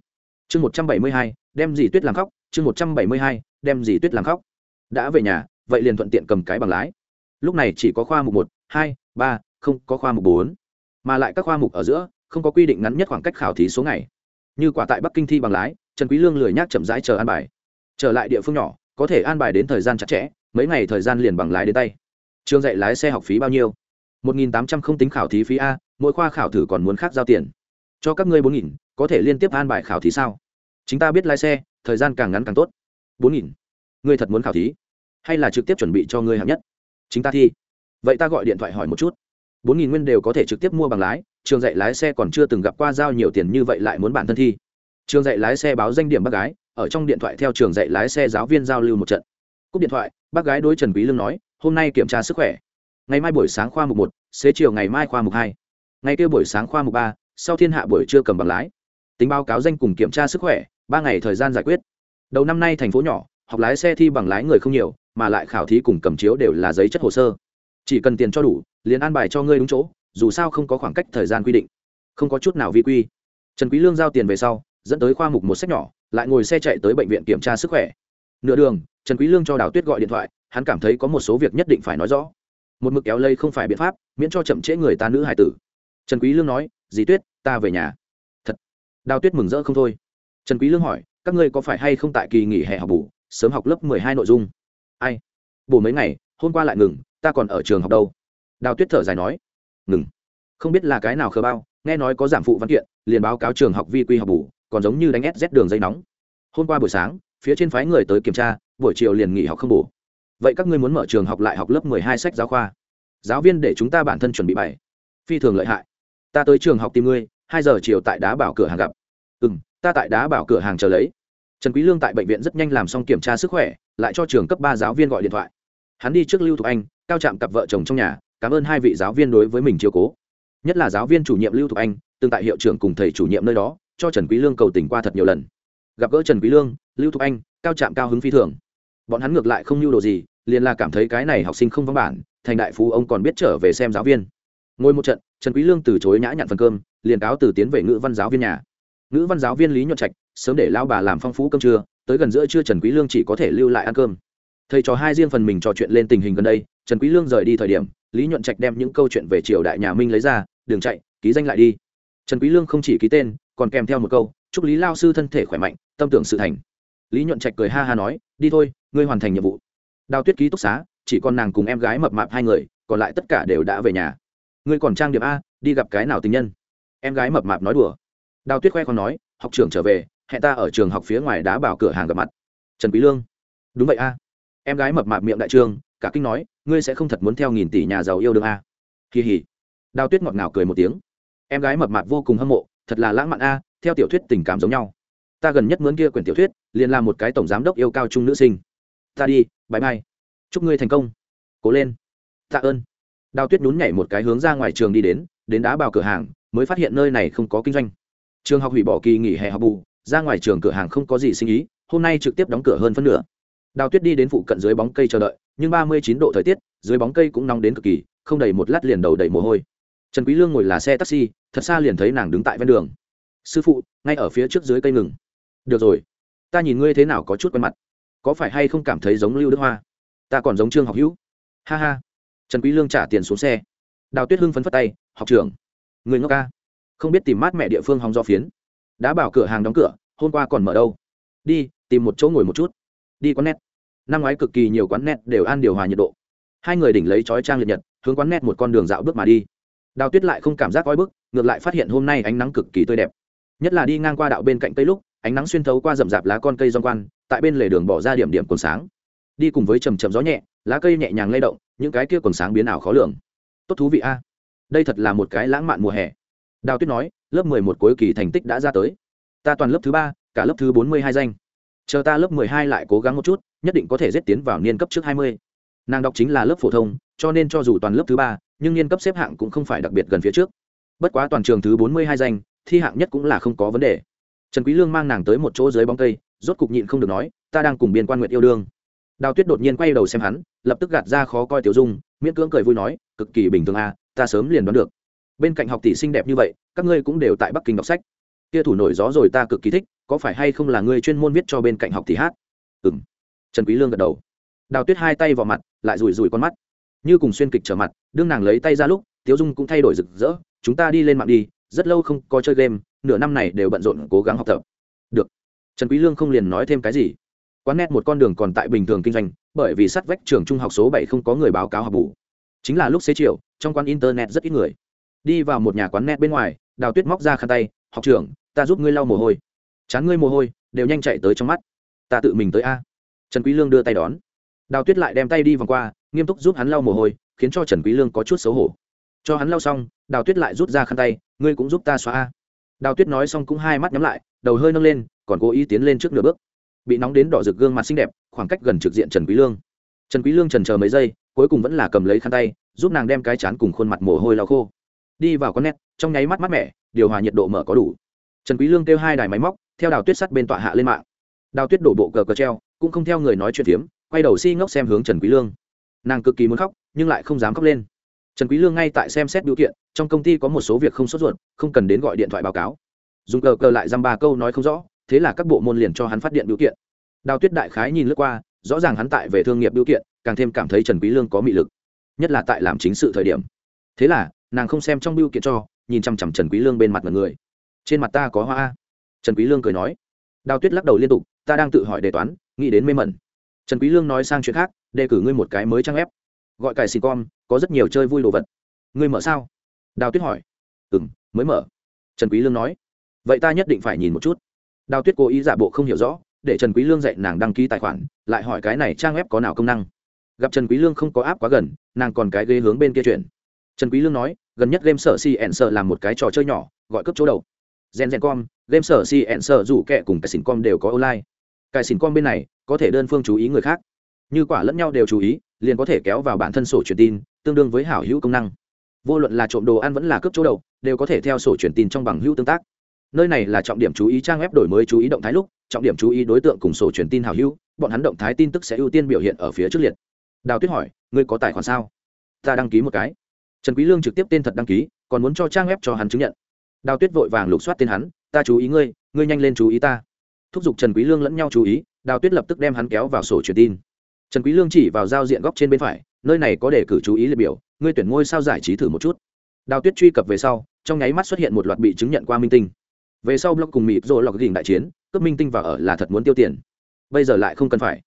A: chương một trăm bảy mươi hai, đem dì tuyết làm khóc. Chương một trăm bảy mươi hai, đem dì tuyết làm khóc. Đã về nhà, vậy liền thuận tiện cầm cái bằng lái. Lúc này chỉ có khoa mục một, hai, ba, không có khoa mục bốn. Mà lại các khoa mục ở giữa, không có quy định ngắn nhất khoảng cách khảo thí số ngày. Như quả tại bắc kinh thi bằng lái, trần quý lương lười nhác chậm rãi chờ an bài. Trở lại địa phương nhỏ, có thể an bài đến thời gian chặt chẽ, mấy ngày thời gian liền bằng lái đến tay. Trường dạy lái xe học phí bao nhiêu? Một nghìn tám trăm không tính khảo thí phí a, mỗi khoa khảo thử còn muốn khác giao tiền. Cho các ngươi bốn nghìn có thể liên tiếp an bài khảo thí sao? Chúng ta biết lái xe, thời gian càng ngắn càng tốt. Bốn nghìn. Ngươi thật muốn khảo thí? Hay là trực tiếp chuẩn bị cho ngươi hạng nhất? Chính ta thi. Vậy ta gọi điện thoại hỏi một chút. Bốn nghìn nguyên đều có thể trực tiếp mua bằng lái, trường dạy lái xe còn chưa từng gặp qua giao nhiều tiền như vậy lại muốn bản thân thi. Trường dạy lái xe báo danh điểm bác gái, ở trong điện thoại theo trường dạy lái xe giáo viên giao lưu một trận. Cúp điện thoại, bác gái đối trần quý lương nói, hôm nay kiểm tra sức khỏe. Ngày mai buổi sáng khoa mục một, xế chiều ngày mai khoa mục hai. Ngày kia buổi sáng khoa mục ba, sau thiên hạ buổi trưa cầm bằng lái tính báo cáo danh cùng kiểm tra sức khỏe, ba ngày thời gian giải quyết. Đầu năm nay thành phố nhỏ, học lái xe thi bằng lái người không nhiều, mà lại khảo thí cùng cầm chiếu đều là giấy chất hồ sơ. Chỉ cần tiền cho đủ, liền an bài cho ngươi đúng chỗ, dù sao không có khoảng cách thời gian quy định. Không có chút nào vi quy. Trần quý lương giao tiền về sau, dẫn tới khoa mục một sách nhỏ, lại ngồi xe chạy tới bệnh viện kiểm tra sức khỏe. Nửa đường, trần quý lương cho đào tuyết gọi điện thoại, hắn cảm thấy có một số việc nhất định phải nói rõ. Một mực kéo lây không phải biện pháp, miễn cho chậm trễ người ta nữ hải tử. Trần quý lương nói, dì tuyết, ta về nhà đào tuyết mừng rỡ không thôi. Trần quý lương hỏi, các ngươi có phải hay không tại kỳ nghỉ hè học bù, sớm học lớp mười hai nội dung? Ai? Bù mấy ngày, hôm qua lại ngừng, ta còn ở trường học đâu? Đào tuyết thở dài nói, ngừng. Không biết là cái nào khờ bao, nghe nói có giảm phụ văn kiện, liền báo cáo trường học vi quy học bù, còn giống như đánh ép z đường dây nóng. Hôm qua buổi sáng, phía trên phái người tới kiểm tra, buổi chiều liền nghỉ học không bổ vậy các ngươi muốn mở trường học lại học lớp mười hai sách giáo khoa? Giáo viên để chúng ta bản thân chuẩn bị bài. Phi thường lợi hại. Ta tới trường học tìm ngươi, hai giờ chiều tại đá bảo cửa hàng gặp ừ m ta tại đá bảo cửa hàng chờ lấy. Trần quý lương tại bệnh viện rất nhanh làm xong kiểm tra sức khỏe, lại cho trường cấp ba giáo viên gọi điện thoại. Hắn đi trước lưu thục anh, cao chạm cặp vợ chồng trong nhà, cảm ơn hai vị giáo viên đối với mình chiếu cố. Nhất là giáo viên chủ nhiệm lưu thục anh, từng tại hiệu trưởng cùng thầy chủ nhiệm nơi đó, cho trần quý lương cầu tình qua thật nhiều lần. Gặp gỡ trần quý lương, lưu thục anh, cao chạm cao hứng phi thường. Bọn hắn ngược lại không nhu đồ gì, liền là cảm thấy cái này học sinh không vắng bản, thành đại phú ông còn biết trở về xem giáo viên. Ngồi một trận, trần quý lương từ chối nhã nhặn phần cơm, liền cáo từ tiến về ngữ văn giáo viên nhà ngữ văn giáo viên lý nhuận trạch, sớm để lao bà làm phong phú cơm trưa, tới gần giữa trưa trần quý lương chỉ có thể lưu lại ăn cơm. Thầy trò hai riêng phần mình trò chuyện lên tình hình gần đây, trần quý lương rời đi thời điểm, lý nhuận trạch đem những câu chuyện về triều đại nhà minh lấy ra, đường chạy, ký danh lại đi. Trần quý lương không chỉ ký tên, còn kèm theo một câu, chúc lý lao sư thân thể khỏe mạnh, tâm tưởng sự thành. Lý nhuận trạch cười ha ha nói, đi thôi, ngươi hoàn thành nhiệm vụ. Đào tuyết ký túc xá, chỉ còn nàng cùng em gái mập mạp hai người, còn lại tất cả đều đã về nhà. Ngươi còn trang điểm a, đi gặp cái nào tình nhân? Em gái mập mạp nói đùa đào tuyết khoe còn nói, học trưởng trở về, hẹn ta ở trường học phía ngoài đá bảo cửa hàng gặp mặt. Trần quý lương, đúng vậy a. Em gái mập mạp miệng đại trương, cả kinh nói, ngươi sẽ không thật muốn theo nghìn tỷ nhà giàu yêu đương a. Kỳ hỉ đào tuyết ngọt ngào cười một tiếng. Em gái mập mạp vô cùng hâm mộ, thật là lãng mạn a, theo tiểu thuyết tình cảm giống nhau. Ta gần nhất mướn kia quyển tiểu thuyết, liền làm một cái tổng giám đốc yêu cao trung nữ sinh. Ta đi bãi mai chúc ngươi thành công. Cố lên. Tạ ơn. Đào tuyết nhún nhảy một cái hướng ra ngoài trường đi đến đến đá bào cửa hàng, mới phát hiện nơi này không có kinh doanh trường học hủy bỏ kỳ nghỉ hè học bù, ra ngoài trường cửa hàng không có gì sinh ý, hôm nay trực tiếp đóng cửa hơn phân nửa. Đào tuyết đi đến phụ cận dưới bóng cây chờ đợi, nhưng ba mươi chín độ thời tiết, dưới bóng cây cũng nóng đến cực kỳ, không đầy một lát liền đầu đầy mồ hôi. Trần quý lương ngồi là xe taxi, thật xa liền thấy nàng đứng tại ven đường. Sư phụ, ngay ở phía trước dưới cây ngừng. Được rồi. Ta nhìn ngươi thế nào có chút quen mặt. Có phải hay không cảm thấy giống lưu đức hoa? Ta còn giống trương học hữu. Ha ha. Trần quý lương trả tiền xuống xe. Đào tuyết hưng phấn phất tay, học trưởng. Người ngốc ca không biết tìm mát mẹ địa phương hóng do phiến. Đã bảo cửa hàng đóng cửa, hôm qua còn mở đâu? Đi, tìm một chỗ ngồi một chút. Đi quán nét năm ngoái cực kỳ nhiều quán nét đều an điều hòa nhiệt độ. Hai người đỉnh lấy chói trang liệt nhật, hướng quán nét một con đường dạo bước mà đi. Đào tuyết lại không cảm giác oi bức, ngược lại phát hiện hôm nay ánh nắng cực kỳ tươi đẹp. Nhất là đi ngang qua đạo bên cạnh cây lúc, ánh nắng xuyên thấu qua rậm rạp lá con cây rong quan, tại bên lề đường bỏ ra điểm điểm còn sáng. Đi cùng với trầm trầm gió nhẹ, lá cây nhẹ nhàng lay động, những cái kia còn sáng biến ảo khó lường. Tốt thú vị a. Đây thật là một cái lãng mạn mùa hè đào tuyết nói lớp mười một cuối kỳ thành tích đã ra tới. Ta toàn lớp thứ ba cả lớp thứ bốn mươi hai danh. Chờ ta lớp mười hai lại cố gắng một chút nhất định có thể giết tiến vào niên cấp trước hai mươi. Nàng đọc chính là lớp phổ thông cho nên cho dù toàn lớp thứ ba nhưng niên cấp xếp hạng cũng không phải đặc biệt gần phía trước. Bất quá toàn trường thứ bốn mươi hai danh thi hạng nhất cũng là không có vấn đề. Trần quý lương mang nàng tới một chỗ dưới bóng cây rốt cục nhịn không được nói ta đang cùng biên quan nguyện yêu đương. Đào tuyết đột nhiên quay đầu xem hắn lập tức gạt ra khó coi tiểu dung miễn cưỡng cười vui nói cực kỳ bình thường à, ta sớm liền đoán được bên cạnh học tỷ xinh đẹp như vậy, các ngươi cũng đều tại bắc kinh đọc sách. Kia thủ nổi gió rồi ta cực kỳ thích, có phải hay không là ngươi chuyên môn viết cho bên cạnh học tỷ hát? Ừ m trần quý lương gật đầu. Đào tuyết hai tay vào mặt, lại rủi rủi con mắt. Như cùng xuyên kịch trở mặt, đương nàng lấy tay ra lúc, tiếu dung cũng thay đổi rực rỡ, chúng ta đi lên mạng đi, rất lâu không có chơi game, nửa năm này đều bận rộn cố gắng học tập. Được. Trần quý lương không liền nói thêm cái gì. Quán nét một con đường còn tại bình thường kinh doanh, bởi vì sát vách trường trung học số bảy không có người báo cáo học bù. Chính là lúc xế chiều, trong quán internet rất ít người đi vào một nhà quán net bên ngoài, đào tuyết móc ra khăn tay, học trưởng, ta giúp ngươi lau mồ hôi. Chán ngươi mồ hôi, đều nhanh chạy tới trong mắt. Ta tự mình tới a. Trần quý lương đưa tay đón. Đào tuyết lại đem tay đi vòng qua, nghiêm túc giúp hắn lau mồ hôi, khiến cho trần quý lương có chút xấu hổ. Cho hắn lau xong, đào tuyết lại rút ra khăn tay, ngươi cũng giúp ta xóa a. Đào tuyết nói xong cũng hai mắt nhắm lại, đầu hơi nâng lên, còn cố ý tiến lên trước nửa bước. Bị nóng đến đỏ rực gương mặt xinh đẹp, khoảng cách gần trực diện trần quý lương. Trần quý lương trần chờ mấy giây, cuối cùng vẫn là cầm lấy khăn tay, giúp nàng đem cái chán cùng khuôn mặt mồ hôi lau khô đi vào con nét, trong nháy mắt mát mẻ, điều hòa nhiệt độ mở có đủ. Trần quý lương kêu hai đài máy móc, theo đào tuyết sắt bên tọa hạ lên mạng. Đào tuyết đổ bộ cờ cờ treo, cũng không theo người nói chuyện tiếm quay đầu si ngốc xem hướng trần quý lương. Nàng cực kỳ muốn khóc, nhưng lại không dám khóc lên. Trần quý lương ngay tại xem xét biểu kiện, trong công ty có một số việc không sốt ruột, không cần đến gọi điện thoại báo cáo. Dùng cờ cờ lại dăm ba câu nói không rõ, thế là các bộ môn liền cho hắn phát điện biểu kiện. Đào tuyết đại khái nhìn lướt qua, rõ ràng hắn tại về thương nghiệp biểu kiện, càng thêm cảm thấy trần quý lương có mị lực, nhất là tại làm chính sự thời điểm. Thế là nàng không xem trong biểu kiện cho, nhìn chăm chăm trần quý lương bên mặt mọi người. Trên mặt ta có hoa trần quý lương cười nói. Đào tuyết lắc đầu liên tục, ta đang tự hỏi đề toán, nghĩ đến mê mẩn. Trần quý lương nói sang chuyện khác, đề cử ngươi một cái mới trang ép gọi cài xì con có rất nhiều chơi vui đồ vật. Ngươi mở sao? Đào tuyết hỏi. Ừm, mới mở. Trần quý lương nói. Vậy ta nhất định phải nhìn một chút. Đào tuyết cố ý giả bộ không hiểu rõ, để trần quý lương dạy nàng đăng ký tài khoản, lại hỏi cái này trang web có nào công năng. Gặp trần quý lương không có áp quá gần, nàng còn cái ghế hướng bên kia chuyển trần quý lương nói, gần nhất game sở cn sở làm một cái trò chơi nhỏ, gọi cấp chỗ đầu. Gen gen com, game sở cn sở rủ kẹ cùng cái xỉn com đều có online. Cái xỉn com bên này, có thể đơn phương chú ý người khác. Như quả lẫn nhau đều chú ý, liền có thể kéo vào bản thân sổ truyền tin, tương đương với hảo hữu công năng. Vô luận là trộm đồ ăn vẫn là cướp chỗ đầu, đều có thể theo sổ truyền tin trong bằng hữu tương tác. Nơi này là trọng điểm chú ý trang web đổi mới chú ý động thái lúc, trọng điểm chú ý đối tượng cùng sổ truyền tin hảo hữu, bọn hắn động thái tin tức sẽ ưu tiên biểu hiện ở phía trước liệt. Đào tuyết hỏi, ngươi có tài khoản sao? Ta đăng ký một cái trần quý lương trực tiếp tên thật đăng ký, còn muốn cho trang web cho hắn chứng nhận. Đào tuyết vội vàng lục soát tên hắn, ta chú ý ngươi ngươi nhanh lên chú ý ta. Thúc giục trần quý lương lẫn nhau chú ý, đào tuyết lập tức đem hắn kéo vào sổ truyền tin. Trần quý lương chỉ vào giao diện góc trên bên phải, nơi này có để cử chú ý liệt biểu, ngươi tuyển ngôi sao giải trí thử một chút. Đào tuyết truy cập về sau, trong nháy mắt xuất hiện một loạt bị chứng nhận qua minh tinh. Về sau blog cùng mịp rồi lọc gỉnh đại chiến, cướp minh tinh vào ở là thật muốn tiêu tiền. Bây giờ lại không cần phải.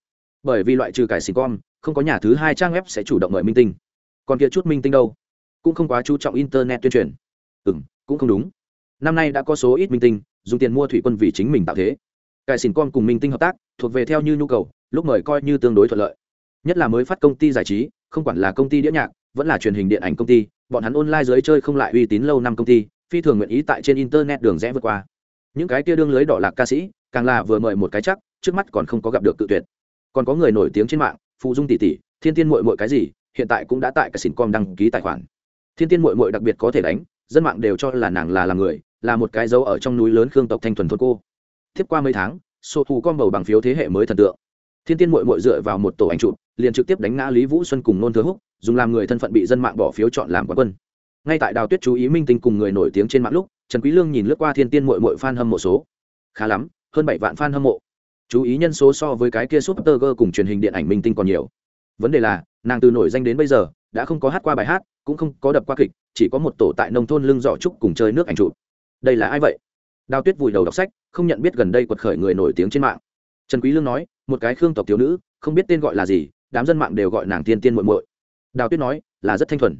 A: Bởi vì loại trừ cải xì con không có nhà thứ hai trang web sẽ chủ động mời minh tinh. Còn kia chút minh tinh đâu? Cũng không quá chú trọng internet tuyên truyền. Ừ m cũng không đúng. Năm nay đã có số ít minh tinh, dùng tiền mua thủy quân vì chính mình tạo thế. Cải xỉn con cùng minh tinh hợp tác, thuộc về theo như nhu cầu, lúc mời coi như tương đối thuận lợi. Nhất là mới phát công ty giải trí, không quản là công ty đĩa nhạc, vẫn là truyền hình điện ảnh công ty, bọn hắn online giới chơi không lại uy tín lâu năm công ty, phi thường nguyện ý tại trên internet đường rẽ vượt qua. Những cái kia đương lưới đỏ lạc ca sĩ, càng là vừa mời một cái chắc, trước mắt còn không có gặp được cự tuyệt. Còn có người nổi tiếng trên mạng phụ dung tỷ tỷ, thiên tiên mội mội cái gì, hiện tại cũng đã tại cả xỉn com đăng ký tài khoản thiên tiên mội mội đặc biệt có thể đánh, dân mạng đều cho là nàng là làm người, là một cái dấu ở trong núi lớn khương tộc thanh thuần thôn cô. Tiếp qua mấy tháng, sổ thù con bầu bằng phiếu thế hệ mới thần tượng. Thiên tiên mội mội dựa vào một tổ ảnh chụp, liền trực tiếp đánh ngã lý vũ xuân cùng nôn thừa húc, dùng làm người thân phận bị dân mạng bỏ phiếu chọn làm quán quân. Ngay tại đào tuyết chú ý minh tinh cùng người nổi tiếng trên mạng lúc, trần quý lương nhìn lướt qua thiên tiên mội mội fan hâm mộ số. Khá lắm, hơn bảy vạn fan hâm mộ. Chú ý nhân số so với cái kia super girl cùng truyền hình điện ảnh minh tinh còn nhiều. Vấn đề là, nàng từ nổi danh đến bây giờ đã không có hát qua bài hát, cũng không có đập qua kịch, chỉ có một tổ tại nông thôn lưng giỏ trúc cùng chơi nước ảnh chụp. Đây là ai vậy? Đào tuyết vùi đầu đọc sách, không nhận biết gần đây quật khởi người nổi tiếng trên mạng. Trần quý lương nói, một cái khương tộc thiếu nữ, không biết tên gọi là gì, đám dân mạng đều gọi nàng tiên tiên muội muội. Đào tuyết nói, là rất thanh thuần.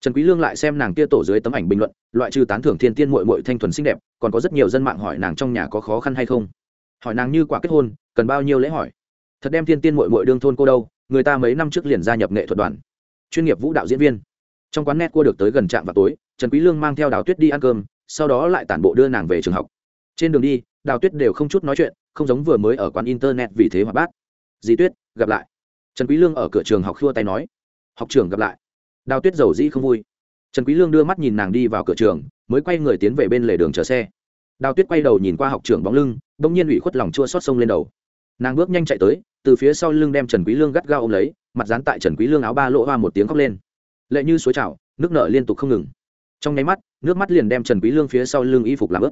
A: Trần quý lương lại xem nàng kia tổ dưới tấm ảnh bình luận, loại trừ tán thưởng thiên tiên muội muội thanh thuần xinh đẹp, còn có rất nhiều dân mạng hỏi nàng trong nhà có khó khăn hay không. Hỏi nàng như quả kết hôn, cần bao nhiêu lễ hỏi. Thật đem thiên tiên muội muội đương thôn cô đâu, người ta mấy năm trước liền gia nhập nghệ thuật đoàn chuyên nghiệp vũ đạo diễn viên. Trong quán net cua được tới gần trạm vào tối, trần quý lương mang theo đào tuyết đi ăn cơm, sau đó lại tản bộ đưa nàng về trường học. Trên đường đi, đào tuyết đều không chút nói chuyện, không giống vừa mới ở quán internet vì thế hoạt bát dì tuyết, gặp lại. Trần quý lương ở cửa trường học khua tay nói. Học trưởng gặp lại. Đào tuyết giàu dĩ không vui. Trần quý lương đưa mắt nhìn nàng đi vào cửa trường, mới quay người tiến về bên lề đường chờ xe. Đào tuyết quay đầu nhìn qua học trưởng bóng lưng, bỗng nhiên ủy khuất lòng chua xót sông lên đầu. Nàng bước nhanh chạy tới, từ phía sau lưng đem trần quý lương gắt gao ôm lấy mặt dán tại trần quý lương áo ba lỗ hoa một tiếng khóc lên. Lệ như suối trào, nước nợ liên tục không ngừng. Trong nháy mắt, nước mắt liền đem trần quý lương phía sau lưng y phục làm ướt.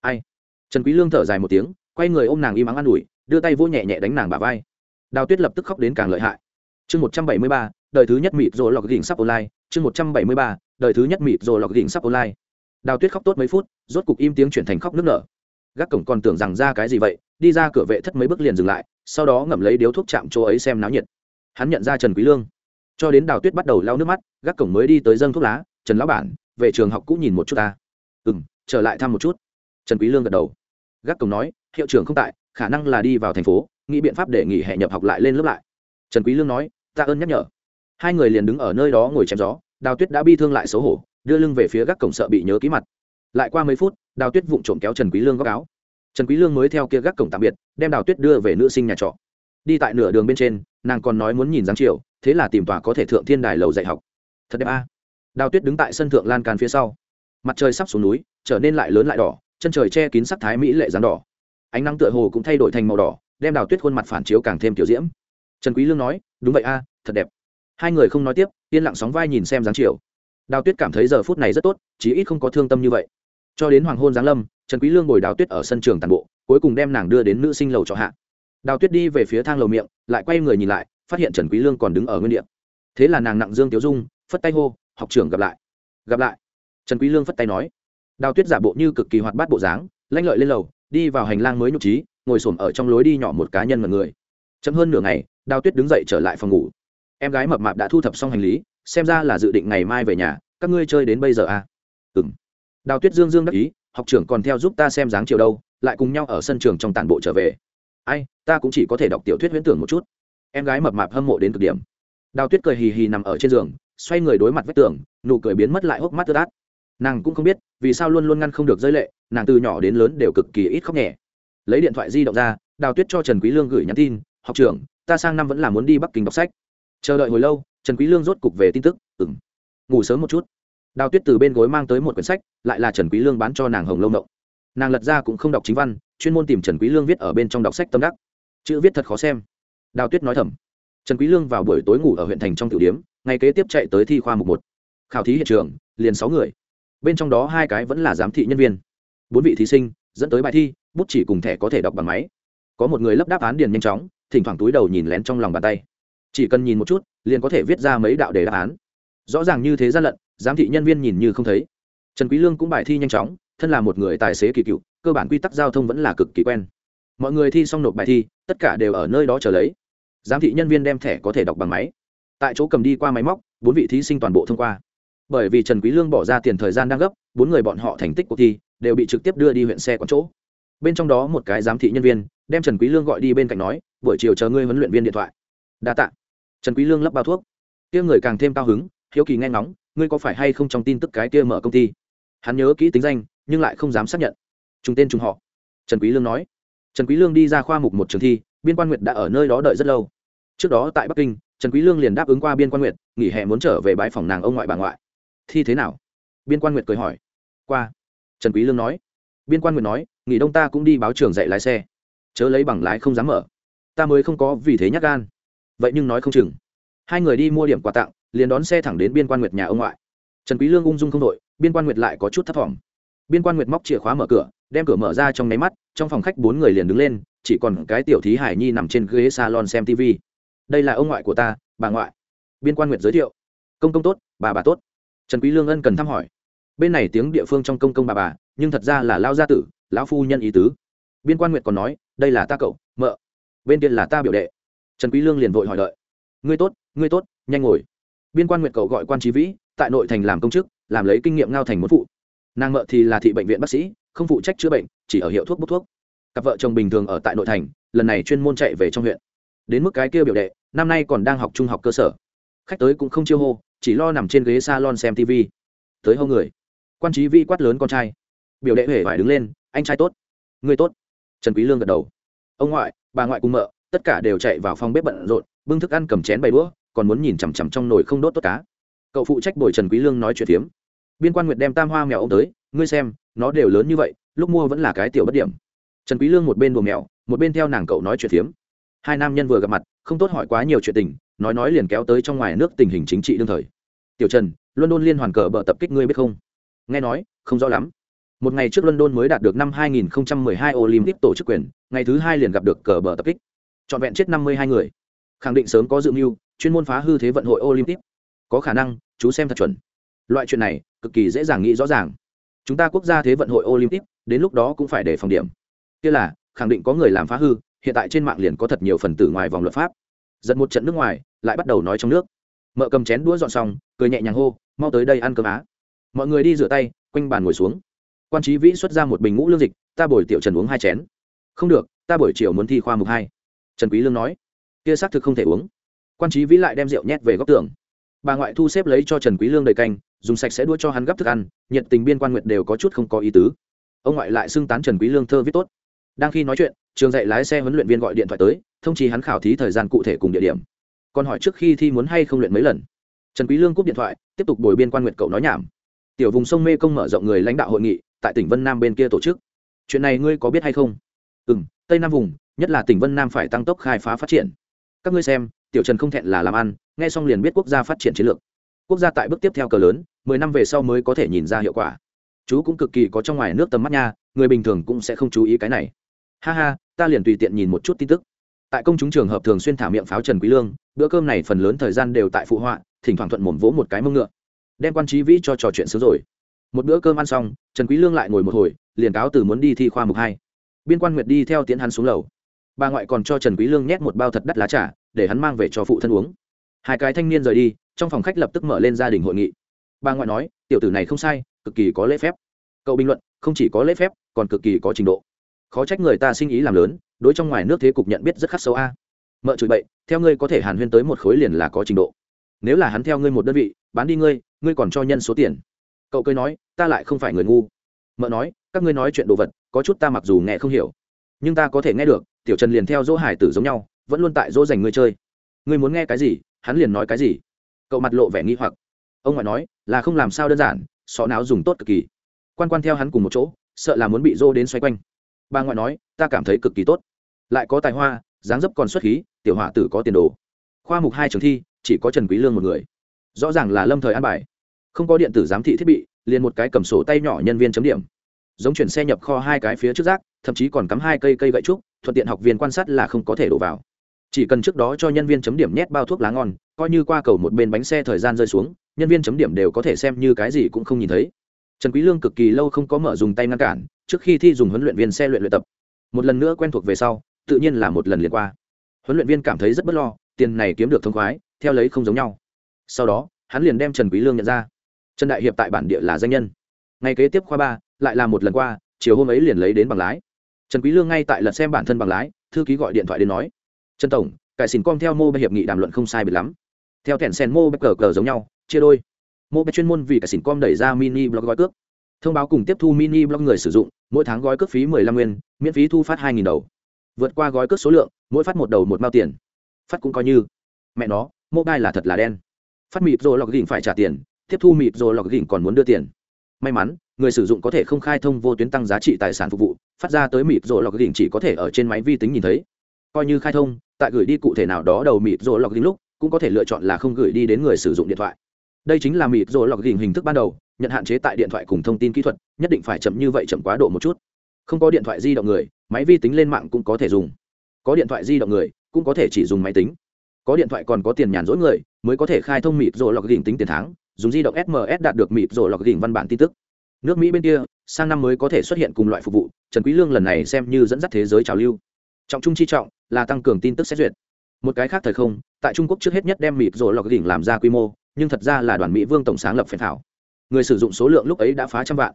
A: Ai? Trần quý lương thở dài một tiếng, quay người ôm nàng y mắng an ủi, đưa tay vỗ nhẹ nhẹ đánh nàng bả vai. Đào tuyết lập tức khóc đến càng lợi hại. Chương một trăm bảy mươi ba, đời thứ nhất mịt rồi lọc gỉnh sắp online. Chương một trăm bảy mươi ba, đời thứ nhất mịt rồi lọc gỉnh sắp online. Đào tuyết khóc tốt mấy phút, rốt cục im tiếng chuyển thành khóc nức nở. Gác cổng còn tưởng rằng ra cái gì vậy, đi ra cửa vệ thất mấy bước liền dừng lại, sau đó ngậm lấy điếu thuốc chạm chỗ ấy xem náo nhiệt hắn nhận ra trần quý lương. Cho đến đào tuyết bắt đầu lau nước mắt, gác cổng mới đi tới dâng thuốc lá. Trần lão bản, về trường học cũng nhìn một chút ta. Ừm, trở lại thăm một chút. Trần quý lương gật đầu. Gác cổng nói, hiệu trưởng không tại, khả năng là đi vào thành phố, nghĩ biện pháp để nghỉ hè nhập học lại lên lớp lại. Trần quý lương nói, ta ơn nhắc nhở. Hai người liền đứng ở nơi đó ngồi chém gió, đào tuyết đã bi thương lại xấu hổ, đưa lưng về phía gác cổng sợ bị nhớ ký mặt. Lại qua mấy phút, đào tuyết vụng trộm kéo trần quý lương góc áo. Trần quý lương mới theo kia gác cổng tạm biệt, đem đào tuyết đưa về nữ sinh nhà trọ. Đi tại nửa đường bên trên nàng còn nói muốn nhìn giáng chiều thế là tìm tòa có thể thượng thiên đài lầu dạy học. Thật đẹp a. Đào tuyết đứng tại sân thượng lan can phía sau. Mặt trời sắp xuống núi, trở nên lại lớn lại đỏ, chân trời che kín sắc thái mỹ lệ dáng đỏ. Ánh nắng tựa hồ cũng thay đổi thành màu đỏ, đem đào tuyết khuôn mặt phản chiếu càng thêm tiểu diễm. Trần quý lương nói, đúng vậy a, thật đẹp. Hai người không nói tiếp, yên lặng sóng vai nhìn xem dáng chiều đào tuyết cảm thấy giờ phút này rất tốt, chí ít không có thương tâm như vậy. Cho đến hoàng hôn giáng lâm, trần quý lương ngồi đào tuyết ở sân trường tàn bộ, cuối cùng đem nàng đưa đến nữ sinh lầu trọ hạ đào tuyết đi về phía thang lầu miệng, lại quay người nhìn lại, phát hiện trần quý lương còn đứng ở nguyên địa. Thế là nàng nặng dương tiếu dung, phất tay hô, học trưởng gặp lại. Gặp lại? Trần quý lương phất tay nói. Đào tuyết giả bộ như cực kỳ hoạt bát bộ dáng, lanh lợi lên lầu, đi vào hành lang mới nhục trí, ngồi sồn ở trong lối đi nhỏ một cá nhân một người. Chậm hơn nửa ngày, đào tuyết đứng dậy trở lại phòng ngủ. Em gái mập mạp đã thu thập xong hành lý, xem ra là dự định ngày mai về nhà, các ngươi chơi đến bây giờ à? Ừm. Đào tuyết dương dương đắc ý, học trưởng còn theo giúp ta xem dáng chiều đâu, lại cùng nhau ở sân trường trong tản bộ trở về ai, ta cũng chỉ có thể đọc tiểu thuyết huyễn tưởng một chút. Em gái mập mạp hâm mộ đến cực điểm. Đào tuyết cười hì hì nằm ở trên giường, xoay người đối mặt vách tường, nụ cười biến mất lại hốc mắt tơ đát. Nàng cũng không biết, vì sao luôn luôn ngăn không được rơi lệ, nàng từ nhỏ đến lớn đều cực kỳ ít khóc nhẹ. Lấy điện thoại di động ra, đào tuyết cho trần quý lương gửi nhắn tin, học trưởng, ta sang năm vẫn là muốn đi bắc kinh đọc sách. Chờ đợi hồi lâu, trần quý lương rốt cục về tin tức, ừm, ngủ sớm một chút. Đào tuyết từ bên gối mang tới một quyển sách, lại là trần quý lương bán cho nàng hồng lâu mộng nàng lật ra cũng không đọc chính văn, chuyên môn tìm trần quý lương viết ở bên trong đọc sách tâm đắc. Chữ viết thật khó xem. Đào tuyết nói thầm. Trần quý lương vào buổi tối ngủ ở huyện thành trong tiểu điếm, ngày kế tiếp chạy tới thi khoa mục một. Khảo thí hiện trường, liền sáu người. Bên trong đó hai cái vẫn là giám thị nhân viên. Bốn vị thí sinh, dẫn tới bài thi, bút chỉ cùng thẻ có thể đọc bằng máy. Có một người lấp đáp án điền nhanh chóng, thỉnh thoảng túi đầu nhìn lén trong lòng bàn tay. Chỉ cần nhìn một chút, liền có thể viết ra mấy đạo đề đáp án. Rõ ràng như thế gian lận, giám thị nhân viên nhìn như không thấy trần quý lương cũng bài thi nhanh chóng, thân là một người tài xế kỳ cựu, cơ bản quy tắc giao thông vẫn là cực kỳ quen. Mọi người thi xong nộp bài thi, tất cả đều ở nơi đó chờ lấy. Giám thị nhân viên đem thẻ có thể đọc bằng máy. Tại chỗ cầm đi qua máy móc, bốn vị thí sinh toàn bộ thông qua. Bởi vì trần quý lương bỏ ra tiền thời gian đang gấp, bốn người bọn họ thành tích cuộc thi đều bị trực tiếp đưa đi huyện xe quán chỗ. Bên trong đó một cái giám thị nhân viên đem trần quý lương gọi đi bên cạnh nói, buổi chiều chờ ngươi huấn luyện viên điện thoại. Đa tạ. Trần quý lương lắp bao thuốc. Kia người càng thêm cao hứng, hiếu kỳ nghe ngóng, ngươi có phải hay không trong tin tức cái kia mở công ty? Hắn nhớ kỹ tính danh, nhưng lại không dám xác nhận. Trùng tên trùng họ. Trần quý lương nói. Trần quý lương đi ra khoa mục một trường thi, biên quan nguyệt đã ở nơi đó đợi rất lâu. Trước đó tại bắc kinh, trần quý lương liền đáp ứng qua biên quan nguyệt, nghỉ hè muốn trở về bãi phòng nàng ông ngoại bà ngoại. Thi thế nào? Biên quan nguyệt cười hỏi. Qua. Trần quý lương nói. Biên quan nguyệt nói, nghỉ đông ta cũng đi báo trường dạy lái xe. Chớ lấy bằng lái không dám mở. Ta mới không có vì thế nhát gan. Vậy nhưng nói không chừng. Hai người đi mua điểm quà tặng, liền đón xe thẳng đến biên quan nguyệt nhà ông ngoại. Trần quý lương ung dung không đội biên quan nguyệt lại có chút thất vọng biên quan nguyệt móc chìa khóa mở cửa, đem cửa mở ra trong nháy mắt, trong phòng khách bốn người liền đứng lên, chỉ còn cái tiểu thí hải nhi nằm trên ghế salon xem tv đây là ông ngoại của ta, bà ngoại. Biên quan nguyệt giới thiệu. Công công tốt, bà bà tốt. Trần quý lương ân cần thăm hỏi. Bên này tiếng địa phương trong công công bà bà, nhưng thật ra là lao gia tử, lão phu nhân ý tứ. Biên quan nguyệt còn nói, đây là ta cậu, mợ. Bên kia là ta biểu đệ. Trần quý lương liền vội hỏi đợi ngươi tốt ngươi tốt, nhanh ngồi. Biên quan nguyệt cậu gọi quan trí vĩ, tại nội thành làm công chức làm lấy kinh nghiệm ngao thành muốn phụ. Nàng mợ thì là thị bệnh viện bác sĩ, không phụ trách chữa bệnh, chỉ ở hiệu thuốc bút thuốc. Cặp vợ chồng bình thường ở tại nội thành, lần này chuyên môn chạy về trong huyện. Đến mức cái kia biểu đệ, năm nay còn đang học trung học cơ sở. Khách tới cũng không chiêu hô, chỉ lo nằm trên ghế salon xem tv tới hô người. Quan trí vi quát lớn con trai. Biểu đệ huệ phải đứng lên, anh trai tốt. Người tốt. Trần quý lương gật đầu. Ông ngoại, bà ngoại cùng mợ, tất cả đều chạy vào phòng bếp bận rộn, bưng thức ăn cầm chén bày đũa, còn muốn nhìn chằm chằm trong nồi không đốt tốt cá. Cậu phụ trách bồi trần quý lương nói chuyện tiếm biên quan nguyệt đem tam hoa mèo ông tới, ngươi xem, nó đều lớn như vậy, lúc mua vẫn là cái tiểu bất điểm. Trần quý lương một bên đùa mèo, một bên theo nàng cậu nói chuyện phiếm. hai nam nhân vừa gặp mặt, không tốt hỏi quá nhiều chuyện tình, nói nói liền kéo tới trong ngoài nước tình hình chính trị đương thời. Tiểu trần, London liên hoàn cờ bờ tập kích ngươi biết không? Nghe nói, không rõ lắm. Một ngày trước london mới đạt được năm 2012 olympic tổ chức quyền, ngày thứ hai liền gặp được cờ bờ tập kích. Trọn vẹn chết 52 người. Khẳng định sớm có dự mưu, chuyên môn phá hư thế vận hội olympic. Có khả năng, chú xem thật chuẩn. Loại chuyện này cực kỳ dễ dàng nghĩ rõ ràng. Chúng ta quốc gia thế vận hội olympic, đến lúc đó cũng phải để phòng điểm. Kia là, khẳng định có người làm phá hư, hiện tại trên mạng liền có thật nhiều phần tử ngoài vòng luật pháp. Giật một trận nước ngoài, lại bắt đầu nói trong nước. Mợ cầm chén đũa dọn xong, cười nhẹ nhàng hô, mau tới đây ăn cơm á. Mọi người đi rửa tay, quanh bàn ngồi xuống. Quan trí vĩ xuất ra một bình ngũ lương dịch, ta bồi tiểu trần uống hai chén. Không được, ta buổi chiều muốn thi khoa mục hai. Trần quý lương nói. Kia xác thực không thể uống. Quan trí vĩ lại đem rượu nhét về góc tường. Bà ngoại thu xếp lấy cho trần quý lương đầy canh dùng sạch sẽ đua cho hắn gấp thức ăn, nhiệt tình biên quan nguyệt đều có chút không có ý tứ. Ông ngoại lại xưng tán trần quý lương thơ viết tốt. Đang khi nói chuyện, trường dạy lái xe huấn luyện viên gọi điện thoại tới, thông chí hắn khảo thí thời gian cụ thể cùng địa điểm. Còn hỏi trước khi thi muốn hay không luyện mấy lần. Trần quý lương cúp điện thoại, tiếp tục bồi biên quan nguyệt cậu nói nhảm. Tiểu vùng sông mê công mở rộng người lãnh đạo hội nghị, tại tỉnh vân nam bên kia tổ chức. Chuyện này ngươi có biết hay không? Ừ tây nam vùng, nhất là tỉnh vân nam phải tăng tốc khai phá phát triển. Các ngươi xem, tiểu trần không thẹn là làm ăn, nghe xong liền biết quốc gia phát triển chiến lược. Quốc gia tại bước tiếp theo cờ lớn mười năm về sau mới có thể nhìn ra hiệu quả. Chú cũng cực kỳ có trong ngoài nước tầm mắt nha, người bình thường cũng sẽ không chú ý cái này. Ha ha, ta liền tùy tiện nhìn một chút tin tức. Tại công chúng trường hợp thường xuyên thả miệng pháo trần quý lương, bữa cơm này phần lớn thời gian đều tại phụ họa, thỉnh thoảng thuận mồm vỗ một cái mông ngựa. Đem quan trí vĩ cho trò chuyện sướng rồi. Một bữa cơm ăn xong, trần quý lương lại ngồi một hồi, liền cáo từ muốn đi thi khoa mục hai. Biên quan nguyệt đi theo tiến hắn xuống lầu. Bà ngoại còn cho trần quý lương nhét một bao thật đắt lá trà, để hắn mang về cho phụ thân uống. Hai cái thanh niên rời đi, trong phòng khách lập tức mở lên gia đình hội nghị bà ngoại nói, tiểu tử này không sai, cực kỳ có lễ phép. Cậu bình luận, không chỉ có lễ phép, còn cực kỳ có trình độ. Khó trách người ta sinh ý làm lớn, đối trong ngoài nước thế cục nhận biết rất khắc sâu a. Mợ chửi bậy, theo ngươi có thể hàn huyên tới một khối liền là có trình độ. Nếu là hắn theo ngươi một đơn vị, bán đi ngươi ngươi còn cho nhân số tiền. Cậu cười nói, ta lại không phải người ngu. Mợ nói, các ngươi nói chuyện đồ vật, có chút ta mặc dù nghe không hiểu, nhưng ta có thể nghe được, tiểu trần liền theo dỗ hải tử giống nhau, vẫn luôn tại dỗ dành ngươi chơi. Ngươi muốn nghe cái gì, hắn liền nói cái gì. Cậu mặt lộ vẻ nghi hoặc. Ông ngoại nói là không làm sao đơn giản, sọ não dùng tốt cực kỳ. Quan quan theo hắn cùng một chỗ, sợ là muốn bị dô đến xoay quanh. Bà ngoại nói, ta cảm thấy cực kỳ tốt. Lại có tài hoa, dáng dấp còn xuất khí, tiểu họa tử có tiền đồ. Khoa mục hai trường thi, chỉ có trần quý lương một người. Rõ ràng là lâm thời an bài. Không có điện tử giám thị thiết bị, liền một cái cầm sổ tay nhỏ nhân viên chấm điểm. Giống chuyển xe nhập kho hai cái phía trước rác, thậm chí còn cắm hai cây cây gậy trúc, thuận tiện học viên quan sát là không có thể đổ vào. Chỉ cần trước đó cho nhân viên chấm điểm nhét bao thuốc lá ngon, coi như qua cầu một bên bánh xe thời gian rơi xuống nhân viên chấm điểm đều có thể xem như cái gì cũng không nhìn thấy. Trần quý lương cực kỳ lâu không có mở dùng tay ngăn cản, trước khi thi dùng huấn luyện viên xe luyện luyện tập. Một lần nữa quen thuộc về sau, tự nhiên là một lần liền qua. Huấn luyện viên cảm thấy rất bất lo, tiền này kiếm được thông khoái, theo lấy không giống nhau. Sau đó, hắn liền đem trần quý lương nhận ra. Trần đại hiệp tại bản địa là danh nhân. Ngày kế tiếp khoa ba, lại là một lần qua, chiều hôm ấy liền lấy đến bằng lái. Trần quý lương ngay tại lần xem bản thân bằng lái, thư ký gọi điện thoại đến nói, trần tổng, cải xỉn com theo mô bê hiệp nghị đàm luận không sai biệt lắm. Theo thẻn sen mô bê cờ cờ giống nhau chia đôi. Mô bé chuyên môn vì cả xỉn com đẩy ra mini blog gói cước. Thông báo cùng tiếp thu mini blog người sử dụng, mỗi tháng gói cước phí 15 nguyên, miễn phí thu phát 2.000 đầu. Vượt qua gói cước số lượng, mỗi phát một đầu một mao tiền. Phát cũng coi như. Mẹ nó, mobile là thật là đen. Phát mịp rồi lọc gỉnh phải trả tiền, tiếp thu mịp rồi lọc gỉnh còn muốn đưa tiền. May mắn, người sử dụng có thể không khai thông vô tuyến tăng giá trị tài sản phục vụ, phát ra tới mịp rồi lọc gỉnh chỉ có thể ở trên máy vi tính nhìn thấy. Coi như khai thông, tại gửi đi cụ thể nào đó đầu mịp rồi lọc gỉnh lúc, cũng có thể lựa chọn là không gửi đi đến người sử dụng điện thoại đây chính là mịt rồi lọc gỉnh hình thức ban đầu, nhận hạn chế tại điện thoại cùng thông tin kỹ thuật, nhất định phải chậm như vậy chậm quá độ một chút. Không có điện thoại di động người, máy vi tính lên mạng cũng có thể dùng. Có điện thoại di động người, cũng có thể chỉ dùng máy tính. Có điện thoại còn có tiền nhàn rỗi người, mới có thể khai thông mịt rồi lọc gỉnh tính tiền tháng, dùng di động sms đạt được mịt rồi lọc gỉnh văn bản tin tức. Nước mỹ bên kia, sang năm mới có thể xuất hiện cùng loại phục vụ, trần quý lương lần này xem như dẫn dắt thế giới trào lưu. Trọng trung chi trọng, là tăng cường tin tức xét duyệt. Một cái khác thời không, tại trung quốc trước hết nhất đem mịt rồi lọc đỉnh làm ra quy mô nhưng thật ra là đoàn mỹ vương tổng sáng lập phèn thảo. Người sử dụng số lượng lúc ấy đã phá trăm vạn.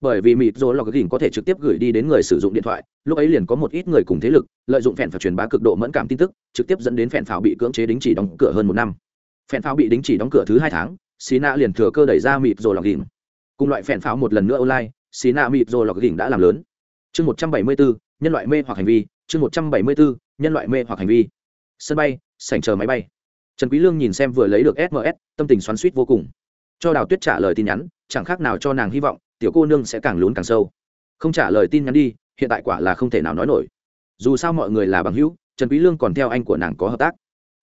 A: Bởi vì mịt rồi lọc đỉnh có thể trực tiếp gửi đi đến người sử dụng điện thoại, lúc ấy liền có một ít người cùng thế lực, lợi dụng phèn phảo truyền bá cực độ mẫn cảm tin tức, trực tiếp dẫn đến phèn pháo bị cưỡng chế đính chỉ đóng cửa hơn một năm. Phèn pháo bị đính chỉ đóng cửa thứ hai tháng xí nạ liền thừa cơ đẩy ra mịt rồi lọc đỉnh cùng loại phèn pháo một lần nữa online xí nạ mịt rồi lọc đỉnh đã làm lớn. Chương một trăm bảy mươi bốn, nhân loại mê hoặc hành vi, chương một trăm bảy mươi bốn, nhân loại mê hoặc hành vi. Sân bay, sảnh chờ máy bay trần quý lương nhìn xem vừa lấy được sms tâm tình xoắn xuýt vô cùng. Cho đào tuyết trả lời tin nhắn, chẳng khác nào cho nàng hy vọng, tiểu cô nương sẽ càng lún càng sâu. Không trả lời tin nhắn đi, hiện tại quả là không thể nào nói nổi. Dù sao mọi người là bằng hữu, trần quý lương còn theo anh của nàng có hợp tác.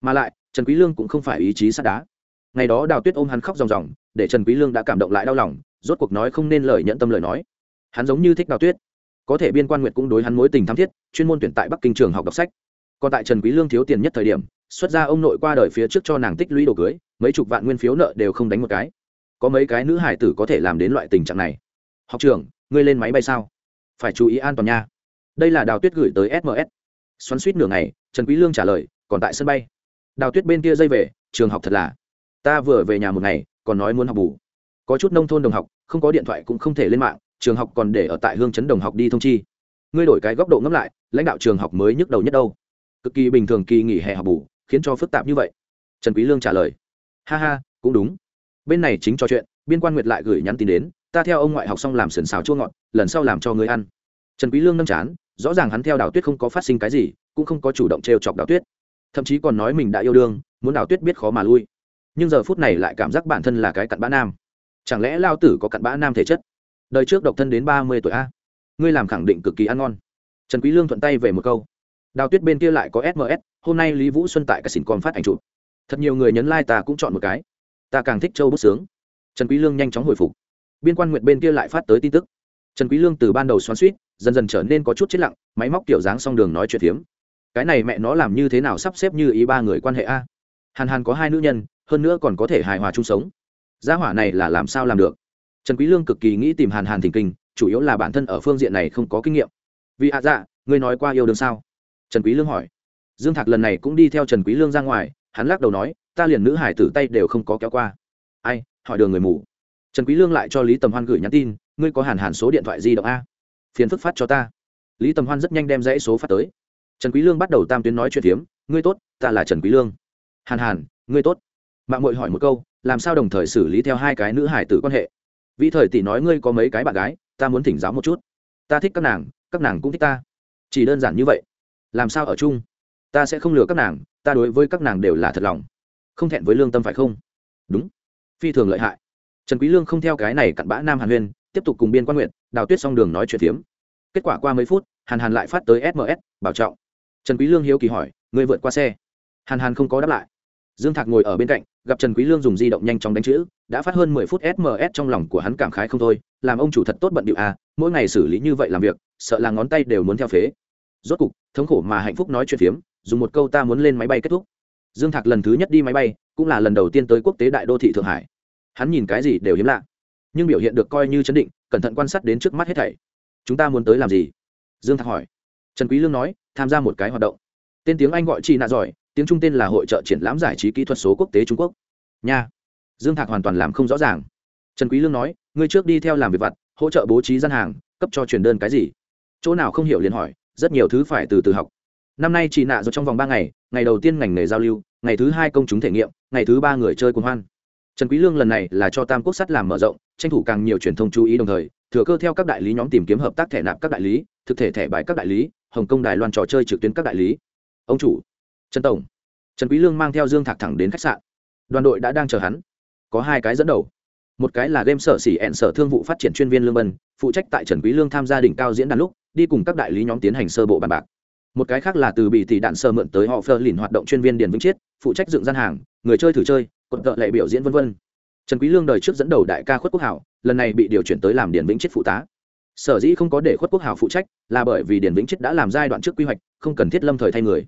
A: Mà lại, trần quý lương cũng không phải ý chí sắt đá. Ngày đó đào tuyết ôm hắn khóc ròng ròng, để trần quý lương đã cảm động lại đau lòng, rốt cuộc nói không nên lời nhận tâm lời nói. Hắn giống như thích đào tuyết. Có thể biên quan nguyệt cũng đối hắn mối tình thắm thiết, chuyên môn tuyển tại bắc kinh trường học đọc sách. Còn tại trần quý lương thiếu tiền nhất thời điểm xuất ra ông nội qua đời phía trước cho nàng tích lũy đồ cưới, mấy chục vạn nguyên phiếu nợ đều không đánh một cái. Có mấy cái nữ hải tử có thể làm đến loại tình trạng này. Học trưởng, ngươi lên máy bay sao? Phải chú ý an toàn nha. Đây là đào tuyết gửi tới sms xoắn suýt nửa ngày, trần quý lương trả lời, còn tại sân bay. Đào tuyết bên kia dây về, trường học thật là. Ta vừa về nhà một ngày, còn nói muốn học bù. Có chút nông thôn đồng học, không có điện thoại cũng không thể lên mạng, trường học còn để ở tại hương chấn đồng học đi thông chi. Ngươi đổi cái góc độ ngấp lại, lãnh đạo trường học mới nhức đầu nhất đâu? Cực kỳ bình thường kỳ nghỉ hè học bù khiến cho phức tạp như vậy. Trần quý lương trả lời, ha ha, cũng đúng. Bên này chính trò chuyện, biên quan nguyệt lại gửi nhắn tin đến, ta theo ông ngoại học xong làm sườn xào chua ngọt, lần sau làm cho ngươi ăn. Trần quý lương nâng chán, rõ ràng hắn theo đào tuyết không có phát sinh cái gì, cũng không có chủ động trêu chọc đào tuyết. Thậm chí còn nói mình đã yêu đương, muốn đào tuyết biết khó mà lui. Nhưng giờ phút này lại cảm giác bản thân là cái cặn bã nam. Chẳng lẽ lao tử có cặn bã nam thể chất? Đời trước độc thân đến ba mươi tuổi a. Ngươi làm khẳng định cực kỳ ăn ngon. Trần quý lương thuận tay về một câu đào tuyết bên kia lại có sms hôm nay lý vũ xuân tại cả xỉn còn phát ảnh chụp. Thật nhiều người nhấn like ta cũng chọn một cái. Ta càng thích châu bút sướng. Trần quý lương nhanh chóng hồi phục. Biên quan nguyệt bên kia lại phát tới tin tức. Trần quý lương từ ban đầu xoắn xuýt dần dần trở nên có chút chết lặng, máy móc kiểu dáng song đường nói chuyện phiếm. Cái này mẹ nó làm như thế nào sắp xếp như ý ba người quan hệ a? Hàn hàn có hai nữ nhân, hơn nữa còn có thể hài hòa chung sống. Gia hỏa này là làm sao làm được? Trần quý lương cực kỳ nghĩ tìm hàn hàn thỉnh kinh, chủ yếu là bản thân ở phương diện này không có kinh nghiệm. Vì ạ dạ ngươi nói qua yêu đương sao? Trần quý lương hỏi. Dương thạc lần này cũng đi theo trần quý lương ra ngoài, hắn lắc đầu nói, ta liền nữ hải tử tay đều không có kéo qua. Ai, hỏi đường người mù. Trần quý lương lại cho lý tầm hoan gửi nhắn tin, ngươi có hàn hàn số điện thoại di động a? Phiền phức phát cho ta. Lý tầm hoan rất nhanh đem dãy số phát tới. Trần quý lương bắt đầu tam tuyến nói chuyện tiếm ngươi tốt, ta là trần quý lương. Hàn hàn, ngươi tốt. Mạng muội hỏi một câu, làm sao đồng thời xử lý theo hai cái nữ hải tử quan hệ? Vị thời tỷ nói ngươi có mấy cái bạn gái, ta muốn thỉnh giáo một chút. Ta thích các nàng các nàng cũng thích ta. Chỉ đơn giản như vậy làm sao ở chung? Ta sẽ không lừa các nàng, ta đối với các nàng đều là thật lòng. Không thẹn với lương tâm phải không? Đúng. Phi thường lợi hại. Trần quý lương không theo cái này cặn bã nam hàn huyên, tiếp tục cùng biên quan nguyện đào tuyết song đường nói chuyện phiếm. Kết quả qua mấy phút, hàn hàn lại phát tới sms bảo trọng. Trần quý lương hiếu kỳ hỏi người vượt qua xe? Hàn hàn không có đáp lại. Dương thạc ngồi ở bên cạnh, gặp trần quý lương dùng di động nhanh chóng đánh chữ, đã phát hơn mười phút sms trong lòng của hắn cảm khái không thôi, làm ông chủ thật tốt bận điệu à mỗi ngày xử lý như vậy làm việc, sợ là ngón tay đều muốn theo phế rốt cục, thống khổ mà hạnh phúc nói chuyện phiếm, dùng một câu ta muốn lên máy bay kết thúc. Dương thạc lần thứ nhất đi máy bay, cũng là lần đầu tiên tới quốc tế đại đô thị thượng hải. Hắn nhìn cái gì đều hiếm lạ, nhưng biểu hiện được coi như chấn định, cẩn thận quan sát đến trước mắt hết thảy. Chúng ta muốn tới làm gì? Dương thạc hỏi. Trần quý lương nói, tham gia một cái hoạt động. Tên tiếng anh gọi chi nạ giỏi, tiếng trung tên là hội trợ triển lãm giải trí kỹ thuật số quốc tế trung quốc. Nha. Dương thạc hoàn toàn làm không rõ ràng. Trần quý lương nói, ngươi trước đi theo làm việc vặt, hỗ trợ bố trí gian hàng, cấp cho truyền đơn cái gì? Chỗ nào không hiểu liền hỏi rất nhiều thứ phải từ từ học. Năm nay chỉ nạ rồi trong vòng ba ngày ngày đầu tiên ngành nghề giao lưu, ngày thứ hai công chúng thể nghiệm, ngày thứ ba người chơi cuồng hoan. Trần quý lương lần này là cho tam quốc sắt làm mở rộng, tranh thủ càng nhiều truyền thông chú ý đồng thời, thừa cơ theo các đại lý nhóm tìm kiếm hợp tác thẻ nạp các đại lý, thực thể thẻ bài các đại lý, hồng kông, đài loan trò chơi trực tuyến các đại lý. Ông chủ, trần tổng. Trần quý lương mang theo dương thạc thẳng đến khách sạn. Đoàn đội đã đang chờ hắn. Có hai cái dẫn đầu. Một cái là game sở xỉ ẹn sở thương vụ phát triển chuyên viên lương bân phụ trách tại trần quý lương tham gia đỉnh cao diễn đàn lúc đi cùng các đại lý nhóm tiến hành sơ bộ bàn bạc. Một cái khác là từ bị tỷ đạn sơ mượn tới họ phơ lìn hoạt động chuyên viên điền vĩnh chiết, phụ trách dựng gian hàng, người chơi thử chơi, cột tợ lệ biểu diễn vân vân. Trần quý lương đời trước dẫn đầu đại ca khuất quốc hảo, lần này bị điều chuyển tới làm điền vĩnh chiết phụ tá. Sở dĩ không có để khuất quốc hảo phụ trách, là bởi vì điền vĩnh chiết đã làm giai đoạn trước quy hoạch, không cần thiết lâm thời thay người.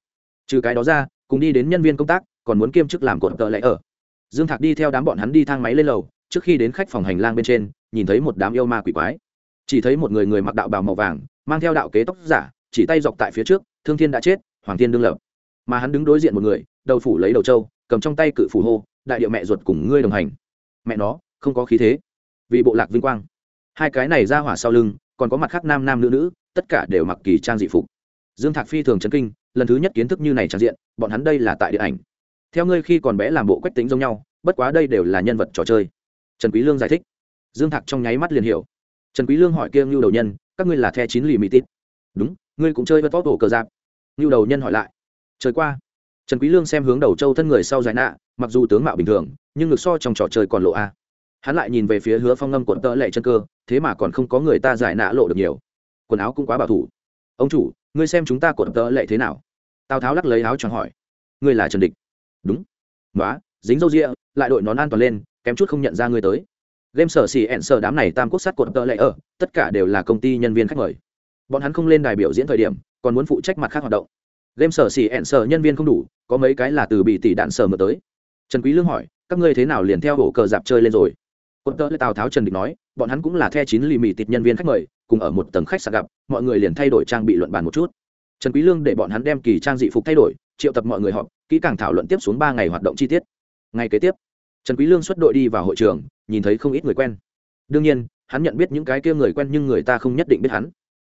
A: Trừ cái đó ra, cùng đi đến nhân viên công tác, còn muốn kiêm chức làm cột tợ lệ ở. Dương thạc đi theo đám bọn hắn đi thang máy lên lầu, trước khi đến khách phòng hành lang bên trên, nhìn thấy một đám yêu ma quỷ quái. Chỉ thấy một người người mặc đạo bào màu vàng mang theo đạo kế tóc giả, chỉ tay dọc tại phía trước, thương thiên đã chết, hoàng thiên đương lập. Mà hắn đứng đối diện một người, đầu phủ lấy đầu trâu, cầm trong tay cự phủ hô, đại điệu mẹ ruột cùng ngươi đồng hành. Mẹ nó, không có khí thế. Vì bộ lạc vinh quang. Hai cái này ra hỏa sau lưng, còn có mặt khác nam nam nữ nữ, tất cả đều mặc kỳ trang dị phục. Dương thạc phi thường chấn kinh, lần thứ nhất kiến thức như này trang diện, bọn hắn đây là tại điện ảnh. Theo ngươi khi còn bé làm bộ quách tính giống nhau, bất quá đây đều là nhân vật trò chơi. Trần quý lương giải thích. Dương thạc trong nháy mắt liền hiểu. Trần quý lương hỏi kia lưu đầu nhân các ngươi là the chín lì mỹ tít. Đúng, ngươi cũng chơi vật tốt tổ cờ giáp. Ngưu đầu nhân hỏi lại. Trời qua. Trần quý lương xem hướng đầu châu thân người sau giải nạ, mặc dù tướng mạo bình thường, nhưng ngực so trong trò chơi còn lộ a. Hắn lại nhìn về phía hứa phong ngâm cuộn tơ lệ chân cơ, thế mà còn không có người ta giải nạ lộ được nhiều. Quần áo cũng quá bảo thủ. Ông chủ, ngươi xem chúng ta cuộn tơ lệ thế nào? Tào tháo lắc lấy áo choàng hỏi. Ngươi là trần địch. Đúng. Quá dính râu ria, lại đội nón an toàn lên, kém chút không nhận ra ngươi tới game sở xì ẹn sở đám này tam quốc sát cột tợ lệ ở, tất cả đều là công ty nhân viên khách mời. Bọn hắn không lên đài biểu diễn thời điểm, còn muốn phụ trách mặt khác hoạt động. Game sở xì ẹn sở nhân viên không đủ, có mấy cái là từ bị tỷ đạn sở mở tới. Trần quý lương hỏi, các ngươi thế nào liền theo hổ cờ dạp chơi lên rồi? Cột tợ lệ tào tháo trần địch nói, bọn hắn cũng là the chín lì mì tịt nhân viên khách mời, cùng ở một tầng khách sạn gặp, mọi người liền thay đổi trang bị luận bàn một chút. Trần quý lương để bọn hắn đem kỳ trang dị phục thay đổi, triệu tập mọi người họp, kỹ càng thảo luận tiếp xuống ba ngày hoạt động chi tiết. Ngày kế tiếp, trần quý lương xuất đội đi vào hội trường nhìn thấy không ít người quen. Đương nhiên, hắn nhận biết những cái kia người quen nhưng người ta không nhất định biết hắn.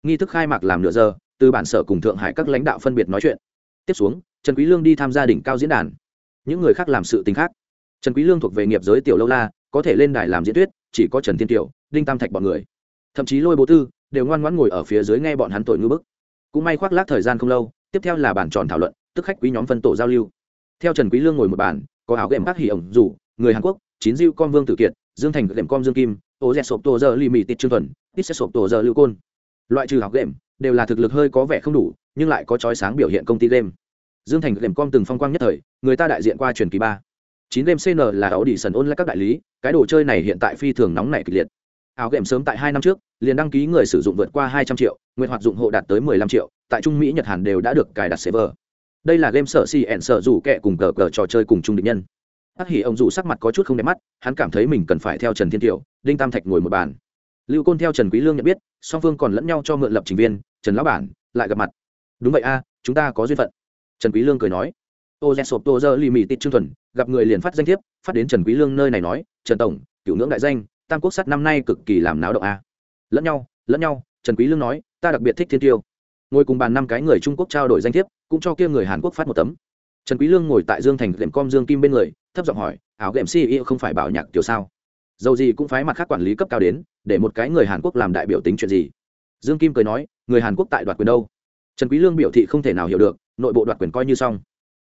A: Nghi thức khai mạc làm nửa giờ, từ bản sở cùng thượng hải các lãnh đạo phân biệt nói chuyện. Tiếp xuống, trần quý lương đi tham gia đỉnh cao diễn đàn. Những người khác làm sự tình khác. Trần quý lương thuộc về nghiệp giới tiểu lâu la, có thể lên đài làm diễn thuyết, chỉ có trần thiên tiểu đinh tam thạch bọn người. Thậm chí lôi bố tư, đều ngoan ngoãn ngồi ở phía dưới nghe bọn hắn tội ngư bức. Cũng may khoác lác thời gian không lâu, tiếp theo là bàn tròn thảo luận, tức khách quý nhóm phân tổ giao lưu. Theo trần quý lương ngồi một bàn, có áo gệm bác hỉ ổng rủ, người hàn quốc, chín diêu con vương tử kiệt dương thành gệm com dương kim, ô dẹt sộp tổ giờ lì mì tịt trương thuần, tít sẽ sộp tổ giờ lưu côn. Loại trừ học gệm đều là thực lực hơi có vẻ không đủ, nhưng lại có chói sáng biểu hiện công ty game. Dương thành gệm com từng phong quang nhất thời, người ta đại diện qua truyền kỳ ba. Chín game cn là áo đi sần ôn lại các đại lý, cái đồ chơi này hiện tại phi thường nóng nảy kịch liệt. Áo gệm sớm tại hai năm trước, liền đăng ký người sử dụng vượt qua hai trăm triệu, nguyện hoạt dụng hộ đạt tới mười lăm triệu, tại trung mỹ, nhật hàn đều đã được cài đặt server. Đây là game sở si ẻn sở rủ kẹ cùng cờ cờ trò chơi cùng trung định nhân ác hỉ ông dù sắc mặt có chút không đẹp mắt, hắn cảm thấy mình cần phải theo trần thiên tiểu đinh tam thạch ngồi một bàn. Lưu côn theo trần quý lương nhận biết, song phương còn lẫn nhau cho mượn lập trình viên, trần lão bản lại gặp mặt. Đúng vậy a, chúng ta có duyên phận. Trần quý lương cười nói. Ô dẹt sộp tô giờ lì mì tịt trương thuần, gặp người liền phát danh thiếp, phát đến trần quý lương nơi này nói, trần tổng, cựu ngưỡng đại danh, tam quốc sắt năm nay cực kỳ làm náo động a. Lẫn nhau lẫn nhau, trần quý lương nói, ta đặc biệt thích thiên tiêu. Ngồi cùng bàn năm cái người trung quốc trao đổi danh thiếp, cũng cho kia người hàn quốc phát một tấm. Trần quý lương ngồi tại dương thành lệm com dương kim bên người thấp giọng hỏi, áo game ceo không phải bảo nhạc tiểu sao? Dầu gì cũng phái mặt khác quản lý cấp cao đến, để một cái người hàn quốc làm đại biểu tính chuyện gì? Dương kim cười nói, người hàn quốc tại đoạt quyền đâu? Trần quý lương biểu thị không thể nào hiểu được, nội bộ đoạt quyền coi như xong.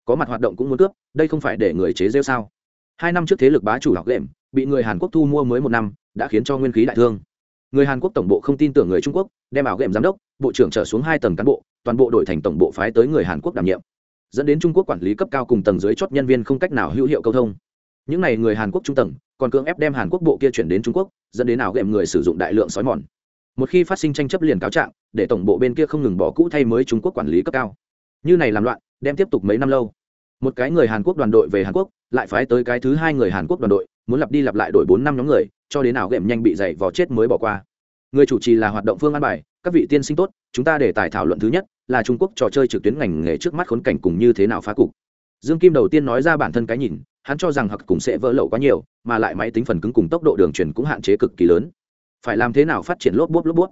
A: Có mặt hoạt động cũng muốn cướp, đây không phải để người chế rêu sao? Hai năm trước thế lực bá chủ học lệm bị người hàn quốc thu mua mới một năm, đã khiến cho nguyên khí đại thương. Người hàn quốc tổng bộ không tin tưởng người trung quốc, đem ảo lệm giám đốc, bộ trưởng trở xuống hai tầng cán bộ, toàn bộ đổi thành tổng bộ phái tới người hàn quốc đảm nhiệm dẫn đến trung quốc quản lý cấp cao cùng tầng dưới chót nhân viên không cách nào hữu hiệu câu thông. Những n à y người hàn quốc trung tầng, còn cưỡng ép đem hàn quốc bộ kia chuyển đến trung quốc, dẫn đến ảo game người sử dụng đại lượng sói mòn. Một khi phát sinh tranh chấp liền cáo trạng, để tổng bộ bên kia không ngừng bỏ cũ thay mới trung quốc quản lý cấp cao. Như này làm loạn, đem tiếp tục mấy năm lâu. Một cái người hàn quốc đoàn đội về hàn quốc, lại phái tới cái thứ hai người hàn quốc đoàn đội, muốn lặp đi lặp lại đổi bốn năm nhóm người, cho đến ảo game nhanh bị dày vò chết mới bỏ qua. Người chủ trì là hoạt động phương an bài các vị tiên sinh tốt, chúng ta để tài thảo luận thứ nhất, là trung quốc trò chơi trực tuyến ngành nghề trước mắt khốn cảnh cùng như thế nào phá cục. Dương kim đầu tiên nói ra bản thân cái nhìn, hắn cho rằng hặc cùng sẽ vỡ lậu quá nhiều, mà lại máy tính phần cứng cùng tốc độ đường truyền cũng hạn chế cực kỳ lớn. Phải làm thế nào phát triển lốp bốp lốp bốp?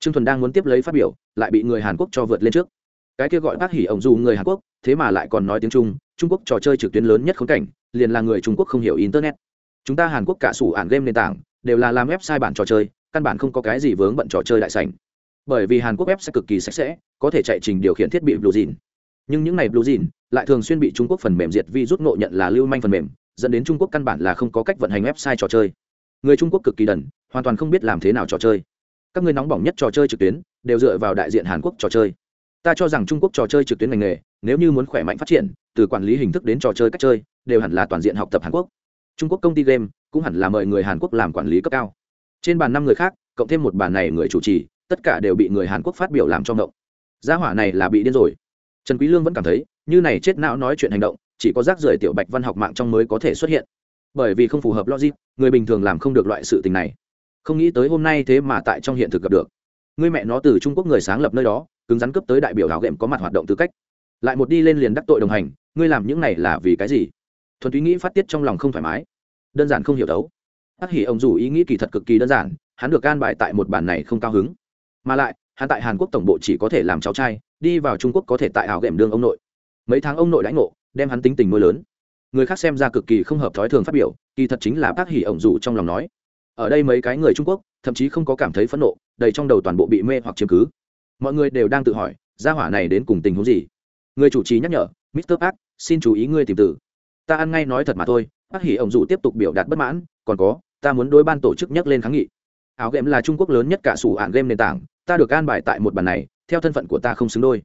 A: Trương thuần đang muốn tiếp lấy phát biểu, lại bị người hàn quốc cho vượt lên trước. Cái kia gọi bác hỉ ổng dù người hàn quốc, thế mà lại còn nói tiếng trung trung quốc trò chơi trực tuyến lớn nhất khốn cảnh, liền là người trung quốc không hiểu internet. Chúng ta hàn quốc cả sủ ản game nền tảng, đều là làm website bản trò chơi, căn bản không có cái gì vướng bận trò chơi đại sành bởi vì hàn quốc web sẽ cực kỳ sạch sẽ, có thể chạy trình điều khiển thiết bị blue jean. Nhưng những này blue jean lại thường xuyên bị trung quốc phần mềm diệt vi rút ngộ nhận là lưu manh phần mềm, dẫn đến trung quốc căn bản là không có cách vận hành website trò chơi. Người trung quốc cực kỳ đần, hoàn toàn không biết làm thế nào trò chơi. Các người nóng bỏng nhất trò chơi trực tuyến đều dựa vào đại diện hàn quốc trò chơi. Ta cho rằng trung quốc trò chơi trực tuyến ngành nghề, nếu như muốn khỏe mạnh phát triển, từ quản lý hình thức đến trò chơi cách chơi, đều hẳn là toàn diện học tập hàn quốc. Trung quốc công ty game cũng hẳn là mời người hàn quốc làm quản lý cấp cao. Trên bàn năm người khác, cộng thêm một bàn này người chủ trì tất cả đều bị người hàn quốc phát biểu làm cho ngộng. Gia hỏa này là bị điên rồi. Trần quý lương vẫn cảm thấy, như này chết não nói chuyện hành động, chỉ có rác rưởi tiểu bạch văn học mạng trong mới có thể xuất hiện. Bởi vì không phù hợp logic, người bình thường làm không được loại sự tình này. Không nghĩ tới hôm nay thế mà tại trong hiện thực gặp được. Người mẹ nó từ trung quốc người sáng lập nơi đó, cứng rắn cấp tới đại biểu hảo gệm có mặt hoạt động tư cách. Lại một đi lên liền đắc tội đồng hành, ngươi làm những này là vì cái gì? Thuần túy nghĩ phát tiết trong lòng không thoải mái. Đơn giản không hiểu đấu ác hỉ ông dù ý nghĩ kỳ thật cực kỳ đơn giản, hắn được can bài tại một bản này không cao hứng mà lại, hắn tại hàn quốc tổng bộ chỉ có thể làm cháu trai, đi vào trung quốc có thể tại ảo ghệm đương ông nội. Mấy tháng ông nội đãi ngộ, đem hắn tính tình mưa lớn. Người khác xem ra cực kỳ không hợp thói thường phát biểu, kỳ thật chính là bác hỉ ổng dù trong lòng nói. Ở đây mấy cái người trung quốc, thậm chí không có cảm thấy phẫn nộ, đầy trong đầu toàn bộ bị mê hoặc chiếm cứ. Mọi người đều đang tự hỏi, gia hỏa này đến cùng tình huống gì? Người chủ trì nhắc nhở mr park, xin chú ý ngươi tìm tử ta ăn ngay nói thật mà thôi. Bác hỉ ổng dù tiếp tục biểu đạt bất mãn, còn có, ta muốn đối ban tổ chức nhắc lên kháng nghị. Áo game là trung quốc lớn nhất cả sủ ạn game nền tảng ta được an bài tại một bàn này, theo thân phận của ta không xứng đôi.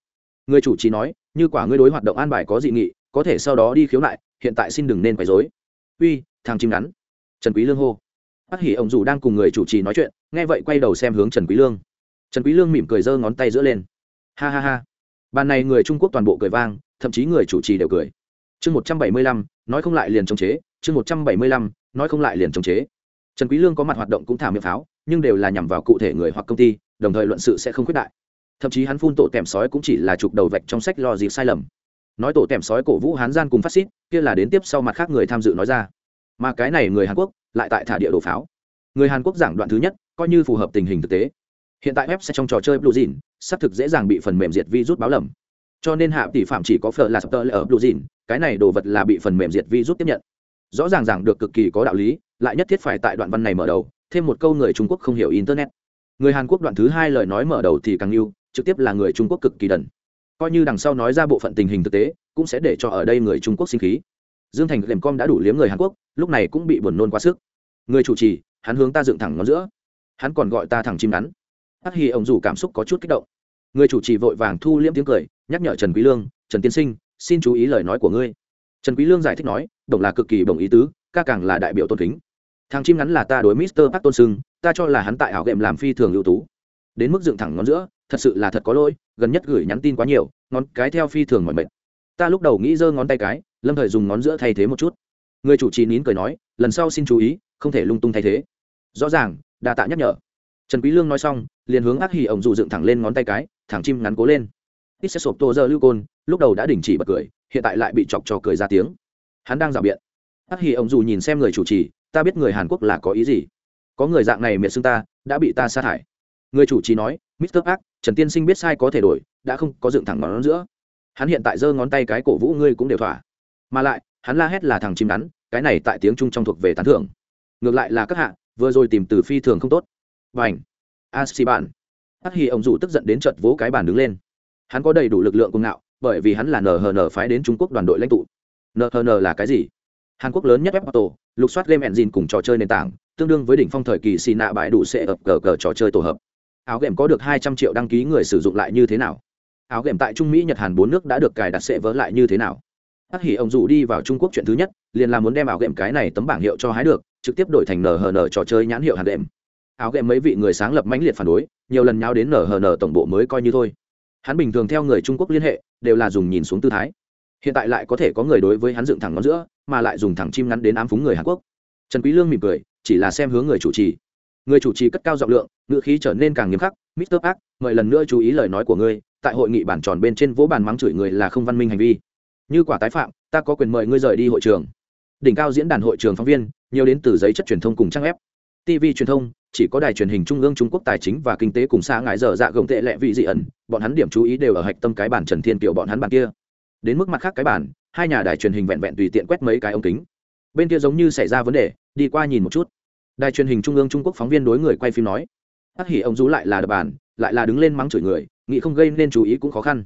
A: Người chủ trì nói, như quả ngươi đối hoạt động an bài có dị nghị, có thể sau đó đi khiếu nại, hiện tại xin đừng nên quấy rối. Uy, thằng chim ngắn. Trần quý lương hô. Bác hỉ ông dù đang cùng người chủ trì nói chuyện, nghe vậy quay đầu xem hướng trần quý lương. Trần quý lương mỉm cười giơ ngón tay giữa lên. Ha ha ha. Bàn này người trung quốc toàn bộ cười vang, thậm chí người chủ trì đều cười. Chương một trăm bảy mươi lăm, nói không lại liền chống chế. Chương một trăm bảy mươi lăm, nói không lại liền chống chế. Trần quý lương có mặt hoạt động cũng thả miệng pháo, nhưng đều là nhằm vào cụ thể người hoặc công ty đồng thời luận sự sẽ không khuyết đại. Thậm chí hắn phun tổ tèm sói cũng chỉ là chụp đầu vạch trong sách lo gì sai lầm. Nói tổ tèm sói cổ vũ hán gian cùng phát xít, kia là đến tiếp sau mặt khác người tham dự nói ra. Mà cái này người hàn quốc lại tại thả địa đồ pháo. Người hàn quốc giảng đoạn thứ nhất, coi như phù hợp tình hình thực tế. Hiện tại web sẽ trong trò chơi blue jean, xác thực dễ dàng bị phần mềm diệt virus báo lầm. Cho nên hạ tỷ phạm chỉ có phở là sập tơ ở blue jean, cái này đồ vật là bị phần mềm diệt virus tiếp nhận. Rõ ràng giảng được cực kỳ có đạo lý, lại nhất thiết phải tại đoạn văn này mở đầu, thêm một câu người trung quốc không hiểu internet người hàn quốc đoạn thứ hai lời nói mở đầu thì càng yêu, trực tiếp là người trung quốc cực kỳ đần. Coi như đằng sau nói ra bộ phận tình hình thực tế, cũng sẽ để cho ở đây người trung quốc sinh khí. Dương thành lềm com đã đủ liếm người hàn quốc, lúc này cũng bị buồn nôn quá sức. Người chủ trì, hắn hướng ta dựng thẳng ngón giữa. Hắn còn gọi ta thẳng chim ngắn. Hắc hi ông dù cảm xúc có chút kích động. Người chủ trì vội vàng thu liễm tiếng cười, nhắc nhở trần quý lương, trần tiên sinh, xin chú ý lời nói của ngươi. Trần quý lương giải thích nói, đồng là cực kỳ bổng ý tứ, ca càng là đại biểu tôn kính thằng chim ngắn là ta đối mister park tôn sưng, ta cho là hắn tại ảo game làm phi thường ưu tú. Đến mức dựng thẳng ngón giữa, thật sự là thật có lỗi, gần nhất gửi nhắn tin quá nhiều, ngón cái theo phi thường mọi mệt. Ta lúc đầu nghĩ giơ ngón tay cái, lâm thời dùng ngón giữa thay thế một chút. Người chủ trì nín cười nói, lần sau xin chú ý, không thể lung tung thay thế. Rõ ràng, đa tạ nhắc nhở. Trần quý lương nói xong, liền hướng ác hỉ ổng dù dựng thẳng lên ngón tay cái thẳng chim ngắn cố lên. Ít sẽ sộp tô giờ lưu côn, lúc đầu đã đình chỉ bật cười, hiện tại lại bị chọc cho cười ra tiếng. Hắn đang rào biện. Ác hỉ ổng dù nhìn xem người chủ trì ta biết người hàn quốc là có ý gì. Có người dạng này miệt xưng ta, đã bị ta sa thải. Người chủ trì nói mr ác trần tiên sinh biết sai có thể đổi, đã không có dựng thẳng ngón giữa. Hắn hiện tại giơ ngón tay cái cổ vũ ngươi cũng đều thỏa. Mà lại, hắn la hét là thằng chim ngắn, cái này tại tiếng trung trong thuộc về tán thưởng. Ngược lại là các hạ, vừa rồi tìm từ phi thường không tốt. Và ảnh a xì bạn. Ác Hi ông dù tức giận đến trận vỗ cái bàn đứng lên. Hắn có đầy đủ lực lượng cùng ngạo, bởi vì hắn là nờ hờ nờ phái đến trung quốc đoàn đội lãnh tụ. Nờ hờ nờ là cái gì? Hàn quốc lớn nhất web auto lục soát game engine cùng trò chơi nền tảng, tương đương với đỉnh phong thời kỳ xì nạ bãi đủ sẽ ập cờ cờ trò chơi tổ hợp. Áo game có được hai trăm triệu đăng ký người sử dụng lại như thế nào? Áo game tại trung mỹ, nhật hàn bốn nước đã được cài đặt sẽ vỡ lại như thế nào? Hắc hỉ ông dù đi vào trung quốc chuyện thứ nhất, liền là muốn đem áo game cái này tấm bảng hiệu cho hái được, trực tiếp đổi thành nhn trò chơi nhãn hiệu hàn game. Áo game mấy vị người sáng lập mãnh liệt phản đối, nhiều lần nháo đến nhn tổng bộ mới coi như thôi. Hắn bình thường theo người trung quốc liên hệ, đều là dùng nhìn xuống tư thái. Hiện tại lại có thể có người đối với hắn dựng thẳng ngón giữa mà lại dùng thẳng chim ngắn đến ám phúng người hàn quốc. Trần quý lương mỉm cười chỉ là xem hướng người chủ trì. Người chủ trì cất cao giọng lượng ngữ khí trở nên càng nghiêm khắc Mr. Park, mời lần nữa chú ý lời nói của ngươi tại hội nghị bản tròn bên trên vỗ bàn mắng chửi người là không văn minh hành vi. Như quả tái phạm ta có quyền mời ngươi rời đi hội trường. Đỉnh cao diễn đàn hội trường phóng viên nhiều đến từ giấy chất truyền thông cùng trang web. Tv truyền thông chỉ có đài truyền hình trung ương trung quốc tài chính và kinh tế cùng xa ngại dở dạ gồng tệ lệ vị dị ẩn bọn hắn điểm chú ý đều ở hạch tâm cái bản trần thiên kiều bọn hắn bản kia. Đến mức mặt khác cái bản hai nhà đài truyền hình vẹn vẹn tùy tiện quét mấy cái ống kính. Bên kia giống như xảy ra vấn đề, đi qua nhìn một chút. Đài truyền hình trung ương trung quốc phóng viên đối người quay phim nói, ác hỉ, ông rú lại là đập bàn, lại là đứng lên mắng chửi người, nghĩ không gây nên chú ý cũng khó khăn.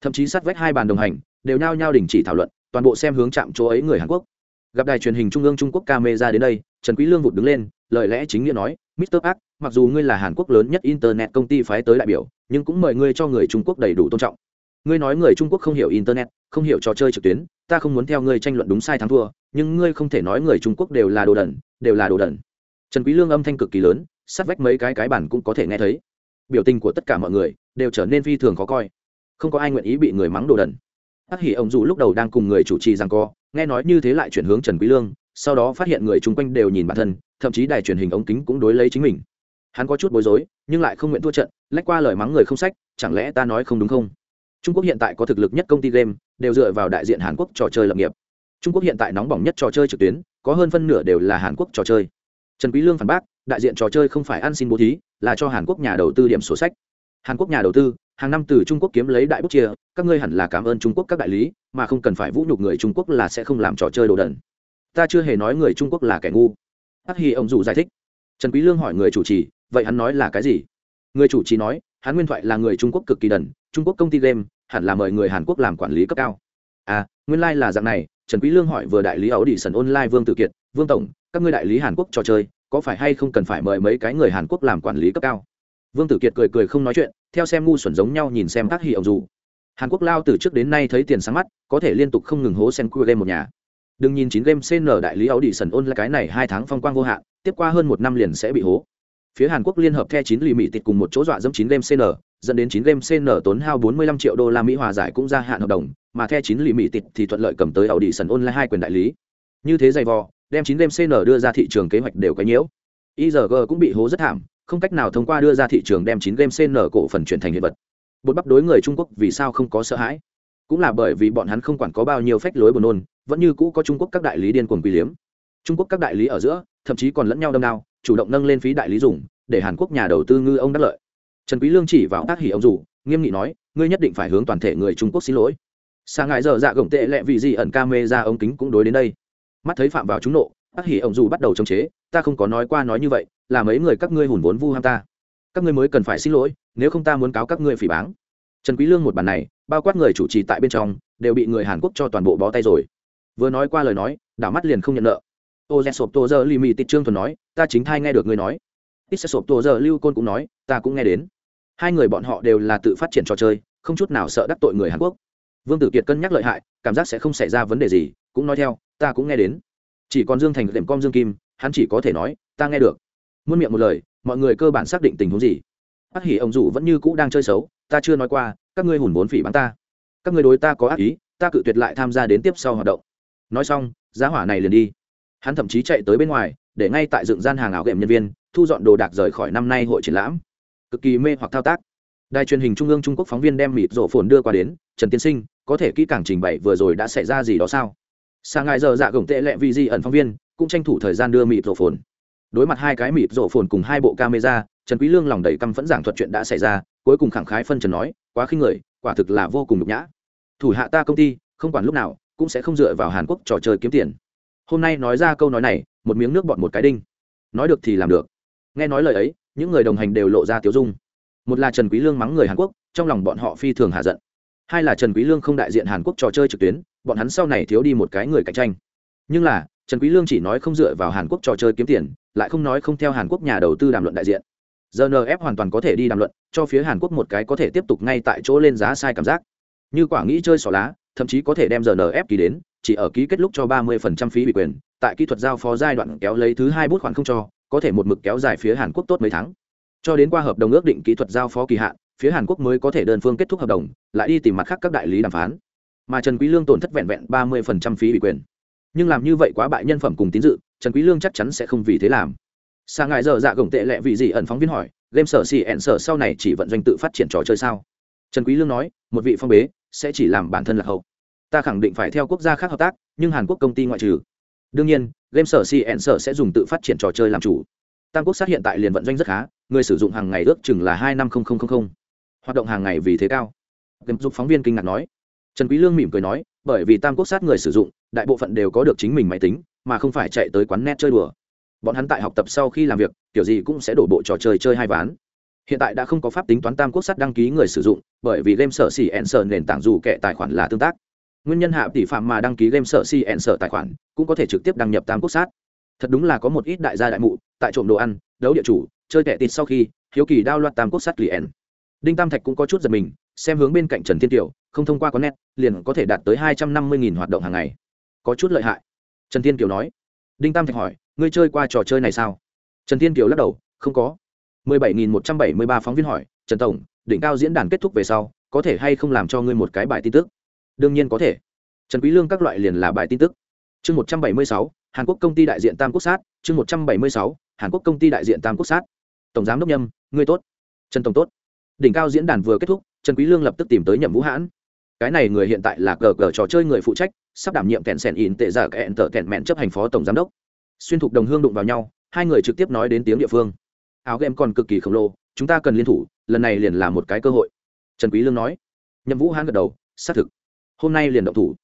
A: Thậm chí sát vách hai bàn đồng hành, đều nhao nhao đình chỉ thảo luận, toàn bộ xem hướng chạm chỗ ấy người hàn quốc. Gặp đài truyền hình trung ương trung quốc camera đến đây, trần quý lương vụt đứng lên, lời lẽ chính nghĩa nói mr park mặc dù ngươi là hàn quốc lớn nhất internet công ty phái tới đại biểu, nhưng cũng mời ngươi cho người trung quốc đầy đủ tôn trọng ngươi nói người trung quốc không hiểu internet, không hiểu trò chơi trực tuyến, ta không muốn theo ngươi tranh luận đúng sai thắng thua, nhưng ngươi không thể nói người trung quốc đều là đồ đần, đều là đồ đần. Trần quý lương âm thanh cực kỳ lớn, sát vách mấy cái cái bản cũng có thể nghe thấy. Biểu tình của tất cả mọi người đều trở nên phi thường khó coi. Không có ai nguyện ý bị người mắng đồ đần. Ác hỉ ông dù lúc đầu đang cùng người chủ trì rằng co, nghe nói như thế lại chuyển hướng trần quý lương, sau đó phát hiện người chung quanh đều nhìn bản thân, thậm chí đài truyền hình ống kính cũng đối lấy chính mình. Hắn có chút bối rối, nhưng lại không nguyện thua trận, lách qua lời mắng người không sách, chẳng lẽ ta nói không đúng không? Trung quốc hiện tại có thực lực nhất công ty game, đều dựa vào đại diện hàn quốc trò chơi lập nghiệp. Trung quốc hiện tại nóng bỏng nhất trò chơi trực tuyến, có hơn phân nửa đều là hàn quốc trò chơi. Trần quý lương phản bác, đại diện trò chơi không phải ăn xin bố thí, là cho hàn quốc nhà đầu tư điểm sổ sách. Hàn quốc nhà đầu tư, hàng năm từ trung quốc kiếm lấy đại bút chia các ngươi hẳn là cảm ơn trung quốc các đại lý, mà không cần phải vũ nhục người trung quốc là sẽ không làm trò chơi đồ đần. Ta chưa hề nói người trung quốc là kẻ ngu. Hắc hi ông dù giải thích. Trần quý lương hỏi người chủ trì, vậy hắn nói là cái gì? Người chủ trì nói hắn nguyên thoại là người trung quốc cực kỳ đần, trung quốc công ty game, hẳn là mời người hàn quốc làm quản lý cấp cao. À nguyên lai là dạng này, trần quý lương hỏi vừa đại lý ấu đi sần online vương tử kiệt, vương tổng, các ngươi đại lý hàn quốc trò chơi, có phải hay không cần phải mời mấy cái người hàn quốc làm quản lý cấp cao? Vương tử kiệt cười cười không nói chuyện, theo xem ngu xuẩn giống nhau nhìn xem các hỉ ông dù. Hàn quốc lao từ trước đến nay thấy tiền sáng mắt, có thể liên tục không ngừng hố sen cua game một nhà. Đừng nhìn chín game cn đại lý áo đi sần ôn là cái này hai tháng phong quang vô hạn, tiếp qua hơn một năm liền sẽ bị hố phía hàn quốc liên hợp the chín lì mỹ tịt cùng một chỗ dọa dẫm chín game cn dẫn đến chín game cn tốn hao 45 triệu đô la mỹ hòa giải cũng gia hạn hợp đồng, mà the chín lì mỹ tịt thì thuận lợi cầm tới áo đi sần ôn hai quyền đại lý. Như thế dày vò, đem chín game cn đưa ra thị trường kế hoạch đều cái nhiễu. Igg cũng bị hố rất thảm, không cách nào thông qua đưa ra thị trường đem chín game cn cổ phần chuyển thành hiện vật. Bột bắp đối người trung quốc vì sao không có sợ hãi? Cũng là bởi vì bọn hắn không quản có bao nhiêu phách lối buồn nôn, vẫn như cũ có trung quốc các đại lý điên cuồng quy liếm trung quốc các đại lý ở giữa, thậm chí còn lẫn nhau đâm đao, chủ động nâng lên phí đại lý dùng, để hàn quốc nhà đầu tư ngư ông đắc lợi. Trần quý lương chỉ vào tác hỉ ông rủ nghiêm nghị nói, ngươi nhất định phải hướng toàn thể người trung quốc xin lỗi. Sang ngại giờ dạ gồng tệ lẹ vì gì ẩn ca mê ra ống kính cũng đối đến đây. Mắt thấy phạm vào chúng nộ, tác hỉ ông rủ bắt đầu chống chế, ta không có nói qua nói như vậy, là mấy người các ngươi hùn vốn vu ham ta. Các ngươi mới cần phải xin lỗi, nếu không ta muốn cáo các ngươi phỉ báng. Trần quý lương một bàn này, bao quát người chủ trì tại bên trong, đều bị người hàn quốc cho toàn bộ bó tay rồi. Vừa nói qua lời nói, đảo mắt liền không nhận nợ ô dẹt sộp tô giờ lì mì tịt trương thuần nói, ta chính thai nghe được ngươi nói. Ít sẽ sộp tô giờ lưu côn cũng nói, ta cũng nghe đến. Hai người bọn họ đều là tự phát triển trò chơi, không chút nào sợ đắc tội người hàn quốc. Vương tử kiệt cân nhắc lợi hại, cảm giác sẽ không xảy ra vấn đề gì, cũng nói theo, ta cũng nghe đến. Chỉ còn dương thành đệm com dương kim, hắn chỉ có thể nói, ta nghe được. Muôn miệng một lời, mọi người cơ bản xác định tình huống gì. Ác hỉ ông dù vẫn như cũ đang chơi xấu, ta chưa nói qua, các ngươi hùn vốn phỉ bắn ta. Các ngươi đối ta có ác ý, ta cự tuyệt lại tham gia đến tiếp sau hoạt động. Nói xong, giá hỏa này liền đi hắn thậm chí chạy tới bên ngoài, để ngay tại dựng gian hàng ảo game nhân viên, thu dọn đồ đạc rời khỏi năm nay hội triển lãm. Cực kỳ mê hoặc thao tác. Đài truyền hình trung ương trung quốc phóng viên đem mịt rổ phồn đưa qua đến, trần tiên sinh, có thể kỹ càng trình bày vừa rồi đã xảy ra gì đó sao? Sang ngày giờ dạ gồng tệ lẹ vì di ẩn phóng viên, cũng tranh thủ thời gian đưa mịt rổ phồn. Đối mặt hai cái mịt rổ phồn cùng hai bộ camera, trần quý lương lòng đầy căm phẫn giảng thuật chuyện đã xảy ra, cuối cùng khẳng khái phân trần nói, quá khinh người, quả thực là vô cùng nhục nhã. Thủ hạ ta công ty, không quản lúc nào, cũng sẽ không dựa vào hàn quốc trò chơi kiếm tiền hôm nay nói ra câu nói này một miếng nước bọn một cái đinh. Nói được thì làm được. Nghe nói lời ấy những người đồng hành đều lộ ra tiếu dung. Một là trần quý lương mắng người hàn quốc trong lòng bọn họ phi thường hạ giận. Hai là trần quý lương không đại diện hàn quốc trò chơi trực tuyến bọn hắn sau này thiếu đi một cái người cạnh tranh. Nhưng là trần quý lương chỉ nói không dựa vào hàn quốc trò chơi kiếm tiền lại không nói không theo hàn quốc nhà đầu tư đàm luận đại diện. GNF hoàn toàn có thể đi đàm luận, cho phía Hàn Quốc một cái có thể tiếp tục ngay tại chỗ lên giá sai cảm giác. Như quả nghĩ chơi xỏ lá, thậm chí có thể đem GNF ký đến, chỉ ở ký kết lúc cho 30% phí ủy quyền, tại kỹ thuật giao phó giai đoạn kéo lấy thứ hai bút khoản không cho, có thể một mực kéo dài phía Hàn Quốc tốt mấy tháng. Cho đến qua hợp đồng ước định kỹ thuật giao phó kỳ hạn, phía Hàn Quốc mới có thể đơn phương kết thúc hợp đồng, lại đi tìm mặt khác các đại lý đàm phán. Mà Trần Quý Lương tổn thất vẹn vẹn 30% phí ủy quyền. Nhưng làm như vậy quá bại nhân phẩm cùng tín dự, Trần Quý Lương chắc chắn sẽ không vì thế làm sang ngại giờ dạ gồng tệ lẹ vì gì ẩn phóng viên hỏi game sở xì ẹn sở sau này chỉ vận doanh tự phát triển trò chơi sao trần quý lương nói một vị phong bế sẽ chỉ làm bản thân là hậu ta khẳng định phải theo quốc gia khác hợp tác, nhưng hàn quốc công ty ngoại trừ. Đương nhiên, game sở cn sở sẽ dùng tự phát triển trò chơi làm chủ. Tam quốc sát hiện tại liền vận doanh rất khá, người sử dụng hàng ngày ước chừng là hai năm hoạt động hàng ngày vì thế cao. Game giúp phóng viên kinh ngạc nói. Trần quý lương mỉm cười nói, bởi vì tam quốc sát người sử dụng, đại bộ phận đều có được chính mình máy tính, mà không phải chạy tới quán net chơi đùa. Bọn hắn tại học tập sau khi làm việc, kiểu gì cũng sẽ đổ bộ trò chơi chơi hai ván. Hiện tại đã không có pháp tính toán tam quốc sát đăng ký người sử dụng, bởi vì game sở xỉ ẹn sở nền tảng dù kệ tài khoản là tương tác nguyên nhân hạ tỷ phạm mà đăng ký game sợ si ẹn sợ tài khoản, cũng có thể trực tiếp đăng nhập tam quốc sát. Thật đúng là có một ít đại gia đại mụ, tại trộm đồ ăn, đấu địa chủ, chơi tệ tịt sau khi, hiếu kỳ đao loạt tam quốc sát liền đinh tam thạch cũng có chút giật mình, xem hướng bên cạnh trần thiên Kiều, không thông qua có net liền có thể đạt tới hai trăm năm mươi hoạt động hàng ngày. Có chút lợi hại. Trần thiên kiều nói. Đinh tam thạch hỏi, ngươi chơi qua trò chơi này sao? Trần thiên kiều lắc đầu, không có. 17.173 phóng viên hỏi, trần tổng, đỉnh cao diễn đàn kết thúc về sau, có thể hay không làm cho ngươi một cái bài tin tức? Đương nhiên có thể. Trần quý lương các loại liền là bài tin tức. Chương 176, hàn quốc công ty đại diện tam quốc sát. Chương 176, hàn quốc công ty đại diện tam quốc sát. Tổng giám đốc nhâm ngươi tốt. Trần tổng tốt. Đỉnh cao diễn đàn vừa kết thúc trần quý lương lập tức tìm tới nhậm vũ hãn. Cái này người hiện tại là cờ cờ trò chơi người phụ trách sắp đảm nhiệm kẹn sèn in tệ giả kẹn tờ kẹn mẹn chấp hành phó tổng giám đốc. Xuyên thục đồng hương đụng vào nhau hai người trực tiếp nói đến tiếng địa phương. Áo game còn cực kỳ khổng lồ chúng ta cần liên thủ lần này liền là một cái cơ hội. Trần quý lương nói. Nhậm vũ hãn gật đầu xác thực hôm nay liền động thủ.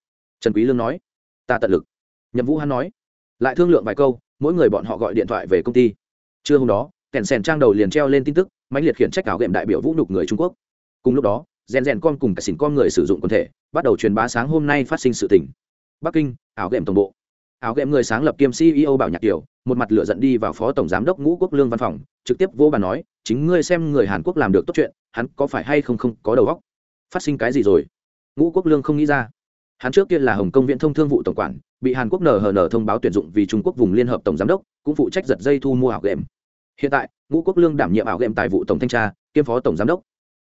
A: Trần quý lương nói. Ta tận lực. Nhậm vũ hắn nói. Lại thương lượng vài câu, mỗi người bọn họ gọi điện thoại về công ty. Trưa hôm đó, kèn sèn trang đầu liền treo lên tin tức, mãnh liệt khiển trách cáo game đại biểu vũ nhục người trung quốc. Cùng lúc đó, rèn rèn con cùng cả xỉn con người sử dụng quần thể, bắt đầu truyền bá sáng hôm nay phát sinh sự tình. Bắc kinh ảo game tổng bộ. Áo ghệm người sáng lập kiêm ceo bảo nhạc kiều, một mặt lửa giận đi vào phó tổng giám đốc ngũ quốc lương văn phòng, trực tiếp vô bà nói, chính ngươi xem người hàn quốc làm được tốt chuyện, hắn có phải hay không không có đầu óc? Phát sinh cái gì rồi? Ngũ quốc lương không nghĩ ra. Hắn trước kia là hồng kông viễn thông thương vụ tổng quản, bị hàn quốc nhn thông báo tuyển dụng vì trung quốc vùng liên hợp tổng giám đốc, cũng phụ trách giật dây thu mua ảo game. Hiện tại, ngũ quốc lương đảm nhiệm ảo game tài vụ tổng thanh tra, kiêm phó tổng giám đốc.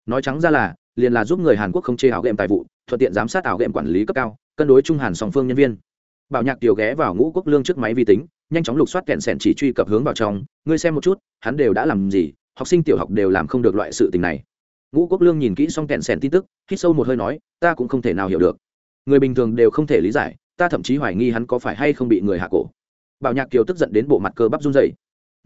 A: Nói trắng ra là, liền là giúp người hàn quốc không chê ảo game tài vụ, thuận tiện giám sát ảo game quản lý cấp cao, cân đối trung hàn song phương nhân viên. Bảo nhạc tiểu ghé vào ngũ quốc lương trước máy vi tính, nhanh chóng lục soát kẹn sẻn chỉ truy cập hướng vào trong, ngươi xem một chút, hắn đều đã làm gì, học sinh tiểu học đều làm không được loại sự tình này ngũ quốc lương nhìn kỹ xong kẹn sẻn tin tức, hít sâu một hơi nói, ta cũng không thể nào hiểu được. Người bình thường đều không thể lý giải, ta thậm chí hoài nghi hắn có phải hay không bị người hạ cổ. Bảo nhạc kiều tức giận đến bộ mặt cơ bắp run dày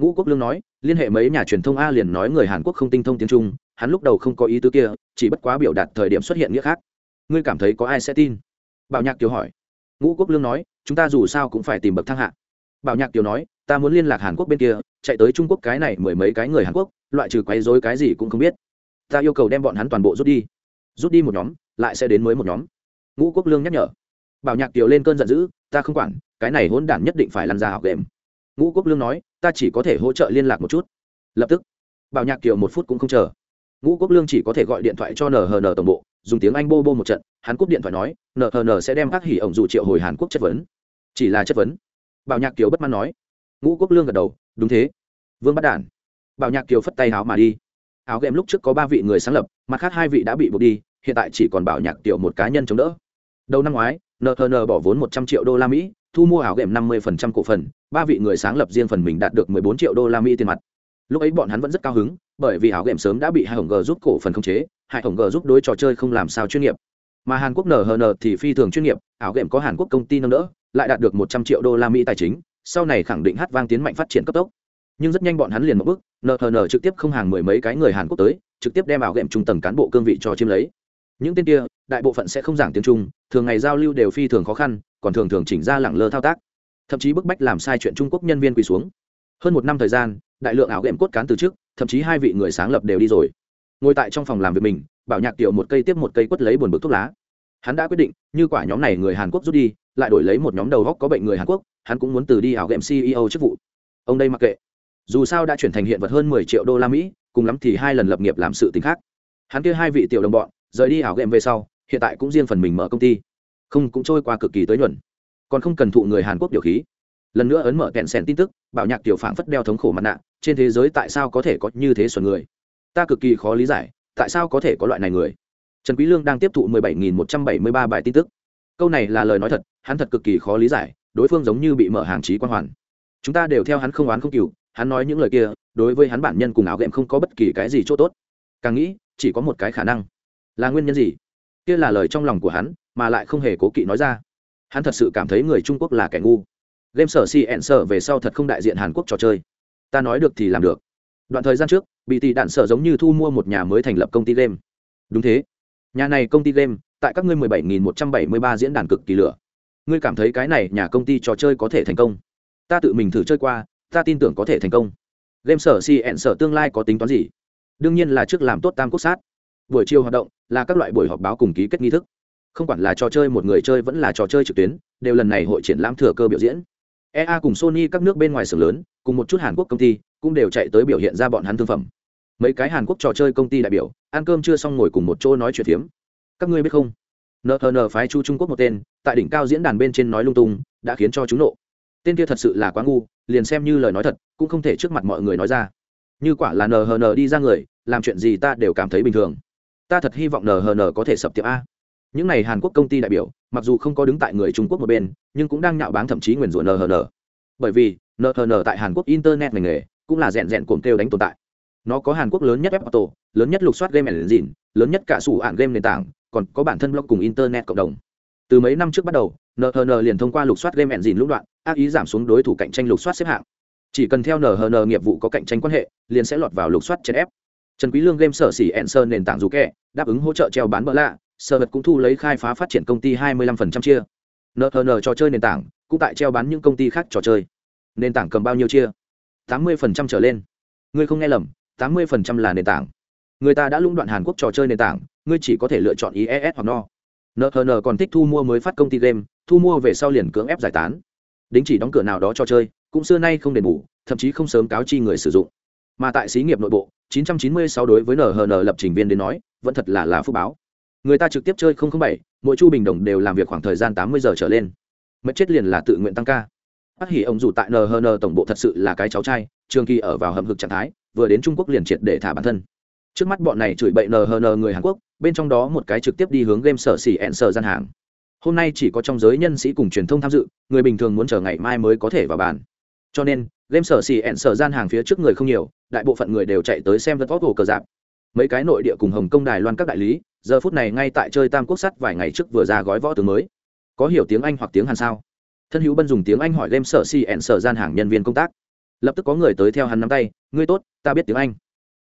A: ngũ quốc lương nói, liên hệ mấy nhà truyền thông a liền nói người hàn quốc không tinh thông tiếng trung, hắn lúc đầu không có ý tứ kia, chỉ bất quá biểu đạt thời điểm xuất hiện nghĩa khác. Ngươi cảm thấy có ai sẽ tin? Bảo nhạc kiều hỏi. Ngũ quốc lương nói, chúng ta dù sao cũng phải tìm bậc thang hạ. Bảo nhạc kiều nói, ta muốn liên lạc hàn quốc bên kia, chạy tới trung quốc cái này mười mấy cái người hàn quốc, loại trừ quấy dối cái gì cũng không biết ta yêu cầu đem bọn hắn toàn bộ rút đi. Rút đi một nhóm, lại sẽ đến mới một nhóm. Ngũ quốc lương nhắc nhở. Bảo nhạc kiều lên cơn giận dữ, ta không quản, cái này hỗn đản nhất định phải lăn ra học đệm. Ngũ quốc lương nói, ta chỉ có thể hỗ trợ liên lạc một chút. Lập tức, bảo nhạc kiều một phút cũng không chờ. Ngũ quốc lương chỉ có thể gọi điện thoại cho nhn tổng bộ, dùng tiếng anh bô bô một trận, hắn cúp điện thoại nói nhn sẽ đem các hỉ ổng dù triệu hồi hàn quốc chất vấn. Chỉ là chất vấn. Bảo nhạc kiều bất mãn nói. Ngũ quốc lương gật đầu, đúng thế. Vương bắt đản bảo nhạc kiều phất tay áo mà đi áo game lúc trước có ba vị người sáng lập, mặt khác hai vị đã bị buộc đi, hiện tại chỉ còn bảo nhạc tiểu một cá nhân chống đỡ. Đầu năm ngoái nhn bỏ vốn một trăm triệu đô la mỹ, thu mua ảo game năm mươi phần trăm cổ phần, ba vị người sáng lập riêng phần mình đạt được mười bốn triệu đô la mỹ tiền mặt. Lúc ấy bọn hắn vẫn rất cao hứng, bởi vì ảo game sớm đã bị hai hồng g giúp cổ phần khống chế hai hồng g giúp đối trò chơi không làm sao chuyên nghiệp. Mà hàn quốc nhn thì phi thường chuyên nghiệp ảo game có hàn quốc công ty nâng đỡ, lại đạt được một trăm triệu đô la mỹ tài chính, sau này khẳng định hát vang tiến mạnh phát triển cấp tốc nhưng rất nhanh bọn hắn liền một bước, nờ trực tiếp không hàng mười mấy cái người hàn quốc tới, trực tiếp đem ảo ghệm trung tầng cán bộ cương vị cho chiếm lấy. Những tên kia, đại bộ phận sẽ không giảng tiếng trung, thường ngày giao lưu đều phi thường khó khăn, còn thường thường chỉnh ra lẳng lơ thao tác. Thậm chí bức bách làm sai chuyện trung quốc nhân viên quỳ xuống. Hơn một năm thời gian, đại lượng ảo ghệm cốt cán từ trước, thậm chí hai vị người sáng lập đều đi rồi. Ngồi tại trong phòng làm việc mình, bảo nhạc tiểu một cây tiếp một cây quất lấy buồn bực thuốc lá. Hắn đã quyết định, như quả nhóm này người hàn quốc rút đi, lại đổi lấy một nhóm đầu góc có bệnh người hàn quốc, hắn cũng muốn từ đi ảo ghệm ceo chức vụ. Ông đây mặc kệ dù sao đã chuyển thành hiện vật hơn mười triệu đô la mỹ, cùng lắm thì hai lần lập nghiệp làm sự t khác. Hắn kia hai vị tiểu đồng bọn, rời đi ảo game về sau, hiện tại cũng riêng phần mình mở công ty. Không, cũng trôi qua cực kỳ tới nhuận. Còn không cần thụ người hàn quốc điều khí. Lần nữa ấn mở kẹn sèn tin tức, bảo nhạc tiểu phảng phất đeo thống khổ mặt nạ, trên thế giới tại sao có thể có như thế xuẩn người? Ta cực kỳ khó lý giải, tại sao có thể có loại này người? Trần quý lương đang tiếp thụ 17.173 bài tin tức. Câu này là lời nói thật, hắn thật cực kỳ khó lý giải, đối phương giống như bị mở hàng trí quan hoàn. Chúng ta đều theo hắn không oán không cừu hắn nói những lời kia, đối với hắn bản nhân cùng áo gệm không có bất kỳ cái gì chỗ tốt. Càng nghĩ, chỉ có một cái khả năng. Là nguyên nhân gì? Kia là lời trong lòng của hắn, mà lại không hề cố kỵ nói ra. Hắn thật sự cảm thấy người trung quốc là kẻ ngu. Game sở si ẹn sở về sau thật không đại diện hàn quốc trò chơi. Ta nói được thì làm được. Đoạn thời gian trước, bị tỷ đạn sở giống như thu mua một nhà mới thành lập công ty game. Đúng thế. Nhà này công ty game, tại các ngươi mười bảy nghìn một trăm bảy mươi ba diễn đàn cực kỳ lửa. Ngươi cảm thấy cái này nhà công ty trò chơi có thể thành công. Ta tự mình thử chơi qua ta tin tưởng có thể thành công. Game sở si ẹn sở tương lai có tính toán gì? Đương nhiên là trước làm tốt tam quốc sát. Buổi chiều hoạt động là các loại buổi họp báo cùng ký kết nghi thức. Không quản là trò chơi một người chơi vẫn là trò chơi trực tuyến, đều lần này hội triển lãm thừa cơ biểu diễn. Ea cùng sony các nước bên ngoài xưởng lớn, cùng một chút hàn quốc công ty, cũng đều chạy tới biểu hiện ra bọn hắn thương phẩm. Mấy cái hàn quốc trò chơi công ty đại biểu, ăn cơm chưa xong ngồi cùng một chỗ nói chuyện phiếm. Các ngươi biết không? Nờ phái chu trung quốc một tên, tại đỉnh cao diễn đàn bên trên nói lung tung, đã khiến cho chúng nộ tên kia thật sự là quá ngu, liền xem như lời nói thật, cũng không thể trước mặt mọi người nói ra. Như quả là nhn đi ra người, làm chuyện gì ta đều cảm thấy bình thường. Ta thật hy vọng nhn có thể sập tiệm a. Những n à y hàn quốc công ty đại biểu, mặc dù không có đứng tại người trung quốc một bên, nhưng cũng đang nhạo báng thậm chí nguyền rủa nhn bởi vì nhn tại hàn quốc internet ngành nghề, cũng là rèn rèn cồn kêu đánh tồn tại. Nó có hàn quốc lớn nhất web auto lớn nhất lục soát game engine, lớn nhất cả sủ ạn game nền tảng, còn có bản thân blog cùng internet cộng đồng. Từ mấy năm trước bắt đầu nhn liền thông qua lục soát game engine lũng đoạn ác ý giảm xuống đối thủ cạnh tranh lục soát xếp hạng. Chỉ cần theo nhn nghiệp vụ có cạnh tranh quan hệ, liền sẽ lọt vào lục soát chèn ép. Trần quý lương game sở xỉ enser nền tảng dù kẹ đáp ứng hỗ trợ treo bán bỡ lạ, sở vật cũng thu lấy khai phá phát triển công ty 25% chia. Nhn trò chơi nền tảng cũng tại treo bán những công ty khác trò chơi. Nền tảng cầm bao nhiêu chia? 80% trở lên. Ngươi không nghe lầm 80% là nền tảng. Người ta đã lũng đoạn hàn quốc trò chơi nền tảng, ngươi chỉ có thể lựa chọn IES hoặc no. Nhn còn thích thu mua mới phát công ty game, thu mua về sau liền cưỡng ép giải tán đính chỉ đóng cửa nào đó cho chơi cũng xưa nay không đền bù thậm chí không sớm cáo chi người sử dụng. Mà tại xí nghiệp nội bộ 996 đối với nhn lập trình viên đến nói vẫn thật là là phúc báo. Người ta trực tiếp chơi 007, mỗi chu bình đồng đều làm việc khoảng thời gian 80 giờ trở lên. Mất chết liền là tự nguyện tăng ca. Bác hỉ ông dù tại nhn tổng bộ thật sự là cái cháu trai trường kỳ ở vào hầm hực trạng thái vừa đến trung quốc liền triệt để thả bản thân. Trước mắt bọn này chửi bậy nhn người hàn quốc bên trong đó một cái trực tiếp đi hướng game sở xỉ ẹn sở gian hàng hôm nay chỉ có trong giới nhân sĩ cùng truyền thông tham dự, người bình thường muốn chờ ngày mai mới có thể vào bàn. Cho nên, game sở xì ẹn sở gian hàng phía trước người không nhiều, đại bộ phận người đều chạy tới xem vật vóc hồ cờ dạp mấy cái nội địa cùng hồng kông đài loan các đại lý, giờ phút này ngay tại chơi tam quốc sắt vài ngày trước vừa ra gói võ tướng mới. Có hiểu tiếng anh hoặc tiếng hàn sao? Thân hữu bân dùng tiếng anh hỏi game sở xì ẹn sở gian hàng nhân viên công tác. Lập tức có người tới theo hắn nắm tay, ngươi tốt, ta biết tiếng anh.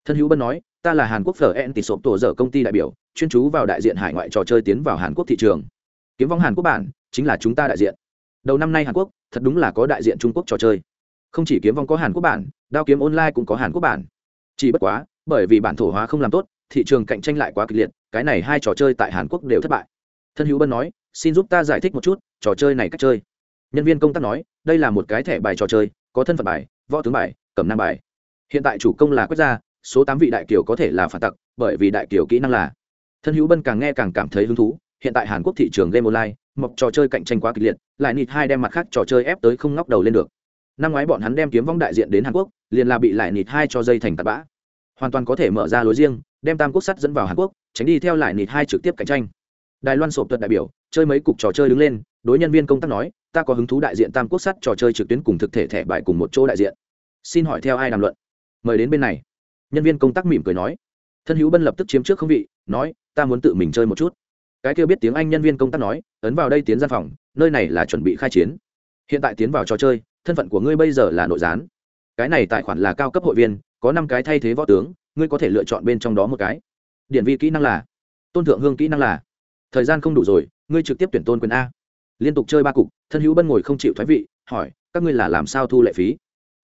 A: Thân hữu bân nói, ta là hàn quốc phở ẹn tỷ sộp tổ dở công ty đại biểu, chuyên chú vào đại diện hải ngoại trò chơi tiến vào hàn quốc thị trường kiếm vong hàn quốc bản, chính là chúng ta đại diện. Đầu năm nay hàn quốc, thật đúng là có đại diện trung quốc trò chơi. Không chỉ kiếm vong có hàn quốc bản, đao kiếm online cũng có hàn quốc bản. Chỉ bất quá, bởi vì bản thổ hóa không làm tốt, thị trường cạnh tranh lại quá kịch liệt, cái này hai trò chơi tại hàn quốc đều thất bại. Thân hữu bân nói, xin giúp ta giải thích một chút, trò chơi này cách chơi. Nhân viên công tác nói, đây là một cái thẻ bài trò chơi, có thân phận bài, võ tướng bài, cẩm năng bài. Hiện tại chủ công là quốc gia, số tám vị đại kiều có thể là phản tặc, bởi vì đại kiều kỹ năng là. Thân hữu bân càng nghe càng cảm thấy hứng thú hiện tại hàn quốc thị trường game online, mọc trò chơi cạnh tranh quá kịch liệt, lại nịt hai đem mặt khác trò chơi ép tới không ngóc đầu lên được. Năm ngoái bọn hắn đem kiếm vong đại diện đến hàn quốc, liền là bị lại nịt hai cho dây thành tạt bã. Hoàn toàn có thể mở ra lối riêng, đem tam quốc sắt dẫn vào hàn quốc, tránh đi theo lại nịt hai trực tiếp cạnh tranh. Đài loan sộp tuật đại biểu, chơi mấy cục trò chơi đứng lên, đối nhân viên công tác nói, ta có hứng thú đại diện tam quốc sắt trò chơi trực tuyến cùng thực thể thẻ bài cùng một chỗ đại diện. Xin hỏi theo ai đàm luận? Mời đến bên này. Nhân viên công tác mỉm cười nói. Thân hữu bân lập tức chiếm trước không vị, nói, ta muốn tự mình chơi một chút cái kia biết tiếng anh nhân viên công tác nói, ấn vào đây tiến gian phòng, nơi này là chuẩn bị khai chiến. Hiện tại tiến vào trò chơi, thân phận của ngươi bây giờ là nội gián. Cái này tài khoản là cao cấp hội viên, có năm cái thay thế võ tướng, ngươi có thể lựa chọn bên trong đó một cái. Điển vi kỹ năng là, tôn thượng hương kỹ năng là, thời gian không đủ rồi, ngươi trực tiếp tuyển tôn quyền a. Liên tục chơi ba cục, thân hữu bân ngồi không chịu thoái vị, hỏi, các ngươi là làm sao thu lệ phí?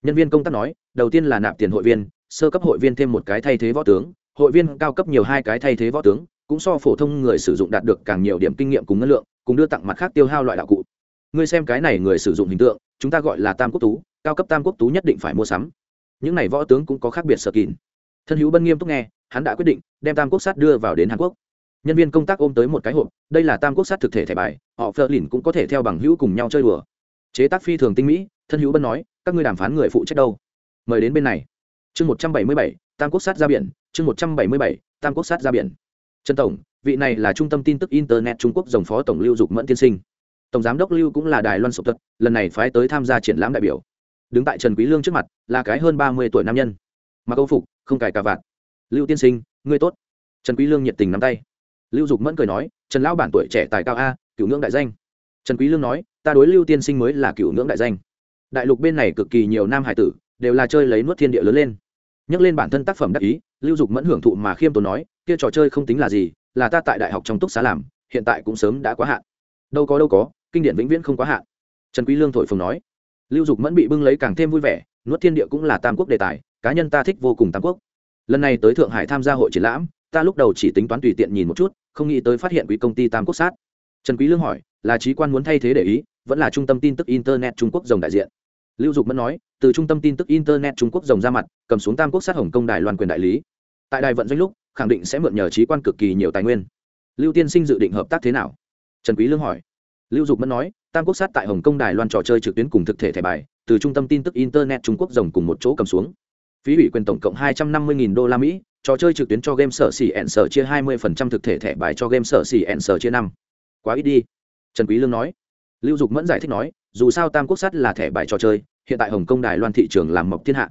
A: Nhân viên công tác nói, đầu tiên là nạp tiền hội viên, sơ cấp hội viên thêm một cái thay thế võ tướng, hội viên cao cấp nhiều hai cái thay thế võ tướng cũng so phổ thông người sử dụng đạt được càng nhiều điểm kinh nghiệm cùng ngân lượng, cùng đưa tặng mặt khác tiêu hao loại đạo cụ. Ngươi xem cái này người sử dụng hình tượng, chúng ta gọi là tam quốc tú, cao cấp tam quốc tú nhất định phải mua sắm. Những này võ tướng cũng có khác biệt sở kín thân hữu bân nghiêm túc nghe, hắn đã quyết định đem tam quốc sát đưa vào đến hàn quốc. Nhân viên công tác ôm tới một cái hộp, đây là tam quốc sát thực thể thẻ bài, họ phờ lìn cũng có thể theo bằng hữu cùng nhau chơi đùa. Chế tác phi thường tinh mỹ, thân hữu bân nói, các ngươi đàm phán người phụ trách đâu? Mời đến bên này. Chương một trăm bảy mươi bảy, tam quốc sát ra biển, chương một trăm bảy mươi bảy, tam quốc sát ra biển trần tổng, vị này là trung tâm tin tức internet trung quốc dòng phó tổng lưu dục mẫn tiên sinh. Tổng giám đốc lưu cũng là đài loan sộp thuật lần này phái tới tham gia triển lãm đại biểu. Đứng tại trần quý lương trước mặt, là cái hơn ba mươi tuổi nam nhân. Mặc âu phục, không cài cà vạt. Lưu tiên sinh, ngươi tốt. Trần quý lương nhiệt tình nắm tay. Lưu dục mẫn cười nói, trần lão bản tuổi trẻ tài cao a, cựu ngưỡng đại danh. Trần quý lương nói, ta đối lưu tiên sinh mới là cựu ngưỡng đại danh. Đại lục bên này cực kỳ nhiều nam hải tử, đều là chơi lấy nuốt thiên địa lớn lên nhắc lên bản thân tác phẩm đắc ý, lưu dục mẫn hưởng thụ mà khiêm tốn nói, kia trò chơi không tính là gì, là ta tại đại học trong túc xá làm, hiện tại cũng sớm đã quá hạn. Đâu có đâu có, kinh điển vĩnh viễn không quá hạn. Trần quý lương thổi phồng nói. Lưu dục mẫn bị bưng lấy càng thêm vui vẻ, nuốt thiên địa cũng là tam quốc đề tài, cá nhân ta thích vô cùng tam quốc. Lần này tới thượng hải tham gia hội triển lãm, ta lúc đầu chỉ tính toán tùy tiện nhìn một chút, không nghĩ tới phát hiện quý công ty tam quốc sát. Trần quý lương hỏi, là trí quan muốn thay thế để ý, vẫn là trung tâm tin tức internet trung quốc rồng đại diện? Lưu dục mẫn nói, từ trung tâm tin tức internet trung quốc rồng ra mặt, cầm xuống tam quốc sát hồng công đài loan quyền đại lý. Tại đài vận doanh lúc, khẳng định sẽ mượn nhờ trí quan cực kỳ nhiều tài nguyên. Lưu tiên sinh dự định hợp tác thế nào? Trần quý lương hỏi. Lưu dục mẫn nói, tam quốc sát tại hồng kông đài loan trò chơi trực tuyến cùng thực thể thẻ bài, từ trung tâm tin tức internet trung quốc rồng cùng một chỗ cầm xuống. Phí ủy quyền tổng cộng hai trăm năm mươi đô la mỹ, trò chơi trực tuyến cho game sở xỉ ẹn sở chia hai mươi thực thể thẻ bài cho game sở xỉ ẹn sở chia năm. Quá ít đi. Trần quý lương nói. Lưu dục mẫn giải thích nói dù sao tam quốc sát là thẻ bài trò chơi, hiện tại hồng kông, đài loan thị trường làm mộc thiên hạ.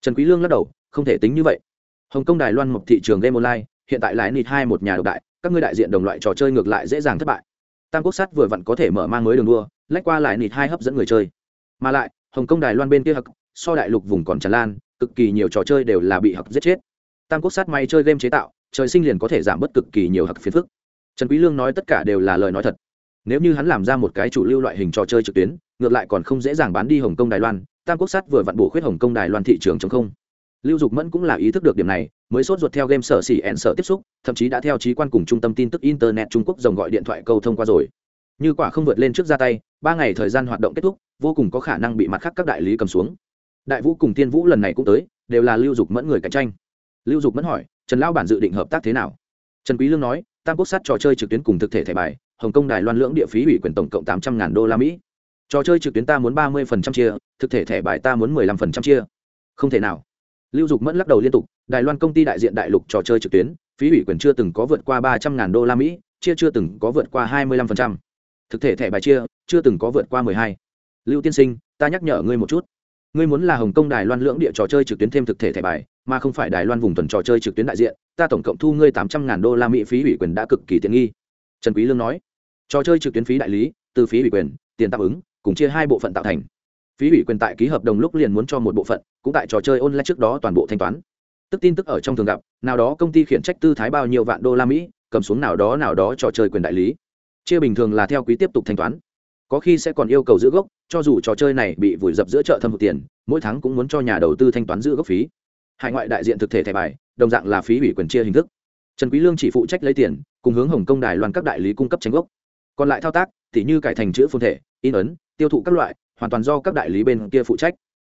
A: Trần quý lương lắc đầu, không thể tính như vậy. Hồng kông, đài loan mộc thị trường game online, hiện tại lại nịt hai một nhà độc đại, các ngươi đại diện đồng loại trò chơi ngược lại dễ dàng thất bại. Tam quốc sát vừa vặn có thể mở mang mới đường đua, lách qua lại nịt hai hấp dẫn người chơi. Mà lại, hồng kông, đài loan bên kia hặc so đại lục vùng còn tràn lan, cực kỳ nhiều trò chơi đều là bị hặc giết chết. Tam quốc sát may chơi game chế tạo, trời sinh liền có thể giảm bớt cực kỳ nhiều hặc phiền phức. Trần quý lương nói tất cả đều là lời nói thật. Nếu như hắn làm ra một cái chủ lưu loại hình trò chơi trực tuyến ngược lại còn không dễ dàng bán đi hồng kông đài loan, tam quốc sát vừa vặn bổ khuyết hồng kông đài loan thị trường chống không. Lưu dục mẫn cũng là ý thức được điểm này, mới sốt ruột theo game sở xỉ ẹn sở tiếp xúc, thậm chí đã theo trí quan cùng trung tâm tin tức internet trung quốc dòng gọi điện thoại câu thông qua rồi. Như quả không vượt lên trước ra tay, ba ngày thời gian hoạt động kết thúc, vô cùng có khả năng bị mặt khác các đại lý cầm xuống. Đại vũ cùng tiên vũ lần này cũng tới, đều là lưu dục mẫn người cạnh tranh. Lưu dục mẫn hỏi, trần lão bản dự định hợp tác thế nào? Trần quý lương nói, tam quốc sát trò chơi trực tuyến cùng thực thể thẻ bài, hồng kông đài loan lưỡng địa phí ủy quyền tổng cộng tám trăm ngàn đô la mỹ trò chơi trực tuyến ta muốn ba mươi phần trăm chia, thực thể thẻ bài ta muốn mười lăm phần trăm chia. Không thể nào. Lưu dục mẫn lắc đầu liên tục, đài loan công ty đại diện đại lục trò chơi trực tuyến, phí ủy quyền chưa từng có vượt qua ba trăm ngàn đô la mỹ, chia chưa từng có vượt qua hai mươi lăm phần trăm. Thực thể thẻ bài chia, chưa từng có vượt qua mười hai. Lưu tiên sinh, ta nhắc nhở ngươi một chút. Ngươi muốn là hồng kông đài loan lưỡng địa trò chơi trực tuyến thêm thực thể thẻ bài, mà không phải đài loan vùng tuần trò chơi trực tuyến đại diện, ta tổng cộng thu ngươi tám trăm ngàn đô la mỹ phí ủy quyền đã cực kỳ tiện nghi. Trần quý lương nói. Trò chơi trực tuyến phí đại lý, từ phí ủy quyền, tiền tạm ứng cùng chia hai bộ phận tạo thành. Phí ủy quyền tại ký hợp đồng lúc liền muốn cho một bộ phận, cũng tại trò chơi online trước đó toàn bộ thanh toán. Tức tin tức ở trong thường gặp, nào đó công ty khiển trách tư thái bao nhiêu vạn đô la mỹ, cầm xuống nào đó nào đó trò chơi quyền đại lý. Chia bình thường là theo quý tiếp tục thanh toán. Có khi sẽ còn yêu cầu giữ gốc, cho dù trò chơi này bị vùi dập giữa chợ thâm hụt tiền, mỗi tháng cũng muốn cho nhà đầu tư thanh toán giữ gốc phí. Hải ngoại đại diện thực thể thẻ bài, đồng dạng là phí ủy quyền chia hình thức. Trần quý lương chỉ phụ trách lấy tiền, cùng hướng hồng công đài loan các đại lý cung cấp tranh gốc. Còn lại thao tác, tỉ như cải thành chữ phương thể, in ấn tiêu thụ các loại, hoàn toàn do các đại lý bên kia phụ trách.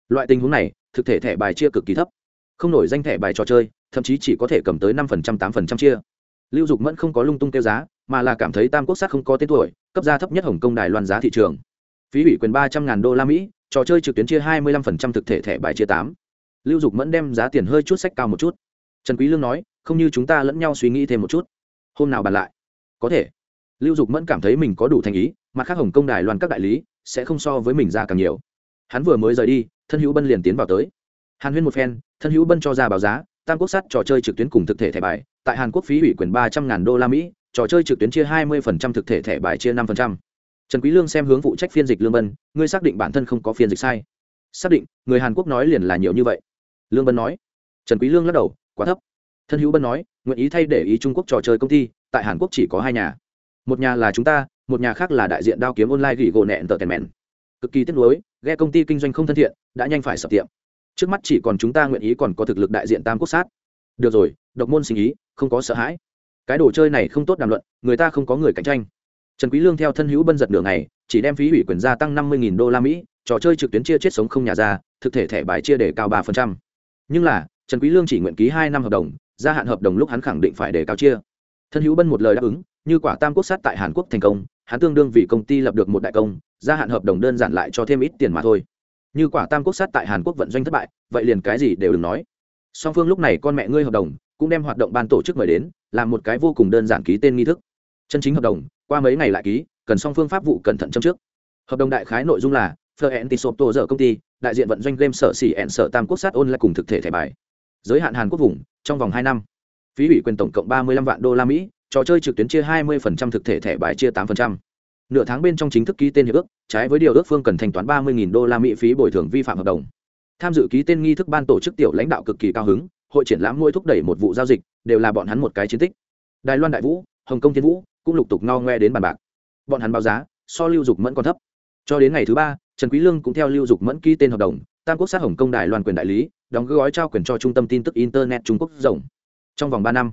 A: Loại tình huống này, thực thể thẻ bài chia cực kỳ thấp. Không nổi danh thẻ bài trò chơi, thậm chí chỉ có thể cầm tới năm phần trăm, tám phần trăm chia. Lưu dục mẫn không có lung tung kêu giá, mà là cảm thấy tam quốc sát không có tên tuổi, cấp giá thấp nhất hồng kông đài loan giá thị trường. Phí ủy quyền ba trăm ngàn đô la mỹ, trò chơi trực tuyến chia hai mươi lăm phần trăm, thực thể thẻ bài chia tám. Lưu dục mẫn đem giá tiền hơi chút sách cao một chút. Trần quý lương nói, không như chúng ta lẫn nhau suy nghĩ thêm một chút. Hôm nào bàn lại? Có thể. Lưu dục mẫn cảm thấy mình có đủ thành ý mặt khác hồng kông, đài loan các đại lý sẽ không so với mình ra càng nhiều. Hắn vừa mới rời đi, thân hữu bân liền tiến vào tới. Hàn huyên một phen, thân hữu bân cho ra báo giá, tam quốc sắt trò chơi trực tuyến cùng thực thể thẻ bài, tại hàn quốc phí ủy quyền ba trăm ngàn đô la mỹ, trò chơi trực tuyến chia hai mươi phần trăm, thực thể thẻ bài chia năm phần trăm. Trần quý lương xem hướng phụ trách phiên dịch lương bân, ngươi xác định bản thân không có phiên dịch sai. Xác định, người hàn quốc nói liền là nhiều như vậy. Lương bân nói. Trần quý lương lắc đầu, quá thấp. Thân hữu bân nói, nguyện ý thay để ý trung quốc trò chơi công ty, tại hàn quốc chỉ có hai nhà. Một nhà là chúng ta một nhà khác là đại diện đao kiếm online gỉ gỗ nẹn tờ tèn mèn. Cực kỳ tiếc nuối, ghe công ty kinh doanh không thân thiện, đã nhanh phải sập tiệm. Trước mắt chỉ còn chúng ta nguyện ý còn có thực lực đại diện tam quốc sát. Được rồi, độc môn sinh ý, không có sợ hãi. Cái đồ chơi này không tốt đàm luận, người ta không có người cạnh tranh. Trần quý lương theo thân hữu bân giật nửa ngày, chỉ đem phí ủy quyền gia tăng năm mươi đô la mỹ, trò chơi trực tuyến chia chết sống không nhà ra, thực thể thẻ bài chia để cao ba nhưng là, trần quý lương chỉ nguyện ký hai năm hợp đồng, gia hạn hợp đồng lúc hắn khẳng định phải để cao chia. Thân hữu bân một lời đáp ứng, như quả tam quốc sát tại hàn quốc thành công hắn tương đương vì công ty lập được một đại công gia hạn hợp đồng đơn giản lại cho thêm ít tiền mà thôi như quả tam quốc sát tại hàn quốc vận doanh thất bại vậy liền cái gì đều đừng nói song phương lúc này con mẹ ngươi hợp đồng cũng đem hoạt động ban tổ chức mời đến làm một cái vô cùng đơn giản ký tên nghi thức chân chính hợp đồng qua mấy ngày lại ký cần song phương pháp vụ cẩn thận châm trước hợp đồng đại khái nội dung là Florent tổ dở công ty, đại diện vận doanh game sở xỉ ẹn sở tam quốc sát ôn lại cùng thực thể thẻ bài. Giới hạn Hàn Quốc vùng, trong vòng hai năm. Phí ủy quyền tổng cộng ba mươi 35 vạn đô la Mỹ, trò chơi trực tuyến chia 20% thực thể thẻ bài chia 8% nửa tháng bên trong chính thức ký tên hiệp ước, trái với điều ước phương cần thanh toán 30.000 đô la mỹ phí bồi thường vi phạm hợp đồng. Tham dự ký tên nghi thức ban tổ chức tiểu lãnh đạo cực kỳ cao hứng, hội triển lãm mỗi thúc đẩy một vụ giao dịch, đều là bọn hắn một cái chiến tích. Đài loan đại vũ, hồng kông thiên vũ, cũng lục tục ngao ngoe đến bàn bạc. Bọn hắn báo giá, so lưu dục mẫn còn thấp. Cho đến ngày thứ ba, trần quý lương cũng theo lưu dục mẫn ký tên hợp đồng, tam quốc sát hồng kông đài loan quyền đại lý, đóng gói trao quyền cho trung tâm tin tức internet trung quốc rộng. Trong vòng ba năm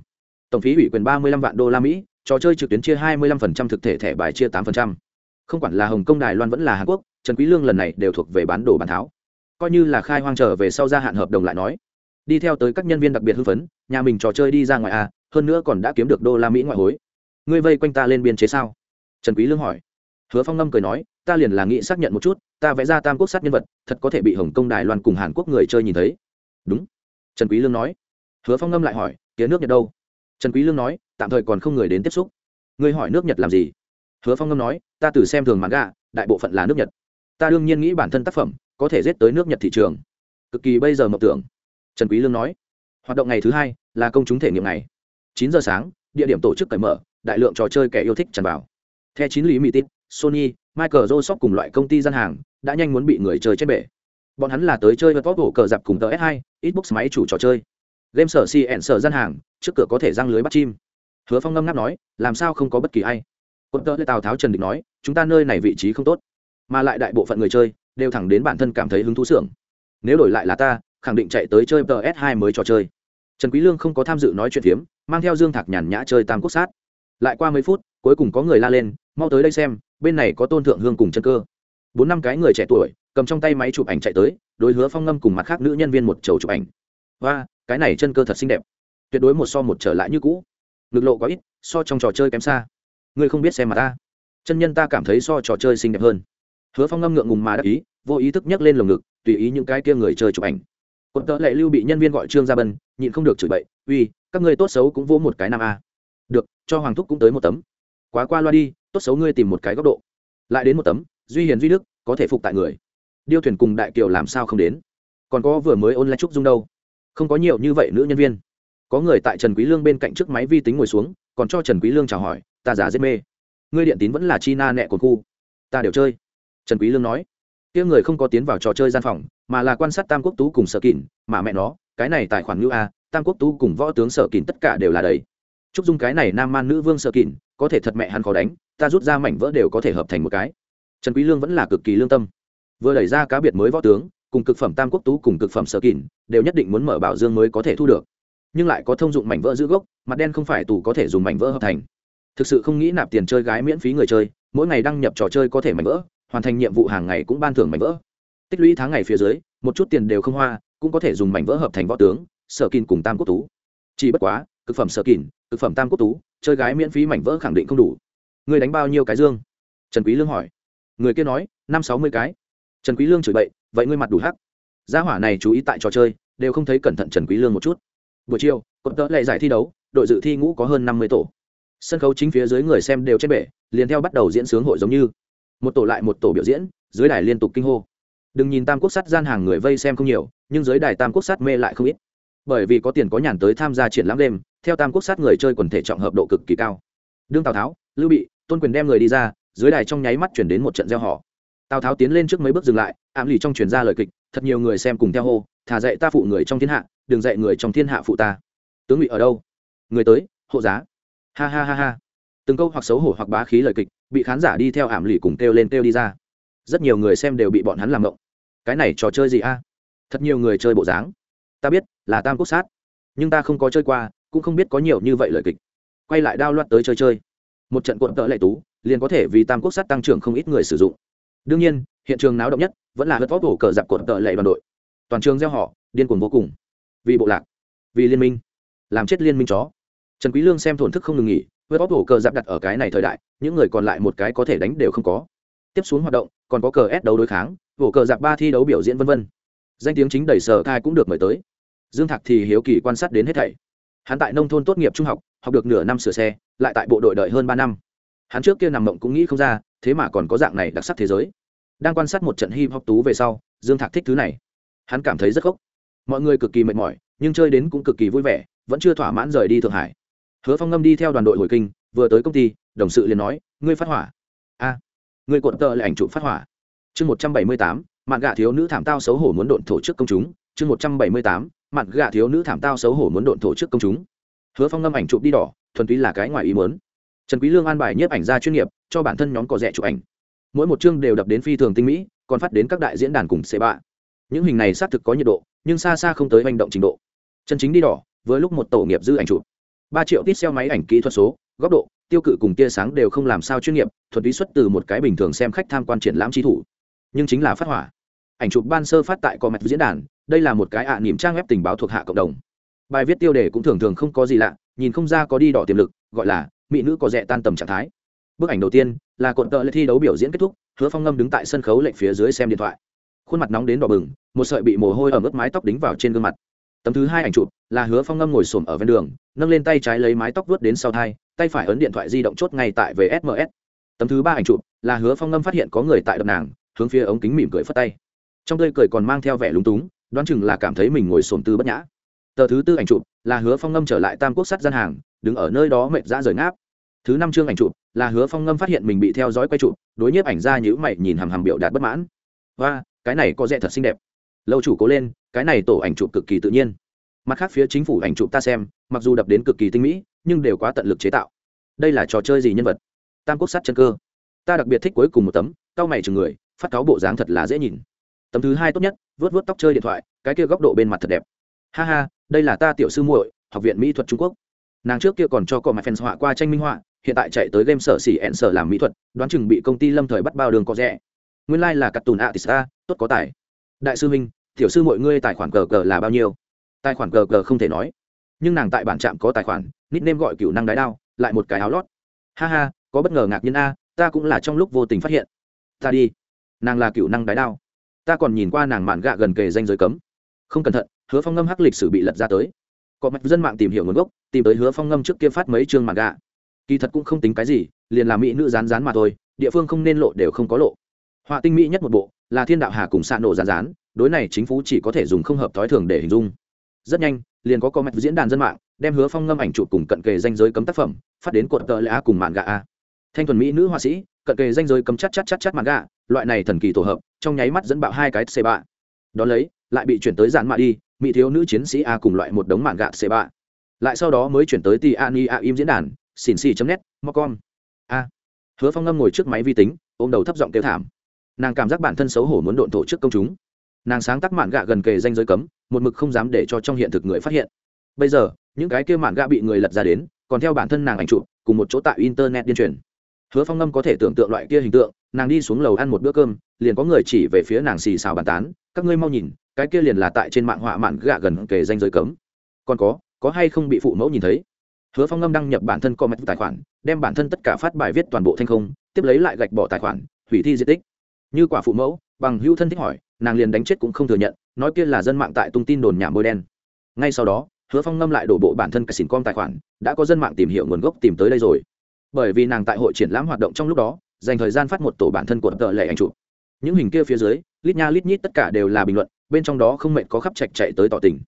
A: tổng phí ủy quyền ba mươi 35 vạn đô la mỹ, trò chơi trực tuyến chia 25% thực thể thẻ bài chia 8%. không quản là hồng kông, đài loan vẫn là hàn quốc, trần quý lương lần này đều thuộc về bán đồ bán tháo. Coi như là khai hoang trở về sau gia hạn hợp đồng lại nói. Đi theo tới các nhân viên đặc biệt hưng phấn, nhà mình trò chơi đi ra ngoài à hơn nữa còn đã kiếm được đô la mỹ ngoại hối. Ngươi vây quanh ta lên biên chế sao? Trần quý lương hỏi. Hứa phong ngâm cười nói, ta liền là nghĩ xác nhận một chút, ta vẽ ra tam quốc sát nhân vật, thật có thể bị hồng kông, đài loan cùng hàn quốc người chơi nhìn thấy. Đúng. Trần quý lương nói. Hứa phong ngâm lại hỏi tía nước nhật đâu? Trần quý lương nói, tạm thời còn không người đến tiếp xúc. Ngươi hỏi nước nhật làm gì? Hứa phong ngâm nói, ta từ xem thường mạn gạ đại bộ phận là nước nhật. Ta đương nhiên nghĩ bản thân tác phẩm, có thể giết tới nước nhật thị trường. Cực kỳ bây giờ mộng tưởng. Trần quý lương nói, hoạt động ngày thứ hai là công chúng thể nghiệm ngày. Chín giờ sáng, địa điểm tổ chức cởi mở, đại lượng trò chơi kẻ yêu thích tràn vào. Theo chín lý mỹ tít, sony microsoft cùng loại công ty gian hàng đã nhanh muốn bị người chơi chết bể. Bọn hắn là tới chơi và top hổ cờ dạp cùng tờ s 2 xbox máy chủ trò chơi game sở cn sở gian hàng, trước cửa có thể răng lưới bắt chim. Hứa phong ngâm ngáp nói, làm sao không có bất kỳ ai? Quân tơ tào tháo trần định nói, chúng ta nơi này vị trí không tốt. Mà lại đại bộ phận người chơi, đều thẳng đến bản thân cảm thấy hứng thú xưởng. Nếu đổi lại là ta, khẳng định chạy tới chơi ps 2 mới trò chơi. Trần quý lương không có tham dự nói chuyện phiếm, mang theo dương thạc nhàn nhã chơi tam quốc sát. Lại qua mấy phút, cuối cùng có người la lên, mau tới đây xem, bên này có tôn thượng hương cùng chân cơ. Bốn năm cái người trẻ tuổi, cầm trong tay máy chụp ảnh chạy tới, đối hứa phong ngâm cùng mặt khác nữ nhân viên một chầu chụp ảnh. Và cái này chân cơ thật xinh đẹp. Tuyệt đối một so một trở lại như cũ. Ngực lộ có ít, so trong trò chơi kém xa. Ngươi không biết xem mà ta. Chân nhân ta cảm thấy so trò chơi xinh đẹp hơn. Hứa phong ngâm ngượng ngùng mà đắc ý, vô ý thức nhấc lên lồng ngực, tùy ý những cái kia người chơi chụp ảnh. Quận tợ lệ lưu bị nhân viên gọi trương gia bân, nhịn không được chửi bậy, uy, các ngươi tốt xấu cũng vỗ một cái nam a. Được, cho hoàng thúc cũng tới một tấm. Quá qua loa đi, tốt xấu ngươi tìm một cái góc độ. Lại đến một tấm, duy hiền duy đức, có thể phục tại người. Điêu thuyền cùng đại kiều làm sao không đến? Còn có vừa mới ôn lại trúc dung đâu không có nhiều như vậy nữ nhân viên. Có người tại trần quý lương bên cạnh trước máy vi tính ngồi xuống, còn cho trần quý lương chào hỏi, ta giả giết mê. Ngươi điện tín vẫn là chi na nẹ của khu. Ta đều chơi. Trần quý lương nói. Kia người không có tiến vào trò chơi gian phòng, mà là quan sát tam quốc tú cùng sở kỉn mà mẹ nó, cái này tài khoản ngữ a, tam quốc tú cùng võ tướng sở kỉn tất cả đều là đầy. Chúc dung cái này nam man nữ vương sở kỉn có thể thật mẹ hắn khó đánh, ta rút ra mảnh vỡ đều có thể hợp thành một cái. Trần quý lương vẫn là cực kỳ lương tâm. Vừa đẩy ra cá biệt mới võ tướng cùng cực phẩm tam quốc tú cùng cực phẩm sở kỳn đều nhất định muốn mở bảo dương mới có thể thu được. Nhưng lại có thông dụng mảnh vỡ giữ gốc, mặt đen không phải tù có thể dùng mảnh vỡ hợp thành. Thực sự không nghĩ nạp tiền chơi gái miễn phí người chơi, mỗi ngày đăng nhập trò chơi có thể mảnh vỡ, hoàn thành nhiệm vụ hàng ngày cũng ban thưởng mảnh vỡ. Tích lũy tháng ngày phía dưới, một chút tiền đều không hoa, cũng có thể dùng mảnh vỡ hợp thành võ tướng, sở kín cùng tam quốc tú. Chỉ bất quá, cực phẩm sở kín cực phẩm tam quốc tú, chơi gái miễn phí mảnh vỡ khẳng định không đủ. Người đánh bao nhiêu cái dương? Trần quý lương hỏi. Người kia nói, năm sáu mươi cái. Trần quý lương chửi bậy vậy ngươi mặt đủ hắc. Gia hỏa này chú ý tại trò chơi, đều không thấy cẩn thận trần quý lương một chút. Buổi chiều cột tợ lệ giải thi đấu, đội dự thi ngũ có hơn năm mươi tổ. Sân khấu chính phía dưới người xem đều trên bể liền theo bắt đầu diễn sướng hội giống như. Một tổ lại một tổ biểu diễn, dưới đài liên tục kinh hô. Đừng nhìn tam quốc sát gian hàng người vây xem không nhiều, nhưng dưới đài tam quốc sát mê lại không ít. Bởi vì có tiền có nhàn tới tham gia triển lãm đêm, theo tam quốc sát người chơi quần thể trọng hợp độ cực kỳ cao. Đương tào tháo, lưu bị, tôn quyền đem người đi ra, dưới đài trong nháy mắt chuyển đến một trận gieo họ tào tháo tiến lên trước mấy bước dừng lại ám lì trong truyền ra lời kịch thật nhiều người xem cùng theo hô thả dạy ta phụ người trong thiên hạ đừng dạy người trong thiên hạ phụ ta tướng ngụy ở đâu người tới hộ giá ha ha ha ha từng câu hoặc xấu hổ hoặc bá khí lời kịch bị khán giả đi theo ảm lì cùng kêu lên kêu đi ra rất nhiều người xem đều bị bọn hắn làm động cái này trò chơi gì a thật nhiều người chơi bộ dáng ta biết là tam quốc sát nhưng ta không có chơi qua cũng không biết có nhiều như vậy lời kịch quay lại đao loạt tới chơi chơi một trận cuộn tợ lệ tú liền có thể vì tam quốc sát tăng trưởng không ít người sử dụng đương nhiên, hiện trường náo động nhất vẫn là hớt vóc hổ cờ giặc cột tợ lệ đoàn đội. Toàn trường gieo họ, điên cuồng vô cùng. Vì bộ lạc, vì liên minh, làm chết liên minh chó. Trần quý lương xem thổn thức không ngừng nghỉ với bóp hổ cờ giặc đặt ở cái này thời đại, những người còn lại một cái có thể đánh đều không có. Tiếp xuống hoạt động, còn có cờ ép đấu đối kháng hổ cờ giặc ba thi đấu biểu diễn vân vân. Danh tiếng chính đầy sở thai cũng được mời tới. Dương thạc thì hiếu kỳ quan sát đến hết thảy. Hắn tại nông thôn tốt nghiệp trung học học được nửa năm sửa xe, lại tại bộ đội đợi hơn ba năm hắn trước kia nằm mộng cũng nghĩ không ra thế mà còn có dạng này đặc sắc thế giới. Đang quan sát một trận hip hop tú về sau dương thạc thích thứ này. Hắn cảm thấy rất gốc mọi người cực kỳ mệt mỏi nhưng chơi đến cũng cực kỳ vui vẻ vẫn chưa thỏa mãn rời đi thượng hải. Hứa phong ngâm đi theo đoàn đội hồi kinh vừa tới công ty đồng sự liền nói ngươi phát hỏa. A à, ngươi cuộn tợ là ảnh chụp phát hỏa. Chương một trăm bảy mươi tám mạn gạ thiếu nữ thảm tao xấu hổ muốn độn thổ chức công chúng. Chương một trăm bảy mươi tám mạn gạ thiếu nữ thảm tao xấu hổ muốn độn thổ chức công chúng. Hứa phong ngâm ảnh chụp đi đỏ thuần túy là cái ngoài ý muốn trần quý lương an bài nhiếp ảnh gia chuyên nghiệp, cho bản thân nhóm có rẻ chụp ảnh. Mỗi một chương đều đập đến phi thường tinh mỹ, còn phát đến các đại diễn đàn cùng xê bạ. Những hình này xác thực có nhiệt độ, nhưng xa xa không tới hành động trình độ. Chân chính đi đỏ, với lúc một tổ nghiệp dư ảnh chụp. Ba triệu tít xeo máy ảnh kỹ thuật số, góc độ, tiêu cự cùng tia sáng đều không làm sao chuyên nghiệp, thuật lý xuất từ một cái bình thường xem khách tham quan triển lãm trí thủ. Nhưng chính là phát hỏa. Ảnh chụp ban sơ phát tại comment diễn đàn, đây là một cái ạ niềm trang web tình báo thuộc hạ cộng đồng. Bài viết tiêu đề cũng thường thường không có gì lạ, nhìn không ra có đi đỏ tiềm lực, gọi là mỹ nữ có rẻ tan tầm trạng thái. Bức ảnh đầu tiên là cuộn tợ lệ thi đấu biểu diễn kết thúc, hứa phong ngâm đứng tại sân khấu lệnh phía dưới xem điện thoại. Khuôn mặt nóng đến đỏ bừng, một sợi bị mồ hôi ở mức mái tóc đính vào trên gương mặt. Tấm thứ hai ảnh chụp là hứa phong ngâm ngồi xổm ở ven đường, nâng lên tay trái lấy mái tóc vớt đến sau thai, tay phải ấn điện thoại di động chốt ngay tại vsms tấm thứ ba ảnh chụp là hứa phong ngâm phát hiện có người tại đập nàng, hướng phía ống kính mỉm cười phất tay. Trong tươi cười còn mang theo vẻ lúng túng, đoán chừng là cảm thấy mình ngồi xổm tư bất nhã tờ thứ tư ảnh chụp là hứa phong ngâm trở lại tam quốc sắt gian hàng, đứng ở nơi đó mệt ra rời ngáp. Thứ năm chương ảnh chụp là hứa phong ngâm phát hiện mình bị theo dõi quay chụp, đối nhiếp ảnh ra nhữ mày nhìn hàm hàm biểu đạt bất mãn. Và cái này có rẻ thật xinh đẹp. Lâu chủ cố lên, cái này tổ ảnh chụp cực kỳ tự nhiên. Mặt khác phía chính phủ ảnh chụp ta xem, mặc dù đập đến cực kỳ tinh mỹ, nhưng đều quá tận lực chế tạo. Đây là trò chơi gì nhân vật? Tam quốc sát chân cơ. Ta đặc biệt thích cuối cùng một tấm cao mày chừng người, phát cáo bộ dáng thật là dễ nhìn. Tấm thứ hai tốt nhất vớt vớt tóc chơi điện thoại, cái kia góc độ bên mặt thật đẹp ha ha, đây là ta tiểu sư muội, học viện mỹ thuật trung quốc. Nàng trước kia còn cho cọ mạch fans họa qua tranh minh họa, hiện tại chạy tới game sở xỉ ẹn sở làm mỹ thuật, đoán chừng bị công ty lâm thời bắt bao đường có rẻ. Nguyên lai、like、là cặp tùn ạ tisa tốt có tài. Đại sư minh, tiểu sư mọi ngươi tài khoản cờ cờ là bao nhiêu? Tài khoản cờ cờ không thể nói. Nhưng nàng tại bản trạm có tài khoản nít nêm gọi cựu năng đái đao, lại một cái áo lót. Ha ha, có bất ngờ ngạc nhiên a, ta cũng là trong lúc vô tình phát hiện. Ta đi. Nàng là cựu năng đái đao. Ta còn nhìn qua nàng mạn gạ gần kề danh giới cấm. Không cẩn thận hứa phong ngâm hắc lịch sử bị lật ra tới. Có mạch dân mạng tìm hiểu nguồn gốc, tìm tới hứa phong ngâm trước kia phát mấy chương mạn gạ kỳ thật cũng không tính cái gì, liền là mỹ nữ rán rán mà thôi, địa phương không nên lộ đều không có lộ. Họa tinh mỹ nhất một bộ, là thiên đạo hà cùng xạ nổ rán rán, đối này chính phủ chỉ có thể dùng không hợp thói thường để hình dung. Rất nhanh, liền có có mạch diễn đàn dân mạng, đem hứa phong ngâm ảnh chụp cùng cận kề danh giới cấm tác phẩm, phát đến cột tờ lệ a cùng mạn gạ a. Thanh thuần mỹ nữ họa sĩ, cận kề danh giới cấm chắc chắc chắc chắc mạn gạ loại này thần kỳ tổ hợp, trong nháy mắt dẫn bạo hai cái c ba. Đ ó lấy, lại bị chuyển tới dạn mạ đi mỹ thiếu nữ chiến sĩ a cùng loại một đống mạn gạ c ba lại sau đó mới chuyển tới ti ani a im diễn đàn, xin xì chấm net mocom a. Hứa phong ngâm ngồi trước máy vi tính, ôm đầu thấp giọng kêu thảm. Nàng cảm giác bản thân xấu hổ muốn độn thổ trước công chúng. Nàng sáng tác mạn gạ gần kề danh giới cấm, một mực không dám để cho trong hiện thực người phát hiện. Bây giờ, những cái kia mạn gạ bị người lật ra đến, còn theo bản thân nàng ảnh chụp, cùng một chỗ tại internet điên truyền. Hứa phong ngâm có thể tưởng tượng loại kia hình tượng, nàng đi xuống lầu ăn một bữa cơm, liền có người chỉ về phía nàng xì xào bàn tán các ngươi mau nhìn, cái kia liền là tại trên mạng họa mạn gạ gần kề danh giới cấm. Còn có có hay không bị phụ mẫu nhìn thấy? Hứa phong ngâm đăng nhập bản thân comment tài khoản, đem bản thân tất cả phát bài viết toàn bộ thanh không, tiếp lấy lại gạch bỏ tài khoản, hủy thi di tích. Như quả phụ mẫu, bằng hữu thân thích hỏi, nàng liền đánh chết cũng không thừa nhận, nói kia là dân mạng tại tung tin đồn nhảm bôi đen. Ngay sau đó, hứa phong ngâm lại đổ bộ bản thân cả xỉn com tài khoản, đã có dân mạng tìm hiểu nguồn gốc tìm tới đây rồi. Bởi vì nàng tại hội triển lãm hoạt động trong lúc đó, dành thời gian phát một tổ bản thân của tờ lệ ảnh chụp những hình kia phía dưới, lít nha lít nhít tất cả đều là bình luận, bên trong đó không mệnh có khắp chạch chạy tới tỏ tình.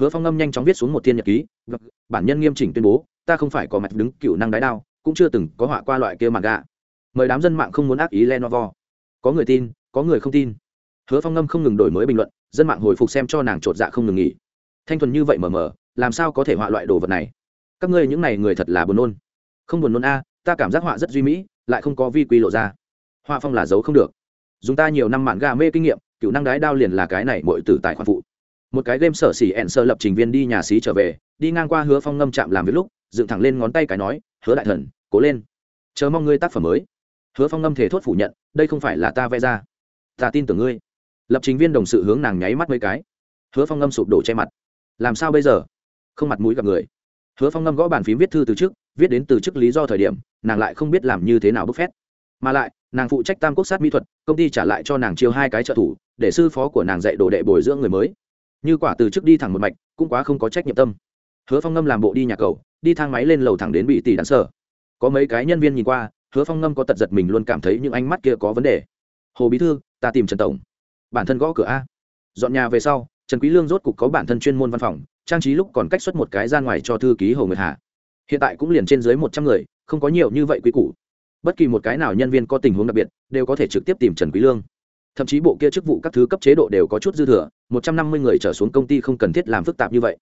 A: Hứa phong ngâm nhanh chóng viết xuống một thiên nhật ký vâng, bản nhân nghiêm chỉnh tuyên bố, ta không phải có mặt đứng cựu năng đái đao, cũng chưa từng có họa qua loại kia mặt gà mời đám dân mạng không muốn ác ý lenovo. Có người tin, có người không tin. Hứa phong ngâm không ngừng đổi mới bình luận, dân mạng hồi phục xem cho nàng chột dạ không ngừng nghỉ. Thanh thuần như vậy mờ mờ, làm sao có thể họa loại đồ vật này? Các ngươi những này người thật là buồn nôn. Không buồn nôn a, ta cảm giác họa rất duy mỹ, lại không có vi quy lộ ra. Họa phong là giấu không được dùng ta nhiều năm mạn gà mê kinh nghiệm, cựu năng đái đao liền là cái này mọi tử tài khoản phụ. Một cái game sở xỉ ẹn sơ lập trình viên đi nhà xí trở về, đi ngang qua hứa phong ngâm chạm làm việc lúc, dựng thẳng lên ngón tay cái nói, hứa đại thần, cố lên. Chờ mong ngươi tác phẩm mới. Hứa phong ngâm thể thốt phủ nhận, đây không phải là ta vẽ ra. Ta tin tưởng ngươi. Lập trình viên đồng sự hướng nàng nháy mắt mấy cái. Hứa phong ngâm sụp đổ che mặt. Làm sao bây giờ? Không mặt mũi gặp người. Hứa phong ngâm gõ bàn phím viết thư từ trước, viết đến từ chức lý do thời điểm, nàng lại không biết làm như thế nào bức phét. Mà lại, nàng phụ trách tam quốc sát mỹ thuật công ty trả lại cho nàng chiêu hai cái trợ thủ, để sư phó của nàng dạy đồ đệ bồi dưỡng người mới. Như quả từ chức đi thẳng một mạch, cũng quá không có trách nhiệm tâm. Hứa phong ngâm làm bộ đi nhà cầu, đi thang máy lên lầu thẳng đến bị tỷ đạn sở. Có mấy cái nhân viên nhìn qua, hứa phong ngâm có tật giật mình luôn cảm thấy những ánh mắt kia có vấn đề. Hồ bí thư, ta tìm trần tổng. Bản thân gõ cửa a. Dọn nhà về sau, trần quý lương rốt cục có bản thân chuyên môn văn phòng, trang trí lúc còn cách xuất một cái ra ngoài cho thư ký hồ nguyệt hà. Hiện tại cũng liền trên dưới một trăm người, không có nhiều như vậy quý củ bất kỳ một cái nào nhân viên có tình huống đặc biệt đều có thể trực tiếp tìm trần quý lương. Thậm chí bộ kia chức vụ các thứ cấp chế độ đều có chút dư thừa, một trăm năm mươi người trở xuống công ty không cần thiết làm phức tạp như vậy.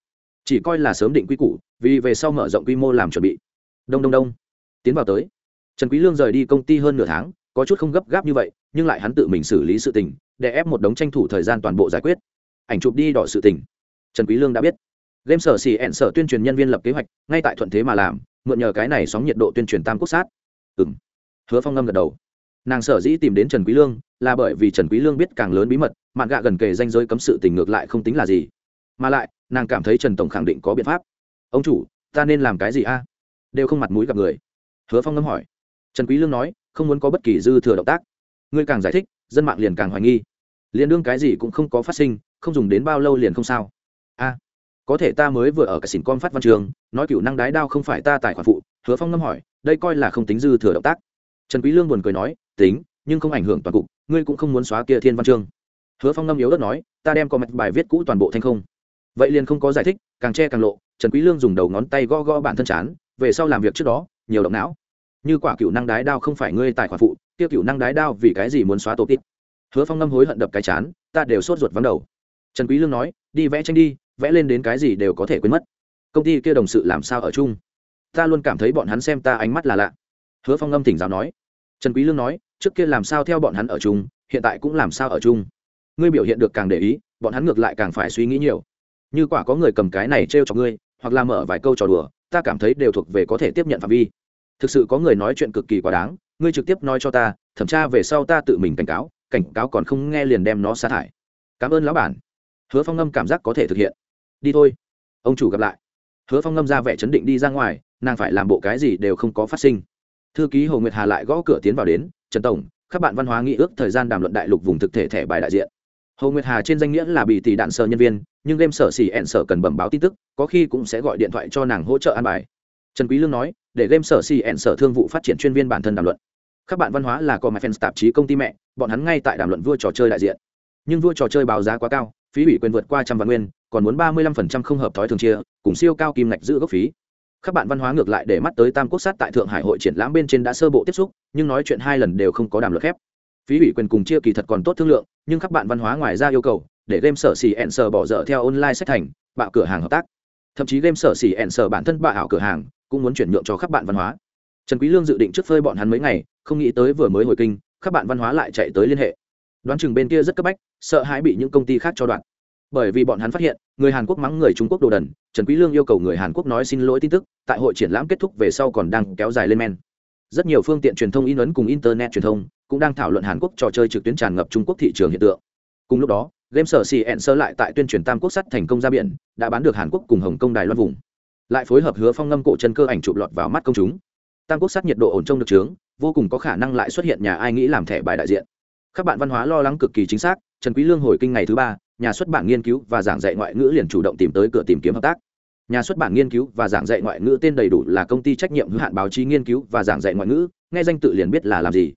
A: Chỉ coi là sớm định quy củ, vì về sau mở rộng quy mô làm chuẩn bị. Đông đông đông. Tiến vào tới. Trần quý lương rời đi công ty hơn nửa tháng, có chút không gấp gáp như vậy, nhưng lại hắn tự mình xử lý sự tình, để ép một đống tranh thủ thời gian toàn bộ giải quyết. Ảnh chụp đi đỏ sự tình. Trần quý lương đã biết. Game sở xì ẹn sở tuyên truyền nhân viên lập kế hoạch, ngay tại thuận thế mà làm, mượn nhờ cái này sóng nhiệt độ tuyên truyền tam quốc sát ừm. Hứa phong ngâm gật đầu. Nàng sở dĩ tìm đến trần quý lương là bởi vì trần quý lương biết càng lớn bí mật, mạn gạ gần kề danh giới cấm sự tình ngược lại không tính là gì. Mà lại, nàng cảm thấy trần tổng khẳng định có biện pháp. Ông chủ, ta nên làm cái gì a? Đều không mặt mũi gặp người. Hứa phong ngâm hỏi. Trần quý lương nói, không muốn có bất kỳ dư thừa động tác. Ngươi càng giải thích, dân mạng liền càng hoài nghi. Liền đương cái gì cũng không có phát sinh, không dùng đến bao lâu liền không sao. A, có thể ta mới vừa ở cái xỉn con phát văn trường, nói cựu năng đái đao không phải ta tài khoản phụ hứa phong ngâm hỏi, đây coi là không tính dư thừa động tác. Trần quý lương buồn cười nói, tính, nhưng không ảnh hưởng toàn cục, ngươi cũng không muốn xóa kia thiên văn chương. Hứa phong ngâm yếu đất nói, ta đem có mạch bài viết cũ toàn bộ thanh không. Vậy liền không có giải thích, càng che càng lộ, trần quý lương dùng đầu ngón tay gõ gõ bản thân chán, về sau làm việc trước đó, nhiều động não. Như quả cựu năng đái đao không phải ngươi tài khoản phụ, kia cựu năng đái đao vì cái gì muốn xóa tổ tít hứa phong ngâm hối hận đập cái chán, ta đều sốt ruột vắng đầu. Trần quý lương nói, đi vẽ tranh đi, vẽ lên đến cái gì đều có thể quên mất. Công ty kia đồng sự làm sao ở chung? Ta luôn cảm thấy bọn hắn xem ta ánh mắt là lạ. Hứa phong ngâm thỉnh giáo nói. Trần quý lương nói, trước kia làm sao theo bọn hắn ở chung, hiện tại cũng làm sao ở chung. Ngươi biểu hiện được càng để ý, bọn hắn ngược lại càng phải suy nghĩ nhiều. Như quả có người cầm cái này trêu cho ngươi, hoặc là mở vài câu trò đùa, ta cảm thấy đều thuộc về có thể tiếp nhận phạm vi. Thực sự có người nói chuyện cực kỳ quá đáng, ngươi trực tiếp nói cho ta, thẩm tra về sau ta tự mình cảnh cáo cảnh cáo còn không nghe liền đem nó sa thải. Cảm ơn lão bản. Hứa phong ngâm cảm giác có thể thực hiện. Đi thôi. Ông chủ gặp lại. Hứa phong ngâm ra vẻ chấn định đi ra ngoài nàng phải làm bộ cái gì đều không có phát sinh. Thư ký hồ nguyệt hà lại gõ cửa tiến vào đến, trần tổng, các bạn văn hóa nghị ước thời gian đàm luận đại lục vùng thực thể thẻ bài đại diện. Hồ nguyệt hà trên danh nghĩa là bị tỷ đạn sở nhân viên, nhưng game sở xỉ ẹn sở cần bẩm báo tin tức, có khi cũng sẽ gọi điện thoại cho nàng hỗ trợ an bài. Trần quý lương nói, để game sở xỉ ẹn sở thương vụ phát triển chuyên viên bản thân đàm luận. Các bạn văn hóa là có fans tạp chí công ty mẹ, bọn hắn ngay tại đàm luận vua trò chơi đại diện. Nhưng vua trò chơi báo giá quá cao, phí ủy quyền vượt qua trăm vạn nguyên, còn muốn ba mươi lăm phần trăm không hợp thói thường chia, cùng siêu cao kim ngạch giữ gốc phí các bạn văn hóa ngược lại để mắt tới tam quốc sát tại thượng hải hội triển lãm bên trên đã sơ bộ tiếp xúc, nhưng nói chuyện hai lần đều không có đàm luật khép. Phí ủy quyền cùng chia kỳ thật còn tốt thương lượng, nhưng các bạn văn hóa ngoài ra yêu cầu, để game sở xỉ ẹn sở bỏ dở theo online sách thành bạo cửa hàng hợp tác. Thậm chí game sở xỉ ẹn sở bản thân bạo ảo cửa hàng, cũng muốn chuyển nhượng cho các bạn văn hóa. Trần quý lương dự định trước phơi bọn hắn mấy ngày, không nghĩ tới vừa mới hồi kinh, các bạn văn hóa lại chạy tới liên hệ. Đoán chừng bên kia rất cấp bách, sợ hãi bị những công ty khác cho đoạn bởi vì bọn hắn phát hiện, người hàn quốc mắng người trung quốc đồ đần, trần quý lương yêu cầu người hàn quốc nói xin lỗi tin tức, tại hội triển lãm kết thúc về sau còn đang kéo dài lên men. Rất nhiều phương tiện truyền thông in ấn cùng internet truyền thông cũng đang thảo luận hàn quốc trò chơi trực tuyến tràn ngập trung quốc thị trường hiện tượng. Cùng lúc đó, game sở xì ẹn sơ lại tại tuyên truyền tam quốc sắt thành công ra biển, đã bán được hàn quốc cùng hồng kông đài loan vùng. Lại phối hợp hứa phong ngâm cổ chân cơ ảnh chụp lọt vào mắt công chúng. Tam quốc sắt nhiệt độ ổn trong được trướng vô cùng có khả năng lại xuất hiện nhà ai nghĩ làm thẻ bài đại diện. Các bạn văn hóa lo lắng cực kỳ chính xác, trần quý lương hồi kinh ngày thứ ba nhà xuất bản nghiên cứu và giảng dạy ngoại ngữ liền chủ động tìm tới cửa tìm kiếm hợp tác. Nhà xuất bản nghiên cứu và giảng dạy ngoại ngữ tên đầy đủ là công ty trách nhiệm hữu hạn báo chí nghiên cứu và giảng dạy ngoại ngữ, nghe danh tự liền biết là làm gì.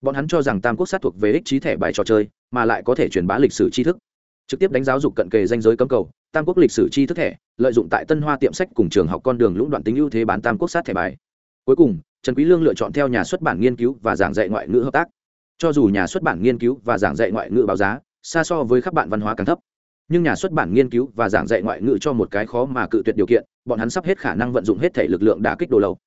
A: Bọn hắn cho rằng tam quốc sát thuộc về ích trí thẻ bài trò chơi, mà lại có thể truyền bá lịch sử tri thức. Trực tiếp đánh giáo dục cận kề danh giới cấm cầu, tam quốc lịch sử tri thức thẻ, lợi dụng tại tân hoa tiệm sách cùng trường học con đường lũng đoạn tính ưu thế bán tam quốc sát thẻ bài. Cuối cùng, trần quý lương lựa chọn theo nhà xuất bản nghiên cứu và giảng dạy ngoại ngữ hợp tác. Cho dù nhà xuất bản nghiên cứu và giảng dạy ngoại ngữ báo giá xa so với các bạn văn hóa càng thấp nhưng nhà xuất bản nghiên cứu và giảng dạy ngoại ngữ cho một cái khó mà cự tuyệt điều kiện, bọn hắn sắp hết khả năng vận dụng hết thể lực lượng đả kích đồ lâu.